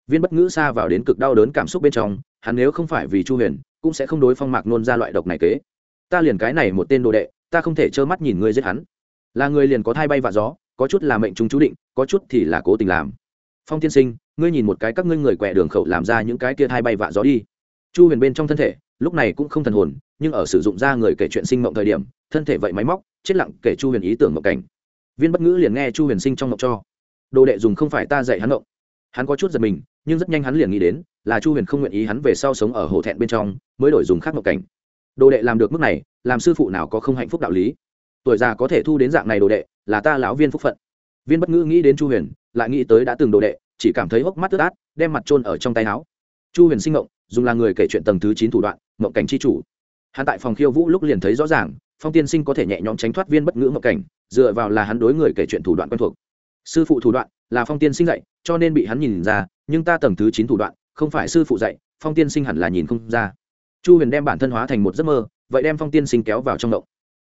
Viên bất ngữ xa vào đến cực đau đớn cảm xúc bên trong, hắn nếu không phải vì chu huyền cũng sẽ không đối phong mạc nôn ra loại độc này kế. Ta liền cái này một tên đồ đệ, ta không thể trơ mắt nhìn ngươi giết hắn. Là người liền có thai bay vạ gió, có chút là mệnh chúng chú định, có chút thì là cố tình làm. Phong tiên sinh, ngươi nhìn một cái các ngươi người quẹ đường khẩu làm ra những cái kia thai bay vạ gió đi. Chu huyền bên trong thân thể, lúc này cũng không thần hồn, nhưng ở sử dụng ra người kể chuyện sinh mộng thời điểm, thân thể vậy máy móc, chết lặng kể chu huyền ý tưởng mộng cảnh. Viên bất ngữ liền nghe chu huyền sinh trong mộng cho. Đồ đệ dùng không phải ta dạy hắn mộng. Hắn có chút giật mình, nhưng rất nhanh hắn liền nghĩ đến là chu huyền không nguyện ý hắn về sau sống ở hồ thẹn bên trong, mới đổi dùng khác mộng cảnh. Đồ đệ làm được mức này, làm sư phụ nào có không hạnh phúc đạo lý? Tuổi già có thể thu đến dạng này đồ đệ, là ta lão viên phúc phận. Viên bất ngữ nghĩ đến chu huyền, lại nghĩ tới đã từng đồ đệ, chỉ cảm thấy hốc mắt tức át, đem mặt trôn ở trong tay áo. Chu huyền sinh mộng, dùng là người kể chuyện tầng thứ chín thủ đoạn, mộng cảnh c h i chủ. Hắn tại phòng khiêu vũ lúc liền thấy rõ ràng, phong tiên sinh có thể nhẹ nhõm tránh thoát viên bất ngữ mộng cảnh, dựa vào là hắn đối người kể chuyện thủ đoạn quen thuộc. Sư phụ thủ đoạn là phong tiên sinh dạy, cho nên bị hắn nhìn ra, nhưng ta tầng thứ chín thủ đoạn không phải sư phụ dạy, phong tiên sinh hẳn là nhìn không ra. Chu huyền đem bản thân hóa thành một giấc mơ, vậy đem phong tiên sinh kéo vào trong mộng.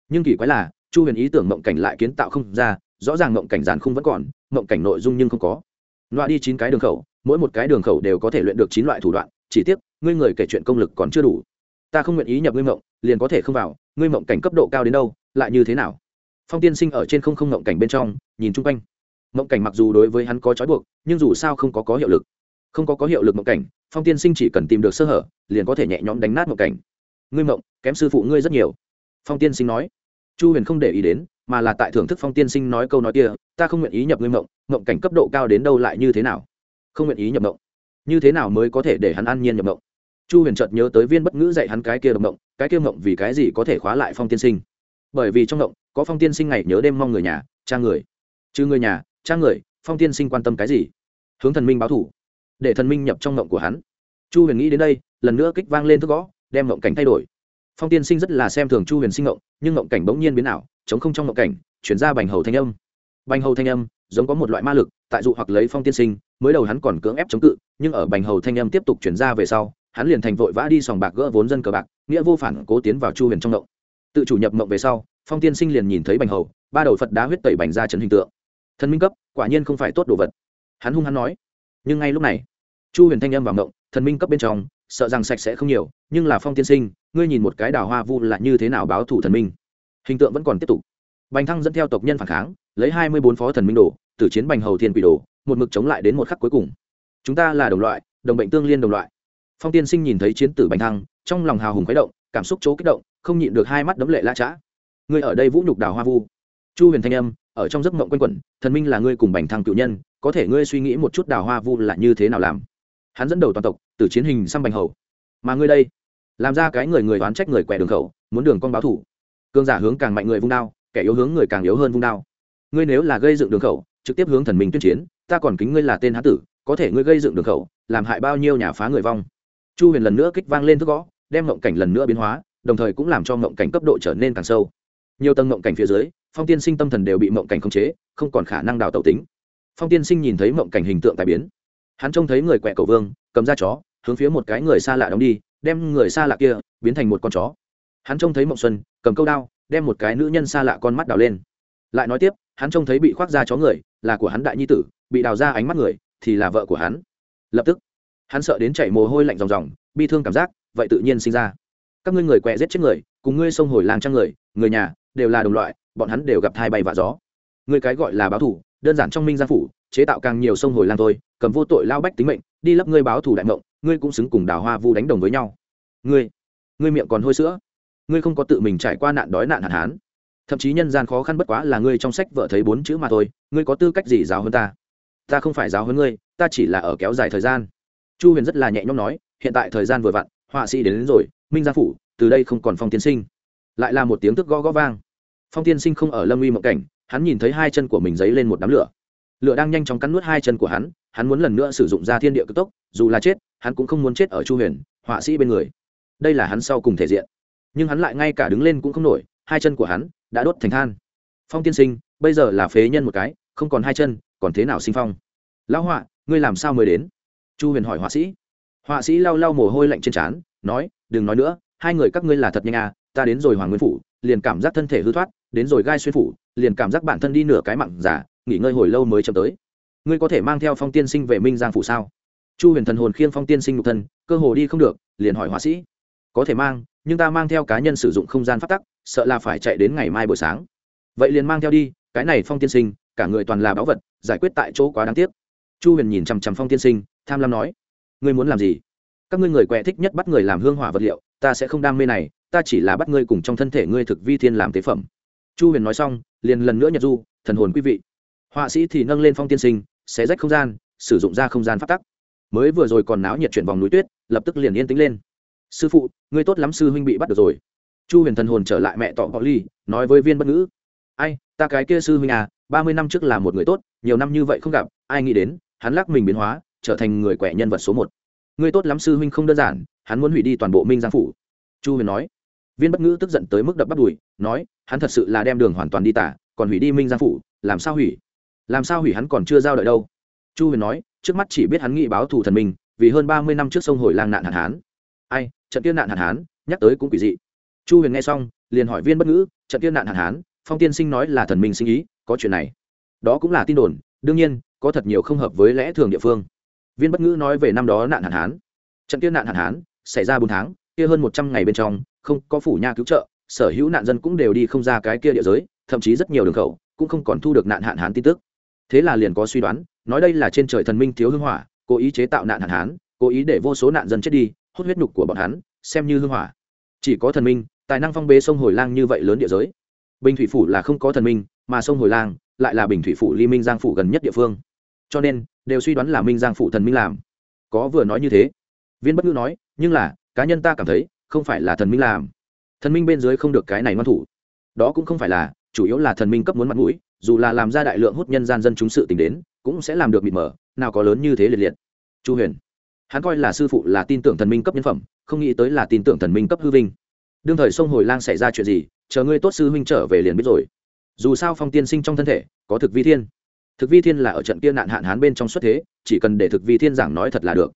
Nhưng kỳ quái là, chu huyền ý tưởng mộng cảnh lại kiến tạo không ra, rõ ràng mộng cảnh giàn không vẫn còn, mộng cảnh nội dung nhưng không có. Loại đi chín cái đường khẩu, mỗi một cái đường khẩu đều có thể luyện được chín loại thủ đoạn, chỉ tiếc, ngươi người kể chuyện công lực còn chưa đủ. Ta không nguyện ý nhập ngươi mộng, liền có thể không vào, ngươi mộng cảnh cấp độ cao đến đâu, lại như thế nào? Phong tiên sinh ở trên không không mộng cảnh bên trong, nhìn chung quanh. Mộng cảnh mặc dù đối với hắn có trói buộc, nhưng dù sao không có có hiệu lực không có có hiệu lực mộng cảnh, phong tiên sinh chỉ cần tìm được sơ hở, liền có thể nhẹ nhõm đánh nát mộng cảnh. Ngươi mộng, kém sư phụ ngươi rất nhiều. Phong tiên sinh nói. Chu huyền không để ý đến, mà là tại thưởng thức phong tiên sinh nói câu nói kia, ta không nguyện ý nhập ngươi mộng mộng cảnh cấp độ cao đến đâu lại như thế nào? Không nguyện ý nhập mộng. Như thế nào mới có thể để hắn an nhiên nhập mộng? Chu huyền chợt nhớ tới viên bất ngữ dạy hắn cái kia độc mộng, cái kia mộng vì cái gì có thể khóa lại phong tiên sinh? Bởi vì trong mộng, có phong tiên sinh ngày nhớ đêm mong người nhà, cha người. Chứ người nhà, cha người, phong tiên sinh quan tâm cái gì? Hướng thần minh báo thủ để thần minh nhập trong mộng của hắn. Chu huyền nghĩ đến đây, lần nữa kích vang lên thức gõ, đem mộng cảnh thay đổi. Phong tiên sinh rất là xem thường chu huyền sinh mộng nhưng mộng cảnh bỗng nhiên biến ảo, chống không trong mộng cảnh, chuyển ra bành hầu thanh âm. Bành hầu thanh âm, giống có một loại ma lực, tại dụ hoặc lấy phong tiên sinh, mới đầu hắn còn cưỡng ép chống cự, nhưng ở bành hầu thanh âm tiếp tục chuyển ra về sau, hắn liền thành vội vã đi sòng bạc gỡ vốn dân cờ bạc, nghĩa vô phản cố tiến vào chu huyền trong mộng tự chủ nhập mộng về sau, phong tiên sinh liền nhìn thấy bành hầu, ba đầu phật đá huyết tẩy bành ra trấn hình tượng. Thần minh cấp, quả nhiên không phải tốt đồ vật. Hắn hung hắn nói nhưng ngay lúc này, chu huyền thanh âm vào ngộng thần minh cấp bên trong, sợ rằng sạch sẽ không nhiều, nhưng là phong tiên sinh, ngươi nhìn một cái đào hoa vu là như thế nào báo thủ thần minh? Hình tượng vẫn còn tiếp tục. Bành thăng dẫn theo tộc nhân phản kháng, lấy hai mươi bốn phó thần minh đồ, Tử chiến bành hầu thiên quỷ đồ, một mực chống lại đến một khắc cuối cùng. Chúng ta là đồng loại, đồng bệnh tương liên đồng loại. Phong tiên sinh nhìn thấy chiến tử bành thăng, trong lòng hào hùng khuấy động, cảm xúc chỗ kích động, không nhịn được hai mắt đấm lệ la trã ngươi ở đây vũ nhục đào hoa vu. Chu huyền thanh âm, ở trong giấc mộng quanh quẩn, thần minh là ngươi cùng bành thăng cựu nhân có thể ngươi suy nghĩ một chút đào hoa vu là như thế nào làm. Hắn dẫn đầu toàn tộc, từ chiến hình xăm bành hầu. Mà ngươi đây, làm ra cái người người đoán trách người quẻ đường khẩu, muốn đường con báo thủ. Cương giả hướng càng mạnh người vung đao, kẻ yếu hướng người càng yếu hơn vung đao. Ngươi nếu là gây dựng đường khẩu, trực tiếp hướng thần minh tuyên chiến, ta còn kính ngươi là tên hán tử, có thể ngươi gây dựng đường khẩu, làm hại bao nhiêu nhà phá người vong. Chu huyền lần nữa kích vang lên thức gõ, đem ngộng cảnh lần nữa biến hóa, đồng thời cũng làm cho ngộng cảnh cấp độ trở nên càng sâu. Nhiều tầng ngộng cảnh phía dưới, phong tiên sinh tâm thần đều bị ngộng cảnh khống chế, không còn khả năng đào tẩu tính phong tiên sinh nhìn thấy mộng cảnh hình tượng tài biến. Hắn trông thấy người quẹ cầu vương, cầm ra chó, hướng phía một cái người xa lạ đóng đi, đem người xa lạ kia biến thành một con chó. Hắn trông thấy mộng xuân, cầm câu đao, đem một cái nữ nhân xa lạ con mắt đào lên. Lại nói tiếp, hắn trông thấy bị khoác ra chó người, là của hắn đại nhi tử, bị đào ra ánh mắt người, thì là vợ của hắn. Lập tức, hắn sợ đến chảy mồ hôi lạnh ròng ròng, bi thương cảm giác, vậy tự nhiên sinh ra. Các ngươi người quẹ giết chết người, cùng ngươi sông hồi làng trang người người nhà, đều là đồng loại, bọn hắn đều gặp thai bay và gió. Người cái gọi là báo thủ đơn giản trong minh gia phủ chế tạo càng nhiều sông hồi lang thôi cầm vô tội lao bách tính mệnh đi lấp ngươi báo thủ đại mộng ngươi cũng xứng cùng đào hoa vu đánh đồng với nhau. Ngươi ngươi miệng còn hôi sữa. Ngươi không có tự mình trải qua nạn đói nạn hạn hán. Thậm chí nhân gian khó khăn bất quá là ngươi trong sách vợ thấy bốn chữ mà thôi ngươi có tư cách gì giáo hơn ta? Ta không phải giáo hơn ngươi ta chỉ là ở kéo dài thời gian. Chu huyền rất là nhẹ nhõm nói hiện tại thời gian vừa vặn họa sĩ đến, đến rồi minh gia phủ từ đây không còn phong tiên sinh. Lại là một tiếng thức gõ gõ vang. Phong tiên sinh không ở lâm uy mộng cảnh hắn nhìn thấy hai chân của mình dấy lên một đám lửa. Lửa đang nhanh chóng cắn nuốt hai chân của hắn hắn muốn lần nữa sử dụng ra thiên địa cực tốc, dù là chết, hắn cũng không muốn chết ở chu huyền, họa sĩ bên người. Đây là hắn sau cùng thể diện. Nhưng hắn lại ngay cả đứng lên cũng không nổi, hai chân của hắn đã đốt thành than. Phong tiên sinh, bây giờ là phế nhân một cái, không còn hai chân, còn thế nào sinh phong? Lão họa, ngươi làm sao mới đến? Chu huyền hỏi họa sĩ. Họa sĩ lau lau mồ hôi lạnh trên trán, nói, đừng nói nữa, hai người các ngươi là thật nhanh à ta đến rồi hoàng nguyên phủ, liền cảm giác thân thể hư thoát đến rồi gai xuyên phủ, liền cảm giác bản thân đi nửa cái mặn giả nghỉ ngơi hồi lâu mới chậm tới. Ngươi có thể mang theo phong tiên sinh về minh giang phủ sao? Chu huyền thần hồn khiêng phong tiên sinh nhục thân, cơ hồ đi không được, liền hỏi họa sĩ. Có thể mang, nhưng ta mang theo cá nhân sử dụng không gian phát tắc, sợ là phải chạy đến ngày mai buổi sáng. Vậy liền mang theo đi, cái này phong tiên sinh, cả người toàn là báu vật, giải quyết tại chỗ quá đáng tiếc. Chu huyền nhìn chằm chằm phong tiên sinh, tham lam nói, ngươi muốn làm gì? Các ngươi người quẹ thích nhất bắt người làm hương hỏa vật liệu, ta sẽ không đam mê này, ta chỉ là bắt ngươi cùng trong thân thể ngươi thực vi thiên làm tế phẩm chu huyền nói xong, liền lần nữa nhật du, thần hồn quý vị. Họa sĩ thì nâng lên phong tiên sinh, xé rách không gian, sử dụng ra không gian phát tắc. Mới vừa rồi còn náo nhiệt chuyển vòng núi tuyết, lập tức liền yên tĩnh lên. Sư phụ, ngươi tốt lắm sư huynh bị bắt được rồi. Chu huyền thần hồn trở lại mẹ tọ họ ly, nói với viên bất ngữ. Ai, ta cái kia sư huynh à ba mươi năm trước là một người tốt, nhiều năm như vậy không gặp, ai nghĩ đến, hắn lắc mình biến hóa, trở thành người quẻ nhân vật số một. Ngươi tốt lắm sư huynh không đơn giản, hắn muốn hủy đi toàn bộ minh giang phủ. Chu huyền nói. Viên bất ngữ tức giận tới mức đập bắt đùi, nói hắn thật sự là đem đường hoàn toàn đi tả còn hủy đi minh giang phủ làm sao hủy? Làm sao hủy hắn còn chưa giao đợi đâu? Chu huyền nói trước mắt chỉ biết hắn nghị báo thù thần mình, vì hơn ba mươi năm trước sông hồi lang nạn hạn hán. Ai trận tiên nạn hạn hán nhắc tới cũng quỷ dị. Chu huyền nghe xong liền hỏi viên bất ngữ trận tiên nạn hạn hán phong tiên sinh nói là thần minh sinh ý có chuyện này. Đó cũng là tin đồn đương nhiên có thật nhiều không hợp với lẽ thường địa phương. Viên bất ngữ nói về năm đó nạn hạn hán. Trận tiên nạn hạn hán xảy ra bốn tháng kia hơn một trăm ngày bên trong không có phủ nha cứu trợ sở hữu nạn dân cũng đều đi không ra cái kia địa giới, thậm chí rất nhiều đường khẩu cũng không còn thu được nạn hạn hán tin tức. Thế là liền có suy đoán, nói đây là trên trời thần minh thiếu hưng hỏa, cố ý chế tạo nạn hạn hán, cố ý để vô số nạn dân chết đi, hút huyết nhục của bọn hắn, xem như hưng hỏa. Chỉ có thần minh, tài năng phong bế sông hồi lang như vậy lớn địa giới. Bình thủy phủ là không có thần minh, mà sông hồi lang lại là bình thủy phủ ly minh giang phủ gần nhất địa phương. Cho nên, đều suy đoán là minh giang phủ thần minh làm. Có vừa nói như thế, viên bất ngữ nói, nhưng là, cá nhân ta cảm thấy, không phải là thần minh làm thần minh bên dưới không được cái này ngoan thủ. Đó cũng không phải là, chủ yếu là thần minh cấp muốn mặt mũi, dù là làm ra đại lượng hút nhân gian dân chúng sự tình đến, cũng sẽ làm được mịt mờ, nào có lớn như thế liệt liệt. Chu huyền, hắn coi là sư phụ là tin tưởng thần minh cấp nhân phẩm, không nghĩ tới là tin tưởng thần minh cấp hư vinh. Đương thời sông hồi lang xảy ra chuyện gì, chờ ngươi tốt sư huynh trở về liền biết rồi. Dù sao phong tiên sinh trong thân thể, có thực vi thiên. Thực vi thiên là ở trận kia nạn hạn hán bên trong xuất thế, chỉ cần để thực vi thiên giảng nói thật là được.